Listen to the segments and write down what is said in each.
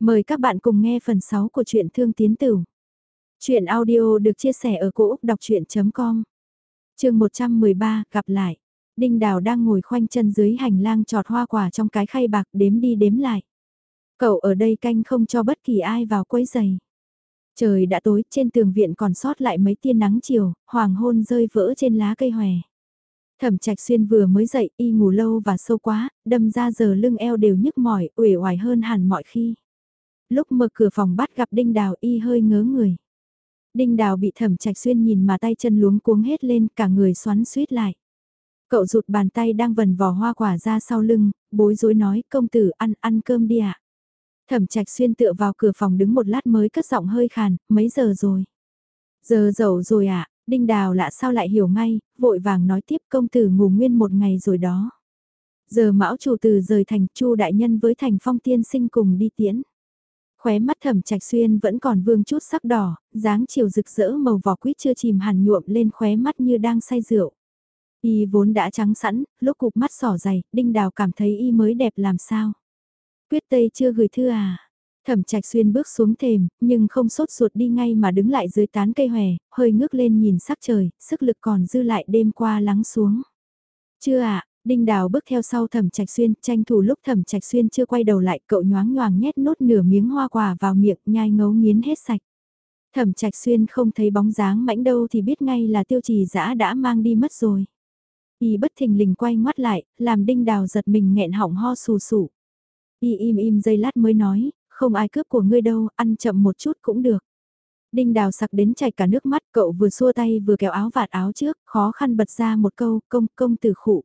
Mời các bạn cùng nghe phần 6 của truyện Thương Tiến Tử. Chuyện audio được chia sẻ ở cỗ đọc chuyện.com Trường 113, gặp lại. Đinh Đào đang ngồi khoanh chân dưới hành lang trọt hoa quả trong cái khay bạc đếm đi đếm lại. Cậu ở đây canh không cho bất kỳ ai vào quấy giày. Trời đã tối, trên tường viện còn sót lại mấy tia nắng chiều, hoàng hôn rơi vỡ trên lá cây hòe. Thẩm Trạch Xuyên vừa mới dậy, y ngủ lâu và sâu quá, đâm ra giờ lưng eo đều nhức mỏi, uể oải hơn hẳn mọi khi. Lúc mở cửa phòng bắt gặp Đinh Đào y hơi ngớ người. Đinh Đào bị Thẩm Trạch Xuyên nhìn mà tay chân luống cuống hết lên, cả người xoắn suýt lại. Cậu rụt bàn tay đang vần vỏ hoa quả ra sau lưng, bối rối nói, công tử ăn, ăn cơm đi ạ. Thẩm Trạch Xuyên tựa vào cửa phòng đứng một lát mới cất giọng hơi khàn, mấy giờ rồi? Giờ dậu rồi ạ, Đinh Đào lạ sao lại hiểu ngay, vội vàng nói tiếp công tử ngủ nguyên một ngày rồi đó. Giờ mão chủ từ rời thành chu đại nhân với thành phong tiên sinh cùng đi tiễn. Khóe mắt thẩm trạch xuyên vẫn còn vương chút sắc đỏ, dáng chiều rực rỡ màu vỏ quýt chưa chìm hẳn nhuộm lên khóe mắt như đang say rượu. Y vốn đã trắng sẵn, lúc cục mắt sỏ dày, đinh đào cảm thấy y mới đẹp làm sao. Quyết Tây chưa gửi thư à? Thẩm trạch xuyên bước xuống thềm, nhưng không sốt ruột đi ngay mà đứng lại dưới tán cây hòe, hơi ngước lên nhìn sắc trời, sức lực còn dư lại đêm qua lắng xuống. Chưa ạ, Đinh Đào bước theo sau Thẩm Trạch Xuyên, tranh thủ lúc Thẩm Trạch Xuyên chưa quay đầu lại, cậu nhoáng nhoàng nhét nốt nửa miếng hoa quả vào miệng, nhai ngấu nghiến hết sạch. Thẩm Trạch Xuyên không thấy bóng dáng mãnh đâu thì biết ngay là Tiêu Trì Dã đã mang đi mất rồi. Y bất thình lình quay ngoắt lại, làm Đinh Đào giật mình nghẹn họng ho sù sụ. Y im im giây lát mới nói, không ai cướp của ngươi đâu, ăn chậm một chút cũng được. Đinh đào sặc đến chảy cả nước mắt, cậu vừa xua tay vừa kéo áo vạt áo trước, khó khăn bật ra một câu, công, công tử khụ.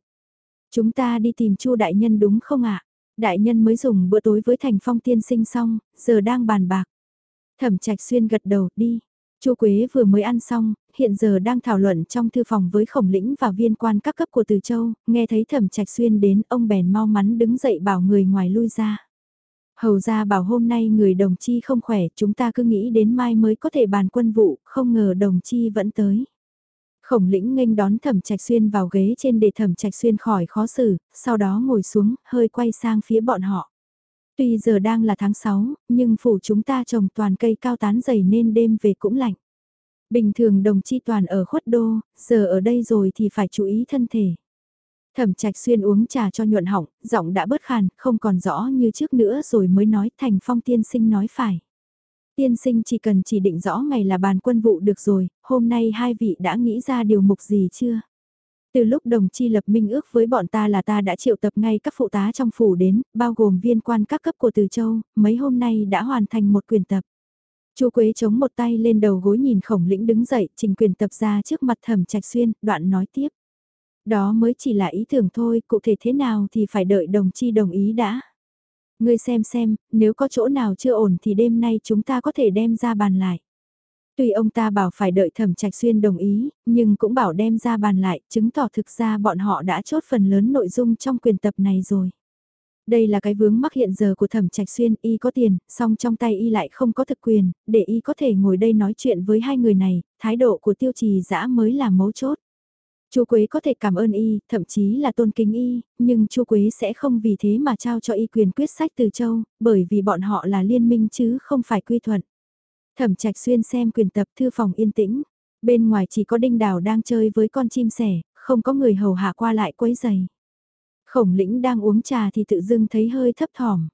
Chúng ta đi tìm chu đại nhân đúng không ạ? Đại nhân mới dùng bữa tối với thành phong tiên sinh xong, giờ đang bàn bạc. Thẩm trạch xuyên gật đầu, đi. Chu Quế vừa mới ăn xong, hiện giờ đang thảo luận trong thư phòng với khổng lĩnh và viên quan các cấp của Từ Châu, nghe thấy thẩm trạch xuyên đến ông bèn mau mắn đứng dậy bảo người ngoài lui ra. Hầu ra bảo hôm nay người đồng chi không khỏe, chúng ta cứ nghĩ đến mai mới có thể bàn quân vụ, không ngờ đồng chi vẫn tới. Khổng lĩnh nghênh đón thẩm trạch xuyên vào ghế trên để thẩm trạch xuyên khỏi khó xử, sau đó ngồi xuống, hơi quay sang phía bọn họ. Tuy giờ đang là tháng 6, nhưng phủ chúng ta trồng toàn cây cao tán dày nên đêm về cũng lạnh. Bình thường đồng chi toàn ở khuất đô, giờ ở đây rồi thì phải chú ý thân thể. Thẩm trạch xuyên uống trà cho nhuận họng, giọng đã bớt khàn, không còn rõ như trước nữa rồi mới nói thành phong tiên sinh nói phải. Tiên sinh chỉ cần chỉ định rõ ngày là bàn quân vụ được rồi, hôm nay hai vị đã nghĩ ra điều mục gì chưa? Từ lúc đồng chi lập minh ước với bọn ta là ta đã triệu tập ngay các phụ tá trong phủ đến, bao gồm viên quan các cấp của Từ Châu, mấy hôm nay đã hoàn thành một quyền tập. Chu Quế chống một tay lên đầu gối nhìn khổng lĩnh đứng dậy, trình quyền tập ra trước mặt thẩm trạch xuyên, đoạn nói tiếp. Đó mới chỉ là ý tưởng thôi, cụ thể thế nào thì phải đợi đồng chi đồng ý đã. Ngươi xem xem, nếu có chỗ nào chưa ổn thì đêm nay chúng ta có thể đem ra bàn lại. Tuy ông ta bảo phải đợi thẩm trạch xuyên đồng ý, nhưng cũng bảo đem ra bàn lại, chứng tỏ thực ra bọn họ đã chốt phần lớn nội dung trong quyền tập này rồi. Đây là cái vướng mắc hiện giờ của thẩm trạch xuyên, y có tiền, song trong tay y lại không có thực quyền, để y có thể ngồi đây nói chuyện với hai người này, thái độ của tiêu trì dã mới là mấu chốt. Chu Quế có thể cảm ơn y, thậm chí là tôn kính y, nhưng Chu Quế sẽ không vì thế mà trao cho y quyền quyết sách từ châu, bởi vì bọn họ là liên minh chứ không phải quy thuận. Thẩm Trạch xuyên xem quyền tập thư phòng yên tĩnh, bên ngoài chỉ có Đinh Đào đang chơi với con chim sẻ, không có người hầu hạ qua lại quấy giày. Khổng lĩnh đang uống trà thì tự dưng thấy hơi thấp thỏm.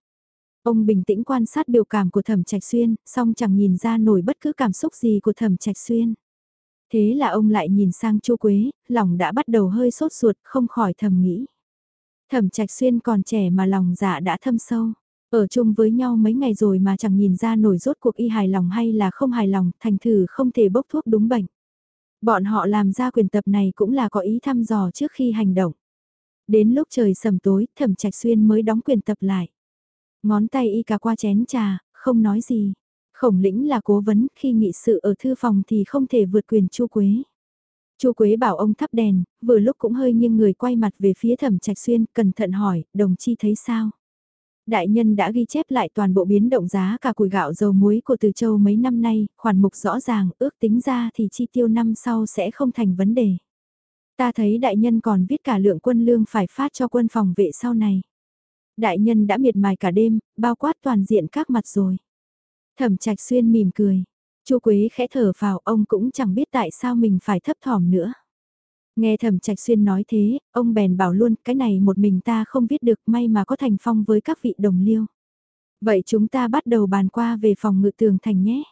Ông bình tĩnh quan sát biểu cảm của Thẩm Trạch Xuyên, song chẳng nhìn ra nổi bất cứ cảm xúc gì của Thẩm Trạch Xuyên. Thế là ông lại nhìn sang Chu Quế, lòng đã bắt đầu hơi sốt ruột, không khỏi thầm nghĩ. Thẩm Trạch Xuyên còn trẻ mà lòng dạ đã thâm sâu. Ở chung với nhau mấy ngày rồi mà chẳng nhìn ra nổi rốt cuộc y hài lòng hay là không hài lòng, thành thử không thể bốc thuốc đúng bệnh. Bọn họ làm ra quyền tập này cũng là có ý thăm dò trước khi hành động. Đến lúc trời sầm tối, thẩm trạch xuyên mới đóng quyền tập lại. Ngón tay y cả qua chén trà, không nói gì. Khổng lĩnh là cố vấn, khi nghị sự ở thư phòng thì không thể vượt quyền chu quế. Chu Quế bảo ông thắp đèn, vừa lúc cũng hơi nghiêng người quay mặt về phía Thẩm Trạch Xuyên, cẩn thận hỏi, đồng chi thấy sao? Đại nhân đã ghi chép lại toàn bộ biến động giá cả củi gạo dầu muối của Từ Châu mấy năm nay, khoản mục rõ ràng, ước tính ra thì chi tiêu năm sau sẽ không thành vấn đề. Ta thấy đại nhân còn viết cả lượng quân lương phải phát cho quân phòng vệ sau này. Đại nhân đã miệt mài cả đêm, bao quát toàn diện các mặt rồi. Thẩm trạch xuyên mỉm cười. Chu Quế khẽ thở vào ông cũng chẳng biết tại sao mình phải thấp thỏm nữa. Nghe thẩm trạch xuyên nói thế, ông bèn bảo luôn cái này một mình ta không viết được may mà có thành phong với các vị đồng liêu. Vậy chúng ta bắt đầu bàn qua về phòng ngự tường thành nhé.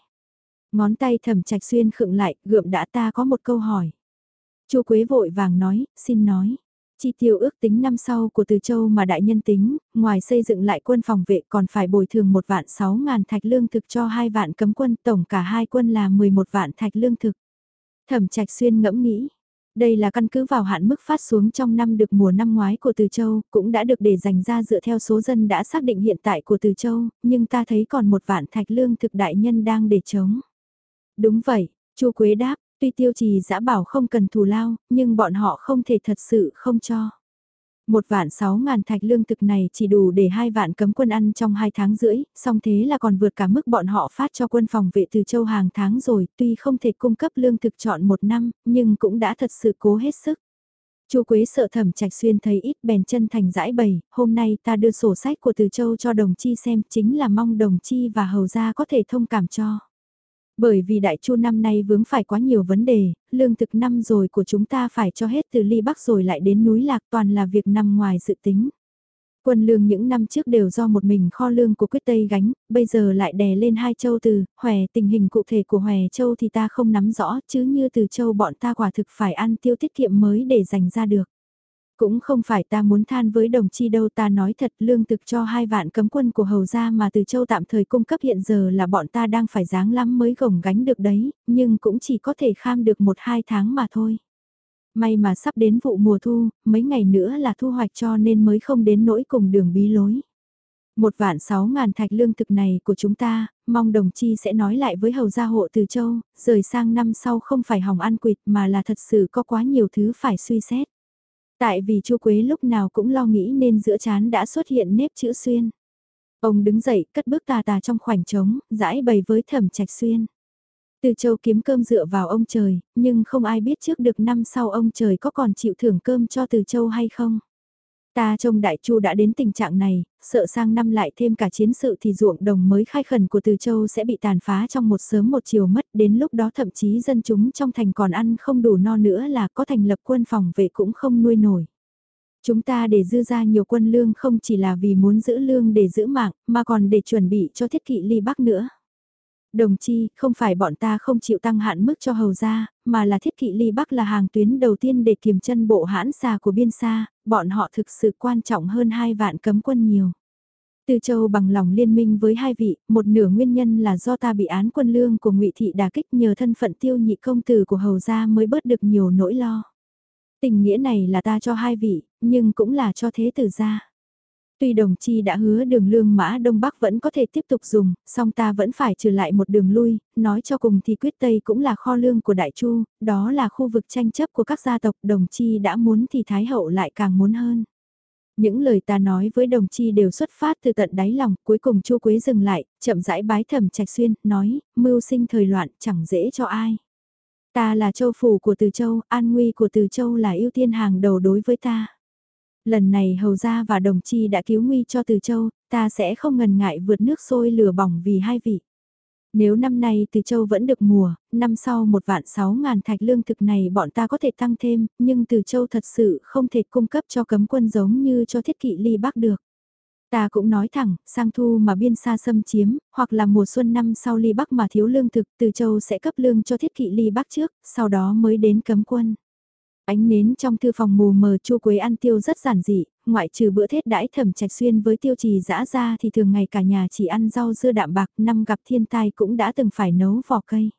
Ngón tay thẩm trạch xuyên khựng lại, gượm đã ta có một câu hỏi. Chu Quế vội vàng nói, xin nói. Chi tiêu ước tính năm sau của Từ Châu mà đại nhân tính, ngoài xây dựng lại quân phòng vệ còn phải bồi thường một vạn sáu ngàn thạch lương thực cho hai vạn cấm quân, tổng cả hai quân là 11 vạn thạch lương thực. Thẩm Trạch Xuyên ngẫm nghĩ, đây là căn cứ vào hạn mức phát xuống trong năm được mùa năm ngoái của Từ Châu, cũng đã được để dành ra dựa theo số dân đã xác định hiện tại của Từ Châu, nhưng ta thấy còn một vạn thạch lương thực đại nhân đang để chống. Đúng vậy, Chu Quế đáp, tuy tiêu trì giã bảo không cần thù lao, nhưng bọn họ không thể thật sự không cho. Một vạn sáu ngàn thạch lương thực này chỉ đủ để hai vạn cấm quân ăn trong hai tháng rưỡi, song thế là còn vượt cả mức bọn họ phát cho quân phòng vệ từ châu hàng tháng rồi, tuy không thể cung cấp lương thực chọn một năm, nhưng cũng đã thật sự cố hết sức. Chu Quế sợ thẩm trạch xuyên thấy ít bèn chân thành giải bày, hôm nay ta đưa sổ sách của Từ Châu cho đồng chi xem chính là mong đồng chi và hầu gia có thể thông cảm cho. Bởi vì đại chu năm nay vướng phải quá nhiều vấn đề, lương thực năm rồi của chúng ta phải cho hết từ ly bắc rồi lại đến núi lạc toàn là việc nằm ngoài dự tính. Quân lương những năm trước đều do một mình kho lương của quyết Tây gánh, bây giờ lại đè lên hai châu từ, hòe tình hình cụ thể của hòe châu thì ta không nắm rõ chứ như từ châu bọn ta quả thực phải ăn tiêu tiết kiệm mới để dành ra được. Cũng không phải ta muốn than với đồng chi đâu ta nói thật lương thực cho hai vạn cấm quân của hầu gia mà từ châu tạm thời cung cấp hiện giờ là bọn ta đang phải dáng lắm mới gồng gánh được đấy, nhưng cũng chỉ có thể kham được một hai tháng mà thôi. May mà sắp đến vụ mùa thu, mấy ngày nữa là thu hoạch cho nên mới không đến nỗi cùng đường bí lối. Một vạn sáu ngàn thạch lương thực này của chúng ta, mong đồng chi sẽ nói lại với hầu gia hộ từ châu, rời sang năm sau không phải hỏng ăn quỵt mà là thật sự có quá nhiều thứ phải suy xét. Tại vì chu Quế lúc nào cũng lo nghĩ nên giữa chán đã xuất hiện nếp chữ xuyên. Ông đứng dậy, cất bước tà tà trong khoảnh trống, giải bày với thẩm trạch xuyên. Từ châu kiếm cơm dựa vào ông trời, nhưng không ai biết trước được năm sau ông trời có còn chịu thưởng cơm cho từ châu hay không. Ta trông đại chu đã đến tình trạng này, sợ sang năm lại thêm cả chiến sự thì ruộng đồng mới khai khẩn của Từ Châu sẽ bị tàn phá trong một sớm một chiều mất, đến lúc đó thậm chí dân chúng trong thành còn ăn không đủ no nữa là có thành lập quân phòng vệ cũng không nuôi nổi. Chúng ta để dư ra nhiều quân lương không chỉ là vì muốn giữ lương để giữ mạng, mà còn để chuẩn bị cho thiết kỵ ly bắc nữa. Đồng chi, không phải bọn ta không chịu tăng hạn mức cho hầu gia, mà là thiết kỵ ly bắc là hàng tuyến đầu tiên để kiềm chân bộ hãn xa của biên xa, bọn họ thực sự quan trọng hơn hai vạn cấm quân nhiều. Từ châu bằng lòng liên minh với hai vị, một nửa nguyên nhân là do ta bị án quân lương của ngụy Thị đà kích nhờ thân phận tiêu nhị công tử của hầu gia mới bớt được nhiều nỗi lo. Tình nghĩa này là ta cho hai vị, nhưng cũng là cho thế tử gia. Tuy đồng chi đã hứa đường lương mã Đông Bắc vẫn có thể tiếp tục dùng, song ta vẫn phải trừ lại một đường lui, nói cho cùng thì quyết Tây cũng là kho lương của Đại Chu, đó là khu vực tranh chấp của các gia tộc đồng chi đã muốn thì Thái Hậu lại càng muốn hơn. Những lời ta nói với đồng chi đều xuất phát từ tận đáy lòng, cuối cùng Chu Quế dừng lại, chậm rãi bái thẩm trạch xuyên, nói, mưu sinh thời loạn chẳng dễ cho ai. Ta là châu phủ của Từ Châu, an nguy của Từ Châu là ưu tiên hàng đầu đối với ta. Lần này hầu gia và đồng chi đã cứu nguy cho Từ Châu, ta sẽ không ngần ngại vượt nước sôi lửa bỏng vì hai vị. Nếu năm nay Từ Châu vẫn được mùa, năm sau một vạn sáu ngàn thạch lương thực này bọn ta có thể tăng thêm, nhưng Từ Châu thật sự không thể cung cấp cho cấm quân giống như cho thiết kỵ ly bắc được. Ta cũng nói thẳng, sang thu mà biên xa xâm chiếm, hoặc là mùa xuân năm sau ly bắc mà thiếu lương thực, Từ Châu sẽ cấp lương cho thiết kỵ ly bắc trước, sau đó mới đến cấm quân. Ánh nến trong thư phòng mù mờ Chu Quế ăn tiêu rất giản dị, ngoại trừ bữa thết đãi thẩm trạch xuyên với tiêu trì dã ra thì thường ngày cả nhà chỉ ăn rau dưa đạm bạc, năm gặp thiên tai cũng đã từng phải nấu vỏ cây.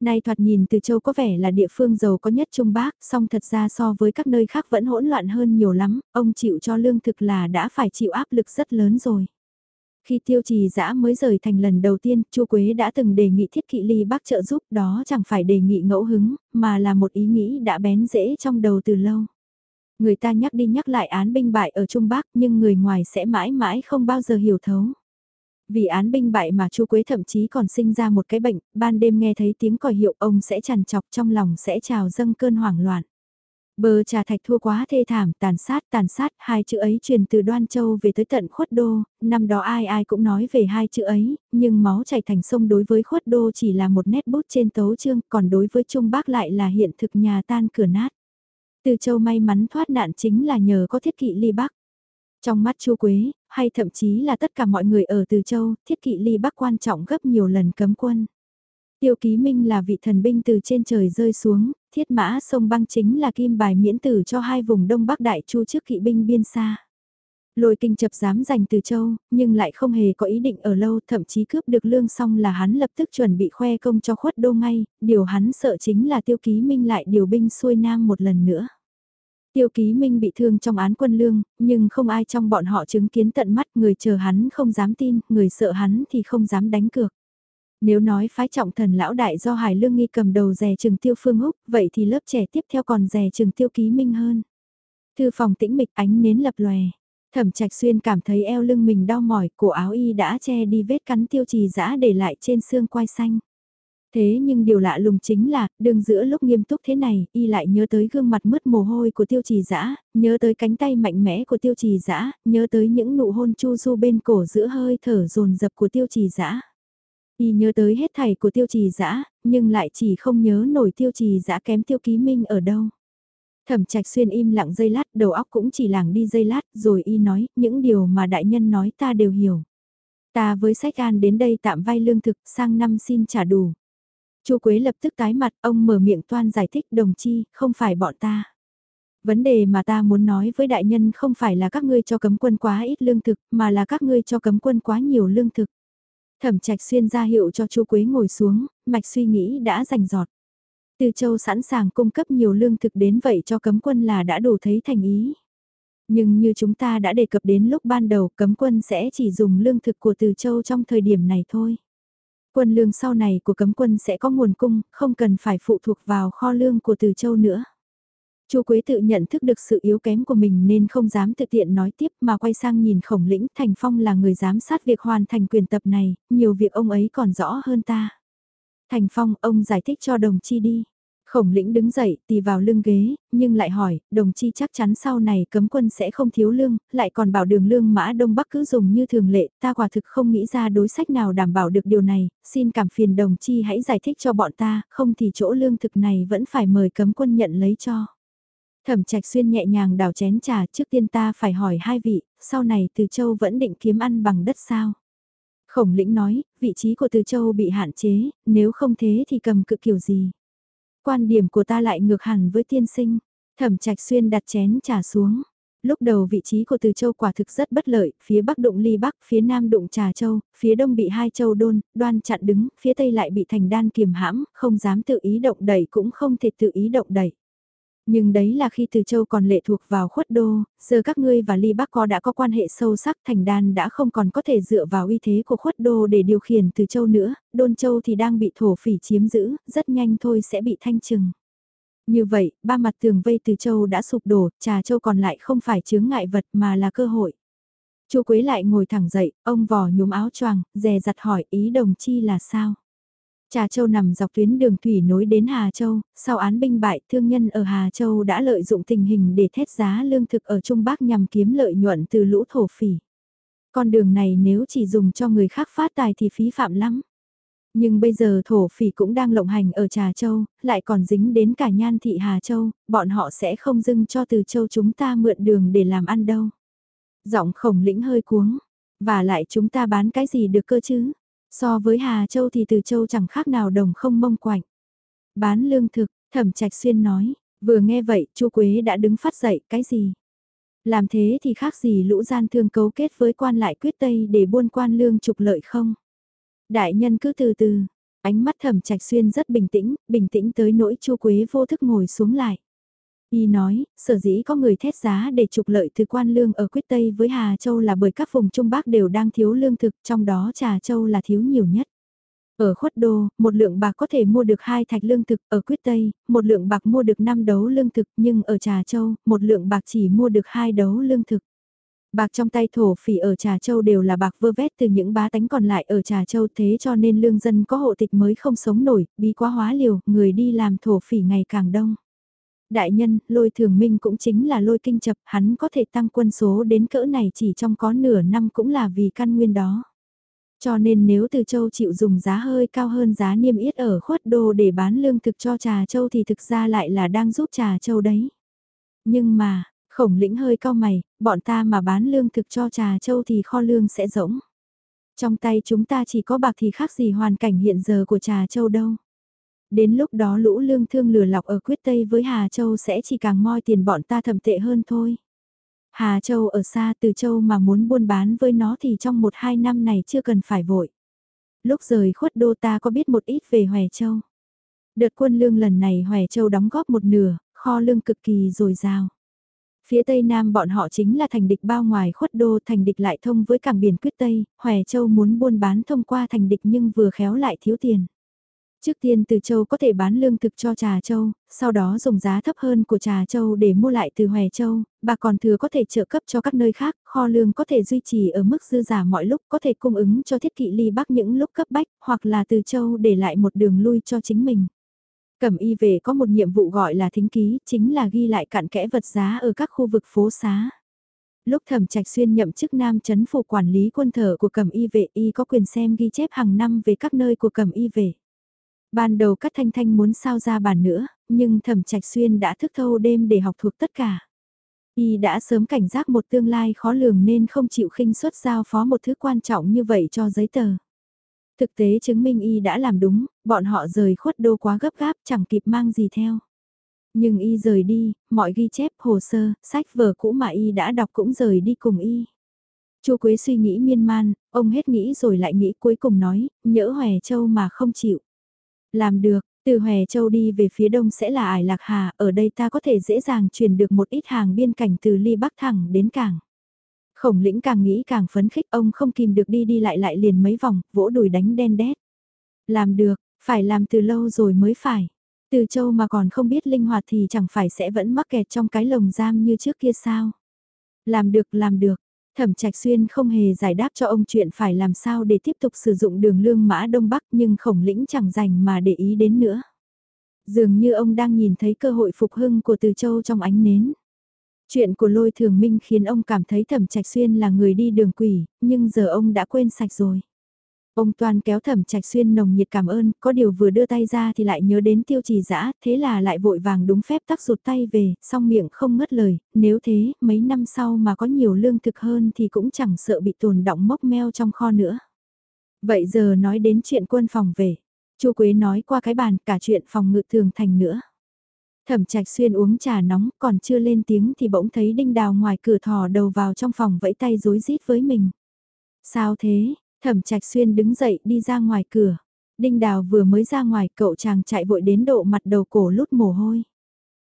Nay thoạt nhìn từ châu có vẻ là địa phương giàu có nhất Trung Bắc, song thật ra so với các nơi khác vẫn hỗn loạn hơn nhiều lắm, ông chịu cho lương thực là đã phải chịu áp lực rất lớn rồi. Khi tiêu trì dã mới rời thành lần đầu tiên, Chu Quế đã từng đề nghị thiết kỵ ly bác trợ giúp đó chẳng phải đề nghị ngẫu hứng, mà là một ý nghĩ đã bén rễ trong đầu từ lâu. Người ta nhắc đi nhắc lại án binh bại ở Trung Bắc nhưng người ngoài sẽ mãi mãi không bao giờ hiểu thấu. Vì án binh bại mà Chu Quế thậm chí còn sinh ra một cái bệnh, ban đêm nghe thấy tiếng còi hiệu ông sẽ chằn chọc trong lòng sẽ trào dâng cơn hoảng loạn. Bờ trà thạch thua quá thê thảm, tàn sát, tàn sát, hai chữ ấy truyền từ Đoan Châu về tới tận khuất đô, năm đó ai ai cũng nói về hai chữ ấy, nhưng máu chảy thành sông đối với khuất đô chỉ là một nét bút trên tấu chương, còn đối với Trung Bắc lại là hiện thực nhà tan cửa nát. Từ châu may mắn thoát nạn chính là nhờ có thiết kỵ ly Bắc. Trong mắt Chu Quế, hay thậm chí là tất cả mọi người ở Từ Châu, thiết kỵ ly Bắc quan trọng gấp nhiều lần cấm quân. Tiêu Ký Minh là vị thần binh từ trên trời rơi xuống, thiết mã sông băng chính là kim bài miễn tử cho hai vùng Đông Bắc Đại Chu trước kỵ binh biên xa. Lôi kinh chập dám giành từ châu, nhưng lại không hề có ý định ở lâu, thậm chí cướp được lương xong là hắn lập tức chuẩn bị khoe công cho khuất đô ngay, điều hắn sợ chính là tiêu ký minh lại điều binh xuôi nam một lần nữa. Tiêu ký minh bị thương trong án quân lương, nhưng không ai trong bọn họ chứng kiến tận mắt người chờ hắn không dám tin, người sợ hắn thì không dám đánh cược. Nếu nói phái trọng thần lão đại do Hải Lương Nghi cầm đầu rè trừng tiêu phương húc, vậy thì lớp trẻ tiếp theo còn rè trừng tiêu ký minh hơn. Thư phòng tĩnh mịch ánh nến lập lòe. Thẩm trạch xuyên cảm thấy eo lưng mình đau mỏi, cổ áo y đã che đi vết cắn tiêu trì dã để lại trên xương quai xanh. Thế nhưng điều lạ lùng chính là, đường giữa lúc nghiêm túc thế này, y lại nhớ tới gương mặt mứt mồ hôi của tiêu trì dã nhớ tới cánh tay mạnh mẽ của tiêu trì dã nhớ tới những nụ hôn chu du bên cổ giữa hơi thở dồn dập của tiêu trì dã Y nhớ tới hết thảy của tiêu trì dã nhưng lại chỉ không nhớ nổi tiêu trì dã kém tiêu ký minh ở đâu. Thẩm trạch xuyên im lặng dây lát, đầu óc cũng chỉ lảng đi dây lát, rồi y nói, những điều mà đại nhân nói ta đều hiểu. Ta với sách an đến đây tạm vay lương thực, sang năm xin trả đủ. Chu Quế lập tức tái mặt, ông mở miệng toan giải thích đồng chi, không phải bọn ta. Vấn đề mà ta muốn nói với đại nhân không phải là các ngươi cho cấm quân quá ít lương thực, mà là các ngươi cho cấm quân quá nhiều lương thực. Thẩm trạch xuyên ra hiệu cho chu Quế ngồi xuống, mạch suy nghĩ đã rành giọt. Từ châu sẵn sàng cung cấp nhiều lương thực đến vậy cho cấm quân là đã đủ thấy thành ý. Nhưng như chúng ta đã đề cập đến lúc ban đầu cấm quân sẽ chỉ dùng lương thực của Từ Châu trong thời điểm này thôi. Quân lương sau này của cấm quân sẽ có nguồn cung, không cần phải phụ thuộc vào kho lương của Từ Châu nữa. Chu Quế tự nhận thức được sự yếu kém của mình nên không dám tự tiện nói tiếp mà quay sang nhìn khổng lĩnh Thành Phong là người giám sát việc hoàn thành quyền tập này, nhiều việc ông ấy còn rõ hơn ta. Thành Phong, ông giải thích cho đồng chi đi. Khổng lĩnh đứng dậy, tì vào lưng ghế, nhưng lại hỏi, đồng chi chắc chắn sau này cấm quân sẽ không thiếu lương, lại còn bảo đường lương mã Đông Bắc cứ dùng như thường lệ, ta quả thực không nghĩ ra đối sách nào đảm bảo được điều này, xin cảm phiền đồng chi hãy giải thích cho bọn ta, không thì chỗ lương thực này vẫn phải mời cấm quân nhận lấy cho. Thẩm trạch xuyên nhẹ nhàng đảo chén trà trước tiên ta phải hỏi hai vị, sau này từ châu vẫn định kiếm ăn bằng đất sao? Khổng lĩnh nói, vị trí của từ châu bị hạn chế, nếu không thế thì cầm cự kiểu gì? Quan điểm của ta lại ngược hẳn với tiên sinh. Thẩm trạch xuyên đặt chén trà xuống. Lúc đầu vị trí của Từ Châu quả thực rất bất lợi, phía Bắc đụng Ly Bắc, phía Nam đụng Trà Châu, phía Đông bị hai châu đôn, đoan chặn đứng, phía Tây lại bị thành đan kiềm hãm, không dám tự ý động đẩy cũng không thể tự ý động đẩy. Nhưng đấy là khi Từ Châu còn lệ thuộc vào khuất đô, giờ các ngươi và Ly Bắc có đã có quan hệ sâu sắc thành đan đã không còn có thể dựa vào uy thế của khuất đô để điều khiển Từ Châu nữa, đôn châu thì đang bị thổ phỉ chiếm giữ, rất nhanh thôi sẽ bị thanh trừng. Như vậy, ba mặt tường vây Từ Châu đã sụp đổ, trà châu còn lại không phải chướng ngại vật mà là cơ hội. Chu Quế lại ngồi thẳng dậy, ông vò nhúm áo choàng, dè dặt hỏi ý đồng chi là sao? Trà Châu nằm dọc tuyến đường thủy nối đến Hà Châu, sau án binh bại thương nhân ở Hà Châu đã lợi dụng tình hình để thét giá lương thực ở Trung Bắc nhằm kiếm lợi nhuận từ lũ thổ phỉ. Con đường này nếu chỉ dùng cho người khác phát tài thì phí phạm lắm. Nhưng bây giờ thổ phỉ cũng đang lộng hành ở Trà Châu, lại còn dính đến cả nhan thị Hà Châu, bọn họ sẽ không dưng cho từ châu chúng ta mượn đường để làm ăn đâu. Giọng khổng lĩnh hơi cuống, và lại chúng ta bán cái gì được cơ chứ? So với Hà Châu thì Từ Châu chẳng khác nào đồng không mông quạnh. Bán lương thực, thẩm trạch xuyên nói, vừa nghe vậy chu Quế đã đứng phát dậy, cái gì? Làm thế thì khác gì lũ gian thương cấu kết với quan lại quyết tây để buôn quan lương trục lợi không? Đại nhân cứ từ từ, ánh mắt thẩm trạch xuyên rất bình tĩnh, bình tĩnh tới nỗi chu Quế vô thức ngồi xuống lại. Y nói, sở dĩ có người thét giá để trục lợi từ quan lương ở quyết Tây với Hà Châu là bởi các vùng Trung Bắc đều đang thiếu lương thực, trong đó Trà Châu là thiếu nhiều nhất. Ở khuất đô, một lượng bạc có thể mua được hai thạch lương thực, ở quyết Tây, một lượng bạc mua được 5 đấu lương thực, nhưng ở Trà Châu, một lượng bạc chỉ mua được hai đấu lương thực. Bạc trong tay thổ phỉ ở Trà Châu đều là bạc vơ vét từ những bá tánh còn lại ở Trà Châu thế cho nên lương dân có hộ tịch mới không sống nổi, bí quá hóa liều, người đi làm thổ phỉ ngày càng đông. Đại nhân, lôi thường minh cũng chính là lôi kinh chập, hắn có thể tăng quân số đến cỡ này chỉ trong có nửa năm cũng là vì căn nguyên đó. Cho nên nếu từ châu chịu dùng giá hơi cao hơn giá niêm yết ở khuất đô để bán lương thực cho trà châu thì thực ra lại là đang giúp trà châu đấy. Nhưng mà, khổng lĩnh hơi cao mày, bọn ta mà bán lương thực cho trà châu thì kho lương sẽ rỗng. Trong tay chúng ta chỉ có bạc thì khác gì hoàn cảnh hiện giờ của trà châu đâu. Đến lúc đó lũ lương thương lừa lọc ở quyết tây với Hà Châu sẽ chỉ càng moi tiền bọn ta thầm tệ hơn thôi. Hà Châu ở xa từ Châu mà muốn buôn bán với nó thì trong một hai năm này chưa cần phải vội. Lúc rời khuất đô ta có biết một ít về Hòe Châu. Đợt quân lương lần này Hòe Châu đóng góp một nửa, kho lương cực kỳ dồi dào. Phía tây nam bọn họ chính là thành địch bao ngoài khuất đô thành địch lại thông với cảng biển quyết tây, Hòe Châu muốn buôn bán thông qua thành địch nhưng vừa khéo lại thiếu tiền. Trước tiên từ châu có thể bán lương thực cho trà châu, sau đó dùng giá thấp hơn của trà châu để mua lại từ hòe châu, bà còn thừa có thể trợ cấp cho các nơi khác, kho lương có thể duy trì ở mức dư giả mọi lúc có thể cung ứng cho thiết kỵ ly bắc những lúc cấp bách, hoặc là từ châu để lại một đường lui cho chính mình. Cẩm y về có một nhiệm vụ gọi là thính ký, chính là ghi lại cạn kẽ vật giá ở các khu vực phố xá. Lúc thẩm trạch xuyên nhậm chức nam chấn phủ quản lý quân thờ của cẩm y vệ y có quyền xem ghi chép hàng năm về các nơi của cẩm y vệ. Ban đầu các thanh thanh muốn sao ra bản nữa, nhưng thẩm trạch xuyên đã thức thâu đêm để học thuộc tất cả. Y đã sớm cảnh giác một tương lai khó lường nên không chịu khinh suất giao phó một thứ quan trọng như vậy cho giấy tờ. Thực tế chứng minh Y đã làm đúng, bọn họ rời khuất đô quá gấp gáp chẳng kịp mang gì theo. Nhưng Y rời đi, mọi ghi chép, hồ sơ, sách vở cũ mà Y đã đọc cũng rời đi cùng Y. Chu Quế suy nghĩ miên man, ông hết nghĩ rồi lại nghĩ cuối cùng nói, nhỡ hòe châu mà không chịu. Làm được, từ Hòe Châu đi về phía đông sẽ là Ải Lạc Hà, ở đây ta có thể dễ dàng truyền được một ít hàng biên cảnh từ Ly Bắc thẳng đến cảng. Khổng lĩnh càng nghĩ càng phấn khích ông không kìm được đi đi lại lại liền mấy vòng, vỗ đùi đánh đen đét. Làm được, phải làm từ lâu rồi mới phải. Từ châu mà còn không biết linh hoạt thì chẳng phải sẽ vẫn mắc kẹt trong cái lồng giam như trước kia sao. Làm được, làm được, Thẩm Trạch Xuyên không hề giải đáp cho ông chuyện phải làm sao để tiếp tục sử dụng đường lương mã Đông Bắc nhưng khổng lĩnh chẳng dành mà để ý đến nữa. Dường như ông đang nhìn thấy cơ hội phục hưng của Từ Châu trong ánh nến. Chuyện của lôi thường minh khiến ông cảm thấy Thẩm Trạch Xuyên là người đi đường quỷ, nhưng giờ ông đã quên sạch rồi. Ông toàn kéo thẩm trạch xuyên nồng nhiệt cảm ơn, có điều vừa đưa tay ra thì lại nhớ đến tiêu trì dã thế là lại vội vàng đúng phép tắc rụt tay về, song miệng không ngất lời, nếu thế, mấy năm sau mà có nhiều lương thực hơn thì cũng chẳng sợ bị tồn động mốc meo trong kho nữa. Vậy giờ nói đến chuyện quân phòng về, chu Quế nói qua cái bàn cả chuyện phòng ngự thường thành nữa. Thẩm trạch xuyên uống trà nóng còn chưa lên tiếng thì bỗng thấy đinh đào ngoài cửa thò đầu vào trong phòng vẫy tay rối rít với mình. Sao thế, Thẩm Trạch Xuyên đứng dậy đi ra ngoài cửa. Đinh Đào vừa mới ra ngoài cậu chàng chạy vội đến độ mặt đầu cổ lút mồ hôi.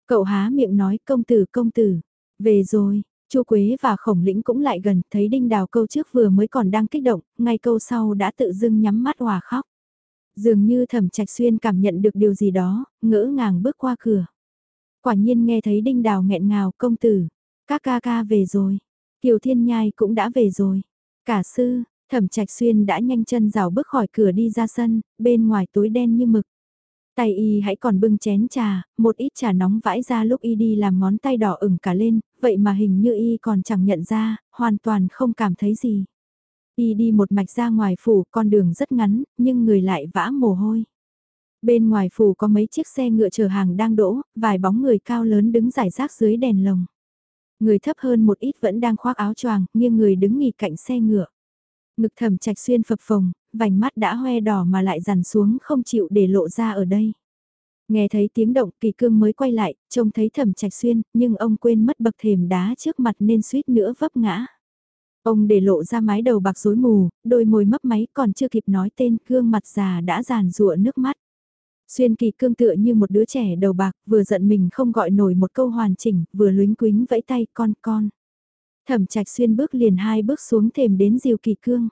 Cậu há miệng nói công tử công tử, về rồi, Chu Quế và Khổng Lĩnh cũng lại gần, thấy Đinh Đào câu trước vừa mới còn đang kích động, ngay câu sau đã tự dưng nhắm mắt hòa khóc. Dường như Thẩm Trạch Xuyên cảm nhận được điều gì đó, ngỡ ngàng bước qua cửa. Quả nhiên nghe thấy Đinh Đào nghẹn ngào công tử, các ca ca về rồi, Kiều Thiên Nhai cũng đã về rồi, cả sư, Thẩm Trạch Xuyên đã nhanh chân rào bước khỏi cửa đi ra sân, bên ngoài tối đen như mực. Tay y hãy còn bưng chén trà, một ít trà nóng vãi ra lúc y đi làm ngón tay đỏ ửng cả lên, vậy mà hình như y còn chẳng nhận ra, hoàn toàn không cảm thấy gì. Y đi một mạch ra ngoài phủ, con đường rất ngắn, nhưng người lại vã mồ hôi. Bên ngoài phủ có mấy chiếc xe ngựa chở hàng đang đỗ, vài bóng người cao lớn đứng giải rác dưới đèn lồng. Người thấp hơn một ít vẫn đang khoác áo choàng, nghiêng người đứng nghỉ cạnh xe ngựa. Ngực thầm trạch xuyên phập phồng, vành mắt đã hoe đỏ mà lại dằn xuống không chịu để lộ ra ở đây. Nghe thấy tiếng động kỳ cương mới quay lại, trông thấy thầm trạch xuyên, nhưng ông quên mất bậc thềm đá trước mặt nên suýt nữa vấp ngã. Ông để lộ ra mái đầu bạc rối mù, đôi môi mấp máy còn chưa kịp nói tên gương mặt già đã giàn rụa nước mắt. Xuyên kỳ cương tựa như một đứa trẻ đầu bạc, vừa giận mình không gọi nổi một câu hoàn chỉnh, vừa luyến quính vẫy tay con con. Thẩm trạch xuyên bước liền hai bước xuống thềm đến diều kỳ cương.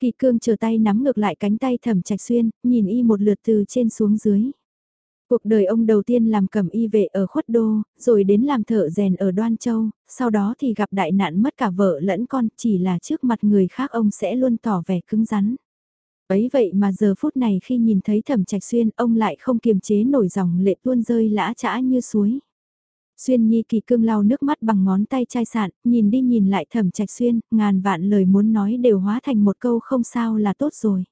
Kỳ cương chờ tay nắm ngược lại cánh tay thẩm trạch xuyên, nhìn y một lượt từ trên xuống dưới. Cuộc đời ông đầu tiên làm cầm y vệ ở khuất đô, rồi đến làm thợ rèn ở Đoan Châu, sau đó thì gặp đại nạn mất cả vợ lẫn con, chỉ là trước mặt người khác ông sẽ luôn tỏ vẻ cứng rắn. Ấy vậy mà giờ phút này khi nhìn thấy thẩm trạch xuyên ông lại không kiềm chế nổi dòng lệ tuôn rơi lã trã như suối. Xuyên Nhi kỳ cương lau nước mắt bằng ngón tay chai sạn, nhìn đi nhìn lại thẩm trạch xuyên, ngàn vạn lời muốn nói đều hóa thành một câu không sao là tốt rồi.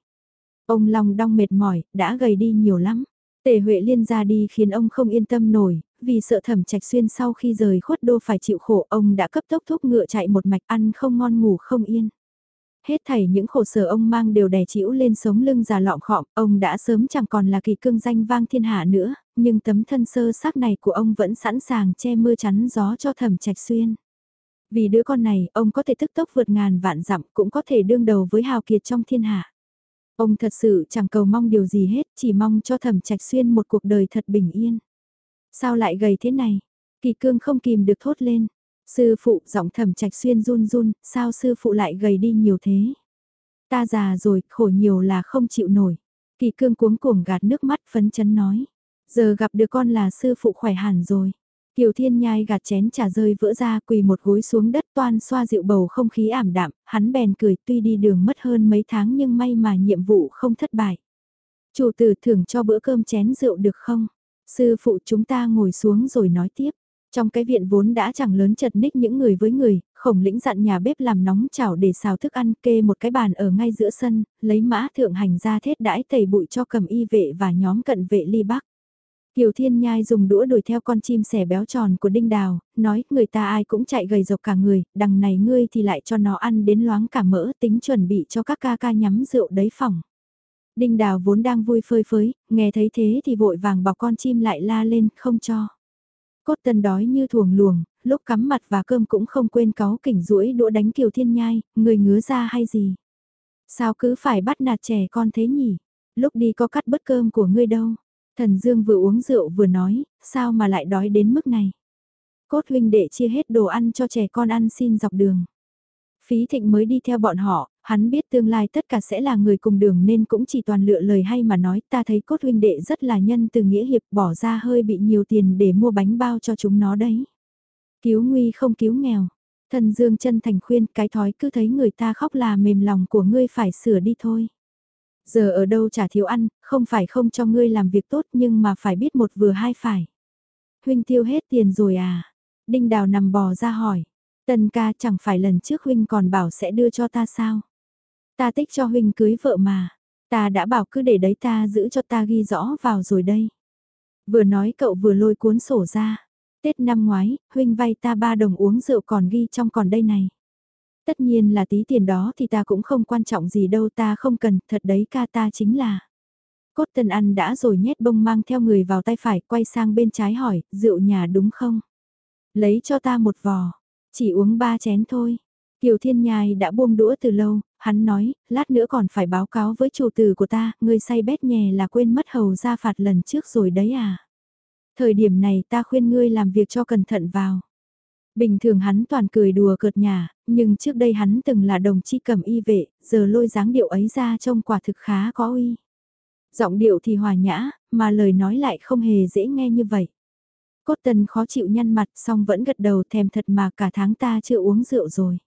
Ông lòng đong mệt mỏi, đã gầy đi nhiều lắm. Tề Huệ Liên ra đi khiến ông không yên tâm nổi, vì sợ thẩm trạch xuyên sau khi rời khuất đô phải chịu khổ ông đã cấp tốc thúc ngựa chạy một mạch ăn không ngon ngủ không yên. Hết thảy những khổ sở ông mang đều đè chịu lên sống lưng già lọm khọm, ông đã sớm chẳng còn là kỳ cương danh vang thiên hạ nữa, nhưng tấm thân sơ xác này của ông vẫn sẵn sàng che mưa chắn gió cho thẩm trạch xuyên. Vì đứa con này, ông có thể tức tốc vượt ngàn vạn dặm cũng có thể đương đầu với hào kiệt trong thiên hạ. Ông thật sự chẳng cầu mong điều gì hết, chỉ mong cho thẩm trạch xuyên một cuộc đời thật bình yên. Sao lại gầy thế này? Kỳ cương không kìm được thốt lên. Sư phụ giọng thầm trạch xuyên run run, sao sư phụ lại gầy đi nhiều thế? Ta già rồi, khổ nhiều là không chịu nổi. Kỳ cương cuống cuồng gạt nước mắt phấn chấn nói. Giờ gặp được con là sư phụ khỏe hẳn rồi. Kiều Thiên Nhai gạt chén trà rơi vỡ ra quỳ một gối xuống đất toan xoa dịu bầu không khí ảm đạm, hắn bèn cười tuy đi đường mất hơn mấy tháng nhưng may mà nhiệm vụ không thất bại. Chủ tử thưởng cho bữa cơm chén rượu được không? Sư phụ chúng ta ngồi xuống rồi nói tiếp. Trong cái viện vốn đã chẳng lớn chật ních những người với người, khổng lĩnh dặn nhà bếp làm nóng chảo để xào thức ăn kê một cái bàn ở ngay giữa sân, lấy mã thượng hành ra thết đãi tẩy bụi cho cầm y vệ và nhóm cận vệ ly bắc. Kiều Thiên Nhai dùng đũa đuổi theo con chim sẻ béo tròn của Đinh Đào, nói người ta ai cũng chạy gầy dọc cả người, đằng này ngươi thì lại cho nó ăn đến loáng cả mỡ tính chuẩn bị cho các ca ca nhắm rượu đấy phòng. Đinh Đào vốn đang vui phơi phới, nghe thấy thế thì vội vàng bảo con chim lại la lên không cho. Cốt tân đói như thuồng luồng, lúc cắm mặt và cơm cũng không quên cáu kỉnh rũi đũa đánh Kiều Thiên Nhai, người ngứa ra hay gì. Sao cứ phải bắt nạt trẻ con thế nhỉ? Lúc đi có cắt bớt cơm của ngươi đâu? Thần Dương vừa uống rượu vừa nói, sao mà lại đói đến mức này? Cốt huynh đệ chia hết đồ ăn cho trẻ con ăn xin dọc đường. Phí thịnh mới đi theo bọn họ, hắn biết tương lai tất cả sẽ là người cùng đường nên cũng chỉ toàn lựa lời hay mà nói ta thấy cốt huynh đệ rất là nhân từ nghĩa hiệp bỏ ra hơi bị nhiều tiền để mua bánh bao cho chúng nó đấy. Cứu nguy không cứu nghèo. Thần Dương chân thành khuyên cái thói cứ thấy người ta khóc là mềm lòng của ngươi phải sửa đi thôi. Giờ ở đâu chả thiếu ăn, không phải không cho ngươi làm việc tốt nhưng mà phải biết một vừa hai phải. Huynh tiêu hết tiền rồi à? Đinh Đào nằm bò ra hỏi. Tần ca chẳng phải lần trước Huynh còn bảo sẽ đưa cho ta sao? Ta tích cho Huynh cưới vợ mà. Ta đã bảo cứ để đấy ta giữ cho ta ghi rõ vào rồi đây. Vừa nói cậu vừa lôi cuốn sổ ra. Tết năm ngoái, Huynh vay ta ba đồng uống rượu còn ghi trong còn đây này. Tất nhiên là tí tiền đó thì ta cũng không quan trọng gì đâu ta không cần, thật đấy ca ta chính là. Cốt tân ăn đã rồi nhét bông mang theo người vào tay phải, quay sang bên trái hỏi, rượu nhà đúng không? Lấy cho ta một vò, chỉ uống ba chén thôi. Kiều Thiên Nhai đã buông đũa từ lâu, hắn nói, lát nữa còn phải báo cáo với chủ tử của ta, người say bét nhè là quên mất hầu ra phạt lần trước rồi đấy à. Thời điểm này ta khuyên ngươi làm việc cho cẩn thận vào. Bình thường hắn toàn cười đùa cợt nhà, nhưng trước đây hắn từng là đồng chi cầm y vệ, giờ lôi dáng điệu ấy ra trông quả thực khá có uy. Giọng điệu thì hòa nhã, mà lời nói lại không hề dễ nghe như vậy. Cốt tần khó chịu nhăn mặt xong vẫn gật đầu thèm thật mà cả tháng ta chưa uống rượu rồi.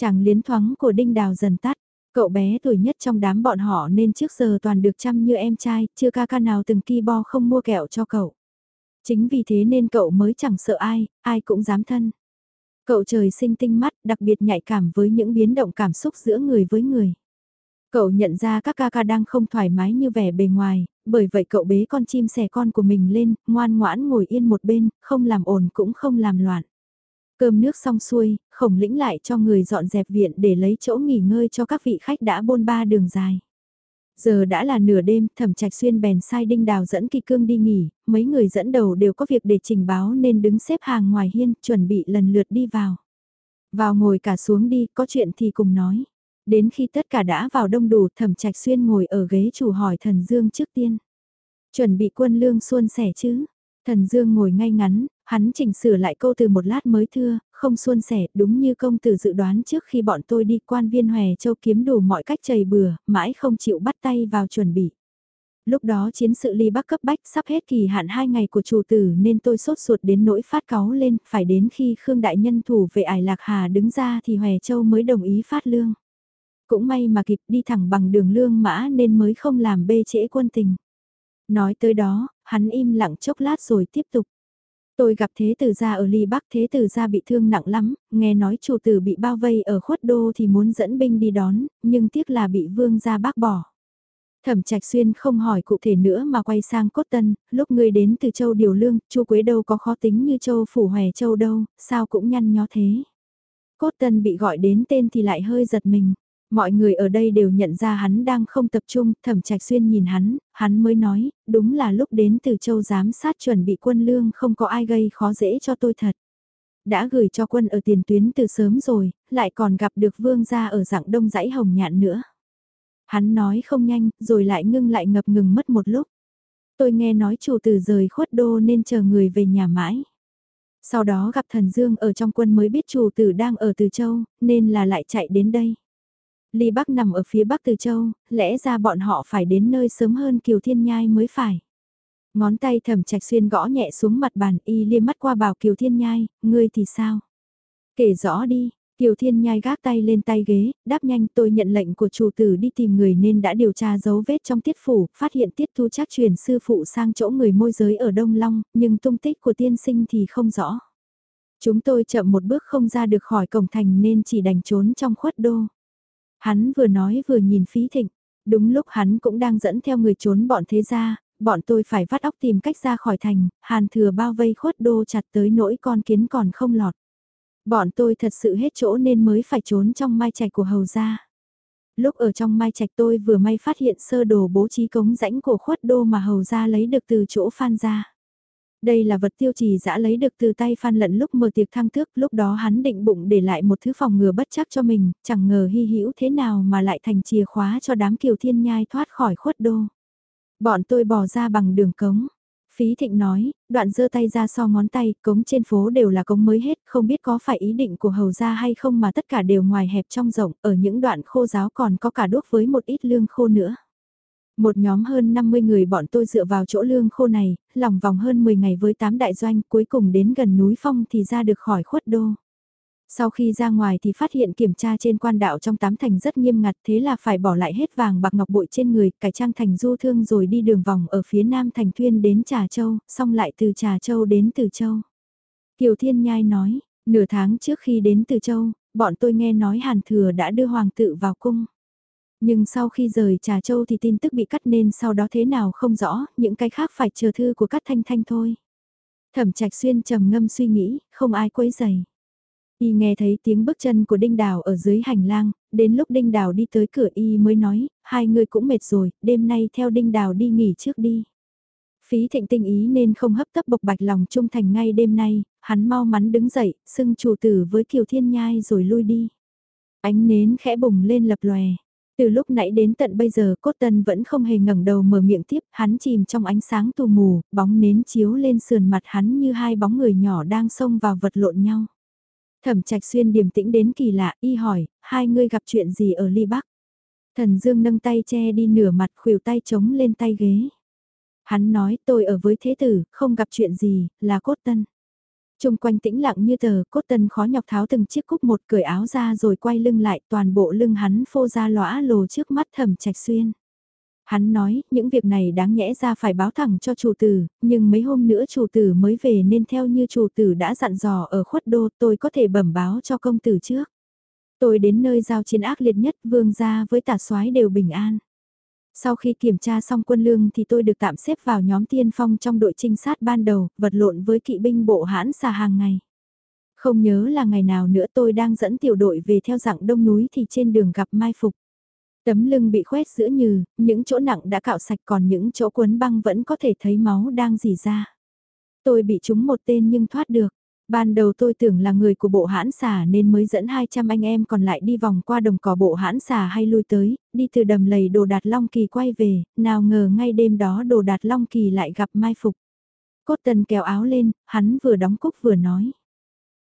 Chàng liến thoáng của đinh đào dần tắt, cậu bé tuổi nhất trong đám bọn họ nên trước giờ toàn được chăm như em trai, chưa ca ca nào từng ki bo không mua kẹo cho cậu. Chính vì thế nên cậu mới chẳng sợ ai, ai cũng dám thân. Cậu trời sinh tinh mắt, đặc biệt nhạy cảm với những biến động cảm xúc giữa người với người. Cậu nhận ra các ca ca đang không thoải mái như vẻ bề ngoài, bởi vậy cậu bế con chim sẻ con của mình lên, ngoan ngoãn ngồi yên một bên, không làm ồn cũng không làm loạn. Cơm nước xong xuôi, khổng lĩnh lại cho người dọn dẹp viện để lấy chỗ nghỉ ngơi cho các vị khách đã bôn ba đường dài. Giờ đã là nửa đêm, thẩm trạch xuyên bèn sai đinh đào dẫn kỳ cương đi nghỉ, mấy người dẫn đầu đều có việc để trình báo nên đứng xếp hàng ngoài hiên, chuẩn bị lần lượt đi vào. Vào ngồi cả xuống đi, có chuyện thì cùng nói. Đến khi tất cả đã vào đông đủ, thẩm trạch xuyên ngồi ở ghế chủ hỏi thần Dương trước tiên. Chuẩn bị quân lương xuân sẻ chứ? Thần Dương ngồi ngay ngắn, hắn chỉnh sửa lại câu từ một lát mới thưa, không xuân sẻ, đúng như công tử dự đoán trước khi bọn tôi đi quan viên hòe châu kiếm đủ mọi cách chầy bừa, mãi không chịu bắt tay vào chuẩn bị. Lúc đó chiến sự ly bắc cấp bách sắp hết kỳ hạn hai ngày của chủ tử nên tôi sốt ruột đến nỗi phát cáu lên, phải đến khi Khương Đại Nhân thủ về ải Lạc Hà đứng ra thì hòe châu mới đồng ý phát lương. Cũng may mà kịp đi thẳng bằng đường lương mã nên mới không làm bê trễ quân tình. Nói tới đó, hắn im lặng chốc lát rồi tiếp tục. Tôi gặp thế tử gia ở Ly Bắc thế tử gia bị thương nặng lắm, nghe nói chủ tử bị bao vây ở khuất đô thì muốn dẫn binh đi đón, nhưng tiếc là bị vương gia bác bỏ. Thẩm Trạch Xuyên không hỏi cụ thể nữa mà quay sang Cốt Tân, lúc ngươi đến từ châu Điều Lương, Chu Quế đâu có khó tính như châu Phủ hoè châu đâu, sao cũng nhăn nhó thế. Cốt Tân bị gọi đến tên thì lại hơi giật mình. Mọi người ở đây đều nhận ra hắn đang không tập trung, thẩm trạch xuyên nhìn hắn, hắn mới nói, đúng là lúc đến từ châu giám sát chuẩn bị quân lương không có ai gây khó dễ cho tôi thật. Đã gửi cho quân ở tiền tuyến từ sớm rồi, lại còn gặp được vương gia ở dạng đông dãy hồng nhạn nữa. Hắn nói không nhanh, rồi lại ngưng lại ngập ngừng mất một lúc. Tôi nghe nói chủ tử rời khuất đô nên chờ người về nhà mãi. Sau đó gặp thần Dương ở trong quân mới biết chủ tử đang ở Từ Châu, nên là lại chạy đến đây. Ly Bắc nằm ở phía Bắc Từ Châu, lẽ ra bọn họ phải đến nơi sớm hơn Kiều Thiên Nhai mới phải. Ngón tay thẩm trạch xuyên gõ nhẹ xuống mặt bàn y liêm mắt qua bảo Kiều Thiên Nhai, ngươi thì sao? Kể rõ đi, Kiều Thiên Nhai gác tay lên tay ghế, đáp nhanh tôi nhận lệnh của chủ tử đi tìm người nên đã điều tra dấu vết trong tiết phủ, phát hiện tiết thu chắc truyền sư phụ sang chỗ người môi giới ở Đông Long, nhưng tung tích của tiên sinh thì không rõ. Chúng tôi chậm một bước không ra được khỏi cổng thành nên chỉ đành trốn trong khuất đô. Hắn vừa nói vừa nhìn phí thịnh, đúng lúc hắn cũng đang dẫn theo người trốn bọn thế gia, bọn tôi phải vắt óc tìm cách ra khỏi thành, hàn thừa bao vây khuất đô chặt tới nỗi con kiến còn không lọt. Bọn tôi thật sự hết chỗ nên mới phải trốn trong mai trạch của hầu gia. Lúc ở trong mai trạch tôi vừa may phát hiện sơ đồ bố trí cống rãnh của khuất đô mà hầu gia lấy được từ chỗ phan gia. Đây là vật tiêu trì dã lấy được từ tay Phan Lận lúc mở tiệc thăng thước lúc đó hắn định bụng để lại một thứ phòng ngừa bất chắc cho mình, chẳng ngờ hy hữu thế nào mà lại thành chìa khóa cho đám kiều thiên nhai thoát khỏi khuất đô. Bọn tôi bỏ ra bằng đường cống. Phí thịnh nói, đoạn giơ tay ra so ngón tay, cống trên phố đều là cống mới hết, không biết có phải ý định của hầu gia hay không mà tất cả đều ngoài hẹp trong rộng, ở những đoạn khô giáo còn có cả đốt với một ít lương khô nữa. Một nhóm hơn 50 người bọn tôi dựa vào chỗ lương khô này, lòng vòng hơn 10 ngày với 8 đại doanh cuối cùng đến gần núi Phong thì ra được khỏi khuất đô. Sau khi ra ngoài thì phát hiện kiểm tra trên quan đạo trong tám thành rất nghiêm ngặt thế là phải bỏ lại hết vàng bạc ngọc bội trên người, cải trang thành du thương rồi đi đường vòng ở phía nam thành thuyên đến Trà Châu, xong lại từ Trà Châu đến Từ Châu. Kiều Thiên Nhai nói, nửa tháng trước khi đến Từ Châu, bọn tôi nghe nói Hàn Thừa đã đưa Hoàng tự vào cung. Nhưng sau khi rời Trà Châu thì tin tức bị cắt nên sau đó thế nào không rõ, những cái khác phải chờ thư của Cát Thanh Thanh thôi. Thẩm Trạch Xuyên trầm ngâm suy nghĩ, không ai quấy giày. Y nghe thấy tiếng bước chân của Đinh Đào ở dưới hành lang, đến lúc Đinh Đào đi tới cửa Y mới nói, hai người cũng mệt rồi, đêm nay theo Đinh Đào đi nghỉ trước đi. Phí thịnh tinh ý nên không hấp tấp bộc bạch lòng trung thành ngay đêm nay, hắn mau mắn đứng dậy, xưng chủ tử với Kiều Thiên Nhai rồi lui đi. Ánh nến khẽ bùng lên lập lòe, từ lúc nãy đến tận bây giờ cốt tân vẫn không hề ngẩng đầu mở miệng tiếp, hắn chìm trong ánh sáng tù mù, bóng nến chiếu lên sườn mặt hắn như hai bóng người nhỏ đang xông vào vật lộn nhau. Thẩm trạch xuyên điềm tĩnh đến kỳ lạ, y hỏi, hai người gặp chuyện gì ở ly bắc? Thần Dương nâng tay che đi nửa mặt khuỷu tay chống lên tay ghế. Hắn nói tôi ở với thế tử, không gặp chuyện gì, là cốt tân. Trung quanh tĩnh lặng như tờ, cốt tân khó nhọc tháo từng chiếc cúc một cởi áo ra rồi quay lưng lại toàn bộ lưng hắn phô ra lõa lồ trước mắt thẩm trạch xuyên. Hắn nói, những việc này đáng nhẽ ra phải báo thẳng cho chủ tử, nhưng mấy hôm nữa chủ tử mới về nên theo như chủ tử đã dặn dò ở khuất đô tôi có thể bẩm báo cho công tử trước. Tôi đến nơi giao chiến ác liệt nhất vương gia với tả soái đều bình an. Sau khi kiểm tra xong quân lương thì tôi được tạm xếp vào nhóm tiên phong trong đội trinh sát ban đầu, vật lộn với kỵ binh bộ hãn xà hàng ngày. Không nhớ là ngày nào nữa tôi đang dẫn tiểu đội về theo dạng đông núi thì trên đường gặp mai phục. Tấm lưng bị khoét giữa như, những chỗ nặng đã cạo sạch còn những chỗ quấn băng vẫn có thể thấy máu đang dì ra. Tôi bị trúng một tên nhưng thoát được. Ban đầu tôi tưởng là người của bộ hãn xà nên mới dẫn 200 anh em còn lại đi vòng qua đồng cỏ bộ hãn xà hay lui tới, đi từ đầm lầy đồ đạt Long Kỳ quay về, nào ngờ ngay đêm đó đồ đạt Long Kỳ lại gặp Mai Phục. Cốt tần kéo áo lên, hắn vừa đóng cúc vừa nói.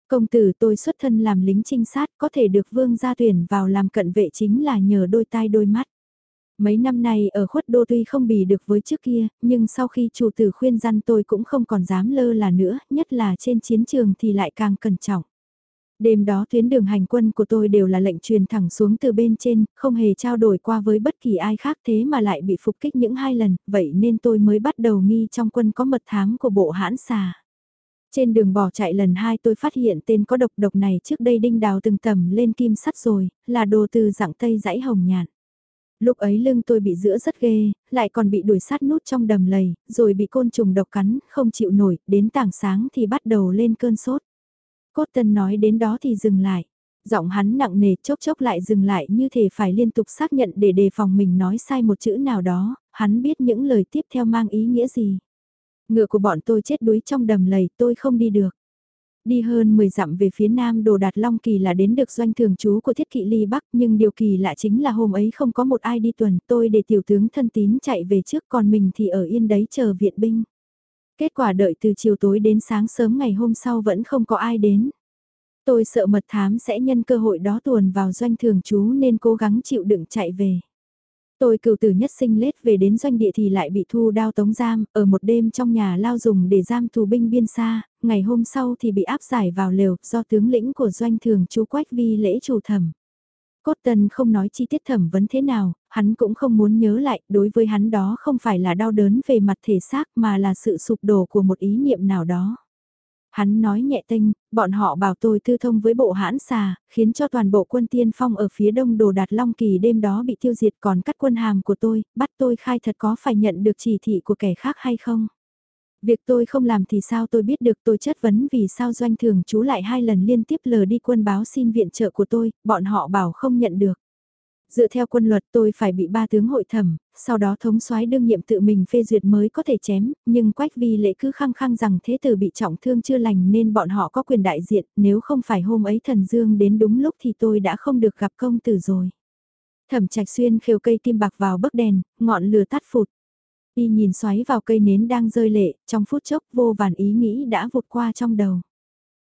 Công tử tôi xuất thân làm lính trinh sát có thể được vương gia tuyển vào làm cận vệ chính là nhờ đôi tai đôi mắt. Mấy năm nay ở khuất đô tuy không bì được với trước kia, nhưng sau khi chủ tử khuyên răn tôi cũng không còn dám lơ là nữa, nhất là trên chiến trường thì lại càng cẩn trọng. Đêm đó tuyến đường hành quân của tôi đều là lệnh truyền thẳng xuống từ bên trên, không hề trao đổi qua với bất kỳ ai khác thế mà lại bị phục kích những hai lần, vậy nên tôi mới bắt đầu nghi trong quân có mật thám của bộ hãn xà. Trên đường bỏ chạy lần hai tôi phát hiện tên có độc độc này trước đây đinh đào từng tầm lên kim sắt rồi, là đồ từ dạng tây dãy hồng nhạn. Lúc ấy lưng tôi bị giữa rất ghê, lại còn bị đuổi sát nút trong đầm lầy, rồi bị côn trùng độc cắn, không chịu nổi, đến tảng sáng thì bắt đầu lên cơn sốt. Cốt tân nói đến đó thì dừng lại. Giọng hắn nặng nề chốc chốc lại dừng lại như thể phải liên tục xác nhận để đề phòng mình nói sai một chữ nào đó, hắn biết những lời tiếp theo mang ý nghĩa gì. Ngựa của bọn tôi chết đuối trong đầm lầy tôi không đi được. Đi hơn 10 dặm về phía nam đồ đạt Long Kỳ là đến được doanh thường trú của thiết kỵ ly Bắc, nhưng điều kỳ lạ chính là hôm ấy không có một ai đi tuần, tôi để tiểu tướng thân tín chạy về trước, còn mình thì ở yên đấy chờ viện binh. Kết quả đợi từ chiều tối đến sáng sớm ngày hôm sau vẫn không có ai đến. Tôi sợ mật thám sẽ nhân cơ hội đó tuồn vào doanh thường trú nên cố gắng chịu đựng chạy về. Tôi cựu tử nhất sinh lết về đến doanh địa thì lại bị thu đao tống giam, ở một đêm trong nhà lao dùng để giam tù binh biên xa, ngày hôm sau thì bị áp giải vào lều do tướng lĩnh của doanh thường chú Quách Vi lễ chủ thẩm. Cốt tần không nói chi tiết thẩm vấn thế nào, hắn cũng không muốn nhớ lại, đối với hắn đó không phải là đau đớn về mặt thể xác mà là sự sụp đổ của một ý niệm nào đó. Hắn nói nhẹ tinh, bọn họ bảo tôi thư thông với bộ hãn xà, khiến cho toàn bộ quân tiên phong ở phía đông đồ đạt Long Kỳ đêm đó bị tiêu diệt còn cắt quân hàm của tôi, bắt tôi khai thật có phải nhận được chỉ thị của kẻ khác hay không. Việc tôi không làm thì sao tôi biết được tôi chất vấn vì sao doanh thường chú lại hai lần liên tiếp lờ đi quân báo xin viện trợ của tôi, bọn họ bảo không nhận được. Dựa theo quân luật tôi phải bị ba tướng hội thẩm, sau đó thống soái đương nhiệm tự mình phê duyệt mới có thể chém, nhưng Quách Vi lệ cứ khăng khăng rằng thế tử bị trọng thương chưa lành nên bọn họ có quyền đại diện, nếu không phải hôm ấy thần dương đến đúng lúc thì tôi đã không được gặp công tử rồi. Thẩm trạch xuyên khều cây kim bạc vào bức đèn, ngọn lửa tắt phụt. Y nhìn xoáy vào cây nến đang rơi lệ, trong phút chốc vô vàn ý nghĩ đã vụt qua trong đầu.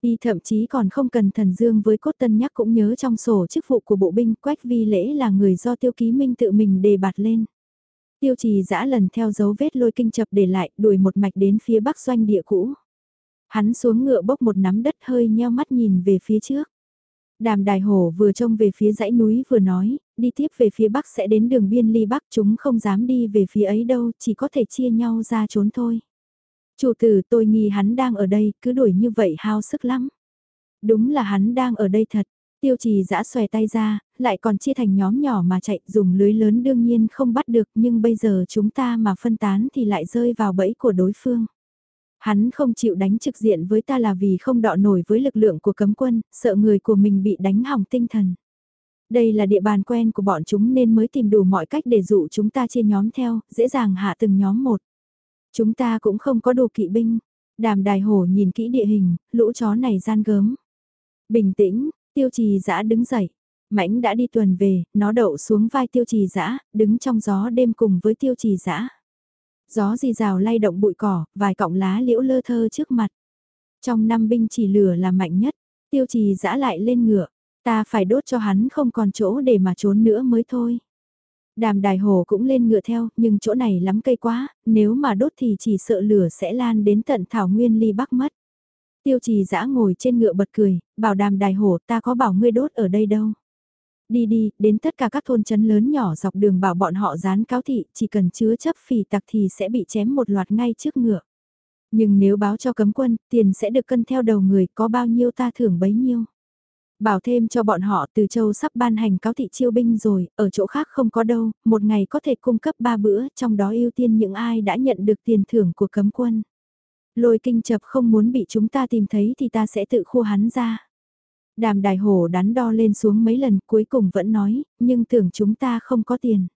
Y thậm chí còn không cần thần dương với cốt tân nhắc cũng nhớ trong sổ chức vụ của bộ binh Quách Vi Lễ là người do tiêu ký minh tự mình đề bạt lên. Tiêu trì dã lần theo dấu vết lôi kinh chập để lại đuổi một mạch đến phía bắc doanh địa cũ. Hắn xuống ngựa bốc một nắm đất hơi nheo mắt nhìn về phía trước. Đàm đài hổ vừa trông về phía dãy núi vừa nói, đi tiếp về phía bắc sẽ đến đường biên ly bắc chúng không dám đi về phía ấy đâu, chỉ có thể chia nhau ra trốn thôi. Chủ tử tôi nghi hắn đang ở đây, cứ đuổi như vậy hao sức lắm. Đúng là hắn đang ở đây thật. Tiêu trì giã xòe tay ra, lại còn chia thành nhóm nhỏ mà chạy dùng lưới lớn đương nhiên không bắt được nhưng bây giờ chúng ta mà phân tán thì lại rơi vào bẫy của đối phương. Hắn không chịu đánh trực diện với ta là vì không đọ nổi với lực lượng của cấm quân, sợ người của mình bị đánh hỏng tinh thần. Đây là địa bàn quen của bọn chúng nên mới tìm đủ mọi cách để dụ chúng ta chia nhóm theo, dễ dàng hạ từng nhóm một. Chúng ta cũng không có đồ kỵ binh. Đàm đài hổ nhìn kỹ địa hình, lũ chó này gian gớm. Bình tĩnh, tiêu trì dã đứng dậy. Mãnh đã đi tuần về, nó đậu xuống vai tiêu trì dã đứng trong gió đêm cùng với tiêu trì dã Gió rì rào lay động bụi cỏ, vài cọng lá liễu lơ thơ trước mặt. Trong năm binh chỉ lửa là mạnh nhất, tiêu trì dã lại lên ngựa. Ta phải đốt cho hắn không còn chỗ để mà trốn nữa mới thôi. Đàm đài hồ cũng lên ngựa theo, nhưng chỗ này lắm cây quá, nếu mà đốt thì chỉ sợ lửa sẽ lan đến tận thảo nguyên ly bắc mất. Tiêu trì dã ngồi trên ngựa bật cười, bảo đàm đài hồ ta có bảo ngươi đốt ở đây đâu. Đi đi, đến tất cả các thôn chấn lớn nhỏ dọc đường bảo bọn họ dán cáo thị, chỉ cần chứa chấp phì tặc thì sẽ bị chém một loạt ngay trước ngựa. Nhưng nếu báo cho cấm quân, tiền sẽ được cân theo đầu người, có bao nhiêu ta thưởng bấy nhiêu. Bảo thêm cho bọn họ từ châu sắp ban hành cáo thị chiêu binh rồi, ở chỗ khác không có đâu, một ngày có thể cung cấp ba bữa, trong đó ưu tiên những ai đã nhận được tiền thưởng của cấm quân. Lôi kinh chập không muốn bị chúng ta tìm thấy thì ta sẽ tự khu hắn ra. Đàm đài hổ đắn đo lên xuống mấy lần cuối cùng vẫn nói, nhưng tưởng chúng ta không có tiền.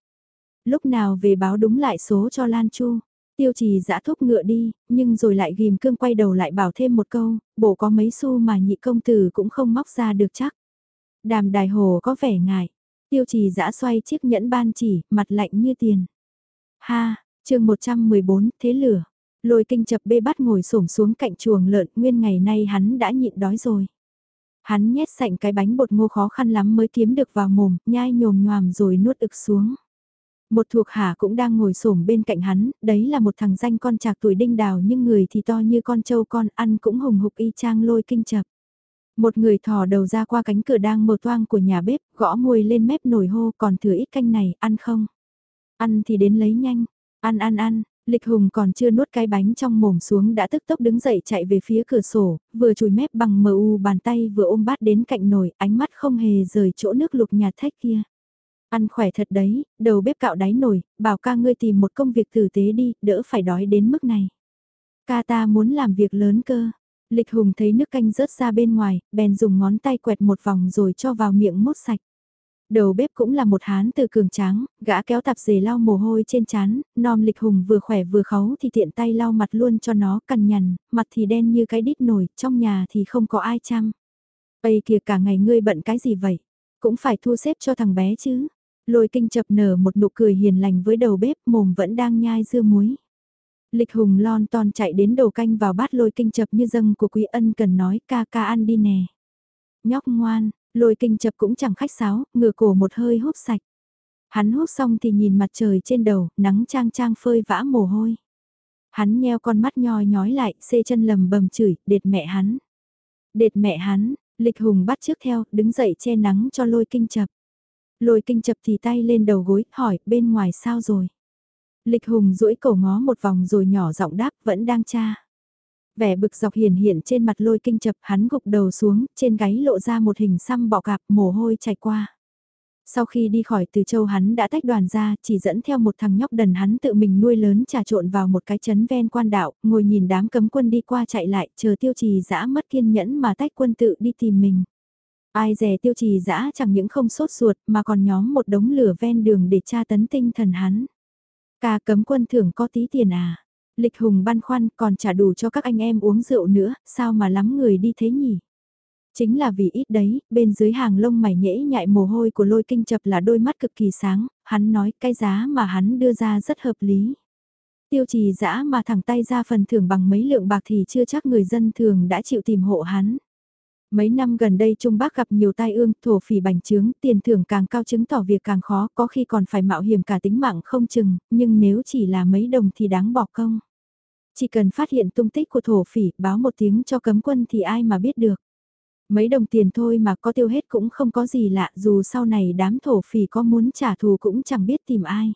Lúc nào về báo đúng lại số cho Lan Chu. Tiêu trì giã thúc ngựa đi, nhưng rồi lại ghim cương quay đầu lại bảo thêm một câu, bộ có mấy xu mà nhị công tử cũng không móc ra được chắc. Đàm đài hồ có vẻ ngại. Tiêu trì giã xoay chiếc nhẫn ban chỉ, mặt lạnh như tiền. Ha, chương 114, thế lửa. Lôi kinh chập bê bắt ngồi xổm xuống cạnh chuồng lợn, nguyên ngày nay hắn đã nhịn đói rồi. Hắn nhét sạnh cái bánh bột ngô khó khăn lắm mới kiếm được vào mồm, nhai nhồm nhòm rồi nuốt ực xuống. Một thuộc hạ cũng đang ngồi xổm bên cạnh hắn, đấy là một thằng danh con chạc tuổi đinh đào nhưng người thì to như con trâu con ăn cũng hùng hục y chang lôi kinh chập. Một người thò đầu ra qua cánh cửa đang mở toang của nhà bếp, gõ mùi lên mép nồi hô còn thừa ít canh này, ăn không? Ăn thì đến lấy nhanh, ăn ăn ăn, Lịch Hùng còn chưa nuốt cái bánh trong mồm xuống đã tức tốc đứng dậy chạy về phía cửa sổ, vừa chùi mép bằng mờ u bàn tay vừa ôm bát đến cạnh nồi, ánh mắt không hề rời chỗ nước lục nhạt thách kia. Ăn khỏe thật đấy, đầu bếp cạo đáy nồi, bảo ca ngươi tìm một công việc tử tế đi, đỡ phải đói đến mức này. Ca ta muốn làm việc lớn cơ. Lịch Hùng thấy nước canh rớt ra bên ngoài, bèn dùng ngón tay quẹt một vòng rồi cho vào miệng mốt sạch. Đầu bếp cũng là một hán từ cường tráng, gã kéo tạp dề lau mồ hôi trên chán, nom lịch hùng vừa khỏe vừa khấu thì tiện tay lau mặt luôn cho nó cằn nhằn, mặt thì đen như cái đít nổi, trong nhà thì không có ai chăm. Ây kìa cả ngày ngươi bận cái gì vậy? Cũng phải thu xếp cho thằng bé chứ. Lôi kinh chập nở một nụ cười hiền lành với đầu bếp mồm vẫn đang nhai dưa muối. Lịch hùng lon ton chạy đến đầu canh vào bát lôi kinh chập như dâng của quý ân cần nói ca ca ăn đi nè. Nhóc ngoan, Lôi kinh chập cũng chẳng khách sáo, ngửa cổ một hơi hút sạch. Hắn hút xong thì nhìn mặt trời trên đầu, nắng trang trang phơi vã mồ hôi. Hắn nheo con mắt nhoi nhói lại, xê chân lầm bầm chửi, đệt mẹ hắn. Đệt mẹ hắn, lịch hùng bắt trước theo, đứng dậy che nắng cho lôi kinh chập. Lôi kinh chập thì tay lên đầu gối, hỏi, bên ngoài sao rồi? Lịch hùng duỗi cổ ngó một vòng rồi nhỏ giọng đáp, vẫn đang tra. Vẻ bực dọc hiển hiện trên mặt lôi kinh chập hắn gục đầu xuống, trên gáy lộ ra một hình xăm bọ cạp mồ hôi chảy qua. Sau khi đi khỏi từ châu hắn đã tách đoàn ra, chỉ dẫn theo một thằng nhóc đần hắn tự mình nuôi lớn trà trộn vào một cái chấn ven quan đạo, ngồi nhìn đám cấm quân đi qua chạy lại, chờ tiêu trì dã mất kiên nhẫn mà tách quân tự đi tìm mình. Ai dè tiêu trì dã chẳng những không sốt ruột mà còn nhóm một đống lửa ven đường để tra tấn tinh thần hắn. Ca cấm quân thưởng có tí tiền à? Lịch Hùng băn khoăn còn trả đủ cho các anh em uống rượu nữa, sao mà lắm người đi thế nhỉ? Chính là vì ít đấy, bên dưới hàng lông mày nhễ nhại mồ hôi của lôi kinh chập là đôi mắt cực kỳ sáng, hắn nói cái giá mà hắn đưa ra rất hợp lý. Tiêu trì dã mà thẳng tay ra phần thưởng bằng mấy lượng bạc thì chưa chắc người dân thường đã chịu tìm hộ hắn. Mấy năm gần đây Trung Bắc gặp nhiều tai ương, thổ phỉ bành trướng, tiền thưởng càng cao chứng tỏ việc càng khó, có khi còn phải mạo hiểm cả tính mạng không chừng, nhưng nếu chỉ là mấy đồng thì đáng bỏ công. Chỉ cần phát hiện tung tích của thổ phỉ, báo một tiếng cho cấm quân thì ai mà biết được. Mấy đồng tiền thôi mà có tiêu hết cũng không có gì lạ, dù sau này đám thổ phỉ có muốn trả thù cũng chẳng biết tìm ai.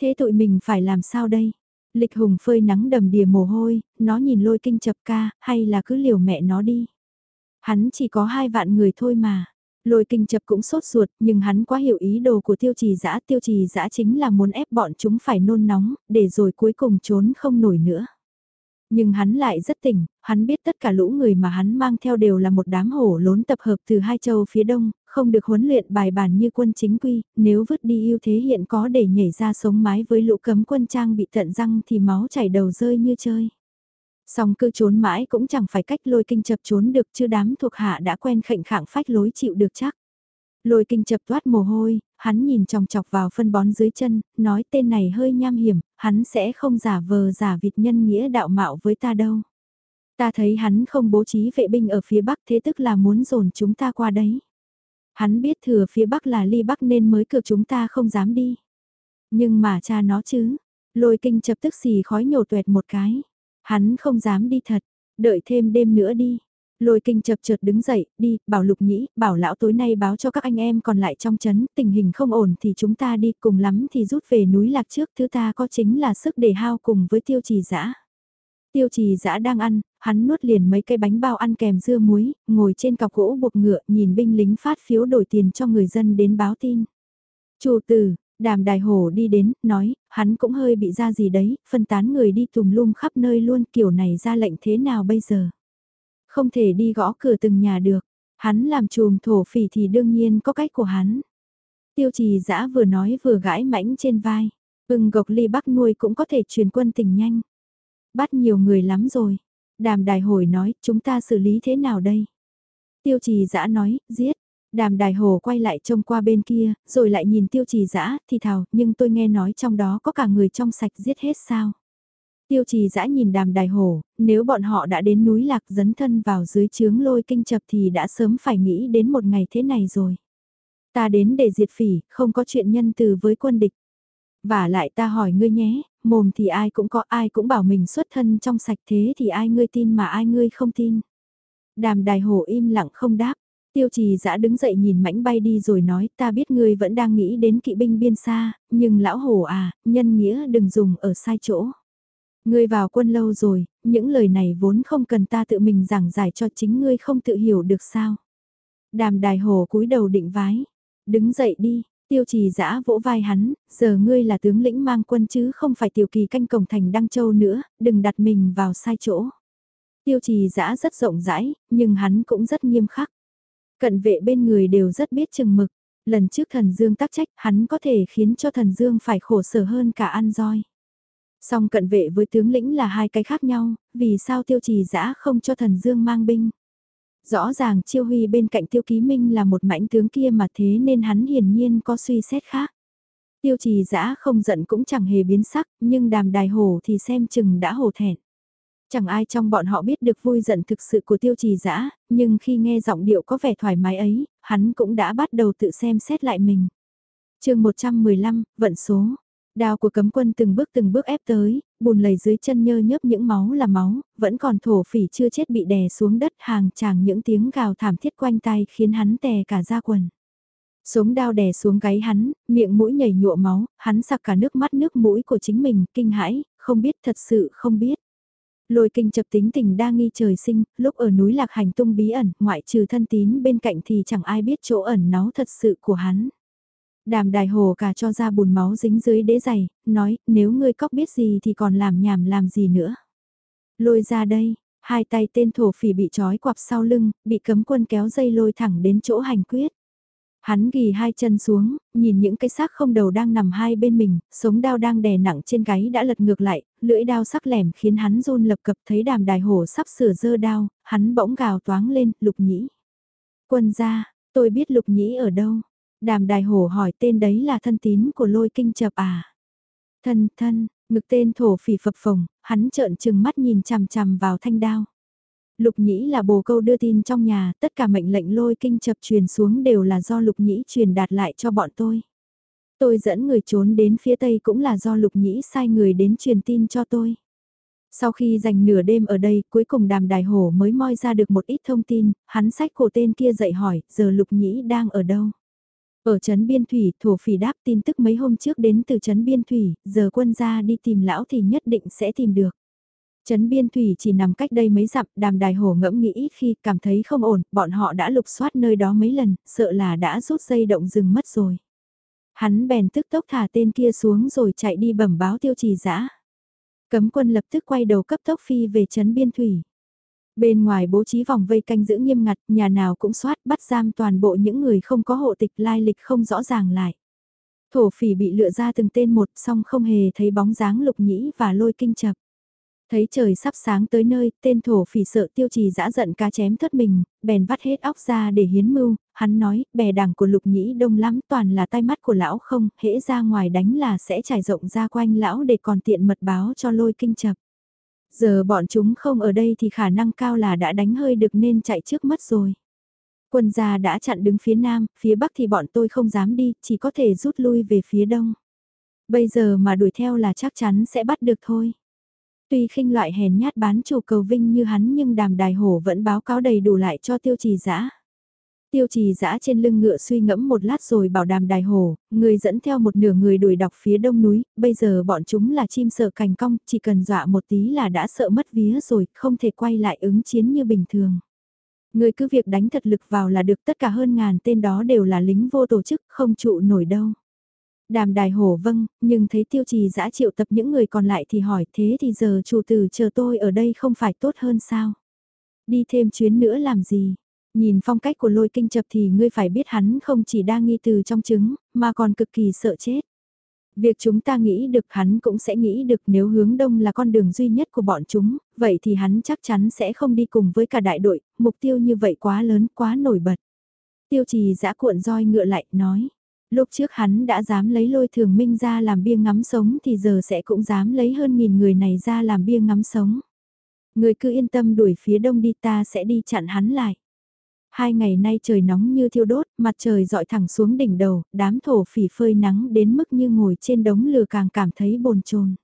Thế tụi mình phải làm sao đây? Lịch hùng phơi nắng đầm đìa mồ hôi, nó nhìn lôi kinh chập ca, hay là cứ liều mẹ nó đi. Hắn chỉ có hai vạn người thôi mà. Lôi kinh chập cũng sốt ruột, nhưng hắn quá hiểu ý đồ của tiêu trì giã Tiêu trì giã chính là muốn ép bọn chúng phải nôn nóng, để rồi cuối cùng trốn không nổi nữa. Nhưng hắn lại rất tỉnh, hắn biết tất cả lũ người mà hắn mang theo đều là một đám hổ lốn tập hợp từ hai châu phía đông, không được huấn luyện bài bản như quân chính quy, nếu vứt đi ưu thế hiện có để nhảy ra sống mái với lũ cấm quân trang bị tận răng thì máu chảy đầu rơi như chơi. Song cứ trốn mãi cũng chẳng phải cách lôi kinh chập trốn được chứ đám thuộc hạ đã quen khệnh khạng phách lối chịu được chắc. Lôi kinh chập toát mồ hôi, hắn nhìn chòng chọc vào phân bón dưới chân, nói tên này hơi nham hiểm, hắn sẽ không giả vờ giả vịt nhân nghĩa đạo mạo với ta đâu. Ta thấy hắn không bố trí vệ binh ở phía bắc thế tức là muốn dồn chúng ta qua đấy. Hắn biết thừa phía bắc là ly bắc nên mới cược chúng ta không dám đi. Nhưng mà cha nó chứ, lôi kinh chập tức xì khói nhổ tuẹt một cái. Hắn không dám đi thật, đợi thêm đêm nữa đi. Lôi kinh chập chợt đứng dậy, đi, bảo lục nhĩ, bảo lão tối nay báo cho các anh em còn lại trong chấn, tình hình không ổn thì chúng ta đi, cùng lắm thì rút về núi lạc trước, thứ ta có chính là sức để hao cùng với tiêu trì dã Tiêu trì dã đang ăn, hắn nuốt liền mấy cây bánh bao ăn kèm dưa muối, ngồi trên cọc gỗ buộc ngựa, nhìn binh lính phát phiếu đổi tiền cho người dân đến báo tin. Chủ tử, đàm đài hổ đi đến, nói, hắn cũng hơi bị ra gì đấy, phân tán người đi tùm lum khắp nơi luôn, kiểu này ra lệnh thế nào bây giờ? Không thể đi gõ cửa từng nhà được. Hắn làm chùm thổ phỉ thì đương nhiên có cách của hắn. Tiêu trì dã vừa nói vừa gãi mãnh trên vai. Ưng gộc ly bắc nuôi cũng có thể truyền quân tình nhanh. Bắt nhiều người lắm rồi. Đàm đài hồi nói, chúng ta xử lý thế nào đây? Tiêu trì dã nói, giết. Đàm đài hồ quay lại trông qua bên kia, rồi lại nhìn tiêu trì dã thì thào, nhưng tôi nghe nói trong đó có cả người trong sạch giết hết sao? Tiêu trì dã nhìn đàm đài hồ nếu bọn họ đã đến núi lạc dấn thân vào dưới chướng lôi kinh chập thì đã sớm phải nghĩ đến một ngày thế này rồi. Ta đến để diệt phỉ, không có chuyện nhân từ với quân địch. Và lại ta hỏi ngươi nhé, mồm thì ai cũng có ai cũng bảo mình xuất thân trong sạch thế thì ai ngươi tin mà ai ngươi không tin. Đàm đài hồ im lặng không đáp. Tiêu trì giã đứng dậy nhìn mảnh bay đi rồi nói ta biết ngươi vẫn đang nghĩ đến kỵ binh biên xa, nhưng lão hổ à, nhân nghĩa đừng dùng ở sai chỗ. Ngươi vào quân lâu rồi, những lời này vốn không cần ta tự mình giảng giải cho chính ngươi không tự hiểu được sao. Đàm đài hồ cúi đầu định vái. Đứng dậy đi, tiêu trì giã vỗ vai hắn, giờ ngươi là tướng lĩnh mang quân chứ không phải tiểu kỳ canh cổng thành Đăng Châu nữa, đừng đặt mình vào sai chỗ. Tiêu trì giã rất rộng rãi, nhưng hắn cũng rất nghiêm khắc. Cận vệ bên người đều rất biết chừng mực. Lần trước thần Dương tác trách, hắn có thể khiến cho thần Dương phải khổ sở hơn cả ăn roi. Song cận vệ với tướng lĩnh là hai cái khác nhau, vì sao tiêu trì giã không cho thần Dương mang binh? Rõ ràng chiêu huy bên cạnh tiêu ký minh là một mãnh tướng kia mà thế nên hắn hiển nhiên có suy xét khác. Tiêu trì giã không giận cũng chẳng hề biến sắc, nhưng đàm đài hổ thì xem chừng đã hổ thẹn. Chẳng ai trong bọn họ biết được vui giận thực sự của tiêu trì dã nhưng khi nghe giọng điệu có vẻ thoải mái ấy, hắn cũng đã bắt đầu tự xem xét lại mình. chương 115, vận số. Đao của cấm quân từng bước từng bước ép tới, bùn lầy dưới chân nhơ nhớp những máu là máu, vẫn còn thổ phỉ chưa chết bị đè xuống đất hàng chàng những tiếng gào thảm thiết quanh tay khiến hắn tè cả da quần. Sống đao đè xuống gáy hắn, miệng mũi nhảy nhụa máu, hắn sặc cả nước mắt nước mũi của chính mình, kinh hãi, không biết thật sự không biết. Lôi kinh chập tính tình đa nghi trời sinh, lúc ở núi lạc hành tung bí ẩn, ngoại trừ thân tín bên cạnh thì chẳng ai biết chỗ ẩn náu thật sự của hắn. Đàm đài hồ cả cho ra bùn máu dính dưới đế giày, nói, nếu ngươi cóc biết gì thì còn làm nhảm làm gì nữa. Lôi ra đây, hai tay tên thổ phỉ bị trói quặp sau lưng, bị cấm quân kéo dây lôi thẳng đến chỗ hành quyết. Hắn ghi hai chân xuống, nhìn những cái xác không đầu đang nằm hai bên mình, sống đao đang đè nặng trên gáy đã lật ngược lại, lưỡi đao sắc lẻm khiến hắn run lập cập thấy đàm đài hổ sắp sửa dơ đao, hắn bỗng gào toáng lên, lục nhĩ. Quân ra, tôi biết lục nhĩ ở đâu. Đàm đài hổ hỏi tên đấy là thân tín của lôi kinh chập à. Thân, thân, ngực tên thổ phỉ phập phồng, hắn trợn trừng mắt nhìn chằm chằm vào thanh đao. Lục Nhĩ là bồ câu đưa tin trong nhà, tất cả mệnh lệnh lôi kinh chập truyền xuống đều là do Lục Nhĩ truyền đạt lại cho bọn tôi. Tôi dẫn người trốn đến phía Tây cũng là do Lục Nhĩ sai người đến truyền tin cho tôi. Sau khi dành nửa đêm ở đây, cuối cùng đàm đài hổ mới moi ra được một ít thông tin, hắn sách cổ tên kia dậy hỏi, giờ Lục Nhĩ đang ở đâu? Ở Trấn Biên Thủy, thổ phỉ đáp tin tức mấy hôm trước đến từ Trấn Biên Thủy, giờ quân ra đi tìm lão thì nhất định sẽ tìm được. Trấn Biên Thủy chỉ nằm cách đây mấy dặm, đàm đài hổ ngẫm nghĩ khi cảm thấy không ổn, bọn họ đã lục soát nơi đó mấy lần, sợ là đã rút dây động rừng mất rồi. Hắn bèn tức tốc thả tên kia xuống rồi chạy đi bẩm báo tiêu trì dã Cấm quân lập tức quay đầu cấp tốc phi về Trấn Biên Thủy. Bên ngoài bố trí vòng vây canh giữ nghiêm ngặt, nhà nào cũng soát bắt giam toàn bộ những người không có hộ tịch lai lịch không rõ ràng lại. Thổ phỉ bị lựa ra từng tên một song không hề thấy bóng dáng lục nhĩ và lôi kinh chập. Thấy trời sắp sáng tới nơi, tên thổ phỉ sợ tiêu trì dã giận cá chém thất mình, bèn vắt hết óc ra để hiến mưu, hắn nói, bè đảng của lục nhĩ đông lắm toàn là tai mắt của lão không, hễ ra ngoài đánh là sẽ trải rộng ra quanh lão để còn tiện mật báo cho lôi kinh chập. Giờ bọn chúng không ở đây thì khả năng cao là đã đánh hơi được nên chạy trước mất rồi. Quân gia đã chặn đứng phía nam, phía bắc thì bọn tôi không dám đi, chỉ có thể rút lui về phía đông. Bây giờ mà đuổi theo là chắc chắn sẽ bắt được thôi. Tuy khinh loại hèn nhát bán chủ cầu vinh như hắn nhưng đàm đài hổ vẫn báo cáo đầy đủ lại cho tiêu trì dã Tiêu trì dã trên lưng ngựa suy ngẫm một lát rồi bảo đàm đài hổ, người dẫn theo một nửa người đuổi đọc phía đông núi, bây giờ bọn chúng là chim sợ cành cong, chỉ cần dọa một tí là đã sợ mất vía rồi, không thể quay lại ứng chiến như bình thường. Người cứ việc đánh thật lực vào là được tất cả hơn ngàn tên đó đều là lính vô tổ chức, không trụ nổi đâu. Đàm đài hổ vâng, nhưng thấy tiêu trì giã triệu tập những người còn lại thì hỏi thế thì giờ chủ tử chờ tôi ở đây không phải tốt hơn sao? Đi thêm chuyến nữa làm gì? Nhìn phong cách của lôi kinh chập thì ngươi phải biết hắn không chỉ đa nghi từ trong trứng, mà còn cực kỳ sợ chết. Việc chúng ta nghĩ được hắn cũng sẽ nghĩ được nếu hướng đông là con đường duy nhất của bọn chúng, vậy thì hắn chắc chắn sẽ không đi cùng với cả đại đội, mục tiêu như vậy quá lớn, quá nổi bật. Tiêu trì giã cuộn roi ngựa lại, nói. Lúc trước hắn đã dám lấy lôi thường minh ra làm bia ngắm sống thì giờ sẽ cũng dám lấy hơn nghìn người này ra làm bia ngắm sống. Người cứ yên tâm đuổi phía đông đi ta sẽ đi chặn hắn lại. Hai ngày nay trời nóng như thiêu đốt, mặt trời dọi thẳng xuống đỉnh đầu, đám thổ phỉ phơi nắng đến mức như ngồi trên đống lửa càng cảm thấy bồn chồn.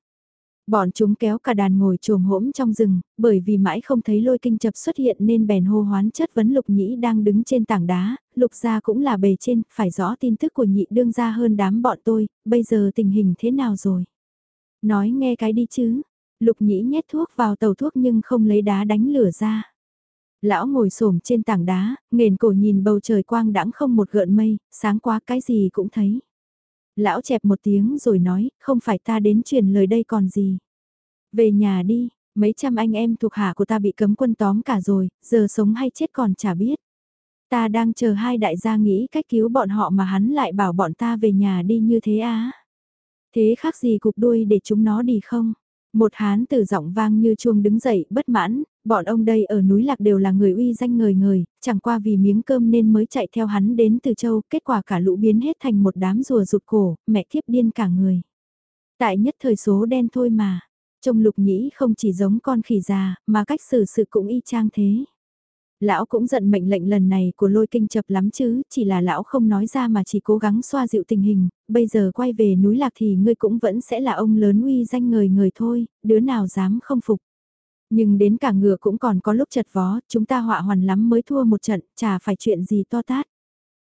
Bọn chúng kéo cả đàn ngồi trồm hỗm trong rừng, bởi vì mãi không thấy lôi kinh chập xuất hiện nên bèn hô hoán chất vấn lục nhĩ đang đứng trên tảng đá, lục gia cũng là bề trên, phải rõ tin tức của nhị đương gia hơn đám bọn tôi, bây giờ tình hình thế nào rồi? Nói nghe cái đi chứ, Lục nhĩ nhét thuốc vào tàu thuốc nhưng không lấy đá đánh lửa ra. Lão ngồi xổm trên tảng đá, nghền cổ nhìn bầu trời quang đãng không một gợn mây, sáng quá cái gì cũng thấy. Lão chẹp một tiếng rồi nói, không phải ta đến truyền lời đây còn gì. Về nhà đi, mấy trăm anh em thuộc hạ của ta bị cấm quân tóm cả rồi, giờ sống hay chết còn chả biết. Ta đang chờ hai đại gia nghĩ cách cứu bọn họ mà hắn lại bảo bọn ta về nhà đi như thế á. Thế khác gì cục đuôi để chúng nó đi không? Một hán tử giọng vang như chuông đứng dậy, bất mãn, bọn ông đây ở núi Lạc đều là người uy danh người người, chẳng qua vì miếng cơm nên mới chạy theo hắn đến từ châu, kết quả cả lũ biến hết thành một đám rùa rụt cổ, mẹ thiếp điên cả người. Tại nhất thời số đen thôi mà, trông lục nhĩ không chỉ giống con khỉ già, mà cách xử sự cũng y chang thế. Lão cũng giận mệnh lệnh lần này của lôi kinh chập lắm chứ, chỉ là lão không nói ra mà chỉ cố gắng xoa dịu tình hình, bây giờ quay về núi lạc thì ngươi cũng vẫn sẽ là ông lớn uy danh người người thôi, đứa nào dám không phục. Nhưng đến cả ngựa cũng còn có lúc chật vó, chúng ta họa hoàn lắm mới thua một trận, chả phải chuyện gì to tát.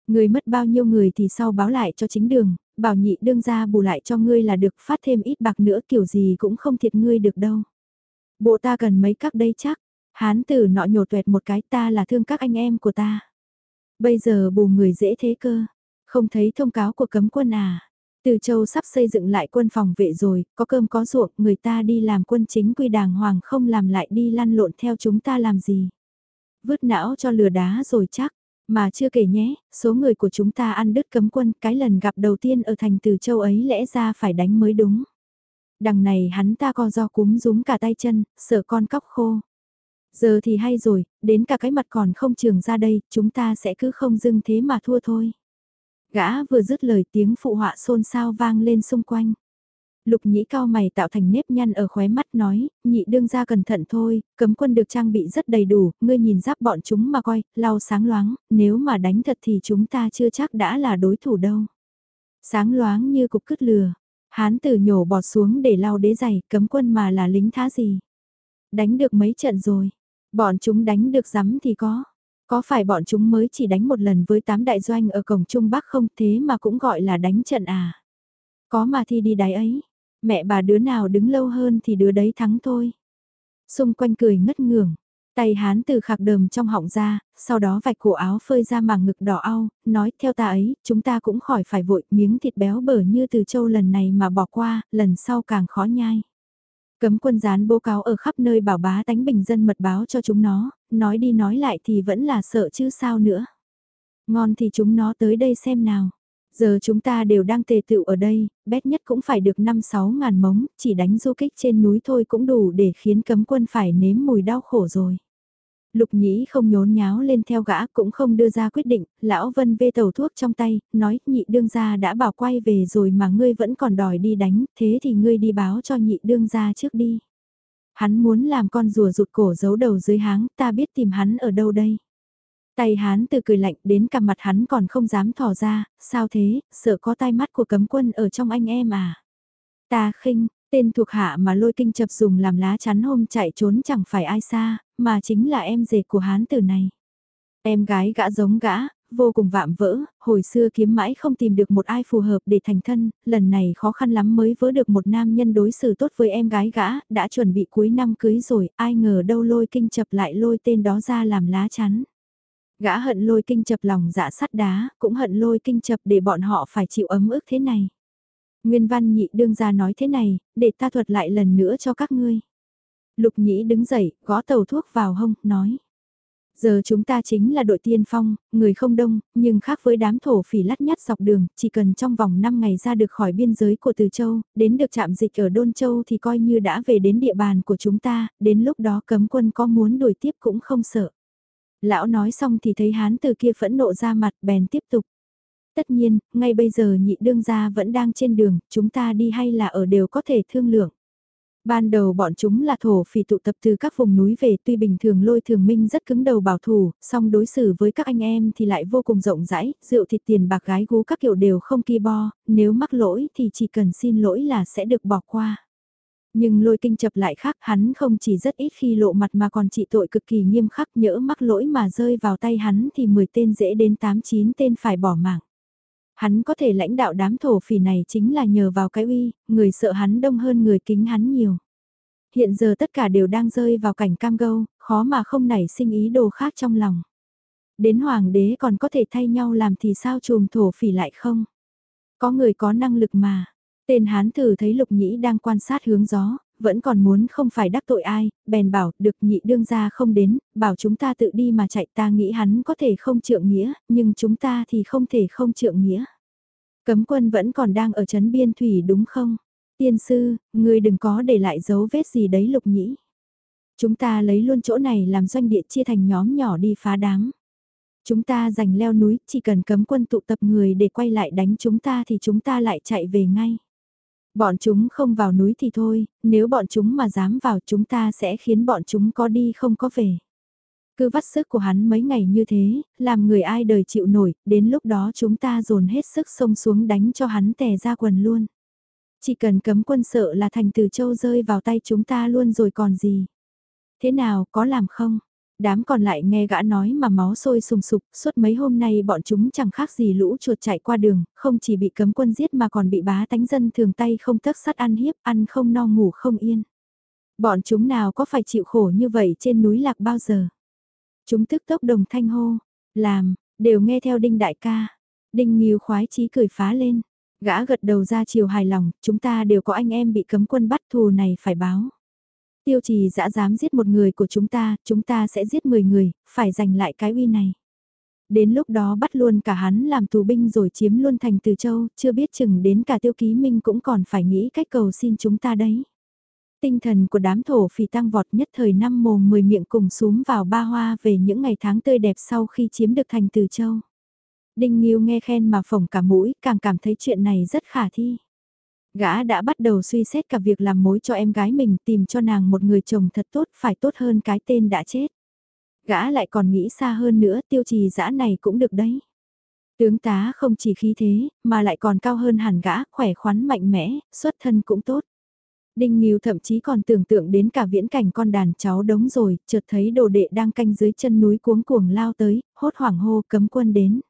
ngươi mất bao nhiêu người thì sau báo lại cho chính đường, bảo nhị đương ra bù lại cho ngươi là được phát thêm ít bạc nữa kiểu gì cũng không thiệt ngươi được đâu. Bộ ta cần mấy các đây chắc, hán tử nọ nhổ tuẹt một cái ta là thương các anh em của ta. Bây giờ bù người dễ thế cơ, không thấy thông cáo của cấm quân à. Từ châu sắp xây dựng lại quân phòng vệ rồi, có cơm có ruộng, người ta đi làm quân chính quy đàng hoàng không làm lại đi lăn lộn theo chúng ta làm gì. Vứt não cho lừa đá rồi chắc, mà chưa kể nhé, số người của chúng ta ăn đứt cấm quân cái lần gặp đầu tiên ở thành từ châu ấy lẽ ra phải đánh mới đúng. Đằng này hắn ta co do cúm rúm cả tay chân, sợ con cóc khô. Giờ thì hay rồi, đến cả cái mặt còn không trường ra đây, chúng ta sẽ cứ không dưng thế mà thua thôi. Gã vừa dứt lời tiếng phụ họa xôn xao vang lên xung quanh. Lục nhĩ cao mày tạo thành nếp nhăn ở khóe mắt nói, nhị đương ra cẩn thận thôi, cấm quân được trang bị rất đầy đủ, ngươi nhìn giáp bọn chúng mà coi, lau sáng loáng, nếu mà đánh thật thì chúng ta chưa chắc đã là đối thủ đâu. Sáng loáng như cục cứt lừa, hán tử nhổ bọt xuống để lau đế giày, cấm quân mà là lính thá gì. Đánh được mấy trận rồi, bọn chúng đánh được rắm thì có. Có phải bọn chúng mới chỉ đánh một lần với tám đại doanh ở cổng Trung Bắc không thế mà cũng gọi là đánh trận à? Có mà thi đi đáy ấy, mẹ bà đứa nào đứng lâu hơn thì đứa đấy thắng thôi. Xung quanh cười ngất ngường, tay hán từ khạc đờm trong họng ra, sau đó vạch cổ áo phơi ra màng ngực đỏ au, nói theo ta ấy, chúng ta cũng khỏi phải vội miếng thịt béo bở như từ châu lần này mà bỏ qua, lần sau càng khó nhai. Cấm quân gián bố cáo ở khắp nơi bảo bá tánh bình dân mật báo cho chúng nó, nói đi nói lại thì vẫn là sợ chứ sao nữa. Ngon thì chúng nó tới đây xem nào. Giờ chúng ta đều đang tề tựu ở đây, bét nhất cũng phải được 5-6 ngàn mống, chỉ đánh du kích trên núi thôi cũng đủ để khiến cấm quân phải nếm mùi đau khổ rồi. Lục nhĩ không nhốn nháo lên theo gã cũng không đưa ra quyết định, lão vân vê tàu thuốc trong tay, nói nhị đương gia đã bảo quay về rồi mà ngươi vẫn còn đòi đi đánh, thế thì ngươi đi báo cho nhị đương gia trước đi. Hắn muốn làm con rùa rụt cổ giấu đầu dưới háng, ta biết tìm hắn ở đâu đây. Tay hắn từ cười lạnh đến cả mặt hắn còn không dám thò ra, sao thế, sợ có tai mắt của cấm quân ở trong anh em à. Ta khinh, tên thuộc hạ mà lôi kinh chập dùng làm lá chắn hôm chạy trốn chẳng phải ai xa, mà chính là em rể của hán tử này. Em gái gã giống gã, vô cùng vạm vỡ, hồi xưa kiếm mãi không tìm được một ai phù hợp để thành thân, lần này khó khăn lắm mới vỡ được một nam nhân đối xử tốt với em gái gã, đã chuẩn bị cuối năm cưới rồi, ai ngờ đâu lôi kinh chập lại lôi tên đó ra làm lá chắn. Gã hận lôi kinh chập lòng dạ sắt đá, cũng hận lôi kinh chập để bọn họ phải chịu ấm ức thế này. Nguyên văn nhị đương ra nói thế này, để ta thuật lại lần nữa cho các ngươi. Lục nhĩ đứng dậy, gõ tàu thuốc vào hông, nói. Giờ chúng ta chính là đội tiên phong, người không đông, nhưng khác với đám thổ phỉ lắt nhắt dọc đường, chỉ cần trong vòng 5 ngày ra được khỏi biên giới của Từ Châu, đến được chạm dịch ở Đôn Châu thì coi như đã về đến địa bàn của chúng ta, đến lúc đó cấm quân có muốn đuổi tiếp cũng không sợ. Lão nói xong thì thấy hán từ kia phẫn nộ ra mặt bèn tiếp tục. Tất nhiên, ngay bây giờ nhị đương gia vẫn đang trên đường, chúng ta đi hay là ở đều có thể thương lượng. Ban đầu bọn chúng là thổ phỉ tụ tập từ các vùng núi về tuy bình thường lôi thường minh rất cứng đầu bảo thủ, song đối xử với các anh em thì lại vô cùng rộng rãi, rượu thịt tiền bạc gái gú các kiểu đều không ki bo, nếu mắc lỗi thì chỉ cần xin lỗi là sẽ được bỏ qua. Nhưng lôi kinh chập lại khác hắn không chỉ rất ít khi lộ mặt mà còn trị tội cực kỳ nghiêm khắc nhỡ mắc lỗi mà rơi vào tay hắn thì 10 tên dễ đến 8-9 tên phải bỏ mạng. Hắn có thể lãnh đạo đám thổ phỉ này chính là nhờ vào cái uy, người sợ hắn đông hơn người kính hắn nhiều. hiện giờ tất cả đều đang rơi vào cảnh cam gâu, khó mà không nảy sinh ý đồ khác trong lòng. Đến hoàng đế còn có thể thay nhau làm thì sao trùm thổ phỉ lại không? Có người có năng lực mà. Tên hán thử thấy lục nhĩ đang quan sát hướng gió, vẫn còn muốn không phải đắc tội ai, bèn bảo được nhị đương ra không đến, bảo chúng ta tự đi mà chạy ta nghĩ hắn có thể không trượng nghĩa, nhưng chúng ta thì không thể không trượng nghĩa. Cấm quân vẫn còn đang ở chấn biên thủy đúng không? Tiên sư, người đừng có để lại dấu vết gì đấy lục nhĩ. Chúng ta lấy luôn chỗ này làm doanh địa chia thành nhóm nhỏ đi phá đám. Chúng ta giành leo núi, chỉ cần cấm quân tụ tập người để quay lại đánh chúng ta thì chúng ta lại chạy về ngay. Bọn chúng không vào núi thì thôi, nếu bọn chúng mà dám vào chúng ta sẽ khiến bọn chúng có đi không có về. Cứ vắt sức của hắn mấy ngày như thế, làm người ai đời chịu nổi, đến lúc đó chúng ta dồn hết sức xông xuống đánh cho hắn tè ra quần luôn. Chỉ cần cấm quân sợ là thành từ châu rơi vào tay chúng ta luôn rồi còn gì. Thế nào, có làm không? Đám còn lại nghe gã nói mà máu sôi sùng sục, suốt mấy hôm nay bọn chúng chẳng khác gì lũ chuột chạy qua đường, không chỉ bị cấm quân giết mà còn bị bá tánh dân thường tay không tấc sắt ăn hiếp, ăn không no ngủ không yên. Bọn chúng nào có phải chịu khổ như vậy trên núi lạc bao giờ? Chúng tức tốc đồng thanh hô, làm, đều nghe theo đinh đại ca. Đinh nghiêu khoái chí cười phá lên, gã gật đầu ra chiều hài lòng, chúng ta đều có anh em bị cấm quân bắt thù này phải báo. Tiêu trì dã dám giết một người của chúng ta, chúng ta sẽ giết 10 người, phải giành lại cái uy này. Đến lúc đó bắt luôn cả hắn làm tù binh rồi chiếm luôn thành từ châu, chưa biết chừng đến cả tiêu ký minh cũng còn phải nghĩ cách cầu xin chúng ta đấy. Tinh thần của đám thổ phỉ tăng vọt nhất thời năm mồm 10 miệng cùng súm vào ba hoa về những ngày tháng tươi đẹp sau khi chiếm được thành từ châu. Đinh Nghiêu nghe khen mà phồng cả mũi, càng cảm thấy chuyện này rất khả thi. Gã đã bắt đầu suy xét cả việc làm mối cho em gái mình tìm cho nàng một người chồng thật tốt phải tốt hơn cái tên đã chết. Gã lại còn nghĩ xa hơn nữa tiêu trì dã này cũng được đấy. Tướng tá không chỉ khí thế, mà lại còn cao hơn hẳn gã, khỏe khoắn mạnh mẽ, xuất thân cũng tốt. Đinh Nghiêu thậm chí còn tưởng tượng đến cả viễn cảnh con đàn cháu đống rồi, chợt thấy đồ đệ đang canh dưới chân núi cuống cuồng lao tới, hốt hoảng hô cấm quân đến.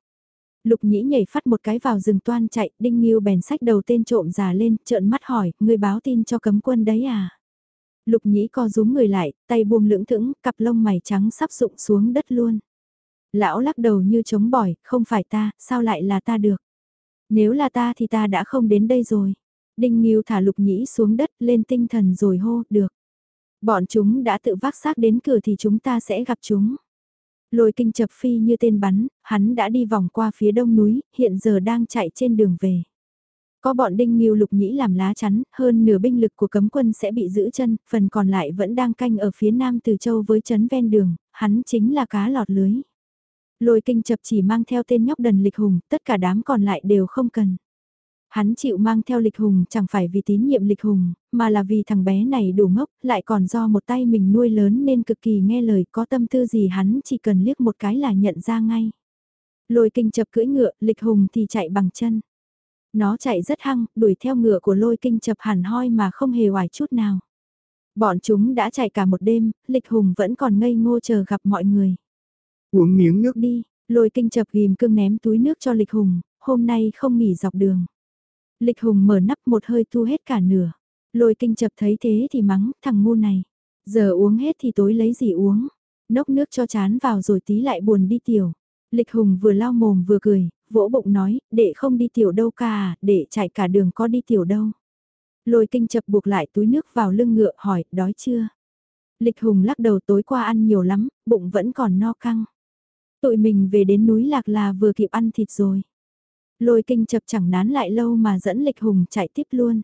Lục nhĩ nhảy phát một cái vào rừng toan chạy, đinh nghiêu bèn sách đầu tên trộm già lên, trợn mắt hỏi, người báo tin cho cấm quân đấy à? Lục nhĩ co rúm người lại, tay buông lưỡng thững, cặp lông mày trắng sắp rụng xuống đất luôn. Lão lắc đầu như chống bỏi, không phải ta, sao lại là ta được? Nếu là ta thì ta đã không đến đây rồi. Đinh Nghiêu thả lục nhĩ xuống đất lên tinh thần rồi hô, được. Bọn chúng đã tự vác xác đến cửa thì chúng ta sẽ gặp chúng. Lôi kinh chập phi như tên bắn, hắn đã đi vòng qua phía đông núi, hiện giờ đang chạy trên đường về. Có bọn đinh nghiêu lục nhĩ làm lá chắn, hơn nửa binh lực của cấm quân sẽ bị giữ chân, phần còn lại vẫn đang canh ở phía nam từ châu với chấn ven đường, hắn chính là cá lọt lưới. Lôi kinh chập chỉ mang theo tên nhóc đần lịch hùng, tất cả đám còn lại đều không cần. Hắn chịu mang theo lịch hùng chẳng phải vì tín nhiệm lịch hùng, mà là vì thằng bé này đủ ngốc, lại còn do một tay mình nuôi lớn nên cực kỳ nghe lời có tâm tư gì hắn chỉ cần liếc một cái là nhận ra ngay. Lôi kinh chập cưỡi ngựa, lịch hùng thì chạy bằng chân. Nó chạy rất hăng, đuổi theo ngựa của lôi kinh chập hẳn hoi mà không hề hoài chút nào. Bọn chúng đã chạy cả một đêm, lịch hùng vẫn còn ngây ngô chờ gặp mọi người. Uống miếng nước đi, lôi kinh chập ghim cương ném túi nước cho lịch hùng, hôm nay không nghỉ dọc đường. Lịch hùng mở nắp một hơi thu hết cả nửa. Lôi kinh chập thấy thế thì mắng, thằng ngu này. Giờ uống hết thì tối lấy gì uống. Nốc nước cho chán vào rồi tí lại buồn đi tiểu. Lịch hùng vừa lau mồm vừa cười, vỗ bụng nói, để không đi tiểu đâu cả, à, để chạy cả đường có đi tiểu đâu. Lôi kinh chập buộc lại túi nước vào lưng ngựa hỏi, đói chưa? Lịch hùng lắc đầu tối qua ăn nhiều lắm, bụng vẫn còn no căng. Tụi mình về đến núi lạc là vừa kịp ăn thịt rồi. Lôi kinh chập chẳng nán lại lâu mà dẫn lịch hùng chạy tiếp luôn.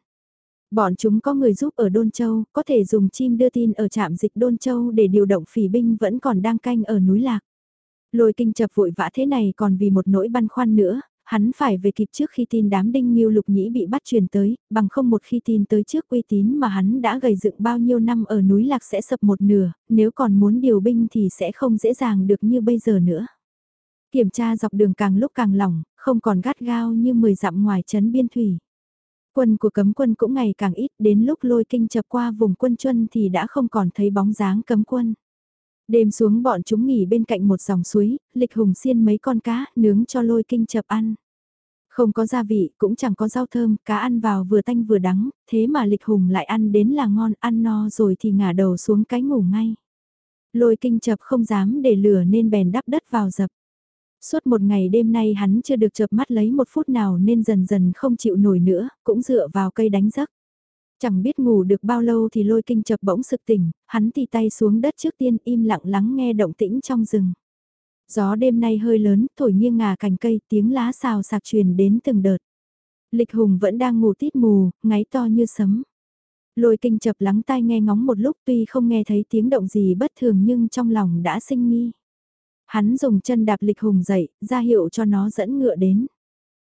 Bọn chúng có người giúp ở Đôn Châu, có thể dùng chim đưa tin ở trạm dịch Đôn Châu để điều động phỉ binh vẫn còn đang canh ở núi Lạc. Lôi kinh chập vội vã thế này còn vì một nỗi băn khoăn nữa, hắn phải về kịp trước khi tin đám đinh nghiêu lục nhĩ bị bắt truyền tới, bằng không một khi tin tới trước uy tín mà hắn đã gầy dựng bao nhiêu năm ở núi Lạc sẽ sập một nửa, nếu còn muốn điều binh thì sẽ không dễ dàng được như bây giờ nữa. Kiểm tra dọc đường càng lúc càng lỏng, không còn gắt gao như 10 dặm ngoài chấn biên thủy. Quân của cấm quân cũng ngày càng ít, đến lúc lôi kinh chập qua vùng quân chuân thì đã không còn thấy bóng dáng cấm quân. Đêm xuống bọn chúng nghỉ bên cạnh một dòng suối, lịch hùng xiên mấy con cá, nướng cho lôi kinh chập ăn. Không có gia vị, cũng chẳng có rau thơm, cá ăn vào vừa tanh vừa đắng, thế mà lịch hùng lại ăn đến là ngon, ăn no rồi thì ngả đầu xuống cái ngủ ngay. Lôi kinh chập không dám để lửa nên bèn đắp đất vào dập. Suốt một ngày đêm nay hắn chưa được chợp mắt lấy một phút nào nên dần dần không chịu nổi nữa, cũng dựa vào cây đánh giấc. Chẳng biết ngủ được bao lâu thì lôi kinh chập bỗng sực tỉnh, hắn tì tay xuống đất trước tiên im lặng lắng nghe động tĩnh trong rừng. Gió đêm nay hơi lớn, thổi nghiêng ngả cành cây, tiếng lá xào sạc truyền đến từng đợt. Lịch Hùng vẫn đang ngủ tít mù, ngáy to như sấm. Lôi kinh chập lắng tai nghe ngóng một lúc tuy không nghe thấy tiếng động gì bất thường nhưng trong lòng đã sinh nghi. Hắn dùng chân đạp lịch hùng dậy, ra hiệu cho nó dẫn ngựa đến.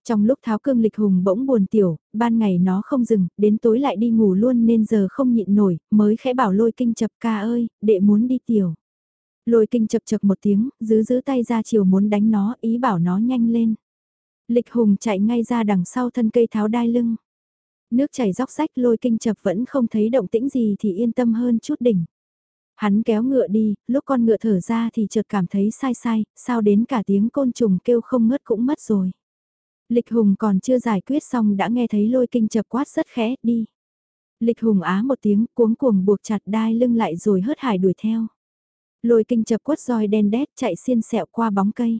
Trong lúc tháo cương lịch hùng bỗng buồn tiểu, ban ngày nó không dừng, đến tối lại đi ngủ luôn nên giờ không nhịn nổi, mới khẽ bảo lôi kinh chập ca ơi, đệ muốn đi tiểu. Lôi kinh chập chập một tiếng, giữ giữ tay ra chiều muốn đánh nó, ý bảo nó nhanh lên. Lịch hùng chạy ngay ra đằng sau thân cây tháo đai lưng. Nước chảy róc rách lôi kinh chập vẫn không thấy động tĩnh gì thì yên tâm hơn chút đỉnh. Hắn kéo ngựa đi, lúc con ngựa thở ra thì chợt cảm thấy sai sai, sao đến cả tiếng côn trùng kêu không ngớt cũng mất rồi. Lịch Hùng còn chưa giải quyết xong đã nghe thấy lôi kinh chập quát rất khẽ, đi. Lịch Hùng á một tiếng, cuống cuồng buộc chặt đai lưng lại rồi hớt hải đuổi theo. Lôi kinh chập quất roi đen đét chạy xiên sẹo qua bóng cây.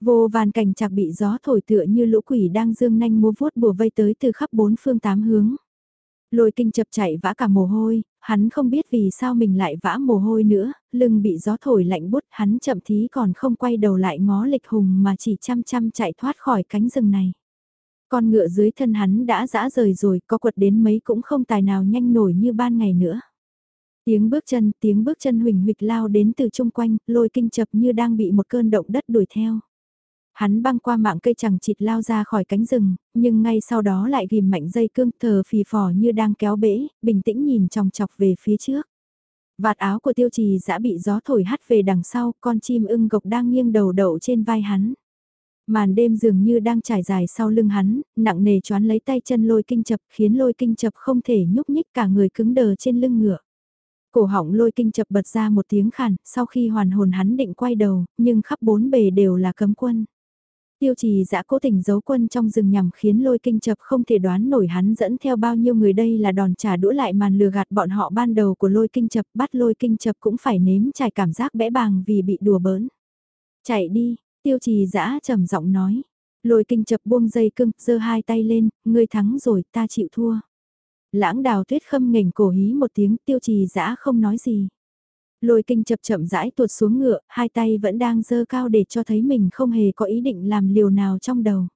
Vô vàn cảnh chạc bị gió thổi tựa như lũ quỷ đang dương nanh múa vuốt bùa vây tới từ khắp bốn phương tám hướng. Lôi kinh chập chạy vã cả mồ hôi, hắn không biết vì sao mình lại vã mồ hôi nữa, lưng bị gió thổi lạnh bút hắn chậm thí còn không quay đầu lại ngó lịch hùng mà chỉ chăm chăm chạy thoát khỏi cánh rừng này. Con ngựa dưới thân hắn đã dã rời rồi, có quật đến mấy cũng không tài nào nhanh nổi như ban ngày nữa. Tiếng bước chân, tiếng bước chân huỳnh huỵch lao đến từ chung quanh, lôi kinh chập như đang bị một cơn động đất đuổi theo. Hắn băng qua mạng cây chẳng chịt lao ra khỏi cánh rừng, nhưng ngay sau đó lại ghim mạnh dây cương thờ phì phò như đang kéo bể, bình tĩnh nhìn chòng chọc về phía trước. Vạt áo của tiêu trì dã bị gió thổi hắt về đằng sau, con chim ưng gộc đang nghiêng đầu đậu trên vai hắn. Màn đêm dường như đang trải dài sau lưng hắn, nặng nề choán lấy tay chân lôi kinh chập khiến lôi kinh chập không thể nhúc nhích cả người cứng đờ trên lưng ngựa. Cổ họng lôi kinh chập bật ra một tiếng khàn, sau khi hoàn hồn hắn định quay đầu, nhưng khắp bốn bề đều là cấm quân. Tiêu trì giã cố tình giấu quân trong rừng nhằm khiến lôi kinh chập không thể đoán nổi hắn dẫn theo bao nhiêu người đây là đòn trả đũa lại màn lừa gạt bọn họ ban đầu của lôi kinh chập bắt lôi kinh chập cũng phải nếm trải cảm giác bẽ bàng vì bị đùa bỡn. Chạy đi, tiêu trì giã trầm giọng nói. Lôi kinh chập buông dây cưng, giơ hai tay lên, ngươi thắng rồi ta chịu thua. Lãng đào tuyết khâm nghềnh cổ hí một tiếng tiêu trì giã không nói gì. Lôi kinh chập chậm rãi tuột xuống ngựa, hai tay vẫn đang dơ cao để cho thấy mình không hề có ý định làm liều nào trong đầu.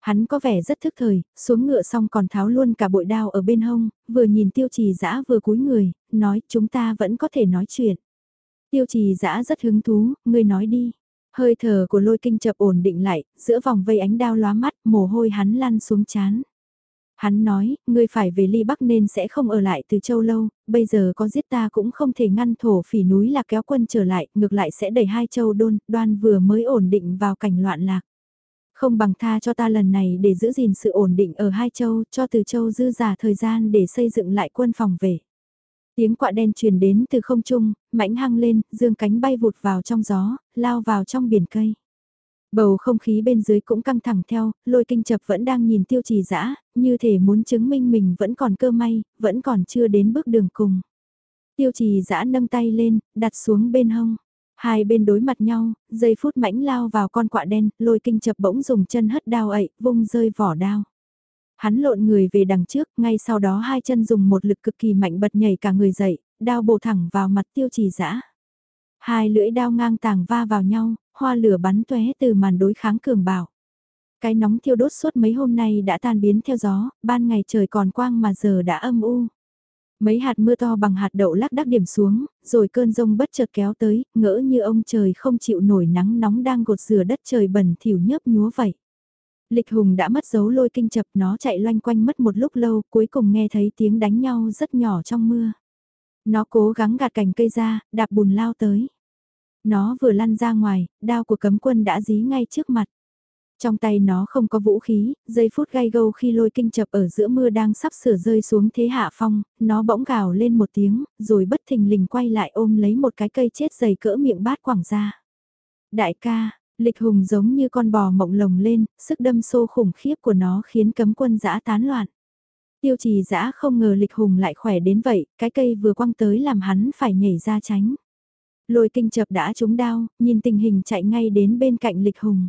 Hắn có vẻ rất thức thời, xuống ngựa xong còn tháo luôn cả bội đao ở bên hông, vừa nhìn tiêu trì dã vừa cúi người, nói chúng ta vẫn có thể nói chuyện. Tiêu trì dã rất hứng thú, ngươi nói đi. Hơi thở của lôi kinh chập ổn định lại, giữa vòng vây ánh đao lóa mắt, mồ hôi hắn lăn xuống chán. Hắn nói, ngươi phải về ly bắc nên sẽ không ở lại từ châu lâu, bây giờ có giết ta cũng không thể ngăn thổ phỉ núi là kéo quân trở lại, ngược lại sẽ đẩy hai châu đôn, đoan vừa mới ổn định vào cảnh loạn lạc. Không bằng tha cho ta lần này để giữ gìn sự ổn định ở hai châu, cho từ châu dư giả thời gian để xây dựng lại quân phòng về. Tiếng quạ đen truyền đến từ không trung, mãnh hăng lên, dương cánh bay vụt vào trong gió, lao vào trong biển cây. Bầu không khí bên dưới cũng căng thẳng theo, lôi kinh chập vẫn đang nhìn tiêu trì dã như thể muốn chứng minh mình vẫn còn cơ may, vẫn còn chưa đến bước đường cùng. Tiêu trì dã nâng tay lên, đặt xuống bên hông. Hai bên đối mặt nhau, giây phút mãnh lao vào con quạ đen, lôi kinh chập bỗng dùng chân hất đao ậy, vung rơi vỏ đao. Hắn lộn người về đằng trước, ngay sau đó hai chân dùng một lực cực kỳ mạnh bật nhảy cả người dậy, đao bổ thẳng vào mặt tiêu trì dã Hai lưỡi đao ngang tàng va vào nhau, hoa lửa bắn tóe từ màn đối kháng cường bạo. Cái nóng thiêu đốt suốt mấy hôm nay đã tan biến theo gió, ban ngày trời còn quang mà giờ đã âm u. Mấy hạt mưa to bằng hạt đậu lắc đắc điểm xuống, rồi cơn rông bất chợt kéo tới, ngỡ như ông trời không chịu nổi nắng nóng đang gột rửa đất trời bẩn thỉu nhớp nhúa vậy. Lịch Hùng đã mất dấu lôi kinh chập nó chạy loanh quanh mất một lúc lâu, cuối cùng nghe thấy tiếng đánh nhau rất nhỏ trong mưa. Nó cố gắng gạt cành cây ra, đạp bùn lao tới. Nó vừa lăn ra ngoài, đao của cấm quân đã dí ngay trước mặt. Trong tay nó không có vũ khí, giây phút gai gâu khi lôi kinh chập ở giữa mưa đang sắp sửa rơi xuống thế hạ phong, nó bỗng gào lên một tiếng, rồi bất thình lình quay lại ôm lấy một cái cây chết dày cỡ miệng bát quảng ra. Đại ca, Lịch hùng giống như con bò mộng lồng lên, sức đâm xô khủng khiếp của nó khiến cấm quân dã tán loạn. Tiêu trì dã không ngờ lịch hùng lại khỏe đến vậy, cái cây vừa quăng tới làm hắn phải nhảy ra tránh. Lôi kinh chập đã trúng đao, nhìn tình hình chạy ngay đến bên cạnh lịch hùng.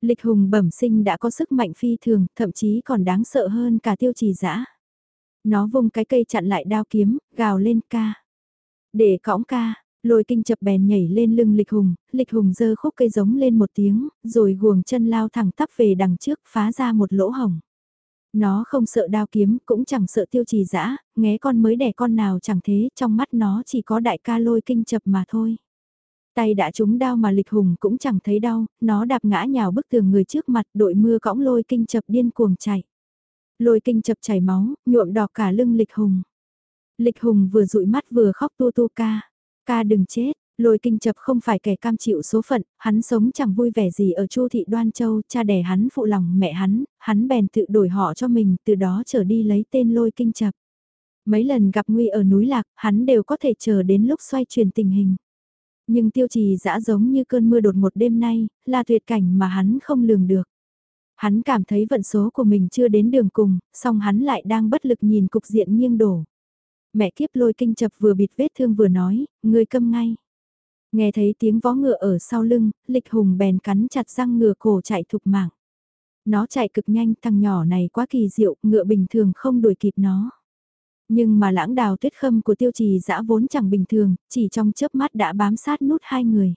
Lịch hùng bẩm sinh đã có sức mạnh phi thường, thậm chí còn đáng sợ hơn cả tiêu trì dã Nó vùng cái cây chặn lại đao kiếm, gào lên ca. Để cõng ca, lôi kinh chập bèn nhảy lên lưng lịch hùng, lịch hùng giơ khúc cây giống lên một tiếng, rồi guồng chân lao thẳng tắp về đằng trước phá ra một lỗ hồng. Nó không sợ đao kiếm, cũng chẳng sợ tiêu trì dã nghe con mới đẻ con nào chẳng thế, trong mắt nó chỉ có đại ca lôi kinh chập mà thôi. Tay đã trúng đao mà lịch hùng cũng chẳng thấy đau, nó đạp ngã nhào bức tường người trước mặt đội mưa cõng lôi kinh chập điên cuồng chạy. Lôi kinh chập chảy máu, nhuộm đỏ cả lưng lịch hùng. Lịch hùng vừa dụi mắt vừa khóc tu tu ca. Ca đừng chết, lôi kinh chập không phải kẻ cam chịu số phận, hắn sống chẳng vui vẻ gì ở Chu thị Đoan Châu, cha đẻ hắn phụ lòng mẹ hắn, hắn bèn tự đổi họ cho mình, từ đó trở đi lấy tên lôi kinh chập. Mấy lần gặp nguy ở núi lạc, hắn đều có thể chờ đến lúc xoay chuyển tình hình. Nhưng tiêu trì dã giống như cơn mưa đột một đêm nay, là tuyệt cảnh mà hắn không lường được. Hắn cảm thấy vận số của mình chưa đến đường cùng, song hắn lại đang bất lực nhìn cục diện nghiêng đổ. Mẹ kiếp lôi kinh chập vừa bịt vết thương vừa nói, người câm ngay. Nghe thấy tiếng vó ngựa ở sau lưng, lịch hùng bèn cắn chặt răng ngựa cổ chạy thục mạng. Nó chạy cực nhanh, thằng nhỏ này quá kỳ diệu, ngựa bình thường không đuổi kịp nó. Nhưng mà lãng đào tuyết khâm của tiêu trì dã vốn chẳng bình thường, chỉ trong chớp mắt đã bám sát nút hai người.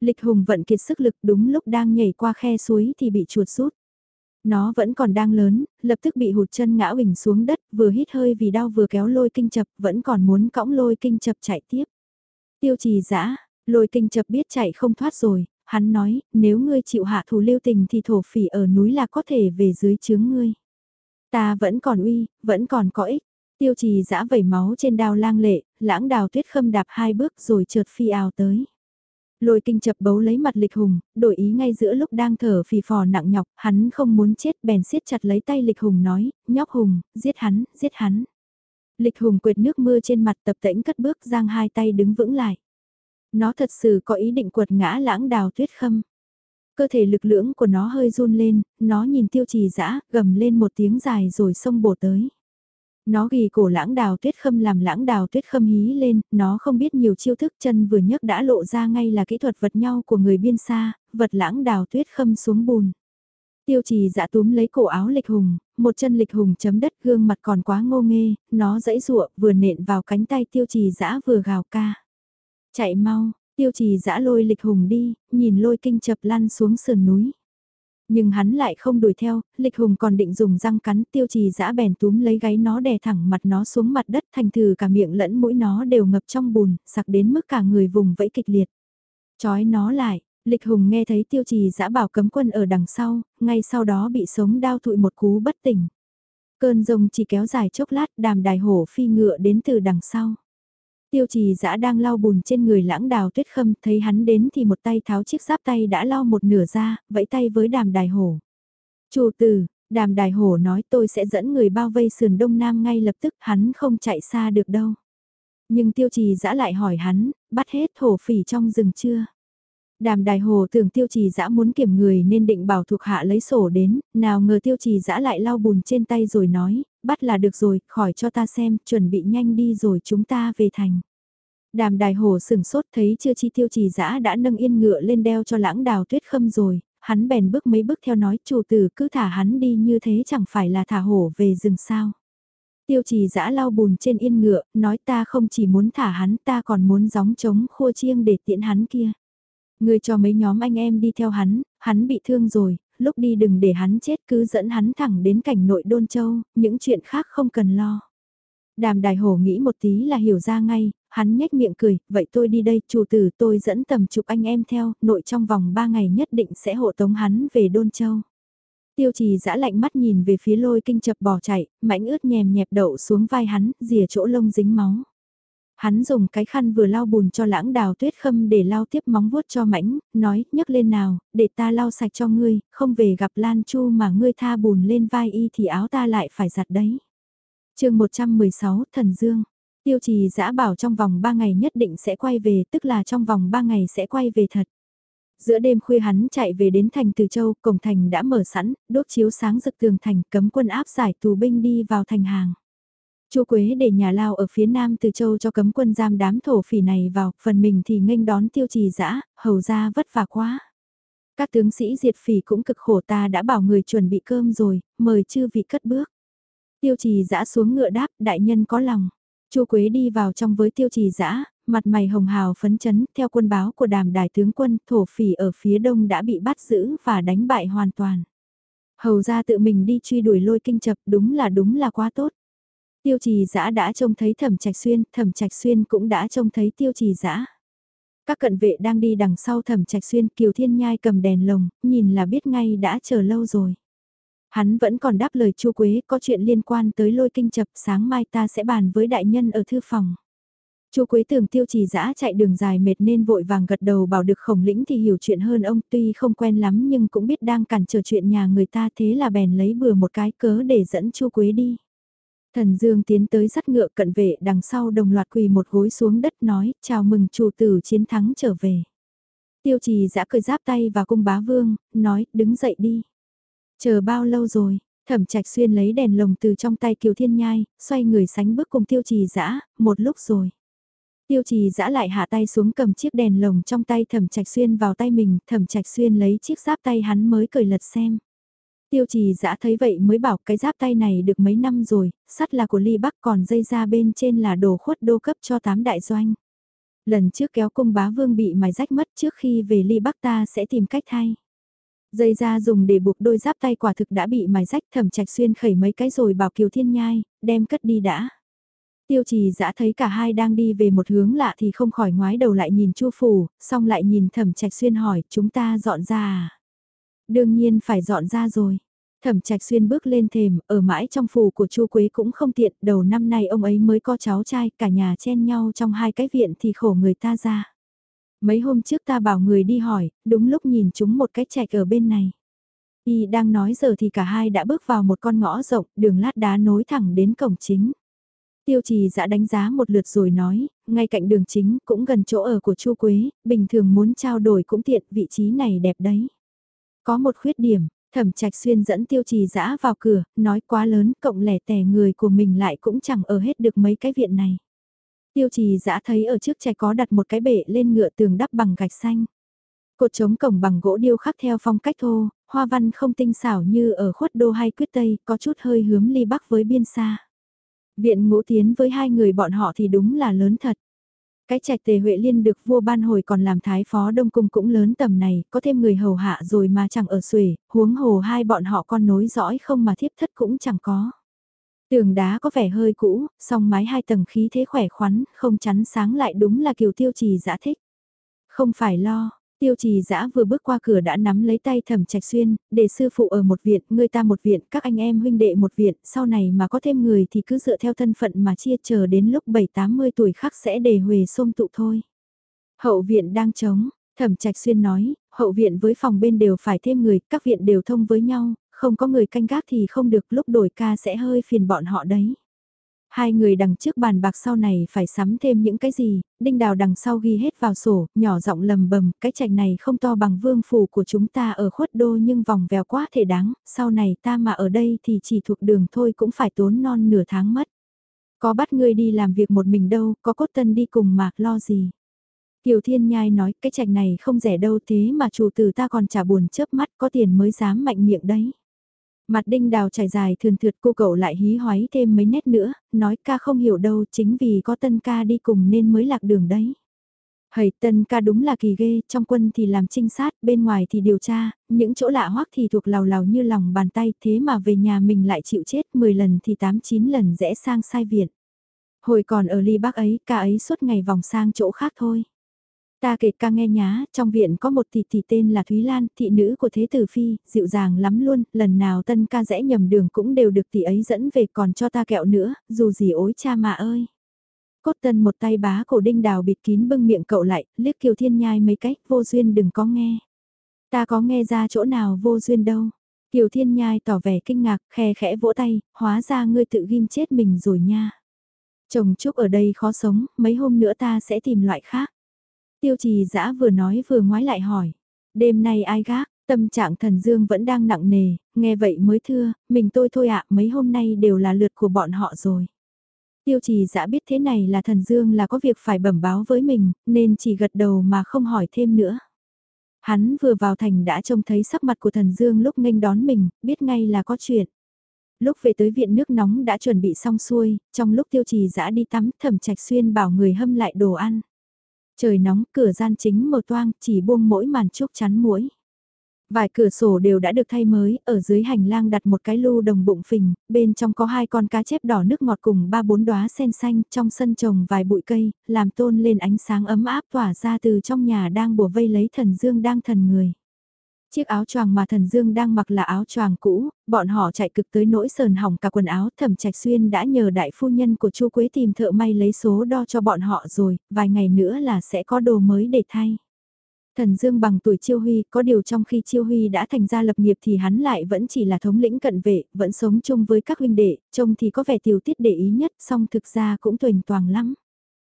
Lịch hùng vận kiệt sức lực đúng lúc đang nhảy qua khe suối thì bị chuột rút. Nó vẫn còn đang lớn, lập tức bị hụt chân ngã huỳnh xuống đất, vừa hít hơi vì đau vừa kéo lôi kinh chập, vẫn còn muốn cõng lôi kinh chập chạy tiếp. Tiêu trì dã lôi kinh chập biết chạy không thoát rồi, hắn nói, nếu ngươi chịu hạ thủ lưu tình thì thổ phỉ ở núi là có thể về dưới chướng ngươi. Ta vẫn còn uy, vẫn còn có ích. Tiêu trì giã vẩy máu trên đao lang lệ, lãng đào tuyết khâm đạp hai bước rồi trượt phi ào tới. Lôi kinh chập bấu lấy mặt lịch hùng, đổi ý ngay giữa lúc đang thở phì phò nặng nhọc, hắn không muốn chết bèn siết chặt lấy tay lịch hùng nói, nhóc hùng, giết hắn, giết hắn. Lịch hùng quệt nước mưa trên mặt tập tễnh cất bước giang hai tay đứng vững lại. Nó thật sự có ý định quật ngã lãng đào tuyết khâm. Cơ thể lực lưỡng của nó hơi run lên, nó nhìn tiêu trì dã gầm lên một tiếng dài rồi xông bổ tới. Nó ghi cổ lãng đào tuyết khâm làm lãng đào tuyết khâm hí lên, nó không biết nhiều chiêu thức chân vừa nhấc đã lộ ra ngay là kỹ thuật vật nhau của người biên xa, vật lãng đào tuyết khâm xuống bùn. Tiêu trì dạ túm lấy cổ áo lịch hùng, một chân lịch hùng chấm đất gương mặt còn quá ngô nghê, nó dãy rụa vừa nện vào cánh tay tiêu trì dã vừa gào ca. Chạy mau, tiêu trì dã lôi lịch hùng đi, nhìn lôi kinh chập lăn xuống sườn núi. Nhưng hắn lại không đuổi theo, lịch hùng còn định dùng răng cắn tiêu trì dã bèn túm lấy gáy nó đè thẳng mặt nó xuống mặt đất thành thử cả miệng lẫn mũi nó đều ngập trong bùn, sặc đến mức cả người vùng vẫy kịch liệt. Chói nó lại, lịch hùng nghe thấy tiêu trì dã bảo cấm quân ở đằng sau, ngay sau đó bị sống đau thụi một cú bất tỉnh. Cơn rồng chỉ kéo dài chốc lát đàm đài hổ phi ngựa đến từ đằng sau. Tiêu trì dã đang lau bùn trên người lãng đào tuyết khâm, thấy hắn đến thì một tay tháo chiếc giáp tay đã lau một nửa ra, vẫy tay với đàm đài hổ. Chủ tử, đàm đài hổ nói tôi sẽ dẫn người bao vây sườn đông nam ngay lập tức, hắn không chạy xa được đâu. Nhưng tiêu trì dã lại hỏi hắn, bắt hết thổ phỉ trong rừng chưa? Đàm đài hồ tưởng tiêu trì dã muốn kiểm người nên định bảo thuộc hạ lấy sổ đến, nào ngờ tiêu trì dã lại lau bùn trên tay rồi nói, bắt là được rồi, khỏi cho ta xem, chuẩn bị nhanh đi rồi chúng ta về thành. Đàm đài hồ sửng sốt thấy chưa chi tiêu trì dã đã nâng yên ngựa lên đeo cho lãng đào tuyết khâm rồi, hắn bèn bước mấy bước theo nói chủ tử cứ thả hắn đi như thế chẳng phải là thả hổ về rừng sao. Tiêu trì dã lau bùn trên yên ngựa, nói ta không chỉ muốn thả hắn ta còn muốn gióng trống khua chiêng để tiễn hắn kia. Người cho mấy nhóm anh em đi theo hắn, hắn bị thương rồi, lúc đi đừng để hắn chết cứ dẫn hắn thẳng đến cảnh nội Đôn Châu, những chuyện khác không cần lo. Đàm đài hổ nghĩ một tí là hiểu ra ngay, hắn nhếch miệng cười, vậy tôi đi đây, chủ tử tôi dẫn tầm chục anh em theo, nội trong vòng 3 ngày nhất định sẽ hộ tống hắn về Đôn Châu. Tiêu trì dã lạnh mắt nhìn về phía lôi kinh chập bỏ chạy, mảnh ướt nhèm nhẹp đậu xuống vai hắn, rìa chỗ lông dính máu. Hắn dùng cái khăn vừa lau bùn cho lãng đào tuyết khâm để lau tiếp móng vuốt cho mãnh, nói, nhấc lên nào, để ta lau sạch cho ngươi, không về gặp Lan Chu mà ngươi tha bùn lên vai y thì áo ta lại phải giặt đấy. chương 116, Thần Dương. Tiêu trì giã bảo trong vòng 3 ngày nhất định sẽ quay về, tức là trong vòng 3 ngày sẽ quay về thật. Giữa đêm khuya hắn chạy về đến thành Từ Châu, cổng thành đã mở sẵn, đốt chiếu sáng rực tường thành, cấm quân áp giải tù binh đi vào thành hàng. Chu Quế để nhà lao ở phía nam Từ Châu cho cấm quân giam đám thổ phỉ này vào, phần mình thì nghênh đón tiêu trì dã hầu ra vất vả quá. Các tướng sĩ diệt phỉ cũng cực khổ ta đã bảo người chuẩn bị cơm rồi, mời chư vị cất bước. Tiêu trì dã xuống ngựa đáp, đại nhân có lòng. Chu Quế đi vào trong với tiêu trì dã mặt mày hồng hào phấn chấn, theo quân báo của đàm đài tướng quân, thổ phỉ ở phía đông đã bị bắt giữ và đánh bại hoàn toàn. Hầu ra tự mình đi truy đuổi lôi kinh chập đúng là đúng là quá tốt. Tiêu trì dã đã trông thấy thẩm trạch xuyên, thẩm trạch xuyên cũng đã trông thấy tiêu trì dã Các cận vệ đang đi đằng sau thẩm trạch xuyên, kiều thiên nhai cầm đèn lồng, nhìn là biết ngay đã chờ lâu rồi. Hắn vẫn còn đáp lời chu Quế có chuyện liên quan tới lôi kinh chập sáng mai ta sẽ bàn với đại nhân ở thư phòng. Chu Quế tưởng tiêu trì dã chạy đường dài mệt nên vội vàng gật đầu bảo được khổng lĩnh thì hiểu chuyện hơn ông tuy không quen lắm nhưng cũng biết đang cản trở chuyện nhà người ta thế là bèn lấy bừa một cái cớ để dẫn Chu Quế đi. Thần Dương tiến tới dắt ngựa cận vệ đằng sau đồng loạt quỳ một gối xuống đất nói chào mừng chủ tử chiến thắng trở về. Tiêu trì dã cười giáp tay và cung bá vương, nói đứng dậy đi. Chờ bao lâu rồi, thẩm trạch xuyên lấy đèn lồng từ trong tay kiều thiên nhai, xoay người sánh bước cùng tiêu trì dã một lúc rồi. Tiêu trì dã lại hạ tay xuống cầm chiếc đèn lồng trong tay thẩm trạch xuyên vào tay mình, thẩm trạch xuyên lấy chiếc giáp tay hắn mới cười lật xem. Tiêu trì dã thấy vậy mới bảo cái giáp tay này được mấy năm rồi, sắt là của ly bắc còn dây ra bên trên là đồ khuất đô cấp cho tám đại doanh. Lần trước kéo cung bá vương bị mài rách mất trước khi về ly bắc ta sẽ tìm cách thay. Dây ra dùng để buộc đôi giáp tay quả thực đã bị mài rách thẩm trạch xuyên khẩy mấy cái rồi bảo kiều thiên nhai, đem cất đi đã. Tiêu trì dã thấy cả hai đang đi về một hướng lạ thì không khỏi ngoái đầu lại nhìn chu phủ, xong lại nhìn thẩm trạch xuyên hỏi chúng ta dọn ra à? Đương nhiên phải dọn ra rồi. Thẩm Trạch Xuyên bước lên thềm, ở mãi trong phủ của Chu Quế cũng không tiện, đầu năm nay ông ấy mới có cháu trai, cả nhà chen nhau trong hai cái viện thì khổ người ta ra. Mấy hôm trước ta bảo người đi hỏi, đúng lúc nhìn chúng một cái trạch ở bên này. Y đang nói giờ thì cả hai đã bước vào một con ngõ rộng, đường lát đá nối thẳng đến cổng chính. Tiêu trì dã đánh giá một lượt rồi nói, ngay cạnh đường chính cũng gần chỗ ở của Chu Quế, bình thường muốn trao đổi cũng tiện, vị trí này đẹp đấy. Có một khuyết điểm, thẩm trạch xuyên dẫn tiêu trì dã vào cửa, nói quá lớn, cộng lẻ tẻ người của mình lại cũng chẳng ở hết được mấy cái viện này. Tiêu trì dã thấy ở trước trẻ có đặt một cái bể lên ngựa tường đắp bằng gạch xanh. Cột trống cổng bằng gỗ điêu khắc theo phong cách thô, hoa văn không tinh xảo như ở khuất đô hay quyết tây, có chút hơi hướng ly bắc với biên xa. Viện ngũ tiến với hai người bọn họ thì đúng là lớn thật. Cái trạch tề Huệ Liên được vua ban hồi còn làm thái phó đông cung cũng lớn tầm này, có thêm người hầu hạ rồi mà chẳng ở xuể, huống hồ hai bọn họ con nối dõi không mà thiếp thất cũng chẳng có. Tường đá có vẻ hơi cũ, song mái hai tầng khí thế khỏe khoắn, không chắn sáng lại đúng là kiều tiêu trì dã thích. Không phải lo, tiêu trì dã vừa bước qua cửa đã nắm lấy tay thẩm trạch xuyên, để sư phụ ở một viện, người ta một viện, các anh em huynh đệ một viện, sau này mà có thêm người thì cứ dựa theo thân phận mà chia chờ đến lúc 7-80 tuổi khác sẽ đề huề xôm tụ thôi. Hậu viện đang trống, thẩm trạch xuyên nói, hậu viện với phòng bên đều phải thêm người, các viện đều thông với nhau, không có người canh gác thì không được lúc đổi ca sẽ hơi phiền bọn họ đấy. Hai người đằng trước bàn bạc sau này phải sắm thêm những cái gì, đinh đào đằng sau ghi hết vào sổ, nhỏ giọng lầm bầm, cái trạch này không to bằng vương phủ của chúng ta ở khuất đô nhưng vòng vèo quá thể đáng, sau này ta mà ở đây thì chỉ thuộc đường thôi cũng phải tốn non nửa tháng mất. Có bắt ngươi đi làm việc một mình đâu, có cốt tân đi cùng mà lo gì. Kiều Thiên Nhai nói cái trạch này không rẻ đâu thế mà chủ tử ta còn trả buồn chớp mắt có tiền mới dám mạnh miệng đấy. Mặt đinh đào trải dài thường thượt cô cậu lại hí hoáy thêm mấy nét nữa, nói ca không hiểu đâu chính vì có tân ca đi cùng nên mới lạc đường đấy. Hầy tân ca đúng là kỳ ghê, trong quân thì làm trinh sát, bên ngoài thì điều tra, những chỗ lạ hoắc thì thuộc lào lào như lòng bàn tay, thế mà về nhà mình lại chịu chết 10 lần thì 8-9 lần rẽ sang sai viện. Hồi còn ở ly bắc ấy, ca ấy suốt ngày vòng sang chỗ khác thôi. Ta kể ca nghe nhá, trong viện có một tỷ tỷ tên là Thúy Lan, thị nữ của Thế Tử Phi, dịu dàng lắm luôn, lần nào tân ca rẽ nhầm đường cũng đều được tỷ ấy dẫn về còn cho ta kẹo nữa, dù gì ối cha mà ơi. Cốt tân một tay bá cổ đinh đào bịt kín bưng miệng cậu lại, liếc kiều thiên nhai mấy cách, vô duyên đừng có nghe. Ta có nghe ra chỗ nào vô duyên đâu. Kiều thiên nhai tỏ vẻ kinh ngạc, khe khẽ vỗ tay, hóa ra ngươi tự ghim chết mình rồi nha. Chồng chúc ở đây khó sống, mấy hôm nữa ta sẽ tìm loại khác. Tiêu trì dã vừa nói vừa ngoái lại hỏi. Đêm nay ai gác, tâm trạng thần dương vẫn đang nặng nề, nghe vậy mới thưa, mình tôi thôi ạ, mấy hôm nay đều là lượt của bọn họ rồi. Tiêu trì dã biết thế này là thần dương là có việc phải bẩm báo với mình, nên chỉ gật đầu mà không hỏi thêm nữa. Hắn vừa vào thành đã trông thấy sắc mặt của thần dương lúc nghênh đón mình, biết ngay là có chuyện. Lúc về tới viện nước nóng đã chuẩn bị xong xuôi, trong lúc tiêu trì dã đi tắm thẩm trạch xuyên bảo người hâm lại đồ ăn. Trời nóng, cửa gian chính mở toang, chỉ buông mỗi màn trúc chắn mũi. Vài cửa sổ đều đã được thay mới, ở dưới hành lang đặt một cái lu đồng bụng phình, bên trong có hai con cá chép đỏ nước ngọt cùng ba bốn đóa sen xanh, trong sân trồng vài bụi cây, làm tôn lên ánh sáng ấm áp tỏa ra từ trong nhà đang bùa vây lấy thần dương đang thần người. Chiếc áo choàng mà thần dương đang mặc là áo choàng cũ, bọn họ chạy cực tới nỗi sờn hỏng cả quần áo thẩm trạch xuyên đã nhờ đại phu nhân của chu Quế tìm thợ may lấy số đo cho bọn họ rồi, vài ngày nữa là sẽ có đồ mới để thay. Thần Dương bằng tuổi Chiêu Huy, có điều trong khi Chiêu Huy đã thành ra lập nghiệp thì hắn lại vẫn chỉ là thống lĩnh cận vệ, vẫn sống chung với các huynh đệ, trông thì có vẻ tiểu tiết để ý nhất, song thực ra cũng tuềnh toàng lắm.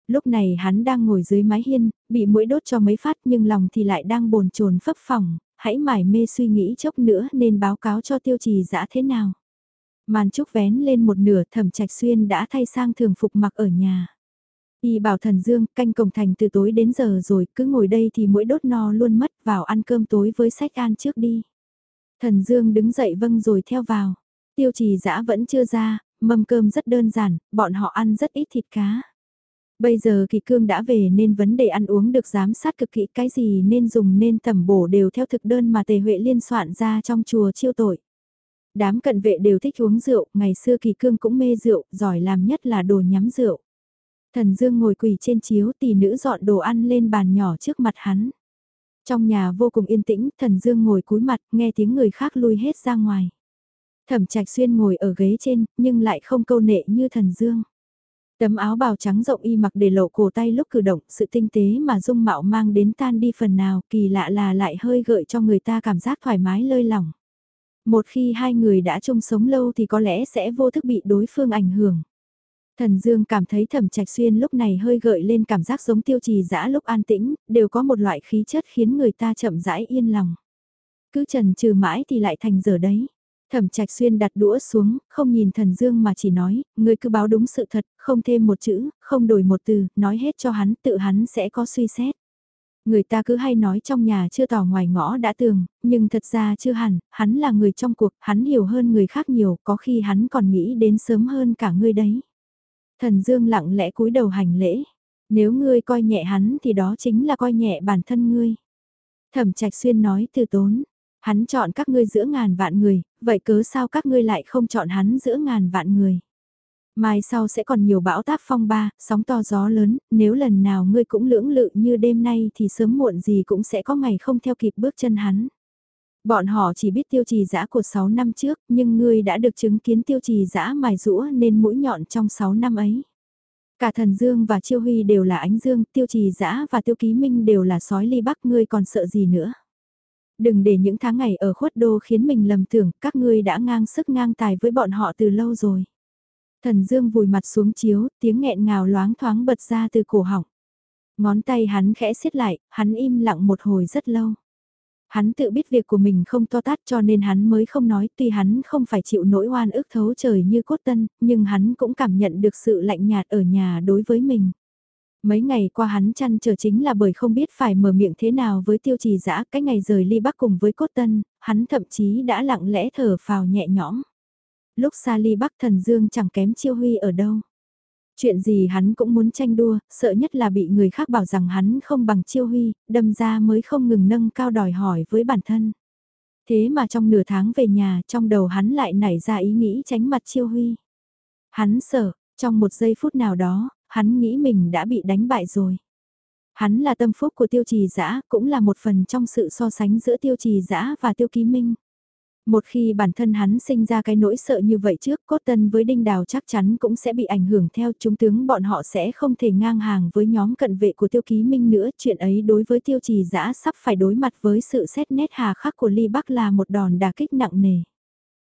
Lúc này hắn đang ngồi dưới mái hiên, bị mũi đốt cho mấy phát nhưng lòng thì lại đang bồn chồn phấp phỏng, hãy mải mê suy nghĩ chốc nữa nên báo cáo cho tiêu trì dã thế nào. Màn trúc vén lên một nửa thẩm trạch xuyên đã thay sang thường phục mặc ở nhà. Y bảo thần dương, canh cổng thành từ tối đến giờ rồi, cứ ngồi đây thì mũi đốt no luôn mất, vào ăn cơm tối với sách an trước đi. Thần dương đứng dậy vâng rồi theo vào. Tiêu trì dã vẫn chưa ra, mâm cơm rất đơn giản, bọn họ ăn rất ít thịt cá. Bây giờ kỳ cương đã về nên vấn đề ăn uống được giám sát cực kỹ cái gì nên dùng nên tẩm bổ đều theo thực đơn mà Tề Huệ liên soạn ra trong chùa chiêu tội. Đám cận vệ đều thích uống rượu, ngày xưa kỳ cương cũng mê rượu, giỏi làm nhất là đồ nhắm rượu. Thần Dương ngồi quỳ trên chiếu tỷ nữ dọn đồ ăn lên bàn nhỏ trước mặt hắn. Trong nhà vô cùng yên tĩnh, thần Dương ngồi cúi mặt, nghe tiếng người khác lui hết ra ngoài. Thẩm Trạch Xuyên ngồi ở ghế trên, nhưng lại không câu nệ như thần Dương. Tấm áo bào trắng rộng y mặc để lộ cổ tay lúc cử động, sự tinh tế mà dung mạo mang đến tan đi phần nào, kỳ lạ là lại hơi gợi cho người ta cảm giác thoải mái lơi lỏng. Một khi hai người đã chung sống lâu thì có lẽ sẽ vô thức bị đối phương ảnh hưởng. Thần Dương cảm thấy thẩm trạch xuyên lúc này hơi gợi lên cảm giác giống tiêu trì dã lúc an tĩnh, đều có một loại khí chất khiến người ta chậm rãi yên lòng. Cứ trần trừ mãi thì lại thành giờ đấy. Thẩm trạch xuyên đặt đũa xuống, không nhìn thần dương mà chỉ nói, Ngươi cứ báo đúng sự thật, không thêm một chữ, không đổi một từ, nói hết cho hắn, tự hắn sẽ có suy xét. Người ta cứ hay nói trong nhà chưa tỏ ngoài ngõ đã tường, nhưng thật ra chưa hẳn, hắn là người trong cuộc, hắn hiểu hơn người khác nhiều, có khi hắn còn nghĩ đến sớm hơn cả ngươi đấy. Thần Dương lặng lẽ cúi đầu hành lễ. Nếu ngươi coi nhẹ hắn thì đó chính là coi nhẹ bản thân ngươi. Thẩm Trạch Xuyên nói từ tốn. Hắn chọn các ngươi giữa ngàn vạn người, vậy cớ sao các ngươi lại không chọn hắn giữa ngàn vạn người? Mai sau sẽ còn nhiều bão táp phong ba, sóng to gió lớn, nếu lần nào ngươi cũng lưỡng lự như đêm nay thì sớm muộn gì cũng sẽ có ngày không theo kịp bước chân hắn. Bọn họ chỉ biết tiêu trì giã của 6 năm trước, nhưng ngươi đã được chứng kiến tiêu trì giã mài rũa nên mũi nhọn trong 6 năm ấy. Cả thần dương và chiêu huy đều là ánh dương, tiêu trì giã và tiêu ký minh đều là sói ly bắc ngươi còn sợ gì nữa. Đừng để những tháng ngày ở khuất đô khiến mình lầm tưởng các ngươi đã ngang sức ngang tài với bọn họ từ lâu rồi. Thần dương vùi mặt xuống chiếu, tiếng nghẹn ngào loáng thoáng bật ra từ cổ họng. Ngón tay hắn khẽ siết lại, hắn im lặng một hồi rất lâu. Hắn tự biết việc của mình không to tát cho nên hắn mới không nói tuy hắn không phải chịu nỗi oan ức thấu trời như cốt tân, nhưng hắn cũng cảm nhận được sự lạnh nhạt ở nhà đối với mình. Mấy ngày qua hắn chăn chờ chính là bởi không biết phải mở miệng thế nào với tiêu trì dã cái ngày rời ly bắc cùng với cốt tân, hắn thậm chí đã lặng lẽ thở phào nhẹ nhõm. Lúc xa ly bắc thần dương chẳng kém chiêu huy ở đâu. Chuyện gì hắn cũng muốn tranh đua, sợ nhất là bị người khác bảo rằng hắn không bằng chiêu huy, đâm ra mới không ngừng nâng cao đòi hỏi với bản thân. Thế mà trong nửa tháng về nhà, trong đầu hắn lại nảy ra ý nghĩ tránh mặt chiêu huy. Hắn sợ, trong một giây phút nào đó, hắn nghĩ mình đã bị đánh bại rồi. Hắn là tâm phúc của tiêu trì dã cũng là một phần trong sự so sánh giữa tiêu trì dã và tiêu ký minh. Một khi bản thân hắn sinh ra cái nỗi sợ như vậy trước, cốt tân với đinh đào chắc chắn cũng sẽ bị ảnh hưởng theo chúng tướng bọn họ sẽ không thể ngang hàng với nhóm cận vệ của tiêu ký minh nữa. Chuyện ấy đối với tiêu trì giã sắp phải đối mặt với sự xét nét hà khắc của ly bắc là một đòn đà kích nặng nề.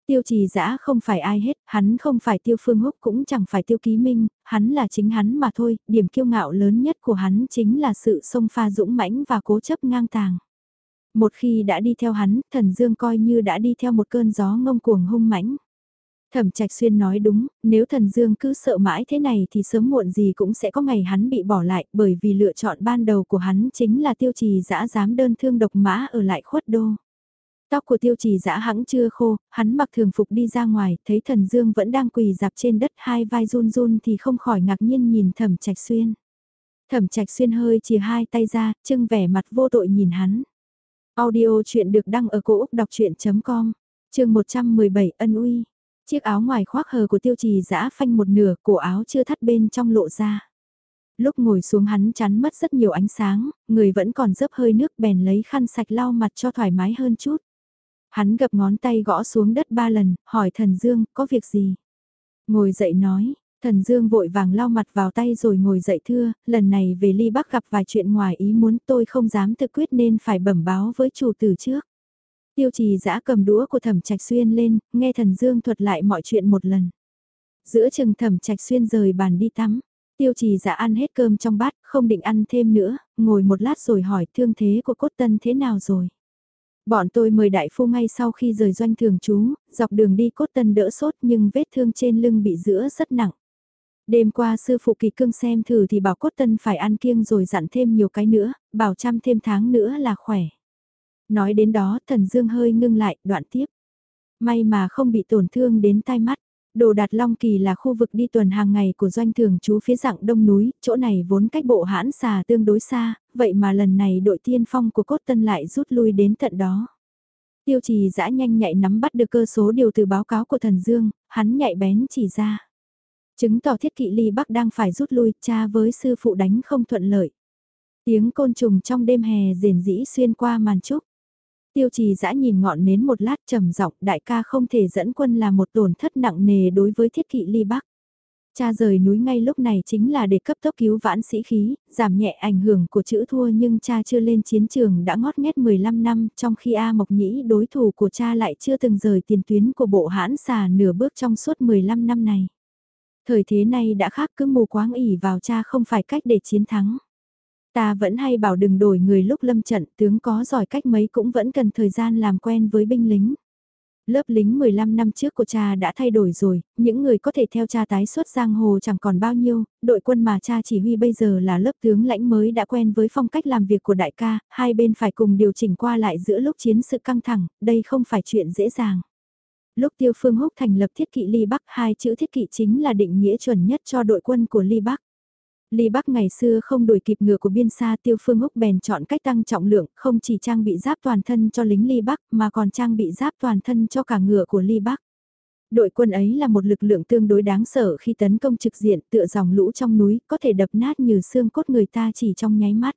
Tiêu trì dã không phải ai hết, hắn không phải tiêu phương húc cũng chẳng phải tiêu ký minh, hắn là chính hắn mà thôi, điểm kiêu ngạo lớn nhất của hắn chính là sự sông pha dũng mãnh và cố chấp ngang tàng. Một khi đã đi theo hắn, thần dương coi như đã đi theo một cơn gió ngông cuồng hung mãnh. Thẩm Trạch Xuyên nói đúng, nếu thần dương cứ sợ mãi thế này thì sớm muộn gì cũng sẽ có ngày hắn bị bỏ lại bởi vì lựa chọn ban đầu của hắn chính là tiêu trì dã dám đơn thương độc mã ở lại khuất đô. Tóc của tiêu trì dã hãng chưa khô, hắn mặc thường phục đi ra ngoài, thấy thần dương vẫn đang quỳ dạp trên đất hai vai run run thì không khỏi ngạc nhiên nhìn thẩm trạch xuyên. Thẩm trạch xuyên hơi chìa hai tay ra, trưng vẻ mặt vô tội nhìn hắn. Audio chuyện được đăng ở cổ Úc đọc chuyện.com, trường 117 ân uy. Chiếc áo ngoài khoác hờ của tiêu trì dã phanh một nửa, cổ áo chưa thắt bên trong lộ ra. Lúc ngồi xuống hắn chắn mất rất nhiều ánh sáng, người vẫn còn dấp hơi nước bèn lấy khăn sạch lau mặt cho thoải mái hơn chút. Hắn gập ngón tay gõ xuống đất ba lần, hỏi thần Dương, có việc gì? Ngồi dậy nói, thần Dương vội vàng lau mặt vào tay rồi ngồi dậy thưa, lần này về ly bắc gặp vài chuyện ngoài ý muốn tôi không dám thực quyết nên phải bẩm báo với chủ tử trước. Tiêu trì giã cầm đũa của thẩm trạch xuyên lên, nghe thần Dương thuật lại mọi chuyện một lần. Giữa chừng thẩm trạch xuyên rời bàn đi tắm. Tiêu trì giã ăn hết cơm trong bát, không định ăn thêm nữa, ngồi một lát rồi hỏi thương thế của cốt tân thế nào rồi. Bọn tôi mời đại phu ngay sau khi rời doanh thường trú, dọc đường đi cốt tân đỡ sốt nhưng vết thương trên lưng bị giữa rất nặng. Đêm qua sư phụ kỳ cương xem thử thì bảo cốt tân phải ăn kiêng rồi dặn thêm nhiều cái nữa, bảo chăm thêm tháng nữa là khỏe. Nói đến đó thần dương hơi ngưng lại, đoạn tiếp. May mà không bị tổn thương đến tai mắt. Đồ Đạt Long Kỳ là khu vực đi tuần hàng ngày của doanh thường trú phía dạng đông núi, chỗ này vốn cách bộ hãn xà tương đối xa, vậy mà lần này đội tiên phong của cốt tân lại rút lui đến tận đó. Tiêu trì dã nhanh nhạy nắm bắt được cơ số điều từ báo cáo của thần Dương, hắn nhạy bén chỉ ra. Chứng tỏ thiết kỵ ly bắc đang phải rút lui, cha với sư phụ đánh không thuận lợi. Tiếng côn trùng trong đêm hè rền rĩ xuyên qua màn trúc. Tiêu trì dã nhìn ngọn nến một lát trầm giọng đại ca không thể dẫn quân là một tổn thất nặng nề đối với thiết kỵ ly bắc. Cha rời núi ngay lúc này chính là để cấp tốc cứu vãn sĩ khí, giảm nhẹ ảnh hưởng của chữ thua nhưng cha chưa lên chiến trường đã ngót nghét 15 năm trong khi A Mộc Nhĩ đối thủ của cha lại chưa từng rời tiền tuyến của bộ hãn xà nửa bước trong suốt 15 năm này. Thời thế này đã khác cứ mù quáng ỉ vào cha không phải cách để chiến thắng. Ta vẫn hay bảo đừng đổi người lúc lâm trận, tướng có giỏi cách mấy cũng vẫn cần thời gian làm quen với binh lính. Lớp lính 15 năm trước của cha đã thay đổi rồi, những người có thể theo cha tái xuất giang hồ chẳng còn bao nhiêu, đội quân mà cha chỉ huy bây giờ là lớp tướng lãnh mới đã quen với phong cách làm việc của đại ca, hai bên phải cùng điều chỉnh qua lại giữa lúc chiến sự căng thẳng, đây không phải chuyện dễ dàng. Lúc Tiêu Phương Húc thành lập thiết kỵ Ly Bắc, hai chữ thiết kỵ chính là định nghĩa chuẩn nhất cho đội quân của Ly Bắc. Ly Bắc ngày xưa không đuổi kịp ngựa của biên xa tiêu phương húc bèn chọn cách tăng trọng lượng, không chỉ trang bị giáp toàn thân cho lính Ly Bắc mà còn trang bị giáp toàn thân cho cả ngựa của Ly Bắc. Đội quân ấy là một lực lượng tương đối đáng sợ khi tấn công trực diện tựa dòng lũ trong núi, có thể đập nát như xương cốt người ta chỉ trong nháy mắt.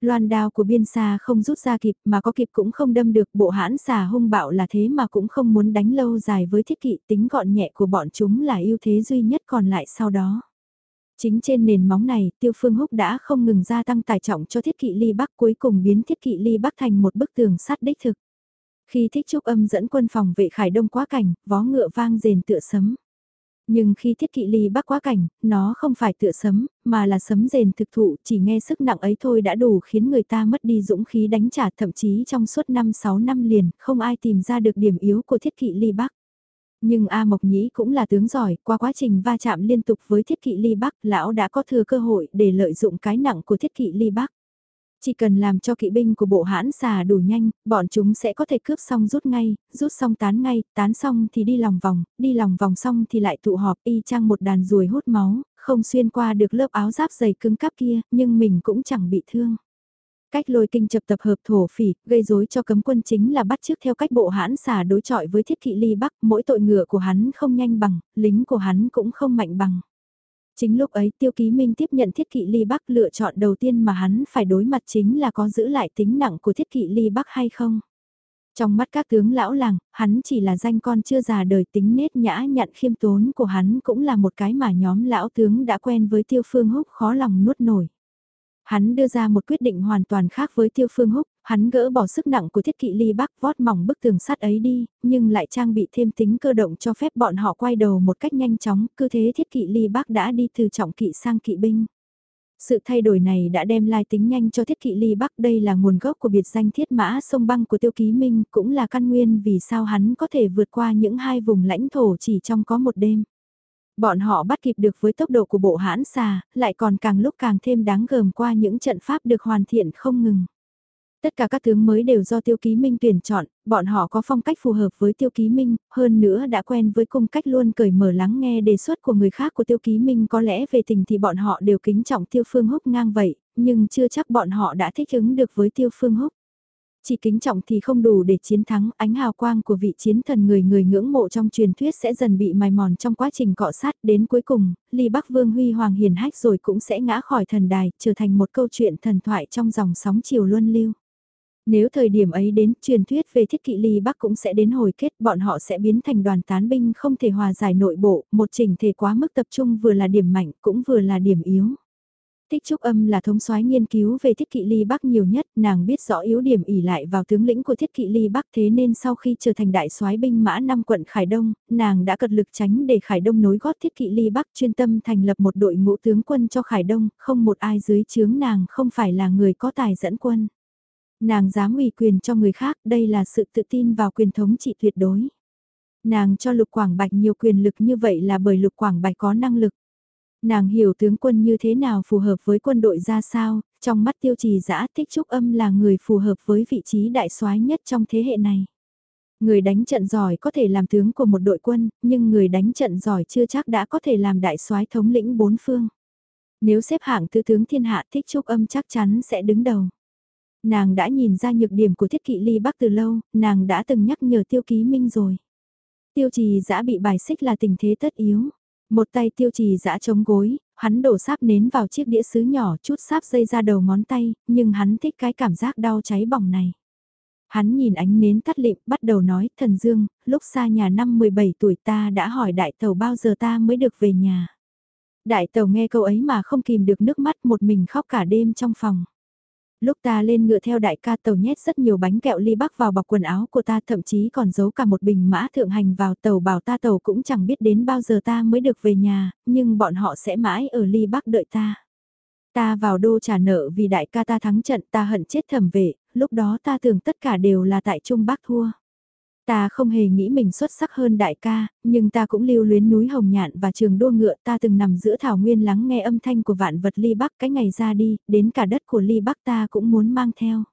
Loan đao của biên xa không rút ra kịp mà có kịp cũng không đâm được bộ hãn xà hung bạo là thế mà cũng không muốn đánh lâu dài với thiết kỵ tính gọn nhẹ của bọn chúng là ưu thế duy nhất còn lại sau đó. Chính trên nền móng này, Tiêu Phương Húc đã không ngừng gia tăng tải trọng cho thiết kỵ ly bắc cuối cùng biến thiết kỵ ly bắc thành một bức tường sắt đích thực. Khi thích trúc âm dẫn quân phòng vệ khải đông quá cảnh, vó ngựa vang rền tựa sấm. Nhưng khi thiết kỵ ly bắc quá cảnh, nó không phải tựa sấm, mà là sấm rền thực thụ, chỉ nghe sức nặng ấy thôi đã đủ khiến người ta mất đi dũng khí đánh trả thậm chí trong suốt 5-6 năm liền, không ai tìm ra được điểm yếu của thiết kỵ ly bắc. Nhưng A Mộc Nhĩ cũng là tướng giỏi, qua quá trình va chạm liên tục với thiết kỵ ly bắc, lão đã có thừa cơ hội để lợi dụng cái nặng của thiết kỵ ly bắc. Chỉ cần làm cho kỵ binh của bộ hãn xà đủ nhanh, bọn chúng sẽ có thể cướp xong rút ngay, rút xong tán ngay, tán xong thì đi lòng vòng, đi lòng vòng xong thì lại tụ họp y chang một đàn ruồi hút máu, không xuyên qua được lớp áo giáp dày cứng cáp kia, nhưng mình cũng chẳng bị thương. Cách lôi kinh chập tập hợp thổ phỉ, gây rối cho cấm quân chính là bắt trước theo cách bộ hãn xả đối chọi với thiết kỵ ly bắc, mỗi tội ngựa của hắn không nhanh bằng, lính của hắn cũng không mạnh bằng. Chính lúc ấy tiêu ký minh tiếp nhận thiết kỵ ly bắc lựa chọn đầu tiên mà hắn phải đối mặt chính là có giữ lại tính nặng của thiết kỵ ly bắc hay không. Trong mắt các tướng lão làng, hắn chỉ là danh con chưa già đời tính nết nhã nhặn khiêm tốn của hắn cũng là một cái mà nhóm lão tướng đã quen với tiêu phương húc khó lòng nuốt nổi. Hắn đưa ra một quyết định hoàn toàn khác với Tiêu Phương Húc, hắn gỡ bỏ sức nặng của thiết kỵ ly bắc vót mỏng bức tường sắt ấy đi, nhưng lại trang bị thêm tính cơ động cho phép bọn họ quay đầu một cách nhanh chóng, cứ thế thiết kỵ ly bắc đã đi từ trọng kỵ sang kỵ binh. Sự thay đổi này đã đem lai tính nhanh cho thiết kỵ ly bắc đây là nguồn gốc của biệt danh thiết mã sông băng của tiêu ký minh cũng là căn nguyên vì sao hắn có thể vượt qua những hai vùng lãnh thổ chỉ trong có một đêm. Bọn họ bắt kịp được với tốc độ của bộ hãn xà, lại còn càng lúc càng thêm đáng gờm qua những trận pháp được hoàn thiện không ngừng. Tất cả các tướng mới đều do Tiêu Ký Minh tuyển chọn, bọn họ có phong cách phù hợp với Tiêu Ký Minh, hơn nữa đã quen với cung cách luôn cởi mở lắng nghe đề xuất của người khác của Tiêu Ký Minh có lẽ về tình thì bọn họ đều kính trọng Tiêu Phương Húc ngang vậy, nhưng chưa chắc bọn họ đã thích ứng được với Tiêu Phương Húc. Chỉ kính trọng thì không đủ để chiến thắng, ánh hào quang của vị chiến thần người người ngưỡng mộ trong truyền thuyết sẽ dần bị mài mòn trong quá trình cọ sát đến cuối cùng, ly Bắc Vương Huy Hoàng hiền hách rồi cũng sẽ ngã khỏi thần đài, trở thành một câu chuyện thần thoại trong dòng sóng chiều luân lưu. Nếu thời điểm ấy đến, truyền thuyết về thiết kỵ ly Bắc cũng sẽ đến hồi kết, bọn họ sẽ biến thành đoàn tán binh không thể hòa giải nội bộ, một trình thể quá mức tập trung vừa là điểm mạnh cũng vừa là điểm yếu. Tích Trúc Âm là thống soái nghiên cứu về thiết kỵ ly Bắc nhiều nhất, nàng biết rõ yếu điểm ỉ lại vào tướng lĩnh của thiết kỵ ly Bắc thế nên sau khi trở thành đại soái binh mã năm quận Khải Đông, nàng đã cật lực tránh để Khải Đông nối gót thiết kỵ ly Bắc chuyên tâm thành lập một đội ngũ tướng quân cho Khải Đông, không một ai dưới chướng nàng không phải là người có tài dẫn quân. Nàng dám ủy quyền cho người khác, đây là sự tự tin vào quyền thống trị tuyệt đối. Nàng cho Lục Quảng Bạch nhiều quyền lực như vậy là bởi Lục Quảng Bạch có năng lực. Nàng hiểu tướng quân như thế nào phù hợp với quân đội ra sao, trong mắt tiêu trì giã thích trúc âm là người phù hợp với vị trí đại soái nhất trong thế hệ này. Người đánh trận giỏi có thể làm tướng của một đội quân, nhưng người đánh trận giỏi chưa chắc đã có thể làm đại soái thống lĩnh bốn phương. Nếu xếp hạng tứ tướng thiên hạ thích trúc âm chắc chắn sẽ đứng đầu. Nàng đã nhìn ra nhược điểm của thiết kỵ ly bắc từ lâu, nàng đã từng nhắc nhở tiêu ký minh rồi. Tiêu trì giã bị bài xích là tình thế tất yếu. Một tay tiêu trì giã chống gối, hắn đổ sáp nến vào chiếc đĩa sứ nhỏ chút sáp dây ra đầu ngón tay, nhưng hắn thích cái cảm giác đau cháy bỏng này. Hắn nhìn ánh nến tắt lịm, bắt đầu nói, thần dương, lúc xa nhà năm 17 tuổi ta đã hỏi đại tàu bao giờ ta mới được về nhà. Đại tàu nghe câu ấy mà không kìm được nước mắt một mình khóc cả đêm trong phòng. Lúc ta lên ngựa theo đại ca tàu nhét rất nhiều bánh kẹo ly bắc vào bọc quần áo của ta thậm chí còn giấu cả một bình mã thượng hành vào tàu bảo ta tàu cũng chẳng biết đến bao giờ ta mới được về nhà, nhưng bọn họ sẽ mãi ở ly bắc đợi ta. Ta vào đô trả nợ vì đại ca ta thắng trận ta hận chết thẩm vệ, lúc đó ta tưởng tất cả đều là tại Trung Bắc thua. Ta không hề nghĩ mình xuất sắc hơn đại ca, nhưng ta cũng lưu luyến núi Hồng Nhạn và trường đua ngựa ta từng nằm giữa thảo nguyên lắng nghe âm thanh của vạn vật ly bắc cái ngày ra đi, đến cả đất của ly bắc ta cũng muốn mang theo.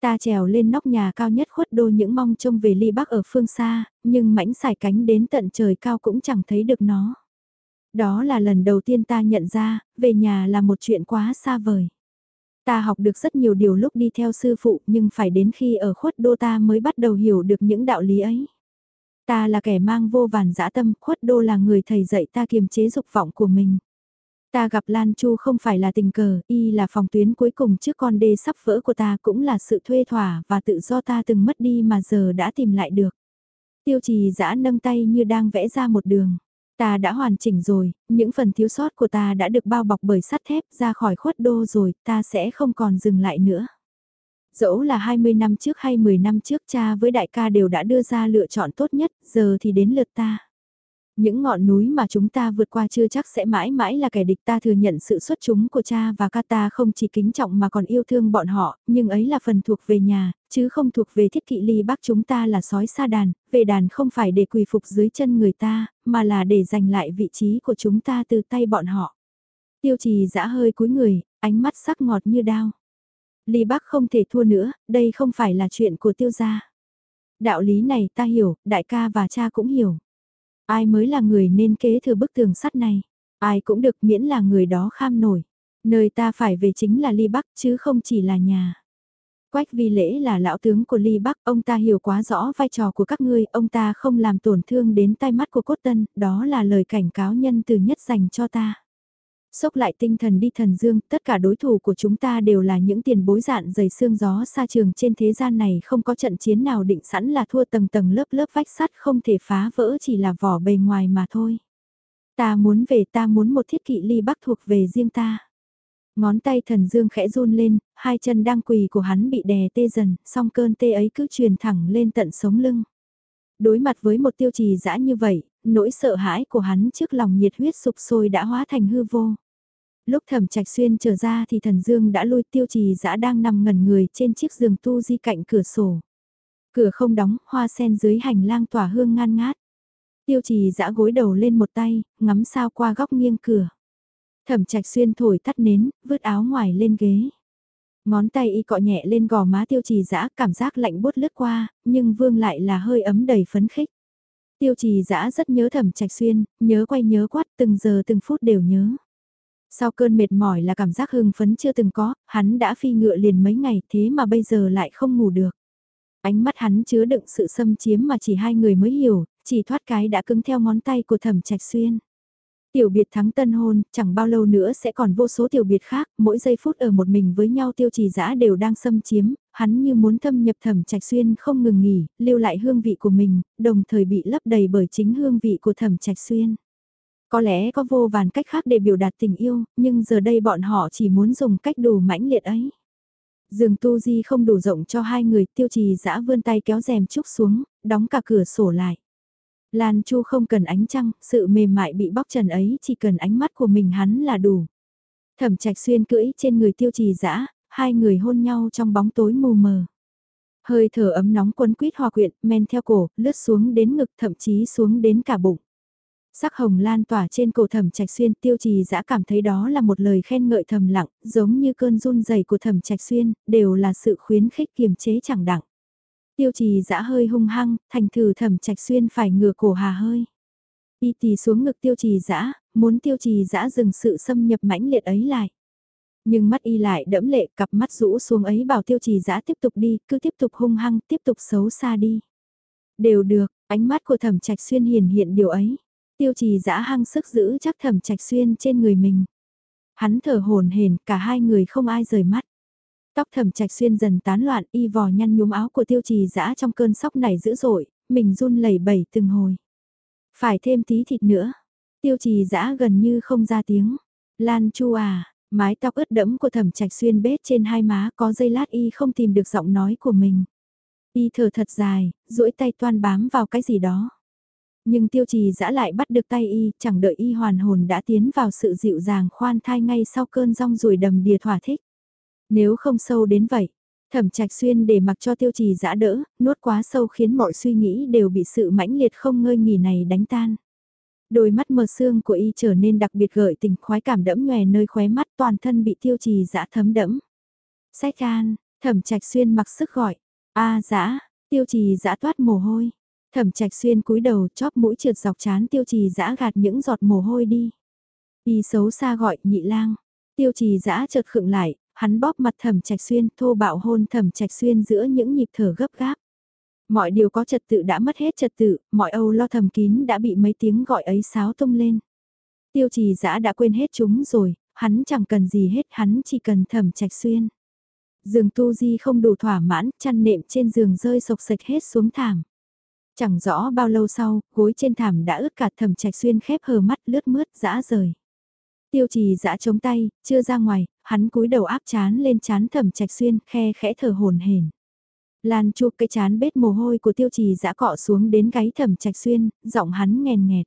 Ta trèo lên nóc nhà cao nhất khuất đô những mong trông về ly bắc ở phương xa, nhưng mảnh xài cánh đến tận trời cao cũng chẳng thấy được nó. Đó là lần đầu tiên ta nhận ra, về nhà là một chuyện quá xa vời. Ta học được rất nhiều điều lúc đi theo sư phụ nhưng phải đến khi ở khuất đô ta mới bắt đầu hiểu được những đạo lý ấy. Ta là kẻ mang vô vàn dã tâm, khuất đô là người thầy dạy ta kiềm chế dục vọng của mình. Ta gặp Lan Chu không phải là tình cờ, y là phòng tuyến cuối cùng trước con đê sắp vỡ của ta cũng là sự thuê thỏa và tự do ta từng mất đi mà giờ đã tìm lại được. Tiêu trì giã nâng tay như đang vẽ ra một đường. Ta đã hoàn chỉnh rồi, những phần thiếu sót của ta đã được bao bọc bởi sắt thép ra khỏi khuất đô rồi, ta sẽ không còn dừng lại nữa. Dẫu là 20 năm trước hay 10 năm trước cha với đại ca đều đã đưa ra lựa chọn tốt nhất, giờ thì đến lượt ta. Những ngọn núi mà chúng ta vượt qua chưa chắc sẽ mãi mãi là kẻ địch ta thừa nhận sự xuất chúng của cha và ca ta không chỉ kính trọng mà còn yêu thương bọn họ, nhưng ấy là phần thuộc về nhà, chứ không thuộc về thiết kỵ ly bắc chúng ta là sói sa đàn, về đàn không phải để quỳ phục dưới chân người ta, mà là để giành lại vị trí của chúng ta từ tay bọn họ. Tiêu trì dã hơi cúi người, ánh mắt sắc ngọt như đao. Ly bắc không thể thua nữa, đây không phải là chuyện của tiêu gia. Đạo lý này ta hiểu, đại ca và cha cũng hiểu. Ai mới là người nên kế thừa bức tường sắt này? Ai cũng được miễn là người đó kham nổi. Nơi ta phải về chính là Ly Bắc chứ không chỉ là nhà. Quách vi lễ là lão tướng của Ly Bắc, ông ta hiểu quá rõ vai trò của các ngươi, ông ta không làm tổn thương đến tai mắt của cốt tân, đó là lời cảnh cáo nhân từ nhất dành cho ta sốc lại tinh thần đi thần dương, tất cả đối thủ của chúng ta đều là những tiền bối dạn dày xương gió xa trường trên thế gian này không có trận chiến nào định sẵn là thua tầng tầng lớp lớp vách sắt không thể phá vỡ chỉ là vỏ bề ngoài mà thôi. Ta muốn về ta muốn một thiết kỵ ly bắc thuộc về riêng ta. Ngón tay thần dương khẽ run lên, hai chân đang quỳ của hắn bị đè tê dần, song cơn tê ấy cứ truyền thẳng lên tận sống lưng. Đối mặt với một tiêu trì dã như vậy, nỗi sợ hãi của hắn trước lòng nhiệt huyết sụp sôi đã hóa thành hư vô. Lúc thẩm trạch xuyên trở ra thì thần dương đã lui tiêu trì dã đang nằm ngẩn người trên chiếc giường tu di cạnh cửa sổ. Cửa không đóng, hoa sen dưới hành lang tỏa hương ngan ngát. Tiêu trì dã gối đầu lên một tay, ngắm sao qua góc nghiêng cửa. Thẩm trạch xuyên thổi tắt nến, vứt áo ngoài lên ghế. Ngón tay y cọ nhẹ lên gò má tiêu trì dã cảm giác lạnh bút lướt qua, nhưng vương lại là hơi ấm đầy phấn khích. Tiêu trì dã rất nhớ thẩm trạch xuyên, nhớ quay nhớ quát từng giờ từng phút đều nhớ. Sau cơn mệt mỏi là cảm giác hưng phấn chưa từng có, hắn đã phi ngựa liền mấy ngày thế mà bây giờ lại không ngủ được. Ánh mắt hắn chứa đựng sự xâm chiếm mà chỉ hai người mới hiểu, chỉ thoát cái đã cứng theo ngón tay của thẩm trạch xuyên. Tiểu biệt thắng tân hôn, chẳng bao lâu nữa sẽ còn vô số tiểu biệt khác, mỗi giây phút ở một mình với nhau tiêu trì dã đều đang xâm chiếm, hắn như muốn thâm nhập thẩm trạch xuyên không ngừng nghỉ, lưu lại hương vị của mình, đồng thời bị lấp đầy bởi chính hương vị của thẩm trạch xuyên. Có lẽ có vô vàn cách khác để biểu đạt tình yêu, nhưng giờ đây bọn họ chỉ muốn dùng cách đủ mãnh liệt ấy. Giường tu di không đủ rộng cho hai người, tiêu trì dã vươn tay kéo rèm trúc xuống, đóng cả cửa sổ lại. Lan Chu không cần ánh trăng, sự mềm mại bị bóc trần ấy chỉ cần ánh mắt của mình hắn là đủ. Thẩm trạch xuyên cưỡi trên người tiêu trì dã hai người hôn nhau trong bóng tối mù mờ. Hơi thở ấm nóng quấn quýt hòa quyện, men theo cổ, lướt xuống đến ngực thậm chí xuống đến cả bụng. Sắc hồng lan tỏa trên cổ thẩm trạch xuyên tiêu trì dã cảm thấy đó là một lời khen ngợi thầm lặng, giống như cơn run rẩy của thẩm trạch xuyên, đều là sự khuyến khích kiềm chế chẳng đặng. Tiêu trì dã hơi hung hăng, thành thử thẩm trạch xuyên phải ngửa cổ hà hơi. Y tì xuống ngực tiêu trì dã muốn tiêu trì dã dừng sự xâm nhập mãnh liệt ấy lại. Nhưng mắt y lại đẫm lệ, cặp mắt rũ xuống ấy bảo tiêu trì dã tiếp tục đi, cứ tiếp tục hung hăng, tiếp tục xấu xa đi. Đều được, ánh mắt của thẩm trạch xuyên hiển hiện điều ấy. Tiêu trì dã hăng sức giữ chắc thẩm trạch xuyên trên người mình. Hắn thở hồn hển cả hai người không ai rời mắt. Tóc thẩm trạch xuyên dần tán loạn y vò nhăn nhúm áo của tiêu trì dã trong cơn sóc này dữ dội, mình run lẩy bẩy từng hồi. Phải thêm tí thịt nữa. Tiêu trì dã gần như không ra tiếng. Lan chu à, mái tóc ướt đẫm của thẩm trạch xuyên bết trên hai má có dây lát y không tìm được giọng nói của mình. Y thở thật dài, duỗi tay toan bám vào cái gì đó. Nhưng tiêu trì dã lại bắt được tay y, chẳng đợi y hoàn hồn đã tiến vào sự dịu dàng khoan thai ngay sau cơn rong ruồi đầm đìa thỏa thích. Nếu không sâu đến vậy, thẩm trạch xuyên để mặc cho tiêu trì dã đỡ, nuốt quá sâu khiến mọi suy nghĩ đều bị sự mãnh liệt không ngơi nghỉ này đánh tan. Đôi mắt mờ xương của y trở nên đặc biệt gợi tình khoái cảm đẫm nhòe nơi khóe mắt toàn thân bị tiêu trì dã thấm đẫm. Sách an, thẩm trạch xuyên mặc sức gọi, a dã, tiêu trì dã toát mồ hôi. Thẩm trạch xuyên cúi đầu chóp mũi trượt dọc chán tiêu trì dã gạt những giọt mồ hôi đi. Y xấu xa gọi nhị lang. Tiêu trì dã chợt khựng lại, hắn bóp mặt thẩm trạch xuyên thô bạo hôn thẩm trạch xuyên giữa những nhịp thở gấp gáp. Mọi điều có trật tự đã mất hết trật tự, mọi âu lo thầm kín đã bị mấy tiếng gọi ấy xáo tung lên. Tiêu trì dã đã quên hết chúng rồi, hắn chẳng cần gì hết, hắn chỉ cần thẩm trạch xuyên. Giường tu di không đủ thỏa mãn, chăn nệm trên giường rơi sộc sạch hết xuống thảm. Chẳng rõ bao lâu sau, gối trên thảm đã ướt cả thẩm trạch xuyên khép hờ mắt lướt mướt dã rời. Tiêu trì dã chống tay, chưa ra ngoài, hắn cúi đầu áp chán lên chán thẩm trạch xuyên, khe khẽ thở hồn hển. Lan chu cái chán bết mồ hôi của tiêu trì dã cọ xuống đến gáy thẩm trạch xuyên, giọng hắn nghèn nghẹt.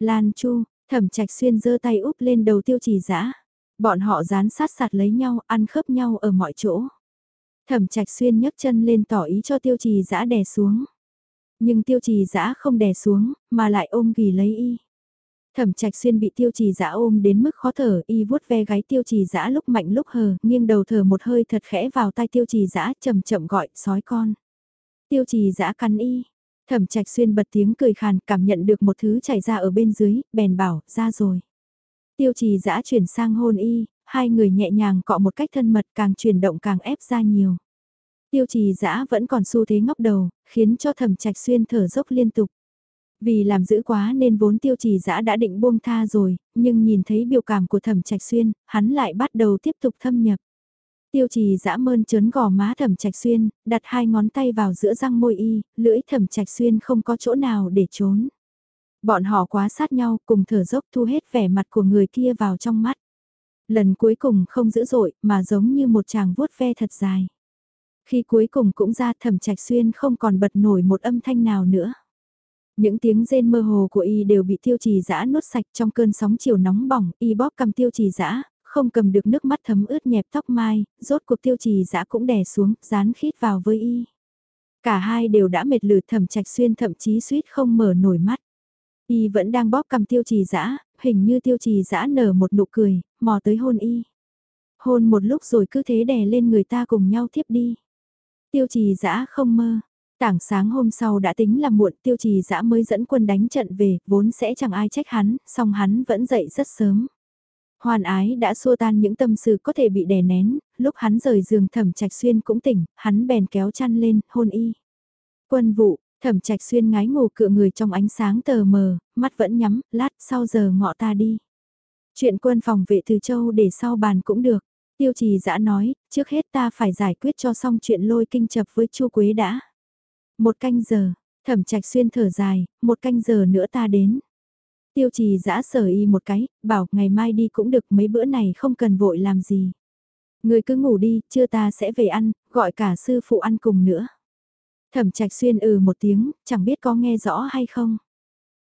Lan chu, thẩm trạch xuyên giơ tay úp lên đầu tiêu trì dã Bọn họ dán sát sạt lấy nhau, ăn khớp nhau ở mọi chỗ. Thẩm trạch xuyên nhấc chân lên tỏ ý cho tiêu trì dã đè xuống. Nhưng tiêu trì dã không đè xuống, mà lại ôm ghi lấy y. Thẩm trạch xuyên bị tiêu trì dã ôm đến mức khó thở, y vuốt ve gáy tiêu trì dã lúc mạnh lúc hờ, nghiêng đầu thở một hơi thật khẽ vào tai tiêu trì dã chậm chậm gọi, sói con. Tiêu trì dã cắn y, thẩm trạch xuyên bật tiếng cười khàn, cảm nhận được một thứ chảy ra ở bên dưới, bèn bảo, ra rồi. Tiêu trì dã chuyển sang hôn y, hai người nhẹ nhàng cọ một cách thân mật càng chuyển động càng ép ra nhiều. Tiêu trì dã vẫn còn xu thế ngóc đầu, khiến cho thẩm trạch xuyên thở dốc liên tục. Vì làm dữ quá nên vốn tiêu trì dã đã định buông tha rồi, nhưng nhìn thấy biểu cảm của thẩm trạch xuyên, hắn lại bắt đầu tiếp tục thâm nhập. Tiêu trì dã mơn trớn gò má thẩm trạch xuyên, đặt hai ngón tay vào giữa răng môi y, lưỡi thẩm trạch xuyên không có chỗ nào để trốn. Bọn họ quá sát nhau cùng thở dốc thu hết vẻ mặt của người kia vào trong mắt. Lần cuối cùng không dữ dội mà giống như một chàng vuốt ve thật dài. Khi cuối cùng cũng ra thẩm trạch xuyên không còn bật nổi một âm thanh nào nữa. Những tiếng rên mơ hồ của y đều bị tiêu trì dã nuốt sạch trong cơn sóng chiều nóng bỏng, y bóp cầm tiêu trì dã không cầm được nước mắt thấm ướt nhẹp tóc mai, rốt cuộc tiêu trì dã cũng đè xuống, dán khít vào với y. Cả hai đều đã mệt lử thẩm trạch xuyên thậm chí suýt không mở nổi mắt. Y vẫn đang bóp cầm tiêu trì dã hình như tiêu trì dã nở một nụ cười, mò tới hôn y. Hôn một lúc rồi cứ thế đè lên người ta cùng nhau tiếp đi. Tiêu trì dã không mơ. Tảng sáng hôm sau đã tính là muộn tiêu trì dã mới dẫn quân đánh trận về, vốn sẽ chẳng ai trách hắn, song hắn vẫn dậy rất sớm. Hoàn ái đã xua tan những tâm sự có thể bị đè nén, lúc hắn rời giường thẩm trạch xuyên cũng tỉnh, hắn bèn kéo chăn lên, hôn y. Quân vụ, thẩm trạch xuyên ngái ngủ cựa người trong ánh sáng tờ mờ, mắt vẫn nhắm, lát sau giờ ngọ ta đi. Chuyện quân phòng vệ từ châu để sau bàn cũng được. Tiêu trì dã nói, trước hết ta phải giải quyết cho xong chuyện lôi kinh chập với chu Quế đã. Một canh giờ, thẩm trạch xuyên thở dài, một canh giờ nữa ta đến. Tiêu trì giã sở y một cái, bảo ngày mai đi cũng được mấy bữa này không cần vội làm gì. Người cứ ngủ đi, chưa ta sẽ về ăn, gọi cả sư phụ ăn cùng nữa. Thẩm trạch xuyên ừ một tiếng, chẳng biết có nghe rõ hay không.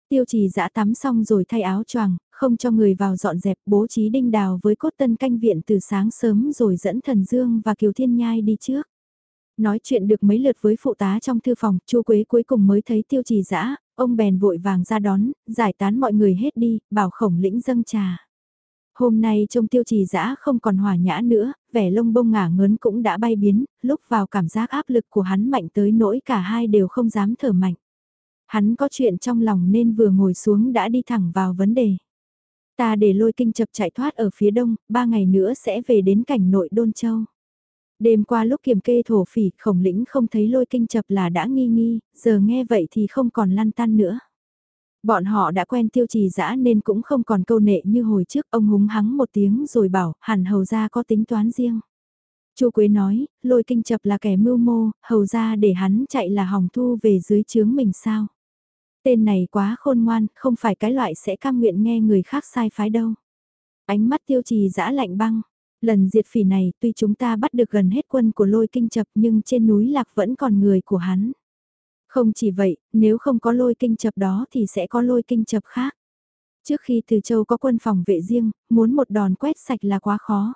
Tiêu trì giã tắm xong rồi thay áo choàng, không cho người vào dọn dẹp bố trí đinh đào với cốt tân canh viện từ sáng sớm rồi dẫn thần dương và kiều thiên nhai đi trước. Nói chuyện được mấy lượt với phụ tá trong thư phòng, chu Quế cuối cùng mới thấy tiêu trì dã ông bèn vội vàng ra đón, giải tán mọi người hết đi, bảo khổng lĩnh dâng trà. Hôm nay trông tiêu trì dã không còn hòa nhã nữa, vẻ lông bông ngả ngớn cũng đã bay biến, lúc vào cảm giác áp lực của hắn mạnh tới nỗi cả hai đều không dám thở mạnh. Hắn có chuyện trong lòng nên vừa ngồi xuống đã đi thẳng vào vấn đề. Ta để lôi kinh chập chạy thoát ở phía đông, ba ngày nữa sẽ về đến cảnh nội Đôn Châu. Đêm qua lúc kiểm kê thổ phỉ, khổng lĩnh không thấy lôi kinh chập là đã nghi nghi, giờ nghe vậy thì không còn lăn tan nữa. Bọn họ đã quen tiêu trì dã nên cũng không còn câu nệ như hồi trước, ông húng hắng một tiếng rồi bảo, hẳn hầu ra có tính toán riêng. Chu Quế nói, lôi kinh chập là kẻ mưu mô, hầu ra để hắn chạy là hỏng thu về dưới chướng mình sao. Tên này quá khôn ngoan, không phải cái loại sẽ cam nguyện nghe người khác sai phái đâu. Ánh mắt tiêu trì dã lạnh băng, Lần diệt phỉ này tuy chúng ta bắt được gần hết quân của lôi kinh chập nhưng trên núi lạc vẫn còn người của hắn. Không chỉ vậy, nếu không có lôi kinh chập đó thì sẽ có lôi kinh chập khác. Trước khi Từ Châu có quân phòng vệ riêng, muốn một đòn quét sạch là quá khó.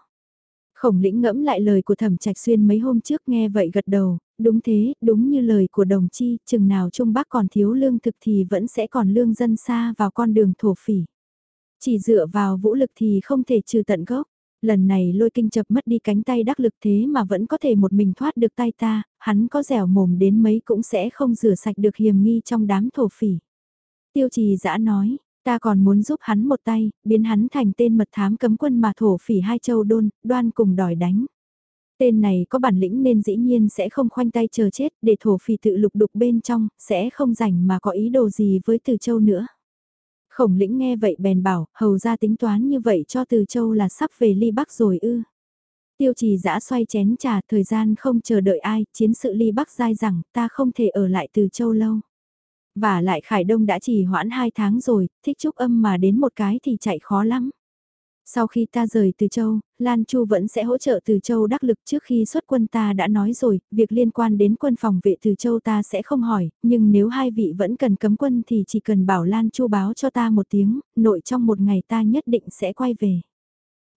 Khổng lĩnh ngẫm lại lời của thẩm trạch xuyên mấy hôm trước nghe vậy gật đầu, đúng thế, đúng như lời của đồng chi, chừng nào Trung Bắc còn thiếu lương thực thì vẫn sẽ còn lương dân xa vào con đường thổ phỉ. Chỉ dựa vào vũ lực thì không thể trừ tận gốc. Lần này lôi kinh chập mất đi cánh tay đắc lực thế mà vẫn có thể một mình thoát được tay ta, hắn có dẻo mồm đến mấy cũng sẽ không rửa sạch được hiểm nghi trong đám thổ phỉ. Tiêu trì giã nói, ta còn muốn giúp hắn một tay, biến hắn thành tên mật thám cấm quân mà thổ phỉ hai châu đôn, đoan cùng đòi đánh. Tên này có bản lĩnh nên dĩ nhiên sẽ không khoanh tay chờ chết để thổ phỉ tự lục đục bên trong, sẽ không rảnh mà có ý đồ gì với từ châu nữa. Khổng lĩnh nghe vậy bèn bảo, hầu ra tính toán như vậy cho từ châu là sắp về ly bắc rồi ư. Tiêu trì giã xoay chén trà, thời gian không chờ đợi ai, chiến sự ly bắc dai rằng ta không thể ở lại từ châu lâu. Và lại Khải Đông đã chỉ hoãn hai tháng rồi, thích trúc âm mà đến một cái thì chạy khó lắm. Sau khi ta rời từ châu, Lan Chu vẫn sẽ hỗ trợ từ châu đắc lực trước khi xuất quân ta đã nói rồi, việc liên quan đến quân phòng vệ từ châu ta sẽ không hỏi, nhưng nếu hai vị vẫn cần cấm quân thì chỉ cần bảo Lan Chu báo cho ta một tiếng, nội trong một ngày ta nhất định sẽ quay về.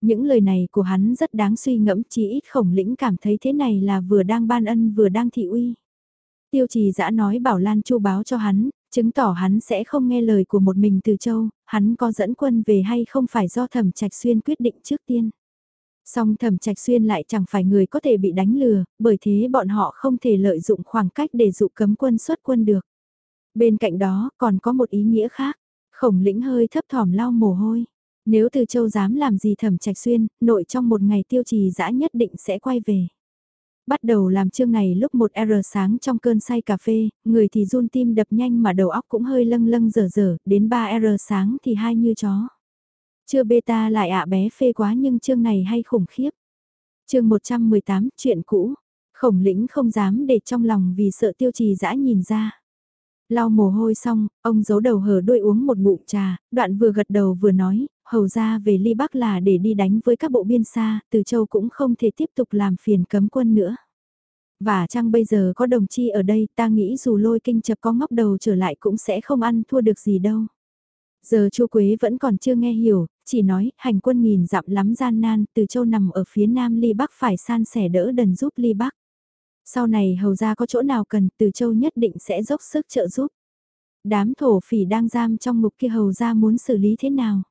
Những lời này của hắn rất đáng suy ngẫm chỉ ít khổng lĩnh cảm thấy thế này là vừa đang ban ân vừa đang thị uy. Tiêu trì dã nói bảo Lan Chu báo cho hắn, chứng tỏ hắn sẽ không nghe lời của một mình từ châu, hắn có dẫn quân về hay không phải do thẩm trạch xuyên quyết định trước tiên. Song thẩm trạch xuyên lại chẳng phải người có thể bị đánh lừa, bởi thế bọn họ không thể lợi dụng khoảng cách để dụ cấm quân xuất quân được. Bên cạnh đó còn có một ý nghĩa khác, khổng lĩnh hơi thấp thỏm lau mồ hôi. Nếu từ châu dám làm gì thẩm trạch xuyên, nội trong một ngày tiêu trì dã nhất định sẽ quay về. Bắt đầu làm chương này lúc một R sáng trong cơn say cà phê, người thì run tim đập nhanh mà đầu óc cũng hơi lâng lâng dở dở, đến 3 R sáng thì hai như chó. Chưa beta lại ạ bé phê quá nhưng chương này hay khủng khiếp. chương 118, chuyện cũ. Khổng lĩnh không dám để trong lòng vì sợ tiêu trì dã nhìn ra. Lau mồ hôi xong, ông giấu đầu hở đuôi uống một ngụm trà, đoạn vừa gật đầu vừa nói, hầu ra về ly bắc là để đi đánh với các bộ biên xa, từ châu cũng không thể tiếp tục làm phiền cấm quân nữa. Và chăng bây giờ có đồng chi ở đây ta nghĩ dù lôi kinh chập có ngóc đầu trở lại cũng sẽ không ăn thua được gì đâu. Giờ Chu Quế vẫn còn chưa nghe hiểu, chỉ nói hành quân nghìn dặm lắm gian nan, từ châu nằm ở phía nam ly bắc phải san sẻ đỡ đần giúp ly bắc. Sau này hầu ra có chỗ nào cần từ châu nhất định sẽ dốc sức trợ giúp. Đám thổ phỉ đang giam trong ngục kia hầu ra muốn xử lý thế nào?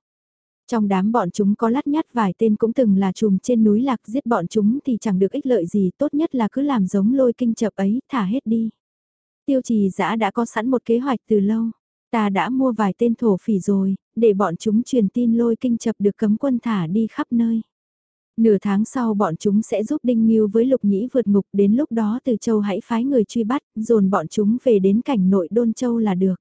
Trong đám bọn chúng có lát nhát vài tên cũng từng là chùm trên núi lạc giết bọn chúng thì chẳng được ích lợi gì tốt nhất là cứ làm giống lôi kinh chập ấy thả hết đi. Tiêu trì giã đã có sẵn một kế hoạch từ lâu. Ta đã mua vài tên thổ phỉ rồi, để bọn chúng truyền tin lôi kinh chập được cấm quân thả đi khắp nơi. Nửa tháng sau bọn chúng sẽ giúp Đinh Nghiêu với Lục Nhĩ vượt ngục đến lúc đó từ châu hãy phái người truy bắt, dồn bọn chúng về đến cảnh nội đôn châu là được.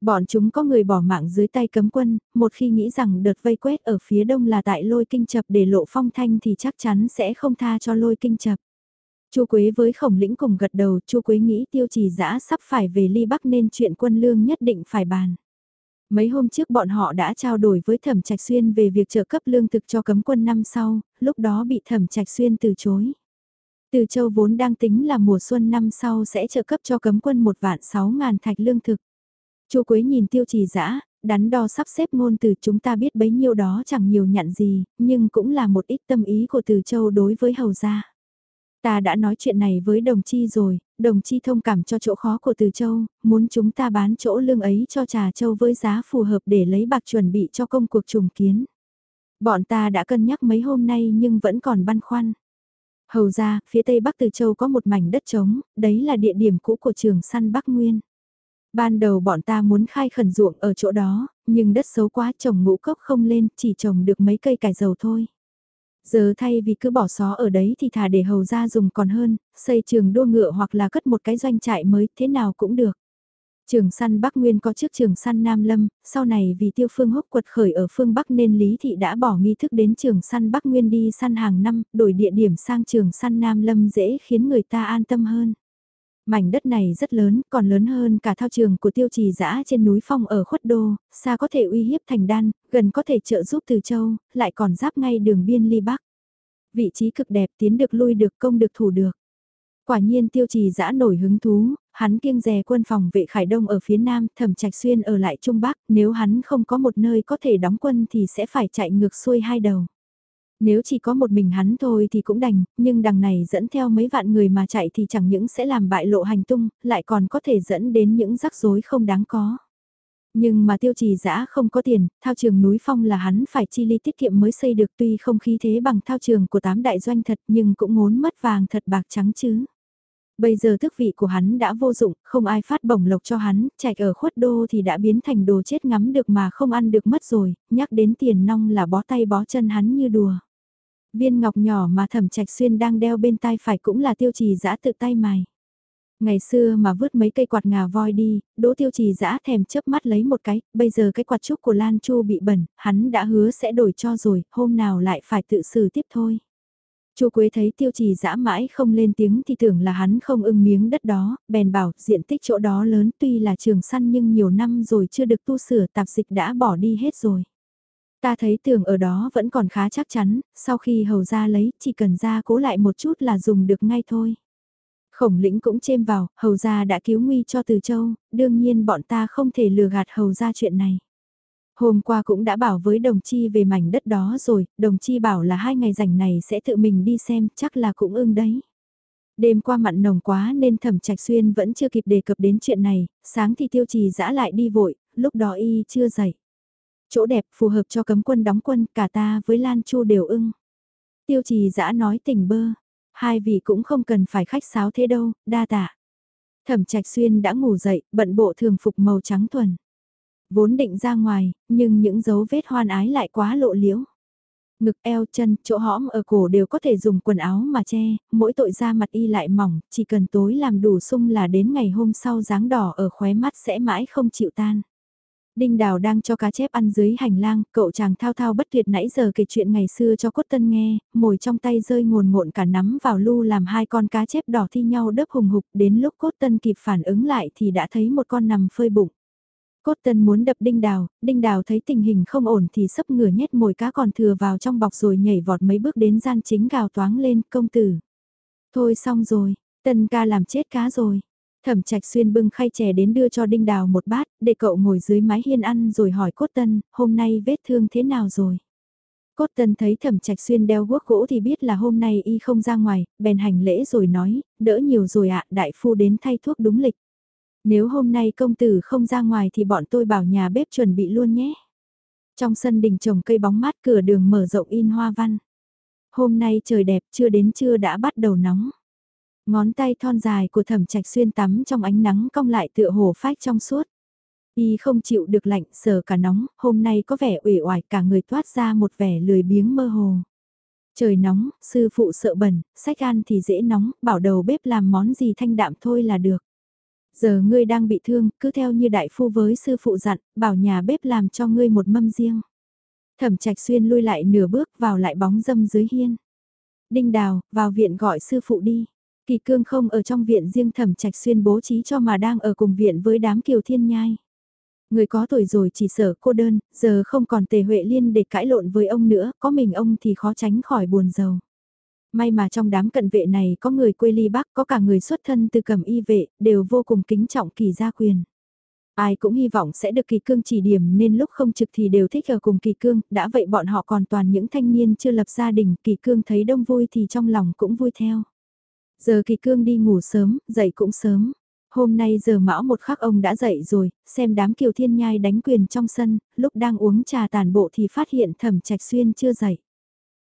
Bọn chúng có người bỏ mạng dưới tay cấm quân, một khi nghĩ rằng đợt vây quét ở phía đông là tại lôi kinh chập để lộ phong thanh thì chắc chắn sẽ không tha cho lôi kinh chập. Chu Quế với khổng lĩnh cùng gật đầu, Chu Quế nghĩ tiêu trì dã sắp phải về ly bắc nên chuyện quân lương nhất định phải bàn. Mấy hôm trước bọn họ đã trao đổi với Thẩm Trạch Xuyên về việc trợ cấp lương thực cho cấm quân năm sau, lúc đó bị Thẩm Trạch Xuyên từ chối. Từ châu vốn đang tính là mùa xuân năm sau sẽ trợ cấp cho cấm quân một vạn sáu ngàn thạch lương thực. Chu Quế nhìn tiêu trì dã đắn đo sắp xếp ngôn từ chúng ta biết bấy nhiêu đó chẳng nhiều nhận gì, nhưng cũng là một ít tâm ý của từ châu đối với hầu gia. Ta đã nói chuyện này với đồng chi rồi, đồng chi thông cảm cho chỗ khó của Từ Châu, muốn chúng ta bán chỗ lương ấy cho Trà Châu với giá phù hợp để lấy bạc chuẩn bị cho công cuộc trùng kiến. Bọn ta đã cân nhắc mấy hôm nay nhưng vẫn còn băn khoăn. Hầu ra, phía tây bắc Từ Châu có một mảnh đất trống, đấy là địa điểm cũ của trường săn Bắc Nguyên. Ban đầu bọn ta muốn khai khẩn ruộng ở chỗ đó, nhưng đất xấu quá trồng ngũ cốc không lên, chỉ trồng được mấy cây cải dầu thôi. Giờ thay vì cứ bỏ xó ở đấy thì thà để hầu ra dùng còn hơn, xây trường đua ngựa hoặc là cất một cái doanh trại mới thế nào cũng được. Trường săn Bắc Nguyên có trước trường săn Nam Lâm, sau này vì tiêu phương húc quật khởi ở phương Bắc nên Lý Thị đã bỏ nghi thức đến trường săn Bắc Nguyên đi săn hàng năm, đổi địa điểm sang trường săn Nam Lâm dễ khiến người ta an tâm hơn. Mảnh đất này rất lớn, còn lớn hơn cả thao trường của tiêu trì dã trên núi phong ở khuất đô, xa có thể uy hiếp thành đan, gần có thể trợ giúp từ châu, lại còn giáp ngay đường biên ly bắc. Vị trí cực đẹp tiến được lui được công được thủ được. Quả nhiên tiêu trì dã nổi hứng thú, hắn kiêng rè quân phòng vệ Khải Đông ở phía nam, thẩm trạch xuyên ở lại Trung Bắc, nếu hắn không có một nơi có thể đóng quân thì sẽ phải chạy ngược xuôi hai đầu. Nếu chỉ có một mình hắn thôi thì cũng đành, nhưng đằng này dẫn theo mấy vạn người mà chạy thì chẳng những sẽ làm bại lộ hành tung, lại còn có thể dẫn đến những rắc rối không đáng có. Nhưng mà tiêu trì giã không có tiền, thao trường núi phong là hắn phải chi ly tiết kiệm mới xây được tuy không khí thế bằng thao trường của tám đại doanh thật nhưng cũng ngốn mất vàng thật bạc trắng chứ. Bây giờ thức vị của hắn đã vô dụng, không ai phát bổng lộc cho hắn, chạy ở khuất đô thì đã biến thành đồ chết ngắm được mà không ăn được mất rồi, nhắc đến tiền nong là bó tay bó chân hắn như đùa. Viên ngọc nhỏ mà thẩm trạch xuyên đang đeo bên tai phải cũng là tiêu trì giã tự tay mài. Ngày xưa mà vứt mấy cây quạt ngà voi đi, đỗ tiêu trì giã thèm chớp mắt lấy một cái, bây giờ cái quạt trúc của Lan Chu bị bẩn, hắn đã hứa sẽ đổi cho rồi, hôm nào lại phải tự xử tiếp thôi. Chu Quế thấy tiêu trì dã mãi không lên tiếng thì tưởng là hắn không ưng miếng đất đó, bèn bảo diện tích chỗ đó lớn tuy là trường săn nhưng nhiều năm rồi chưa được tu sửa tạp dịch đã bỏ đi hết rồi. Ta thấy tường ở đó vẫn còn khá chắc chắn, sau khi hầu ra lấy chỉ cần ra cố lại một chút là dùng được ngay thôi. Khổng lĩnh cũng chêm vào, hầu ra đã cứu nguy cho từ châu, đương nhiên bọn ta không thể lừa gạt hầu ra chuyện này. Hôm qua cũng đã bảo với đồng chi về mảnh đất đó rồi, đồng chi bảo là hai ngày rảnh này sẽ tự mình đi xem, chắc là cũng ưng đấy. Đêm qua mặn nồng quá nên thẩm trạch xuyên vẫn chưa kịp đề cập đến chuyện này, sáng thì tiêu trì dã lại đi vội, lúc đó y chưa dậy. Chỗ đẹp phù hợp cho cấm quân đóng quân, cả ta với Lan Chu đều ưng. Tiêu trì dã nói tỉnh bơ, hai vị cũng không cần phải khách sáo thế đâu, đa tạ. Thẩm trạch xuyên đã ngủ dậy, bận bộ thường phục màu trắng thuần. Vốn định ra ngoài, nhưng những dấu vết hoan ái lại quá lộ liễu. Ngực eo chân, chỗ hõm ở cổ đều có thể dùng quần áo mà che, mỗi tội da mặt y lại mỏng, chỉ cần tối làm đủ sung là đến ngày hôm sau dáng đỏ ở khóe mắt sẽ mãi không chịu tan. Đinh Đào đang cho cá chép ăn dưới hành lang, cậu chàng thao thao bất tuyệt nãy giờ kể chuyện ngày xưa cho cốt tân nghe, mồi trong tay rơi ngồn ngộn cả nắm vào lu làm hai con cá chép đỏ thi nhau đớp hùng hục, đến lúc cốt tân kịp phản ứng lại thì đã thấy một con nằm phơi bụng. Cốt tân muốn đập đinh đào, đinh đào thấy tình hình không ổn thì sấp ngửa nhét mồi cá còn thừa vào trong bọc rồi nhảy vọt mấy bước đến gian chính gào toáng lên, công tử. Thôi xong rồi, tân ca làm chết cá rồi. Thẩm Trạch Xuyên bưng khay chè đến đưa cho Đinh Đào một bát, để cậu ngồi dưới mái hiên ăn rồi hỏi Cốt Tân, hôm nay vết thương thế nào rồi? Cốt Tân thấy Thẩm Trạch Xuyên đeo guốc gỗ thì biết là hôm nay y không ra ngoài, bèn hành lễ rồi nói, đỡ nhiều rồi ạ, đại phu đến thay thuốc đúng lịch. Nếu hôm nay công tử không ra ngoài thì bọn tôi bảo nhà bếp chuẩn bị luôn nhé. Trong sân đình trồng cây bóng mát cửa đường mở rộng in hoa văn. Hôm nay trời đẹp chưa đến trưa đã bắt đầu nóng. Ngón tay thon dài của thẩm trạch xuyên tắm trong ánh nắng cong lại tựa hồ phách trong suốt. Y không chịu được lạnh, sờ cả nóng, hôm nay có vẻ uể oải cả người toát ra một vẻ lười biếng mơ hồ. Trời nóng, sư phụ sợ bẩn, sách ăn thì dễ nóng, bảo đầu bếp làm món gì thanh đạm thôi là được. Giờ ngươi đang bị thương, cứ theo như đại phu với sư phụ dặn, bảo nhà bếp làm cho ngươi một mâm riêng. Thẩm trạch xuyên lui lại nửa bước vào lại bóng dâm dưới hiên. Đinh đào, vào viện gọi sư phụ đi. Kỳ cương không ở trong viện riêng thẩm trạch xuyên bố trí cho mà đang ở cùng viện với đám kiều thiên nhai. Người có tuổi rồi chỉ sợ cô đơn, giờ không còn tề huệ liên để cãi lộn với ông nữa, có mình ông thì khó tránh khỏi buồn giàu. May mà trong đám cận vệ này có người quê ly bắc, có cả người xuất thân từ cầm y vệ, đều vô cùng kính trọng kỳ gia quyền. Ai cũng hy vọng sẽ được kỳ cương chỉ điểm nên lúc không trực thì đều thích ở cùng kỳ cương, đã vậy bọn họ còn toàn những thanh niên chưa lập gia đình, kỳ cương thấy đông vui thì trong lòng cũng vui theo. Giờ kỳ cương đi ngủ sớm, dậy cũng sớm. Hôm nay giờ mão một khắc ông đã dậy rồi, xem đám kiều thiên nhai đánh quyền trong sân, lúc đang uống trà tàn bộ thì phát hiện thẩm trạch xuyên chưa dậy.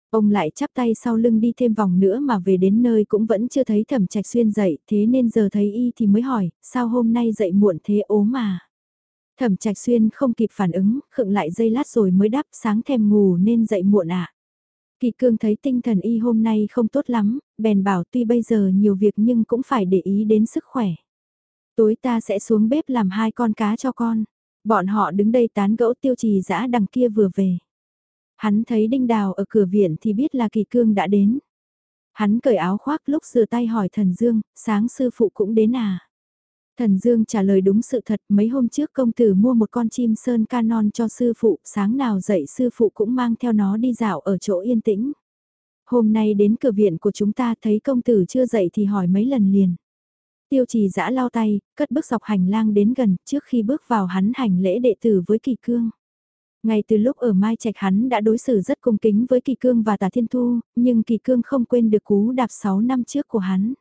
Ông lại chắp tay sau lưng đi thêm vòng nữa mà về đến nơi cũng vẫn chưa thấy thẩm trạch xuyên dậy, thế nên giờ thấy y thì mới hỏi, sao hôm nay dậy muộn thế ố mà. Thẩm trạch xuyên không kịp phản ứng, khựng lại dây lát rồi mới đáp sáng thèm ngủ nên dậy muộn ạ. À. Kỳ cương thấy tinh thần y hôm nay không tốt lắm, bèn bảo tuy bây giờ nhiều việc nhưng cũng phải để ý đến sức khỏe. Tối ta sẽ xuống bếp làm hai con cá cho con. Bọn họ đứng đây tán gẫu tiêu trì dã đằng kia vừa về. Hắn thấy đinh đào ở cửa viện thì biết là kỳ cương đã đến. Hắn cởi áo khoác lúc rửa tay hỏi thần Dương, sáng sư phụ cũng đến à? Thần Dương trả lời đúng sự thật, mấy hôm trước công tử mua một con chim sơn ca non cho sư phụ, sáng nào dậy sư phụ cũng mang theo nó đi dạo ở chỗ yên tĩnh. Hôm nay đến cửa viện của chúng ta thấy công tử chưa dậy thì hỏi mấy lần liền. Tiêu trì giã lao tay, cất bước dọc hành lang đến gần, trước khi bước vào hắn hành lễ đệ tử với kỳ cương. Ngay từ lúc ở Mai Trạch hắn đã đối xử rất cung kính với Kỳ Cương và tà Thiên Thu, nhưng Kỳ Cương không quên được cú đạp 6 năm trước của hắn.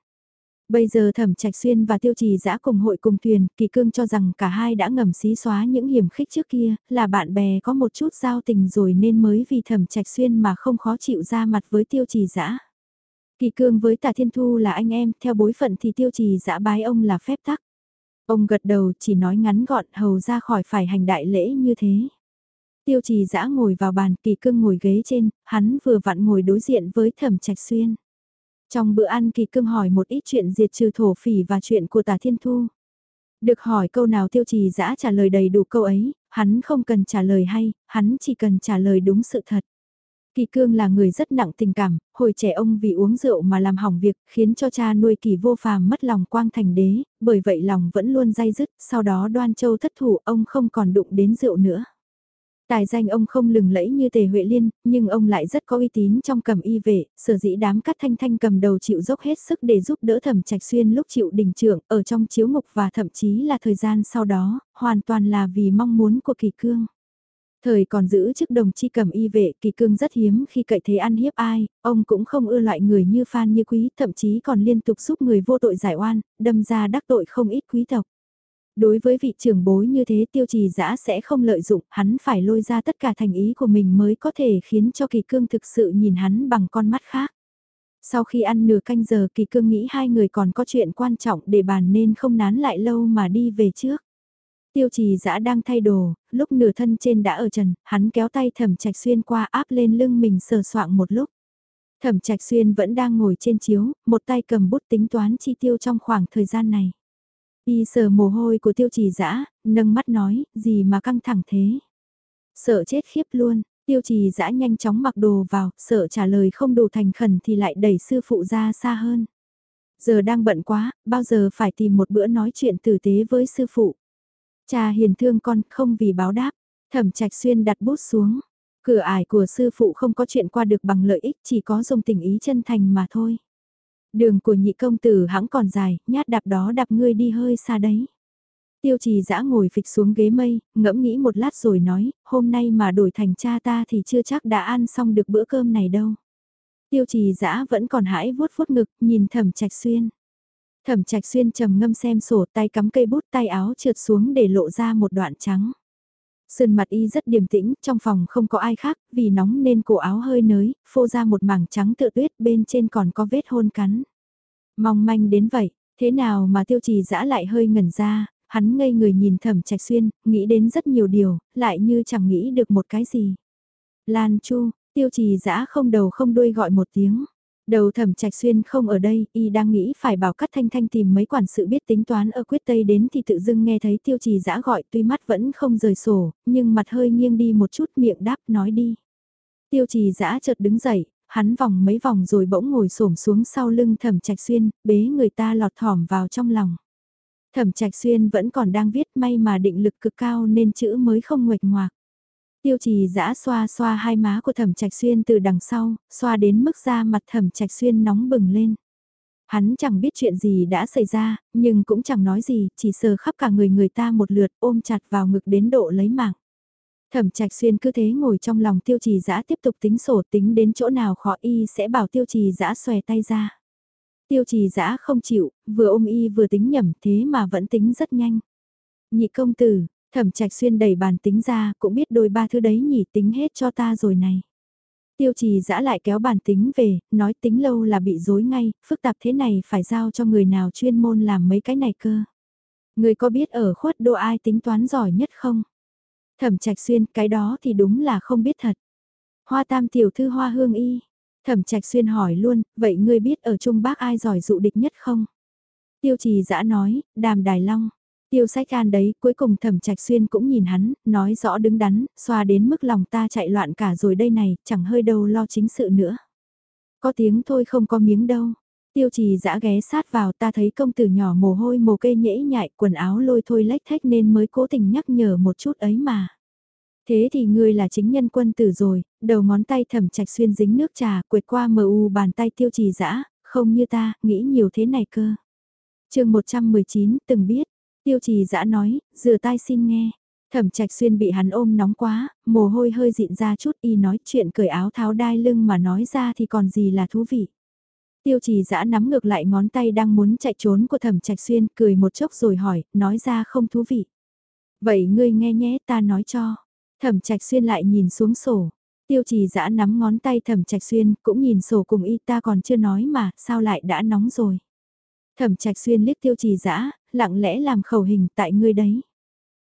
Bây giờ Thẩm Trạch Xuyên và Tiêu Trì Dã cùng hội cùng thuyền, Kỳ Cương cho rằng cả hai đã ngầm xí xóa những hiểm khích trước kia, là bạn bè có một chút giao tình rồi nên mới vì Thẩm Trạch Xuyên mà không khó chịu ra mặt với Tiêu Trì Dã. Kỳ Cương với Tả Thiên Thu là anh em, theo bối phận thì Tiêu Trì Dã bái ông là phép tắc. Ông gật đầu chỉ nói ngắn gọn hầu ra khỏi phải hành đại lễ như thế. Tiêu trì dã ngồi vào bàn kỳ cương ngồi ghế trên, hắn vừa vặn ngồi đối diện với thẩm trạch xuyên. Trong bữa ăn kỳ cương hỏi một ít chuyện diệt trừ thổ phỉ và chuyện của tả thiên thu. Được hỏi câu nào tiêu trì dã trả lời đầy đủ câu ấy, hắn không cần trả lời hay, hắn chỉ cần trả lời đúng sự thật. Kỳ cương là người rất nặng tình cảm, hồi trẻ ông vì uống rượu mà làm hỏng việc, khiến cho cha nuôi kỳ vô phàm mất lòng quang thành đế, bởi vậy lòng vẫn luôn dai dứt, sau đó đoan châu thất thủ ông không còn đụng đến rượu nữa. Tài danh ông không lừng lẫy như Tề Huệ Liên, nhưng ông lại rất có uy tín trong cầm y vệ, sở dĩ đám cắt thanh thanh cầm đầu chịu dốc hết sức để giúp đỡ thẩm trạch xuyên lúc chịu đình trưởng ở trong chiếu ngục và thậm chí là thời gian sau đó, hoàn toàn là vì mong muốn của kỳ cương. Thời còn giữ chức đồng chi cầm y vệ, kỳ cương rất hiếm khi cậy thế ăn hiếp ai, ông cũng không ưa loại người như Phan như quý, thậm chí còn liên tục giúp người vô tội giải oan, đâm ra đắc tội không ít quý tộc. Đối với vị trưởng bối như thế tiêu trì giã sẽ không lợi dụng, hắn phải lôi ra tất cả thành ý của mình mới có thể khiến cho kỳ cương thực sự nhìn hắn bằng con mắt khác. Sau khi ăn nửa canh giờ kỳ cương nghĩ hai người còn có chuyện quan trọng để bàn nên không nán lại lâu mà đi về trước. Tiêu trì giã đang thay đồ, lúc nửa thân trên đã ở trần, hắn kéo tay thẩm trạch xuyên qua áp lên lưng mình sờ soạng một lúc. Thẩm trạch xuyên vẫn đang ngồi trên chiếu, một tay cầm bút tính toán chi tiêu trong khoảng thời gian này. Y sờ mồ hôi của tiêu trì dã nâng mắt nói, gì mà căng thẳng thế. Sợ chết khiếp luôn, tiêu trì dã nhanh chóng mặc đồ vào, sợ trả lời không đủ thành khẩn thì lại đẩy sư phụ ra xa hơn. Giờ đang bận quá, bao giờ phải tìm một bữa nói chuyện tử tế với sư phụ. Cha hiền thương con không vì báo đáp, thẩm trạch xuyên đặt bút xuống. Cửa ải của sư phụ không có chuyện qua được bằng lợi ích chỉ có dùng tình ý chân thành mà thôi. Đường của nhị công tử hãng còn dài, nhát đạp đó đạp ngươi đi hơi xa đấy. Tiêu trì dã ngồi phịch xuống ghế mây, ngẫm nghĩ một lát rồi nói, hôm nay mà đổi thành cha ta thì chưa chắc đã ăn xong được bữa cơm này đâu. Tiêu trì dã vẫn còn hãi vuốt vuốt ngực, nhìn thẩm trạch xuyên. Thẩm trạch xuyên trầm ngâm xem sổ tay cắm cây bút tay áo trượt xuống để lộ ra một đoạn trắng. Sườn mặt y rất điềm tĩnh, trong phòng không có ai khác, vì nóng nên cổ áo hơi nới, phô ra một mảng trắng tựa tuyết bên trên còn có vết hôn cắn. Mong manh đến vậy, thế nào mà tiêu trì dã lại hơi ngẩn ra, hắn ngây người nhìn thẩm trạch xuyên, nghĩ đến rất nhiều điều, lại như chẳng nghĩ được một cái gì. Lan Chu, tiêu trì dã không đầu không đuôi gọi một tiếng. Đầu thẩm trạch xuyên không ở đây, y đang nghĩ phải bảo cắt thanh thanh tìm mấy quản sự biết tính toán ở quyết tây đến thì tự dưng nghe thấy tiêu trì giã gọi tuy mắt vẫn không rời sổ, nhưng mặt hơi nghiêng đi một chút miệng đáp nói đi. Tiêu trì giã chợt đứng dậy, hắn vòng mấy vòng rồi bỗng ngồi xổm xuống sau lưng thẩm trạch xuyên, bế người ta lọt thỏm vào trong lòng. Thẩm trạch xuyên vẫn còn đang viết may mà định lực cực cao nên chữ mới không nguệch ngoạc. Tiêu trì giã xoa xoa hai má của thẩm trạch xuyên từ đằng sau, xoa đến mức da mặt thẩm trạch xuyên nóng bừng lên. Hắn chẳng biết chuyện gì đã xảy ra, nhưng cũng chẳng nói gì, chỉ sờ khắp cả người người ta một lượt ôm chặt vào ngực đến độ lấy mạng. Thẩm trạch xuyên cứ thế ngồi trong lòng tiêu trì giã tiếp tục tính sổ tính đến chỗ nào khó y sẽ bảo tiêu trì giã xòe tay ra. Tiêu trì giã không chịu, vừa ôm y vừa tính nhầm thế mà vẫn tính rất nhanh. Nhị công tử, thẩm trạch xuyên đẩy bàn tính ra cũng biết đôi ba thứ đấy nhỉ tính hết cho ta rồi này. Tiêu trì giã lại kéo bàn tính về, nói tính lâu là bị dối ngay, phức tạp thế này phải giao cho người nào chuyên môn làm mấy cái này cơ. Người có biết ở khuất đô ai tính toán giỏi nhất không? Thẩm trạch xuyên, cái đó thì đúng là không biết thật. Hoa tam tiểu thư hoa hương y. Thẩm trạch xuyên hỏi luôn, vậy ngươi biết ở Trung Bắc ai giỏi dụ địch nhất không? Tiêu trì dã nói, đàm đài long. Tiêu sách can đấy, cuối cùng thẩm trạch xuyên cũng nhìn hắn, nói rõ đứng đắn, xoa đến mức lòng ta chạy loạn cả rồi đây này, chẳng hơi đâu lo chính sự nữa. Có tiếng thôi không có miếng đâu. Tiêu trì dã ghé sát vào ta thấy công tử nhỏ mồ hôi mồ kê nhễ nhại quần áo lôi thôi lách thách nên mới cố tình nhắc nhở một chút ấy mà. Thế thì ngươi là chính nhân quân tử rồi, đầu ngón tay thẩm trạch xuyên dính nước trà quệt qua mờ u bàn tay tiêu trì dã không như ta, nghĩ nhiều thế này cơ. chương 119 từng biết, tiêu trì dã nói, rửa tay xin nghe. Thẩm trạch xuyên bị hắn ôm nóng quá, mồ hôi hơi dịn ra chút y nói chuyện cởi áo tháo đai lưng mà nói ra thì còn gì là thú vị. Tiêu trì dã nắm ngược lại ngón tay đang muốn chạy trốn của thẩm trạch xuyên cười một chốc rồi hỏi, nói ra không thú vị. Vậy ngươi nghe nhé ta nói cho. Thẩm trạch xuyên lại nhìn xuống sổ. Tiêu trì dã nắm ngón tay thẩm trạch xuyên cũng nhìn sổ cùng y ta còn chưa nói mà sao lại đã nóng rồi. Thẩm trạch xuyên liếc tiêu trì dã lặng lẽ làm khẩu hình tại ngươi đấy.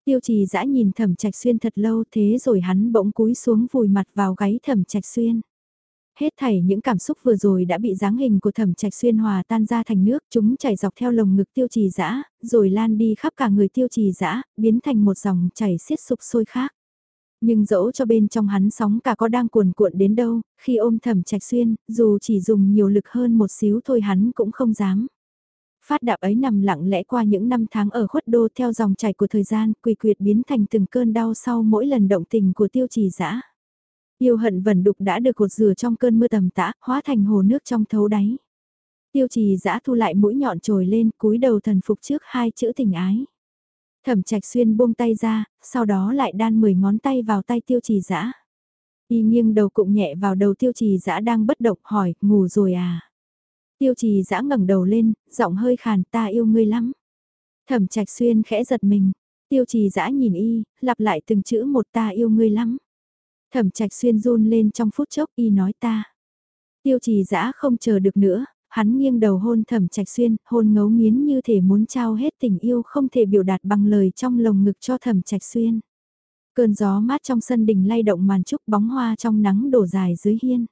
Tiêu trì dã nhìn thẩm trạch xuyên thật lâu thế rồi hắn bỗng cúi xuống vùi mặt vào gáy thẩm trạch xuyên. Hết thảy những cảm xúc vừa rồi đã bị dáng hình của thẩm trạch xuyên hòa tan ra thành nước, chúng chảy dọc theo lồng ngực tiêu trì dã rồi lan đi khắp cả người tiêu trì dã biến thành một dòng chảy xiết sụp sôi khác. Nhưng dẫu cho bên trong hắn sóng cả có đang cuồn cuộn đến đâu, khi ôm thẩm trạch xuyên, dù chỉ dùng nhiều lực hơn một xíu thôi hắn cũng không dám. Phát đạp ấy nằm lặng lẽ qua những năm tháng ở khuất đô theo dòng chảy của thời gian, quỳ quyệt biến thành từng cơn đau sau mỗi lần động tình của tiêu trì dã Yêu hận vẩn đục đã được cột rửa trong cơn mưa tầm tã, hóa thành hồ nước trong thấu đáy. Tiêu trì dã thu lại mũi nhọn trồi lên, cúi đầu thần phục trước hai chữ tình ái. Thẩm trạch xuyên buông tay ra, sau đó lại đan 10 ngón tay vào tay tiêu trì dã Y nghiêng đầu cụng nhẹ vào đầu tiêu trì dã đang bất động hỏi, ngủ rồi à? Tiêu trì dã ngẩng đầu lên, giọng hơi khàn ta yêu ngươi lắm. Thẩm trạch xuyên khẽ giật mình, tiêu trì dã nhìn y, lặp lại từng chữ một ta yêu ngươi lắm. Thẩm trạch xuyên run lên trong phút chốc y nói ta. Tiêu trì dã không chờ được nữa, hắn nghiêng đầu hôn thẩm trạch xuyên, hôn ngấu nghiến như thể muốn trao hết tình yêu không thể biểu đạt bằng lời trong lồng ngực cho thẩm trạch xuyên. Cơn gió mát trong sân đình lay động màn trúc bóng hoa trong nắng đổ dài dưới hiên.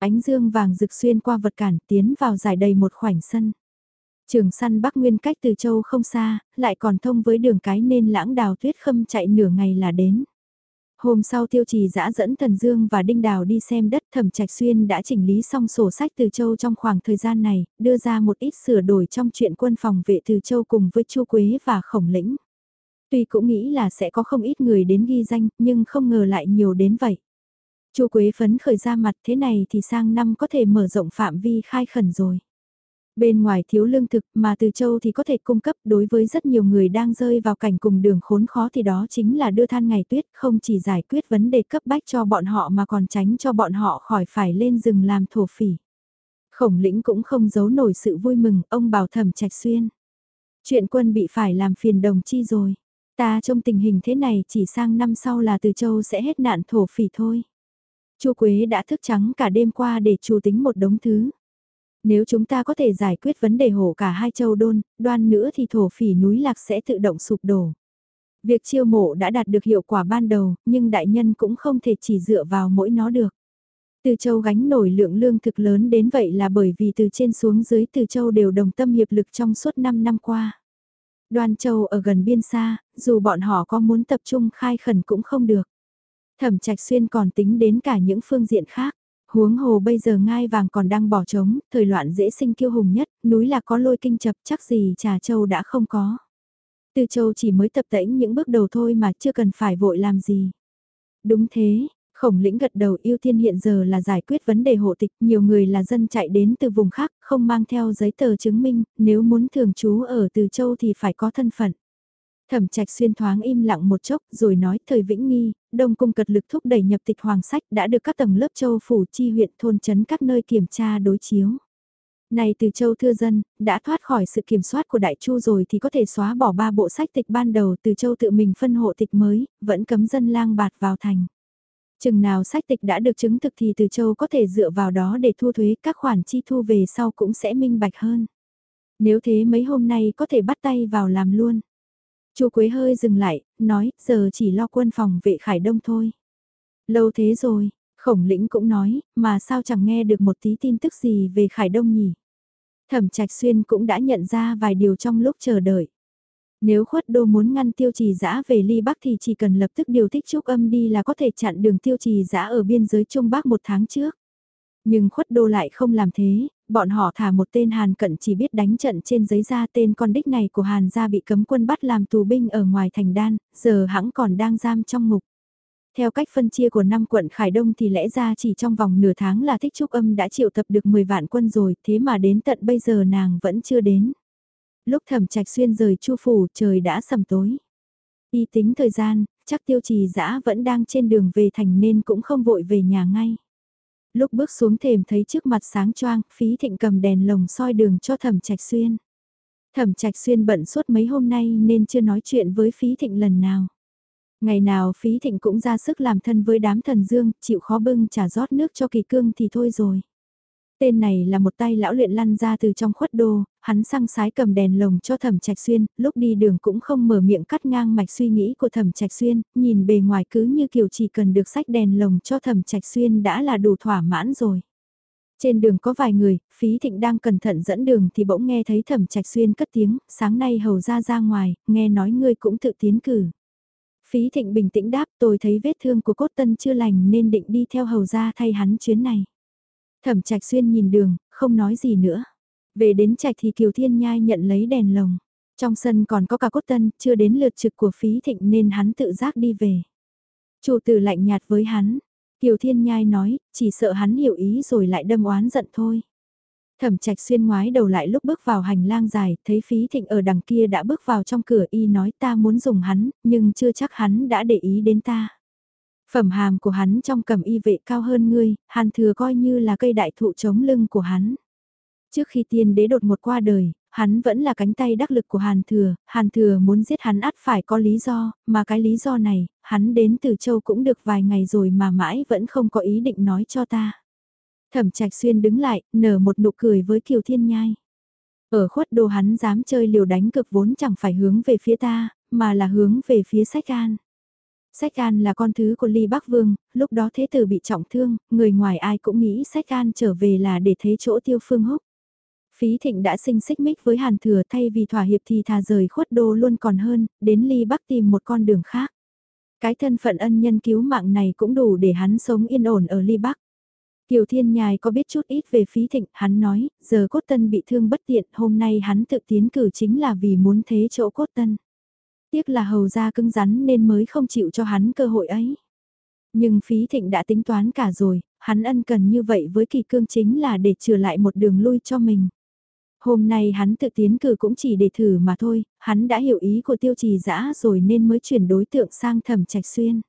Ánh dương vàng rực xuyên qua vật cản tiến vào dài đầy một khoảnh sân. Trường săn Bắc Nguyên cách từ châu không xa, lại còn thông với đường cái nên lãng đào tuyết khâm chạy nửa ngày là đến. Hôm sau tiêu trì dã dẫn Thần Dương và Đinh Đào đi xem đất thẩm trạch xuyên đã chỉnh lý xong sổ sách từ châu trong khoảng thời gian này, đưa ra một ít sửa đổi trong chuyện quân phòng vệ từ châu cùng với Chu Quế và Khổng Lĩnh. Tuy cũng nghĩ là sẽ có không ít người đến ghi danh, nhưng không ngờ lại nhiều đến vậy. Chu Quế phấn khởi ra mặt thế này thì sang năm có thể mở rộng phạm vi khai khẩn rồi. Bên ngoài thiếu lương thực mà từ châu thì có thể cung cấp đối với rất nhiều người đang rơi vào cảnh cùng đường khốn khó thì đó chính là đưa than ngày tuyết không chỉ giải quyết vấn đề cấp bách cho bọn họ mà còn tránh cho bọn họ khỏi phải lên rừng làm thổ phỉ. Khổng lĩnh cũng không giấu nổi sự vui mừng, ông bảo thẩm trạch xuyên. Chuyện quân bị phải làm phiền đồng chi rồi. Ta trong tình hình thế này chỉ sang năm sau là từ châu sẽ hết nạn thổ phỉ thôi. Chu Quế đã thức trắng cả đêm qua để chủ tính một đống thứ. Nếu chúng ta có thể giải quyết vấn đề hổ cả hai châu đôn, đoan nữa thì thổ phỉ núi lạc sẽ tự động sụp đổ. Việc chiêu mộ đã đạt được hiệu quả ban đầu, nhưng đại nhân cũng không thể chỉ dựa vào mỗi nó được. Từ châu gánh nổi lượng lương thực lớn đến vậy là bởi vì từ trên xuống dưới từ châu đều đồng tâm hiệp lực trong suốt 5 năm qua. Đoan châu ở gần biên xa, dù bọn họ có muốn tập trung khai khẩn cũng không được. Thẩm trạch xuyên còn tính đến cả những phương diện khác. Huống hồ bây giờ ngai vàng còn đang bỏ trống, thời loạn dễ sinh kiêu hùng nhất, núi là có lôi kinh chập chắc gì trà châu đã không có. Từ châu chỉ mới tập tễnh những bước đầu thôi mà chưa cần phải vội làm gì. Đúng thế, khổng lĩnh gật đầu ưu tiên hiện giờ là giải quyết vấn đề hộ tịch. Nhiều người là dân chạy đến từ vùng khác, không mang theo giấy tờ chứng minh, nếu muốn thường trú ở từ châu thì phải có thân phận. Thẩm trạch xuyên thoáng im lặng một chốc rồi nói thời Vĩnh Nghi, Đông Cung cật lực thúc đẩy nhập tịch hoàng sách đã được các tầng lớp châu phủ chi huyện thôn chấn các nơi kiểm tra đối chiếu. Này từ châu thưa dân, đã thoát khỏi sự kiểm soát của đại chu rồi thì có thể xóa bỏ ba bộ sách tịch ban đầu từ châu tự mình phân hộ tịch mới, vẫn cấm dân lang bạt vào thành. Chừng nào sách tịch đã được chứng thực thì từ châu có thể dựa vào đó để thu thuế các khoản chi thu về sau cũng sẽ minh bạch hơn. Nếu thế mấy hôm nay có thể bắt tay vào làm luôn. Chu Quế hơi dừng lại, nói, giờ chỉ lo quân phòng vệ Khải Đông thôi. Lâu thế rồi, khổng lĩnh cũng nói, mà sao chẳng nghe được một tí tin tức gì về Khải Đông nhỉ? Thẩm Trạch Xuyên cũng đã nhận ra vài điều trong lúc chờ đợi. Nếu khuất đô muốn ngăn tiêu trì giã về ly bắc thì chỉ cần lập tức điều thích trúc âm đi là có thể chặn đường tiêu trì giã ở biên giới Trung Bắc một tháng trước. Nhưng khuất đô lại không làm thế, bọn họ thả một tên Hàn cận chỉ biết đánh trận trên giấy ra tên con đích này của Hàn gia bị cấm quân bắt làm tù binh ở ngoài thành đan, giờ hãng còn đang giam trong ngục. Theo cách phân chia của năm quận Khải Đông thì lẽ ra chỉ trong vòng nửa tháng là thích trúc âm đã triệu tập được 10 vạn quân rồi, thế mà đến tận bây giờ nàng vẫn chưa đến. Lúc thẩm trạch xuyên rời chu phủ trời đã sầm tối. Y tính thời gian, chắc tiêu trì dã vẫn đang trên đường về thành nên cũng không vội về nhà ngay. Lúc bước xuống thềm thấy trước mặt sáng choang, phí thịnh cầm đèn lồng soi đường cho thẩm trạch xuyên. Thẩm trạch xuyên bận suốt mấy hôm nay nên chưa nói chuyện với phí thịnh lần nào. Ngày nào phí thịnh cũng ra sức làm thân với đám thần dương, chịu khó bưng trả rót nước cho kỳ cương thì thôi rồi. Tên này là một tay lão luyện lăn ra từ trong khuất đô, hắn sang sái cầm đèn lồng cho thẩm trạch xuyên, lúc đi đường cũng không mở miệng cắt ngang mạch suy nghĩ của thẩm trạch xuyên, nhìn bề ngoài cứ như kiểu chỉ cần được sách đèn lồng cho thẩm trạch xuyên đã là đủ thỏa mãn rồi. Trên đường có vài người, phí thịnh đang cẩn thận dẫn đường thì bỗng nghe thấy thẩm trạch xuyên cất tiếng, sáng nay hầu ra ra ngoài, nghe nói ngươi cũng tự tiến cử. Phí thịnh bình tĩnh đáp tôi thấy vết thương của cốt tân chưa lành nên định đi theo hầu ra thay hắn chuyến này. Thẩm trạch xuyên nhìn đường, không nói gì nữa. Về đến trạch thì Kiều Thiên Nhai nhận lấy đèn lồng. Trong sân còn có cả cốt tân, chưa đến lượt trực của phí thịnh nên hắn tự giác đi về. Chủ tử lạnh nhạt với hắn. Kiều Thiên Nhai nói, chỉ sợ hắn hiểu ý rồi lại đâm oán giận thôi. Thẩm trạch xuyên ngoái đầu lại lúc bước vào hành lang dài, thấy phí thịnh ở đằng kia đã bước vào trong cửa y nói ta muốn dùng hắn, nhưng chưa chắc hắn đã để ý đến ta. Phẩm hàm của hắn trong cầm y vệ cao hơn ngươi, hàn thừa coi như là cây đại thụ chống lưng của hắn. Trước khi tiên đế đột một qua đời, hắn vẫn là cánh tay đắc lực của hàn thừa, hàn thừa muốn giết hắn át phải có lý do, mà cái lý do này, hắn đến từ châu cũng được vài ngày rồi mà mãi vẫn không có ý định nói cho ta. Thẩm trạch xuyên đứng lại, nở một nụ cười với kiều thiên nhai. Ở khuất đồ hắn dám chơi liều đánh cực vốn chẳng phải hướng về phía ta, mà là hướng về phía sách an. Sách An là con thứ của Ly Bắc Vương, lúc đó thế tử bị trọng thương, người ngoài ai cũng nghĩ Sách An trở về là để thế chỗ tiêu phương húc. Phí Thịnh đã sinh xích mích với Hàn Thừa thay vì thỏa hiệp thì thà rời khuất đô luôn còn hơn, đến Ly Bắc tìm một con đường khác. Cái thân phận ân nhân cứu mạng này cũng đủ để hắn sống yên ổn ở Ly Bắc. Kiều Thiên Nhài có biết chút ít về phí thịnh, hắn nói, giờ cốt tân bị thương bất tiện, hôm nay hắn tự tiến cử chính là vì muốn thế chỗ cốt tân. Tiếc là hầu ra cứng rắn nên mới không chịu cho hắn cơ hội ấy. Nhưng phí thịnh đã tính toán cả rồi, hắn ân cần như vậy với kỳ cương chính là để trừ lại một đường lui cho mình. Hôm nay hắn tự tiến cử cũng chỉ để thử mà thôi, hắn đã hiểu ý của tiêu trì dã rồi nên mới chuyển đối tượng sang thẩm trạch xuyên.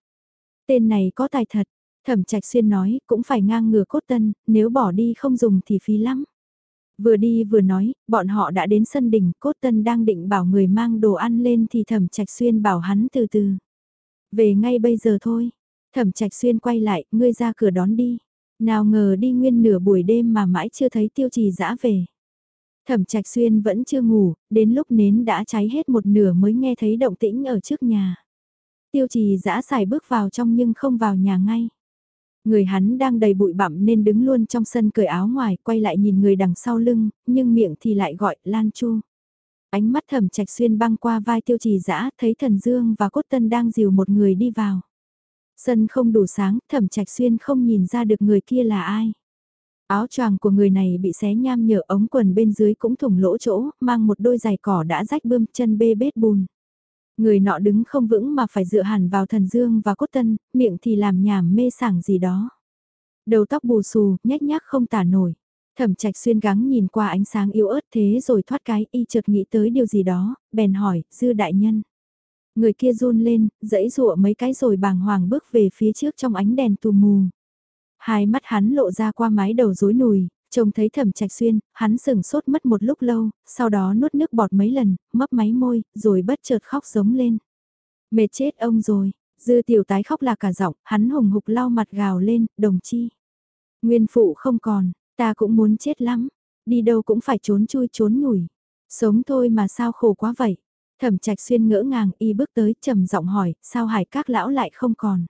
Tên này có tài thật, thẩm trạch xuyên nói cũng phải ngang ngừa cốt tân, nếu bỏ đi không dùng thì phí lắm. Vừa đi vừa nói, bọn họ đã đến sân đỉnh, cốt tân đang định bảo người mang đồ ăn lên thì thẩm trạch xuyên bảo hắn từ từ. Về ngay bây giờ thôi, thẩm trạch xuyên quay lại, ngươi ra cửa đón đi. Nào ngờ đi nguyên nửa buổi đêm mà mãi chưa thấy tiêu trì dã về. Thẩm Trạch Xuyên vẫn chưa ngủ, đến lúc nến đã cháy hết một nửa mới nghe thấy động tĩnh ở trước nhà. Tiêu trì dã xài bước vào trong nhưng không vào nhà ngay. Người hắn đang đầy bụi bặm nên đứng luôn trong sân cởi áo ngoài, quay lại nhìn người đằng sau lưng, nhưng miệng thì lại gọi Lan Chu. Ánh mắt thẩm trạch xuyên băng qua vai tiêu trì dã thấy thần dương và cốt tân đang dìu một người đi vào. Sân không đủ sáng, thẩm trạch xuyên không nhìn ra được người kia là ai. Áo choàng của người này bị xé nham nhở ống quần bên dưới cũng thủng lỗ chỗ, mang một đôi giày cỏ đã rách bươm chân bê bết bùn. Người nọ đứng không vững mà phải dựa hẳn vào thần dương và cốt tân, miệng thì làm nhảm mê sảng gì đó. Đầu tóc bù xù, nhách nhác không tả nổi. Thẩm trạch xuyên gắng nhìn qua ánh sáng yếu ớt thế rồi thoát cái y chợt nghĩ tới điều gì đó, bèn hỏi, dư đại nhân. Người kia run lên, dãy rụa mấy cái rồi bàng hoàng bước về phía trước trong ánh đèn tù mù. Hai mắt hắn lộ ra qua mái đầu rối nùi, trông thấy thẩm trạch xuyên, hắn sừng sốt mất một lúc lâu, sau đó nuốt nước bọt mấy lần, mấp máy môi, rồi bất chợt khóc giống lên. Mệt chết ông rồi, dư tiểu tái khóc là cả giọng, hắn hùng hục lau mặt gào lên, đồng chi. Nguyên phụ không còn, ta cũng muốn chết lắm, đi đâu cũng phải trốn chui trốn nhủi. Sống thôi mà sao khổ quá vậy. Thẩm trạch xuyên ngỡ ngàng y bước tới trầm giọng hỏi, sao hải các lão lại không còn.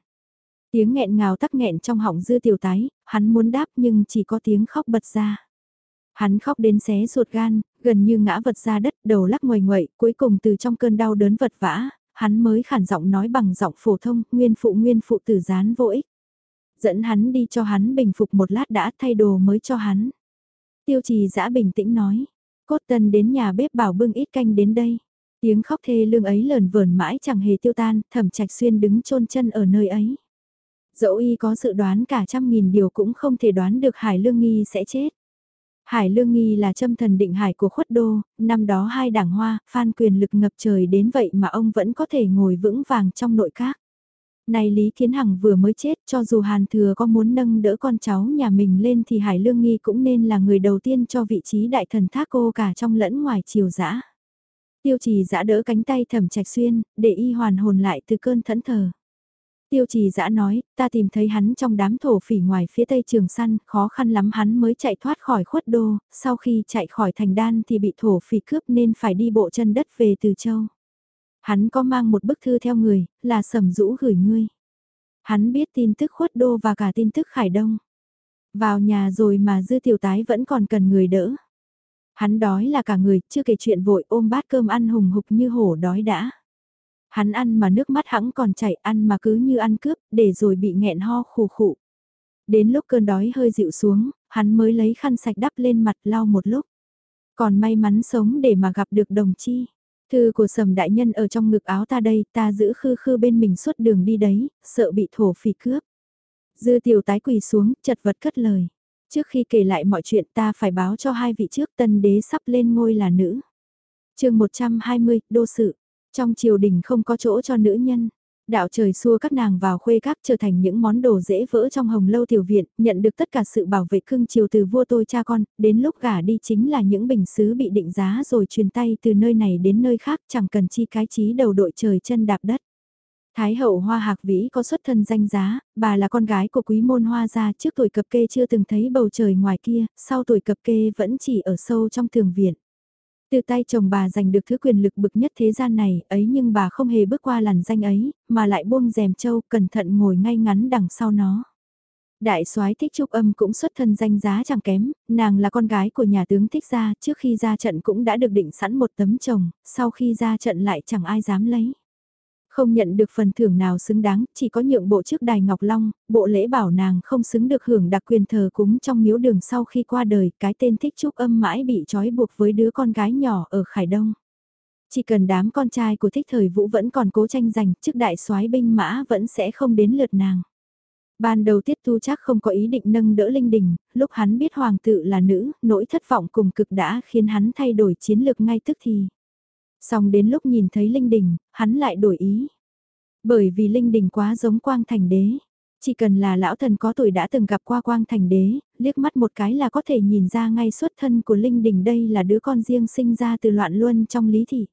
Tiếng nghẹn ngào tắc nghẹn trong họng dư tiểu tái, hắn muốn đáp nhưng chỉ có tiếng khóc bật ra. Hắn khóc đến xé ruột gan, gần như ngã vật ra đất, đầu lắc ngoài ngoậy, cuối cùng từ trong cơn đau đớn vật vã, hắn mới khản giọng nói bằng giọng phổ thông, nguyên phụ nguyên phụ tử gián vô ích. Dẫn hắn đi cho hắn bình phục một lát đã thay đồ mới cho hắn. Tiêu trì giã bình tĩnh nói, cốt tân đến nhà bếp bảo bưng ít canh đến đây. Tiếng khóc thê lương ấy lờn vờn mãi chẳng hề tiêu tan, thẩm trạch xuyên đứng chôn chân ở nơi ấy. Dẫu y có dự đoán cả trăm nghìn điều cũng không thể đoán được Hải Lương Nghi sẽ chết. Hải Lương Nghi là châm thần định hải của khuất đô, năm đó hai đảng hoa, phan quyền lực ngập trời đến vậy mà ông vẫn có thể ngồi vững vàng trong nội các. Này Lý Kiến Hằng vừa mới chết cho dù Hàn Thừa có muốn nâng đỡ con cháu nhà mình lên thì Hải Lương Nghi cũng nên là người đầu tiên cho vị trí đại thần thác cô cả trong lẫn ngoài triều dã Tiêu trì giã đỡ cánh tay thẩm trạch xuyên, để y hoàn hồn lại từ cơn thẫn thờ. Tiêu trì dã nói, ta tìm thấy hắn trong đám thổ phỉ ngoài phía tây trường săn, khó khăn lắm hắn mới chạy thoát khỏi khuất đô, sau khi chạy khỏi thành đan thì bị thổ phỉ cướp nên phải đi bộ chân đất về từ châu. Hắn có mang một bức thư theo người, là sầm rũ gửi ngươi. Hắn biết tin tức khuất đô và cả tin tức khải đông. Vào nhà rồi mà dư tiểu tái vẫn còn cần người đỡ. Hắn đói là cả người, chưa kể chuyện vội ôm bát cơm ăn hùng hục như hổ đói đã. Hắn ăn mà nước mắt hãng còn chảy, ăn mà cứ như ăn cướp, để rồi bị nghẹn ho khù khụ. Đến lúc cơn đói hơi dịu xuống, hắn mới lấy khăn sạch đắp lên mặt lau một lúc. Còn may mắn sống để mà gặp được đồng chi. Thư của sầm đại nhân ở trong ngực áo ta đây, ta giữ khư khư bên mình suốt đường đi đấy, sợ bị thổ phỉ cướp. Dư tiểu tái quỳ xuống, chật vật cất lời. Trước khi kể lại mọi chuyện ta phải báo cho hai vị trước tân đế sắp lên ngôi là nữ. chương 120, đô sự. Trong triều đình không có chỗ cho nữ nhân. Đạo trời xua các nàng vào khuê các trở thành những món đồ dễ vỡ trong hồng lâu tiểu viện, nhận được tất cả sự bảo vệ cưng chiều từ vua tôi cha con, đến lúc gả đi chính là những bình xứ bị định giá rồi truyền tay từ nơi này đến nơi khác chẳng cần chi cái trí đầu đội trời chân đạp đất. Thái hậu Hoa Hạc Vĩ có xuất thân danh giá, bà là con gái của quý môn Hoa gia trước tuổi cập kê chưa từng thấy bầu trời ngoài kia, sau tuổi cập kê vẫn chỉ ở sâu trong tường viện. Từ tay chồng bà giành được thứ quyền lực bực nhất thế gian này, ấy nhưng bà không hề bước qua làn danh ấy, mà lại buông rèm châu cẩn thận ngồi ngay ngắn đằng sau nó. Đại soái thích trúc âm cũng xuất thân danh giá chẳng kém, nàng là con gái của nhà tướng thích gia, trước khi ra trận cũng đã được định sẵn một tấm chồng, sau khi ra trận lại chẳng ai dám lấy. Không nhận được phần thưởng nào xứng đáng, chỉ có nhượng bộ trước đài Ngọc Long, bộ lễ bảo nàng không xứng được hưởng đặc quyền thờ cúng trong miếu đường sau khi qua đời, cái tên thích trúc âm mãi bị trói buộc với đứa con gái nhỏ ở Khải Đông. Chỉ cần đám con trai của thích thời vũ vẫn còn cố tranh giành, trước đại soái binh mã vẫn sẽ không đến lượt nàng. Ban đầu Tiết Tu chắc không có ý định nâng đỡ Linh Đình, lúc hắn biết hoàng tự là nữ, nỗi thất vọng cùng cực đã khiến hắn thay đổi chiến lược ngay tức thì. Xong đến lúc nhìn thấy Linh Đình, hắn lại đổi ý. Bởi vì Linh Đình quá giống Quang Thành Đế. Chỉ cần là lão thần có tuổi đã từng gặp qua Quang Thành Đế, liếc mắt một cái là có thể nhìn ra ngay xuất thân của Linh Đình đây là đứa con riêng sinh ra từ loạn luân trong lý thị.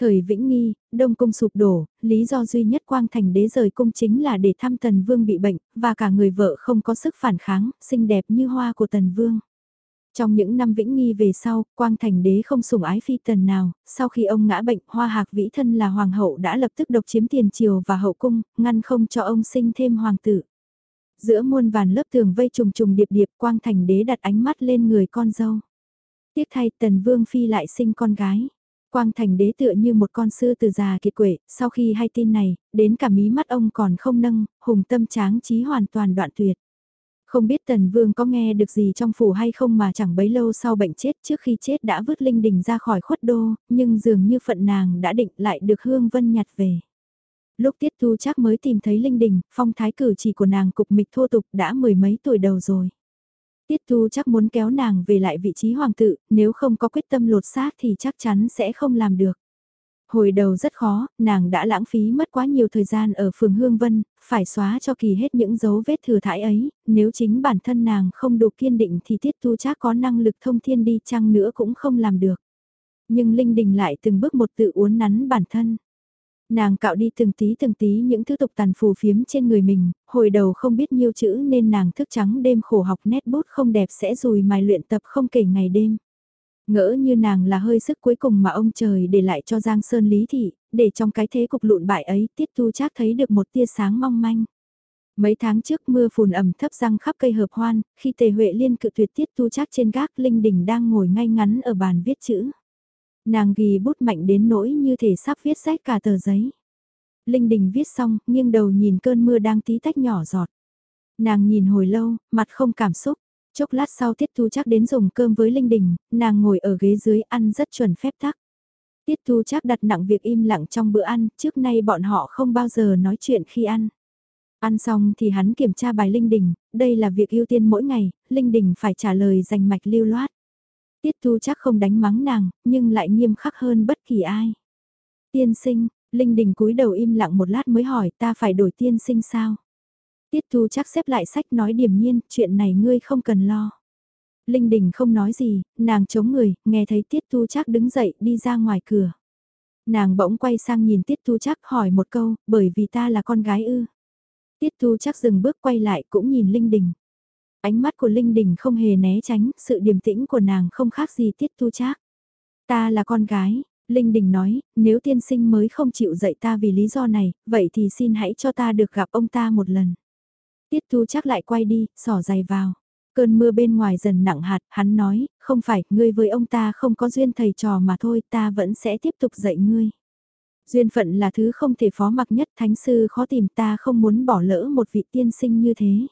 Thời Vĩnh Nghi, Đông Cung sụp đổ, lý do duy nhất Quang Thành Đế rời cung chính là để thăm Tần Vương bị bệnh, và cả người vợ không có sức phản kháng, xinh đẹp như hoa của Tần Vương. Trong những năm vĩnh nghi về sau, Quang Thành Đế không sủng ái phi tần nào, sau khi ông ngã bệnh, Hoa Hạc Vĩ thân là hoàng hậu đã lập tức độc chiếm tiền triều và hậu cung, ngăn không cho ông sinh thêm hoàng tử. Giữa muôn vàn lớp tường vây trùng trùng điệp điệp, Quang Thành Đế đặt ánh mắt lên người con dâu. Tiếc thay Tần Vương Phi lại sinh con gái. Quang Thành Đế tựa như một con sư từ già kiệt quệ, sau khi hay tin này, đến cả mí mắt ông còn không nâng, hùng tâm tráng trí hoàn toàn đoạn tuyệt. Không biết Tần Vương có nghe được gì trong phủ hay không mà chẳng bấy lâu sau bệnh chết trước khi chết đã vứt Linh Đình ra khỏi khuất đô, nhưng dường như phận nàng đã định lại được Hương Vân nhặt về. Lúc Tiết Thu chắc mới tìm thấy Linh Đình, phong thái cử chỉ của nàng cục mịch thô tục đã mười mấy tuổi đầu rồi. Tiết Thu chắc muốn kéo nàng về lại vị trí hoàng tự, nếu không có quyết tâm lột xác thì chắc chắn sẽ không làm được. Hồi đầu rất khó, nàng đã lãng phí mất quá nhiều thời gian ở phường Hương Vân, phải xóa cho kỳ hết những dấu vết thừa thải ấy, nếu chính bản thân nàng không đủ kiên định thì tiết tu chắc có năng lực thông thiên đi chăng nữa cũng không làm được. Nhưng Linh Đình lại từng bước một tự uốn nắn bản thân. Nàng cạo đi từng tí từng tí những thứ tục tàn phù phiếm trên người mình, hồi đầu không biết nhiêu chữ nên nàng thức trắng đêm khổ học nét bút không đẹp sẽ rùi mài luyện tập không kể ngày đêm. Ngỡ như nàng là hơi sức cuối cùng mà ông trời để lại cho Giang Sơn Lý Thị, để trong cái thế cục lụn bại ấy Tiết Thu chắc thấy được một tia sáng mong manh. Mấy tháng trước mưa phùn ẩm thấp răng khắp cây hợp hoan, khi Tề Huệ Liên cự tuyệt Tiết Thu chắc trên gác Linh Đình đang ngồi ngay ngắn ở bàn viết chữ. Nàng ghi bút mạnh đến nỗi như thể sắp viết rách cả tờ giấy. Linh Đình viết xong, nghiêng đầu nhìn cơn mưa đang tí tách nhỏ giọt. Nàng nhìn hồi lâu, mặt không cảm xúc. Chốc lát sau Tiết Thu chắc đến dùng cơm với Linh Đình, nàng ngồi ở ghế dưới ăn rất chuẩn phép tắc. Tiết Thu chắc đặt nặng việc im lặng trong bữa ăn, trước nay bọn họ không bao giờ nói chuyện khi ăn. Ăn xong thì hắn kiểm tra bài Linh Đình, đây là việc ưu tiên mỗi ngày, Linh Đình phải trả lời dành mạch lưu loát. Tiết Thu chắc không đánh mắng nàng, nhưng lại nghiêm khắc hơn bất kỳ ai. Tiên sinh, Linh Đình cúi đầu im lặng một lát mới hỏi ta phải đổi tiên sinh sao? Tiết Thu chắc xếp lại sách nói điềm nhiên, chuyện này ngươi không cần lo. Linh Đình không nói gì, nàng chống người, nghe thấy Tiết Thu chắc đứng dậy đi ra ngoài cửa. Nàng bỗng quay sang nhìn Tiết Thu chắc hỏi một câu, bởi vì ta là con gái ư. Tiết Thu chắc dừng bước quay lại cũng nhìn Linh Đình. Ánh mắt của Linh Đình không hề né tránh, sự điềm tĩnh của nàng không khác gì Tiết Thu chắc. Ta là con gái, Linh Đình nói, nếu tiên sinh mới không chịu dạy ta vì lý do này, vậy thì xin hãy cho ta được gặp ông ta một lần. Tiết Thu chắc lại quay đi, sỏ giày vào. Cơn mưa bên ngoài dần nặng hạt, hắn nói, không phải, ngươi với ông ta không có duyên thầy trò mà thôi, ta vẫn sẽ tiếp tục dạy ngươi. Duyên phận là thứ không thể phó mặc nhất, thánh sư khó tìm ta không muốn bỏ lỡ một vị tiên sinh như thế.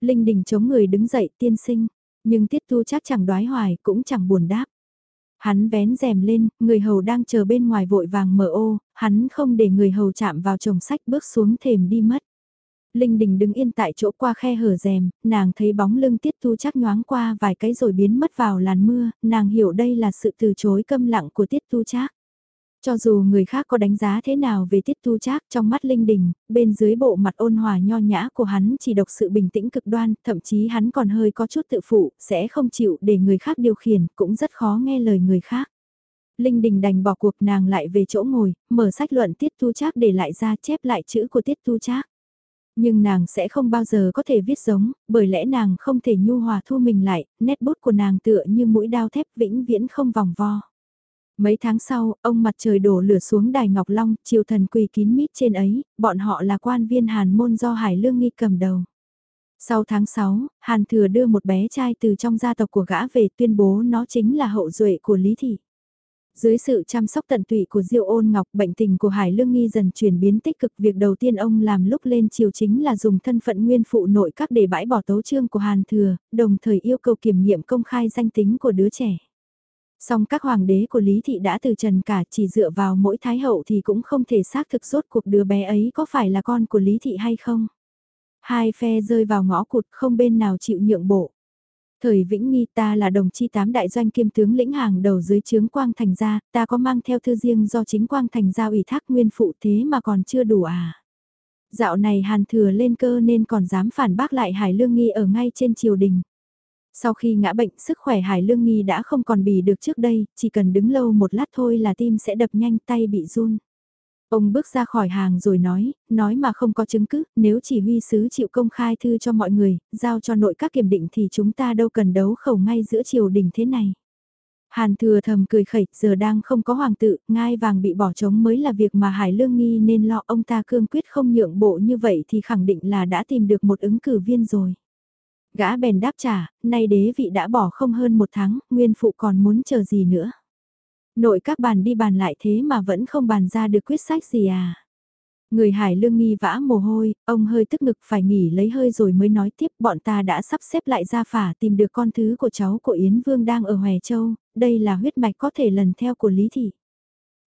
Linh đình chống người đứng dậy tiên sinh, nhưng tiết tu chắc chẳng đoái hoài cũng chẳng buồn đáp. Hắn vén rèm lên, người hầu đang chờ bên ngoài vội vàng mở ô, hắn không để người hầu chạm vào chồng sách bước xuống thềm đi mất. Linh Đình đứng yên tại chỗ qua khe hở rèm, nàng thấy bóng lưng Tiết Thu chắc nhoáng qua vài cái rồi biến mất vào làn mưa, nàng hiểu đây là sự từ chối câm lặng của Tiết Thu Trác. Cho dù người khác có đánh giá thế nào về Tiết Thu Trác trong mắt Linh Đình, bên dưới bộ mặt ôn hòa nho nhã của hắn chỉ độc sự bình tĩnh cực đoan, thậm chí hắn còn hơi có chút tự phụ, sẽ không chịu để người khác điều khiển, cũng rất khó nghe lời người khác. Linh Đình đành bỏ cuộc nàng lại về chỗ ngồi, mở sách luận Tiết Thu Trác để lại ra chép lại chữ của Tiết Thu Trác. Nhưng nàng sẽ không bao giờ có thể viết giống, bởi lẽ nàng không thể nhu hòa thu mình lại, nét bút của nàng tựa như mũi đao thép vĩnh viễn không vòng vo. Mấy tháng sau, ông mặt trời đổ lửa xuống đài Ngọc Long, triều thần quỳ kín mít trên ấy, bọn họ là quan viên Hàn môn do Hải Lương Nghi cầm đầu. Sau tháng 6, Hàn Thừa đưa một bé trai từ trong gia tộc của gã về tuyên bố nó chính là hậu duệ của Lý Thị. Dưới sự chăm sóc tận tụy của Diêu Ôn Ngọc, bệnh tình của Hải Lương Nghi dần chuyển biến tích cực. Việc đầu tiên ông làm lúc lên triều chính là dùng thân phận nguyên phụ nội các để bãi bỏ tấu chương của Hàn Thừa, đồng thời yêu cầu kiểm nghiệm công khai danh tính của đứa trẻ. Song các hoàng đế của Lý Thị đã từ trần cả chỉ dựa vào mỗi thái hậu thì cũng không thể xác thực rốt cuộc đứa bé ấy có phải là con của Lý Thị hay không. Hai phe rơi vào ngõ cụt không bên nào chịu nhượng bộ. Thời Vĩnh Nghi ta là đồng chi tám đại doanh kiêm tướng lĩnh hàng đầu dưới trướng Quang Thành gia, ta có mang theo thư riêng do chính Quang Thành giao ủy thác nguyên phụ thế mà còn chưa đủ à. Dạo này hàn thừa lên cơ nên còn dám phản bác lại Hải Lương Nghi ở ngay trên triều đình. Sau khi ngã bệnh, sức khỏe Hải Lương Nghi đã không còn bì được trước đây, chỉ cần đứng lâu một lát thôi là tim sẽ đập nhanh tay bị run. Ông bước ra khỏi hàng rồi nói, nói mà không có chứng cứ, nếu chỉ huy sứ chịu công khai thư cho mọi người, giao cho nội các kiểm định thì chúng ta đâu cần đấu khẩu ngay giữa triều đình thế này. Hàn thừa thầm cười khẩy, giờ đang không có hoàng tự, ngai vàng bị bỏ trống mới là việc mà Hải Lương nghi nên lo ông ta cương quyết không nhượng bộ như vậy thì khẳng định là đã tìm được một ứng cử viên rồi. Gã bèn đáp trả, nay đế vị đã bỏ không hơn một tháng, nguyên phụ còn muốn chờ gì nữa. Nội các bàn đi bàn lại thế mà vẫn không bàn ra được quyết sách gì à. Người hải lương nghi vã mồ hôi, ông hơi tức ngực phải nghỉ lấy hơi rồi mới nói tiếp bọn ta đã sắp xếp lại ra phả tìm được con thứ của cháu của Yến Vương đang ở Hòe Châu, đây là huyết mạch có thể lần theo của Lý Thị.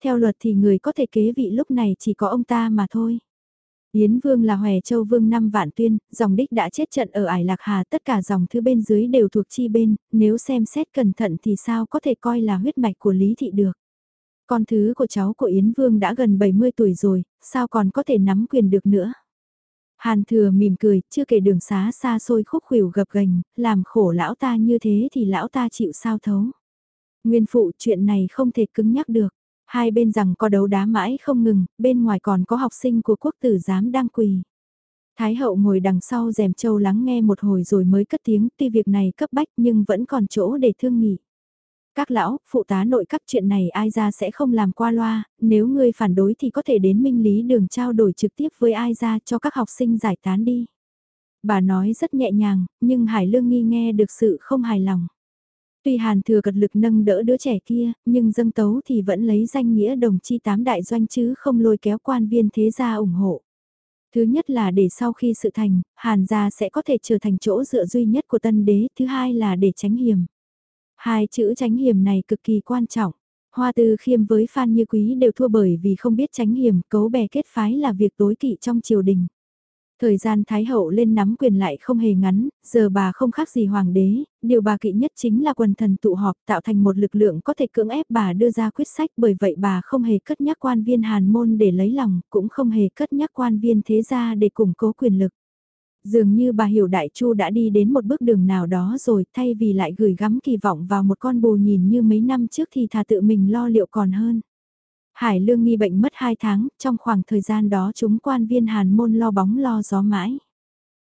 Theo luật thì người có thể kế vị lúc này chỉ có ông ta mà thôi. Yến Vương là Hòe Châu Vương năm vạn tuyên, dòng đích đã chết trận ở Ải Lạc Hà tất cả dòng thứ bên dưới đều thuộc chi bên, nếu xem xét cẩn thận thì sao có thể coi là huyết mạch của Lý Thị được. Con thứ của cháu của Yến Vương đã gần 70 tuổi rồi, sao còn có thể nắm quyền được nữa. Hàn thừa mỉm cười, chưa kể đường xá xa xôi khúc khuỷu gập gành, làm khổ lão ta như thế thì lão ta chịu sao thấu. Nguyên phụ chuyện này không thể cứng nhắc được. Hai bên rằng có đấu đá mãi không ngừng, bên ngoài còn có học sinh của quốc tử giám đang quỳ. Thái hậu ngồi đằng sau rèm châu lắng nghe một hồi rồi mới cất tiếng, tuy việc này cấp bách nhưng vẫn còn chỗ để thương nghị. Các lão, phụ tá nội các chuyện này ai ra sẽ không làm qua loa, nếu ngươi phản đối thì có thể đến minh lý đường trao đổi trực tiếp với ai ra cho các học sinh giải tán đi. Bà nói rất nhẹ nhàng, nhưng Hải Lương nghi nghe được sự không hài lòng. Tuy Hàn thừa cật lực nâng đỡ đứa trẻ kia, nhưng dâng tấu thì vẫn lấy danh nghĩa đồng chi tám đại doanh chứ không lôi kéo quan viên thế gia ủng hộ. Thứ nhất là để sau khi sự thành, Hàn gia sẽ có thể trở thành chỗ dựa duy nhất của tân đế, thứ hai là để tránh hiểm. Hai chữ tránh hiểm này cực kỳ quan trọng. Hoa tư khiêm với Phan Như Quý đều thua bởi vì không biết tránh hiểm, cấu bè kết phái là việc tối kỵ trong triều đình. Thời gian Thái Hậu lên nắm quyền lại không hề ngắn, giờ bà không khác gì Hoàng đế, điều bà kỵ nhất chính là quần thần tụ họp tạo thành một lực lượng có thể cưỡng ép bà đưa ra quyết sách bởi vậy bà không hề cất nhắc quan viên hàn môn để lấy lòng, cũng không hề cất nhắc quan viên thế gia để củng cố quyền lực. Dường như bà hiểu Đại Chu đã đi đến một bước đường nào đó rồi thay vì lại gửi gắm kỳ vọng vào một con bồ nhìn như mấy năm trước thì thà tự mình lo liệu còn hơn. Hải Lương nghi bệnh mất 2 tháng, trong khoảng thời gian đó chúng quan viên hàn môn lo bóng lo gió mãi.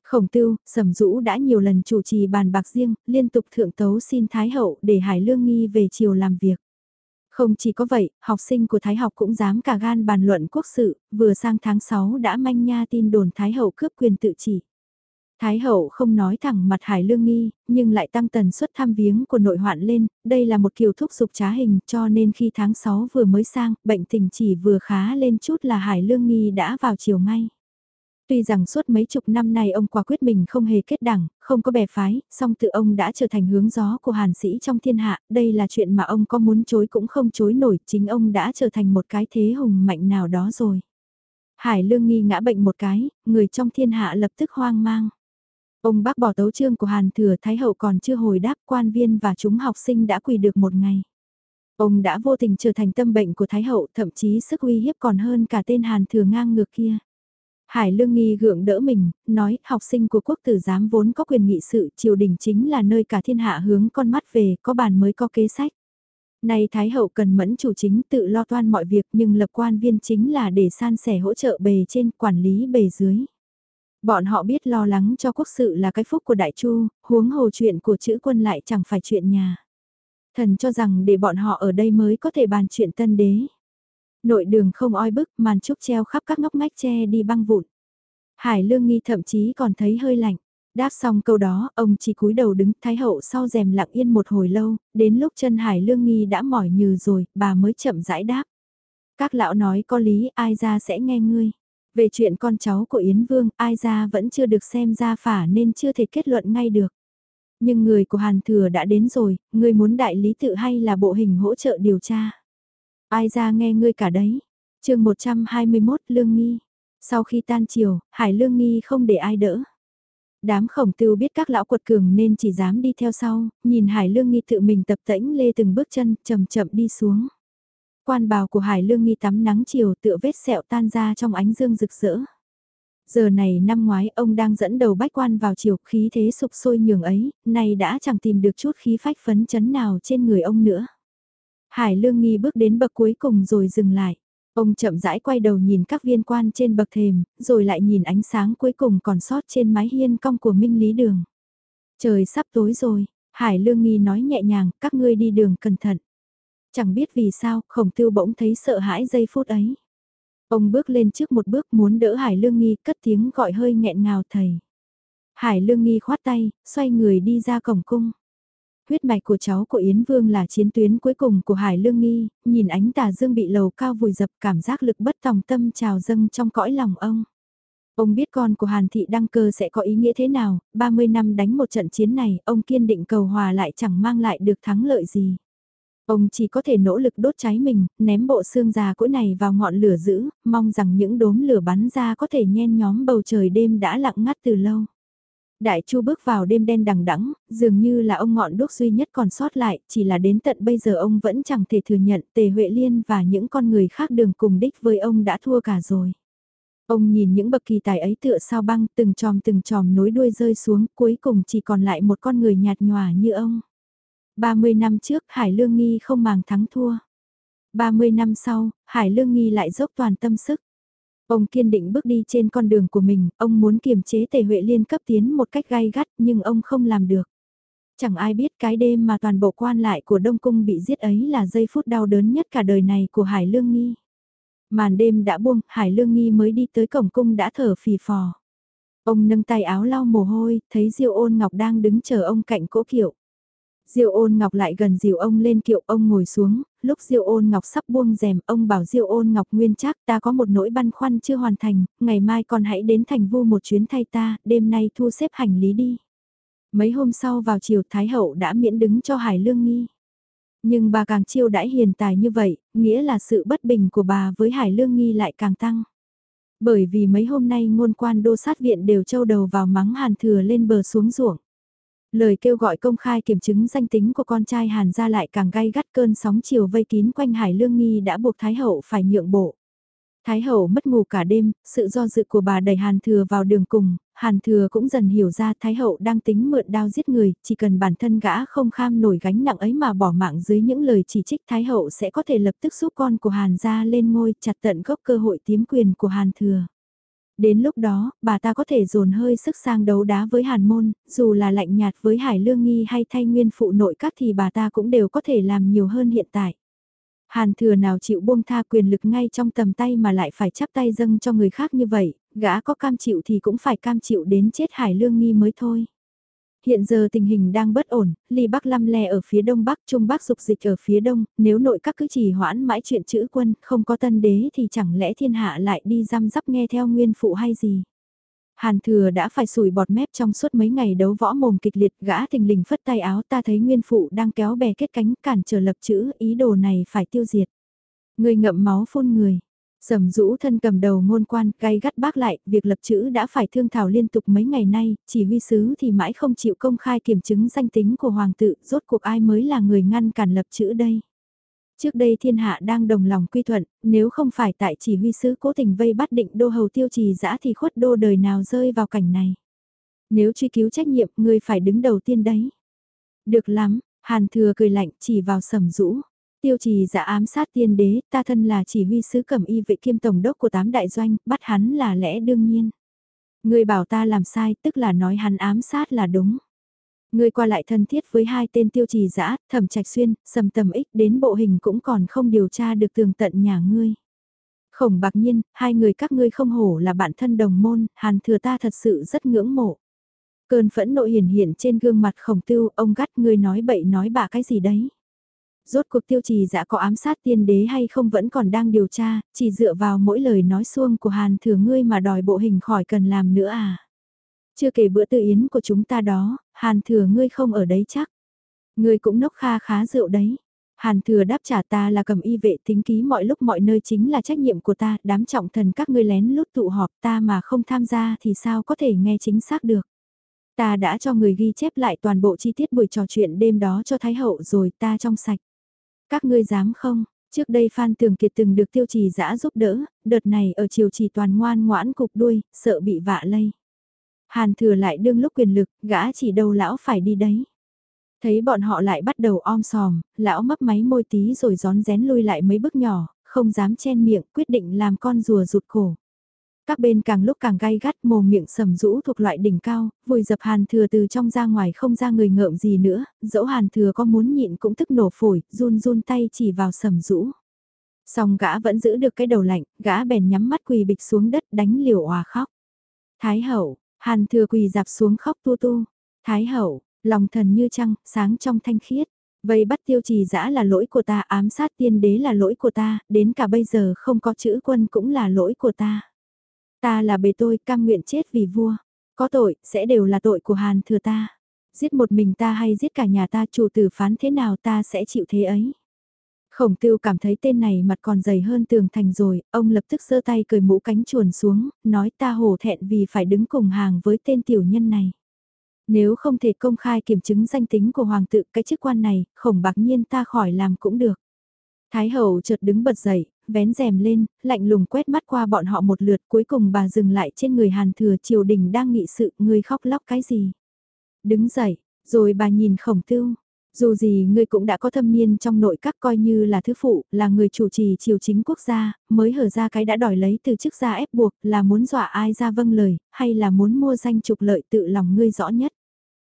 Khổng tưu, sầm dũ đã nhiều lần chủ trì bàn bạc riêng, liên tục thượng tấu xin Thái Hậu để Hải Lương nghi về chiều làm việc. Không chỉ có vậy, học sinh của Thái học cũng dám cả gan bàn luận quốc sự, vừa sang tháng 6 đã manh nha tin đồn Thái Hậu cướp quyền tự chỉ. Thái hậu không nói thẳng mặt Hải Lương Nghi, nhưng lại tăng tần suất thăm viếng của nội hoạn lên, đây là một kiểu thúc dục trá hình cho nên khi tháng 6 vừa mới sang, bệnh tình chỉ vừa khá lên chút là Hải Lương Nghi đã vào chiều ngay. Tuy rằng suốt mấy chục năm nay ông quả quyết mình không hề kết đảng, không có bè phái, song tự ông đã trở thành hướng gió của hàn sĩ trong thiên hạ, đây là chuyện mà ông có muốn chối cũng không chối nổi, chính ông đã trở thành một cái thế hùng mạnh nào đó rồi. Hải lương nghi ngã bệnh một cái, người trong thiên hạ lập tức hoang mang. Ông bác bỏ tấu chương của Hàn Thừa Thái Hậu còn chưa hồi đáp quan viên và chúng học sinh đã quỳ được một ngày. Ông đã vô tình trở thành tâm bệnh của Thái Hậu thậm chí sức uy hiếp còn hơn cả tên Hàn Thừa ngang ngược kia. Hải Lương Nghi gượng đỡ mình, nói học sinh của quốc tử giám vốn có quyền nghị sự triều đình chính là nơi cả thiên hạ hướng con mắt về có bàn mới có kế sách. Nay Thái Hậu cần mẫn chủ chính tự lo toan mọi việc nhưng lập quan viên chính là để san sẻ hỗ trợ bề trên quản lý bề dưới. Bọn họ biết lo lắng cho quốc sự là cái phúc của Đại Chu, huống hồ chuyện của chữ quân lại chẳng phải chuyện nhà. Thần cho rằng để bọn họ ở đây mới có thể bàn chuyện tân đế. Nội đường không oi bức, màn trúc treo khắp các ngóc ngách che đi băng vụn. Hải lương nghi thậm chí còn thấy hơi lạnh. Đáp xong câu đó, ông chỉ cúi đầu đứng thái hậu sau rèm lặng yên một hồi lâu, đến lúc chân hải lương nghi đã mỏi nhừ rồi, bà mới chậm rãi đáp. Các lão nói có lý ai ra sẽ nghe ngươi. Về chuyện con cháu của Yến Vương, ai ra vẫn chưa được xem ra phả nên chưa thể kết luận ngay được. Nhưng người của Hàn Thừa đã đến rồi, người muốn đại lý tự hay là bộ hình hỗ trợ điều tra. Ai ra nghe ngươi cả đấy. chương 121 Lương Nghi. Sau khi tan chiều, Hải Lương Nghi không để ai đỡ. Đám khổng tiêu biết các lão quật cường nên chỉ dám đi theo sau, nhìn Hải Lương Nghi tự mình tập tễnh lê từng bước chân chậm chậm đi xuống. Quan bào của Hải Lương Nghi tắm nắng chiều tựa vết sẹo tan ra trong ánh dương rực rỡ. Giờ này năm ngoái ông đang dẫn đầu bách quan vào chiều khí thế sụp sôi nhường ấy, nay đã chẳng tìm được chút khí phách phấn chấn nào trên người ông nữa. Hải Lương Nghi bước đến bậc cuối cùng rồi dừng lại. Ông chậm rãi quay đầu nhìn các viên quan trên bậc thềm, rồi lại nhìn ánh sáng cuối cùng còn sót trên mái hiên cong của Minh Lý Đường. Trời sắp tối rồi, Hải Lương Nghi nói nhẹ nhàng, các ngươi đi đường cẩn thận. Chẳng biết vì sao, khổng tiêu bỗng thấy sợ hãi giây phút ấy. Ông bước lên trước một bước muốn đỡ Hải Lương Nghi, cất tiếng gọi hơi nghẹn ngào thầy. Hải Lương Nghi khoát tay, xoay người đi ra cổng cung. Huyết mạch của cháu của Yến Vương là chiến tuyến cuối cùng của Hải Lương Nghi, nhìn ánh tà dương bị lầu cao vùi dập cảm giác lực bất tòng tâm trào dâng trong cõi lòng ông. Ông biết con của Hàn Thị Đăng Cơ sẽ có ý nghĩa thế nào, 30 năm đánh một trận chiến này, ông kiên định cầu hòa lại chẳng mang lại được thắng lợi gì. Ông chỉ có thể nỗ lực đốt cháy mình, ném bộ xương già cỗi này vào ngọn lửa giữ, mong rằng những đốm lửa bắn ra có thể nhen nhóm bầu trời đêm đã lặng ngắt từ lâu. Đại Chu bước vào đêm đen đằng đẵng, dường như là ông ngọn đuốc duy nhất còn sót lại, chỉ là đến tận bây giờ ông vẫn chẳng thể thừa nhận Tề Huệ Liên và những con người khác đường cùng đích với ông đã thua cả rồi. Ông nhìn những bậc kỳ tài ấy tựa sao băng, từng tròm từng tròm nối đuôi rơi xuống, cuối cùng chỉ còn lại một con người nhạt nhòa như ông. 30 năm trước Hải Lương Nghi không màng thắng thua. 30 năm sau, Hải Lương Nghi lại dốc toàn tâm sức. Ông kiên định bước đi trên con đường của mình, ông muốn kiềm chế Tề Huệ Liên cấp tiến một cách gai gắt nhưng ông không làm được. Chẳng ai biết cái đêm mà toàn bộ quan lại của Đông Cung bị giết ấy là giây phút đau đớn nhất cả đời này của Hải Lương Nghi. Màn đêm đã buông, Hải Lương Nghi mới đi tới cổng cung đã thở phì phò. Ông nâng tay áo lau mồ hôi, thấy Diêu ôn ngọc đang đứng chờ ông cạnh cỗ kiệu. Diêu ôn ngọc lại gần dìu ông lên kiệu ông ngồi xuống, lúc Diêu ôn ngọc sắp buông rèm ông bảo Diêu ôn ngọc nguyên chắc ta có một nỗi băn khoăn chưa hoàn thành, ngày mai con hãy đến thành vu một chuyến thay ta, đêm nay thu xếp hành lý đi. Mấy hôm sau vào chiều Thái Hậu đã miễn đứng cho Hải Lương Nghi. Nhưng bà càng chiêu đãi hiền tài như vậy, nghĩa là sự bất bình của bà với Hải Lương Nghi lại càng tăng. Bởi vì mấy hôm nay ngôn quan đô sát viện đều trâu đầu vào mắng hàn thừa lên bờ xuống ruộng. Lời kêu gọi công khai kiểm chứng danh tính của con trai Hàn gia lại càng gay gắt cơn sóng chiều vây kín quanh Hải Lương Nghi đã buộc Thái Hậu phải nhượng bộ. Thái Hậu mất ngủ cả đêm, sự do dự của bà đẩy Hàn Thừa vào đường cùng, Hàn Thừa cũng dần hiểu ra Thái Hậu đang tính mượn đao giết người, chỉ cần bản thân gã không kham nổi gánh nặng ấy mà bỏ mạng dưới những lời chỉ trích Thái Hậu sẽ có thể lập tức giúp con của Hàn gia lên ngôi chặt tận gốc cơ hội tiếm quyền của Hàn Thừa. Đến lúc đó, bà ta có thể dồn hơi sức sang đấu đá với hàn môn, dù là lạnh nhạt với hải lương nghi hay thay nguyên phụ nội các thì bà ta cũng đều có thể làm nhiều hơn hiện tại. Hàn thừa nào chịu buông tha quyền lực ngay trong tầm tay mà lại phải chắp tay dâng cho người khác như vậy, gã có cam chịu thì cũng phải cam chịu đến chết hải lương nghi mới thôi. Hiện giờ tình hình đang bất ổn, ly Bắc lăm le ở phía đông Bắc, Trung Bắc dục dịch ở phía đông, nếu nội các cứ chỉ hoãn mãi chuyện chữ quân, không có tân đế thì chẳng lẽ thiên hạ lại đi răm rắp nghe theo nguyên phụ hay gì. Hàn thừa đã phải sủi bọt mép trong suốt mấy ngày đấu võ mồm kịch liệt gã tình lình phất tay áo ta thấy nguyên phụ đang kéo bè kết cánh cản trở lập chữ ý đồ này phải tiêu diệt. Người ngậm máu phun người, Sầm rũ thân cầm đầu ngôn quan, gay gắt bác lại, việc lập chữ đã phải thương thảo liên tục mấy ngày nay, chỉ huy sứ thì mãi không chịu công khai kiểm chứng danh tính của hoàng tự, rốt cuộc ai mới là người ngăn cản lập chữ đây. Trước đây thiên hạ đang đồng lòng quy thuận, nếu không phải tại chỉ huy sứ cố tình vây bắt định đô hầu tiêu trì dã thì khuất đô đời nào rơi vào cảnh này. Nếu truy cứu trách nhiệm, người phải đứng đầu tiên đấy. Được lắm, Hàn thừa cười lạnh chỉ vào sầm rũ. Tiêu trì giả ám sát tiên đế, ta thân là chỉ huy sứ cẩm y vệ kiêm tổng đốc của tám đại doanh, bắt hắn là lẽ đương nhiên. Người bảo ta làm sai, tức là nói hắn ám sát là đúng. Người qua lại thân thiết với hai tên tiêu trì giả, thẩm trạch xuyên, sầm tầm ích đến bộ hình cũng còn không điều tra được tường tận nhà ngươi. Khổng bạc nhiên, hai người các ngươi không hổ là bạn thân đồng môn, hàn thừa ta thật sự rất ngưỡng mộ. Cơn phẫn nộ hiển hiện trên gương mặt khổng tưu, ông gắt ngươi nói bậy nói bạ cái gì đấy. Rốt cuộc tiêu trì dạ có ám sát tiên đế hay không vẫn còn đang điều tra, chỉ dựa vào mỗi lời nói xuông của Hàn thừa ngươi mà đòi bộ hình khỏi cần làm nữa à. Chưa kể bữa tự yến của chúng ta đó, Hàn thừa ngươi không ở đấy chắc. Ngươi cũng nốc kha khá rượu đấy. Hàn thừa đáp trả ta là cầm y vệ tính ký mọi lúc mọi nơi chính là trách nhiệm của ta, đám trọng thần các ngươi lén lút tụ họp ta mà không tham gia thì sao có thể nghe chính xác được. Ta đã cho người ghi chép lại toàn bộ chi tiết buổi trò chuyện đêm đó cho Thái Hậu rồi ta trong sạch. Các ngươi dám không? Trước đây Phan Tường Kiệt từng được tiêu trì giã giúp đỡ, đợt này ở chiều chỉ toàn ngoan ngoãn cục đuôi, sợ bị vạ lây. Hàn thừa lại đương lúc quyền lực, gã chỉ đầu lão phải đi đấy. Thấy bọn họ lại bắt đầu om sòm, lão mấp máy môi tí rồi gión rén lui lại mấy bước nhỏ, không dám chen miệng, quyết định làm con rùa rụt cổ. Các bên càng lúc càng gai gắt mồm miệng sầm rũ thuộc loại đỉnh cao, vùi dập hàn thừa từ trong ra ngoài không ra người ngợm gì nữa, dẫu hàn thừa có muốn nhịn cũng tức nổ phổi, run run tay chỉ vào sầm rũ. Xong gã vẫn giữ được cái đầu lạnh, gã bèn nhắm mắt quỳ bịch xuống đất đánh liều hòa khóc. Thái hậu, hàn thừa quỳ dạp xuống khóc tu tu. Thái hậu, lòng thần như trăng, sáng trong thanh khiết. Vậy bắt tiêu trì dã là lỗi của ta, ám sát tiên đế là lỗi của ta, đến cả bây giờ không có chữ quân cũng là lỗi của ta. Ta là bề tôi cam nguyện chết vì vua. Có tội, sẽ đều là tội của Hàn thừa ta. Giết một mình ta hay giết cả nhà ta chủ tử phán thế nào ta sẽ chịu thế ấy. Khổng tiêu cảm thấy tên này mặt còn dày hơn tường thành rồi, ông lập tức giơ tay cười mũ cánh chuồn xuống, nói ta hổ thẹn vì phải đứng cùng hàng với tên tiểu nhân này. Nếu không thể công khai kiểm chứng danh tính của hoàng tự cái chức quan này, khổng bạc nhiên ta khỏi làm cũng được. Thái hậu chợt đứng bật dậy, vén rèm lên, lạnh lùng quét mắt qua bọn họ một lượt cuối cùng bà dừng lại trên người hàn thừa triều đình đang nghị sự, ngươi khóc lóc cái gì. Đứng dậy, rồi bà nhìn khổng tưu. Dù gì ngươi cũng đã có thâm niên trong nội các coi như là thứ phụ, là người chủ trì triều chính quốc gia, mới hở ra cái đã đòi lấy từ chức gia ép buộc là muốn dọa ai ra vâng lời, hay là muốn mua danh trục lợi tự lòng ngươi rõ nhất.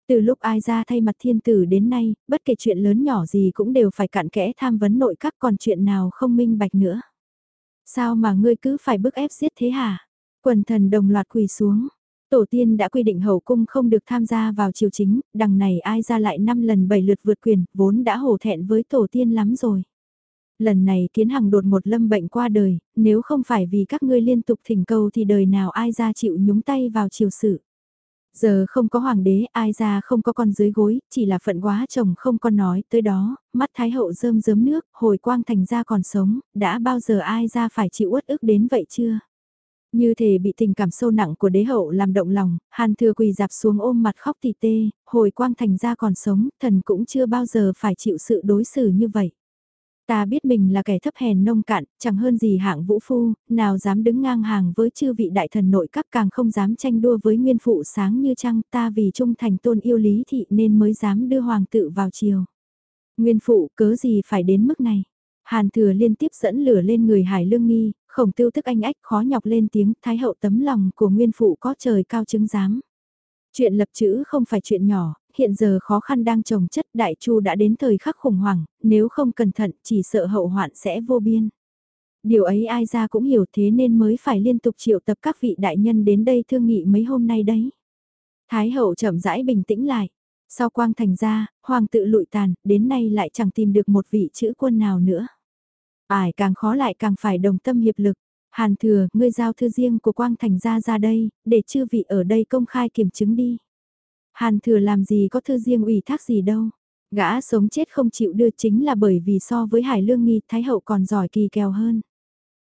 Từ lúc ai ra thay mặt thiên tử đến nay, bất kể chuyện lớn nhỏ gì cũng đều phải cạn kẽ tham vấn nội các còn chuyện nào không minh bạch nữa. Sao mà ngươi cứ phải bức ép giết thế hả? Quần thần đồng loạt quỳ xuống. Tổ tiên đã quy định hậu cung không được tham gia vào triều chính, đằng này ai ra lại 5 lần 7 lượt vượt quyền, vốn đã hổ thẹn với tổ tiên lắm rồi. Lần này kiến hằng đột một lâm bệnh qua đời, nếu không phải vì các ngươi liên tục thỉnh cầu thì đời nào ai ra chịu nhúng tay vào triều sự. Giờ không có hoàng đế, ai ra không có con dưới gối, chỉ là phận quá chồng không con nói tới đó, mắt thái hậu rơm rớm nước, hồi quang thành ra còn sống, đã bao giờ ai ra phải chịu uất ức đến vậy chưa? Như thể bị tình cảm sâu nặng của đế hậu làm động lòng, hàn thừa quỳ dạp xuống ôm mặt khóc tì tê, hồi quang thành ra còn sống, thần cũng chưa bao giờ phải chịu sự đối xử như vậy. Ta biết mình là kẻ thấp hèn nông cạn, chẳng hơn gì hạng vũ phu, nào dám đứng ngang hàng với chư vị đại thần nội các càng không dám tranh đua với nguyên phụ sáng như trăng ta vì trung thành tôn yêu lý thị nên mới dám đưa hoàng tự vào chiều. Nguyên phụ cớ gì phải đến mức này? Hàn thừa liên tiếp dẫn lửa lên người hải lương nghi, khổng tiêu thức anh ách khó nhọc lên tiếng thái hậu tấm lòng của nguyên phụ có trời cao chứng giám. Chuyện lập chữ không phải chuyện nhỏ, hiện giờ khó khăn đang trồng chất đại chu đã đến thời khắc khủng hoảng, nếu không cẩn thận chỉ sợ hậu hoạn sẽ vô biên. Điều ấy ai ra cũng hiểu thế nên mới phải liên tục triệu tập các vị đại nhân đến đây thương nghị mấy hôm nay đấy. Thái hậu chậm rãi bình tĩnh lại. Sau quang thành ra, hoàng tự lụi tàn, đến nay lại chẳng tìm được một vị chữ quân nào nữa. Ải càng khó lại càng phải đồng tâm hiệp lực. Hàn thừa, ngươi giao thư riêng của quang thành ra ra đây, để chư vị ở đây công khai kiểm chứng đi. Hàn thừa làm gì có thư riêng ủy thác gì đâu. Gã sống chết không chịu đưa chính là bởi vì so với Hải Lương Nghi Thái Hậu còn giỏi kỳ kèo hơn.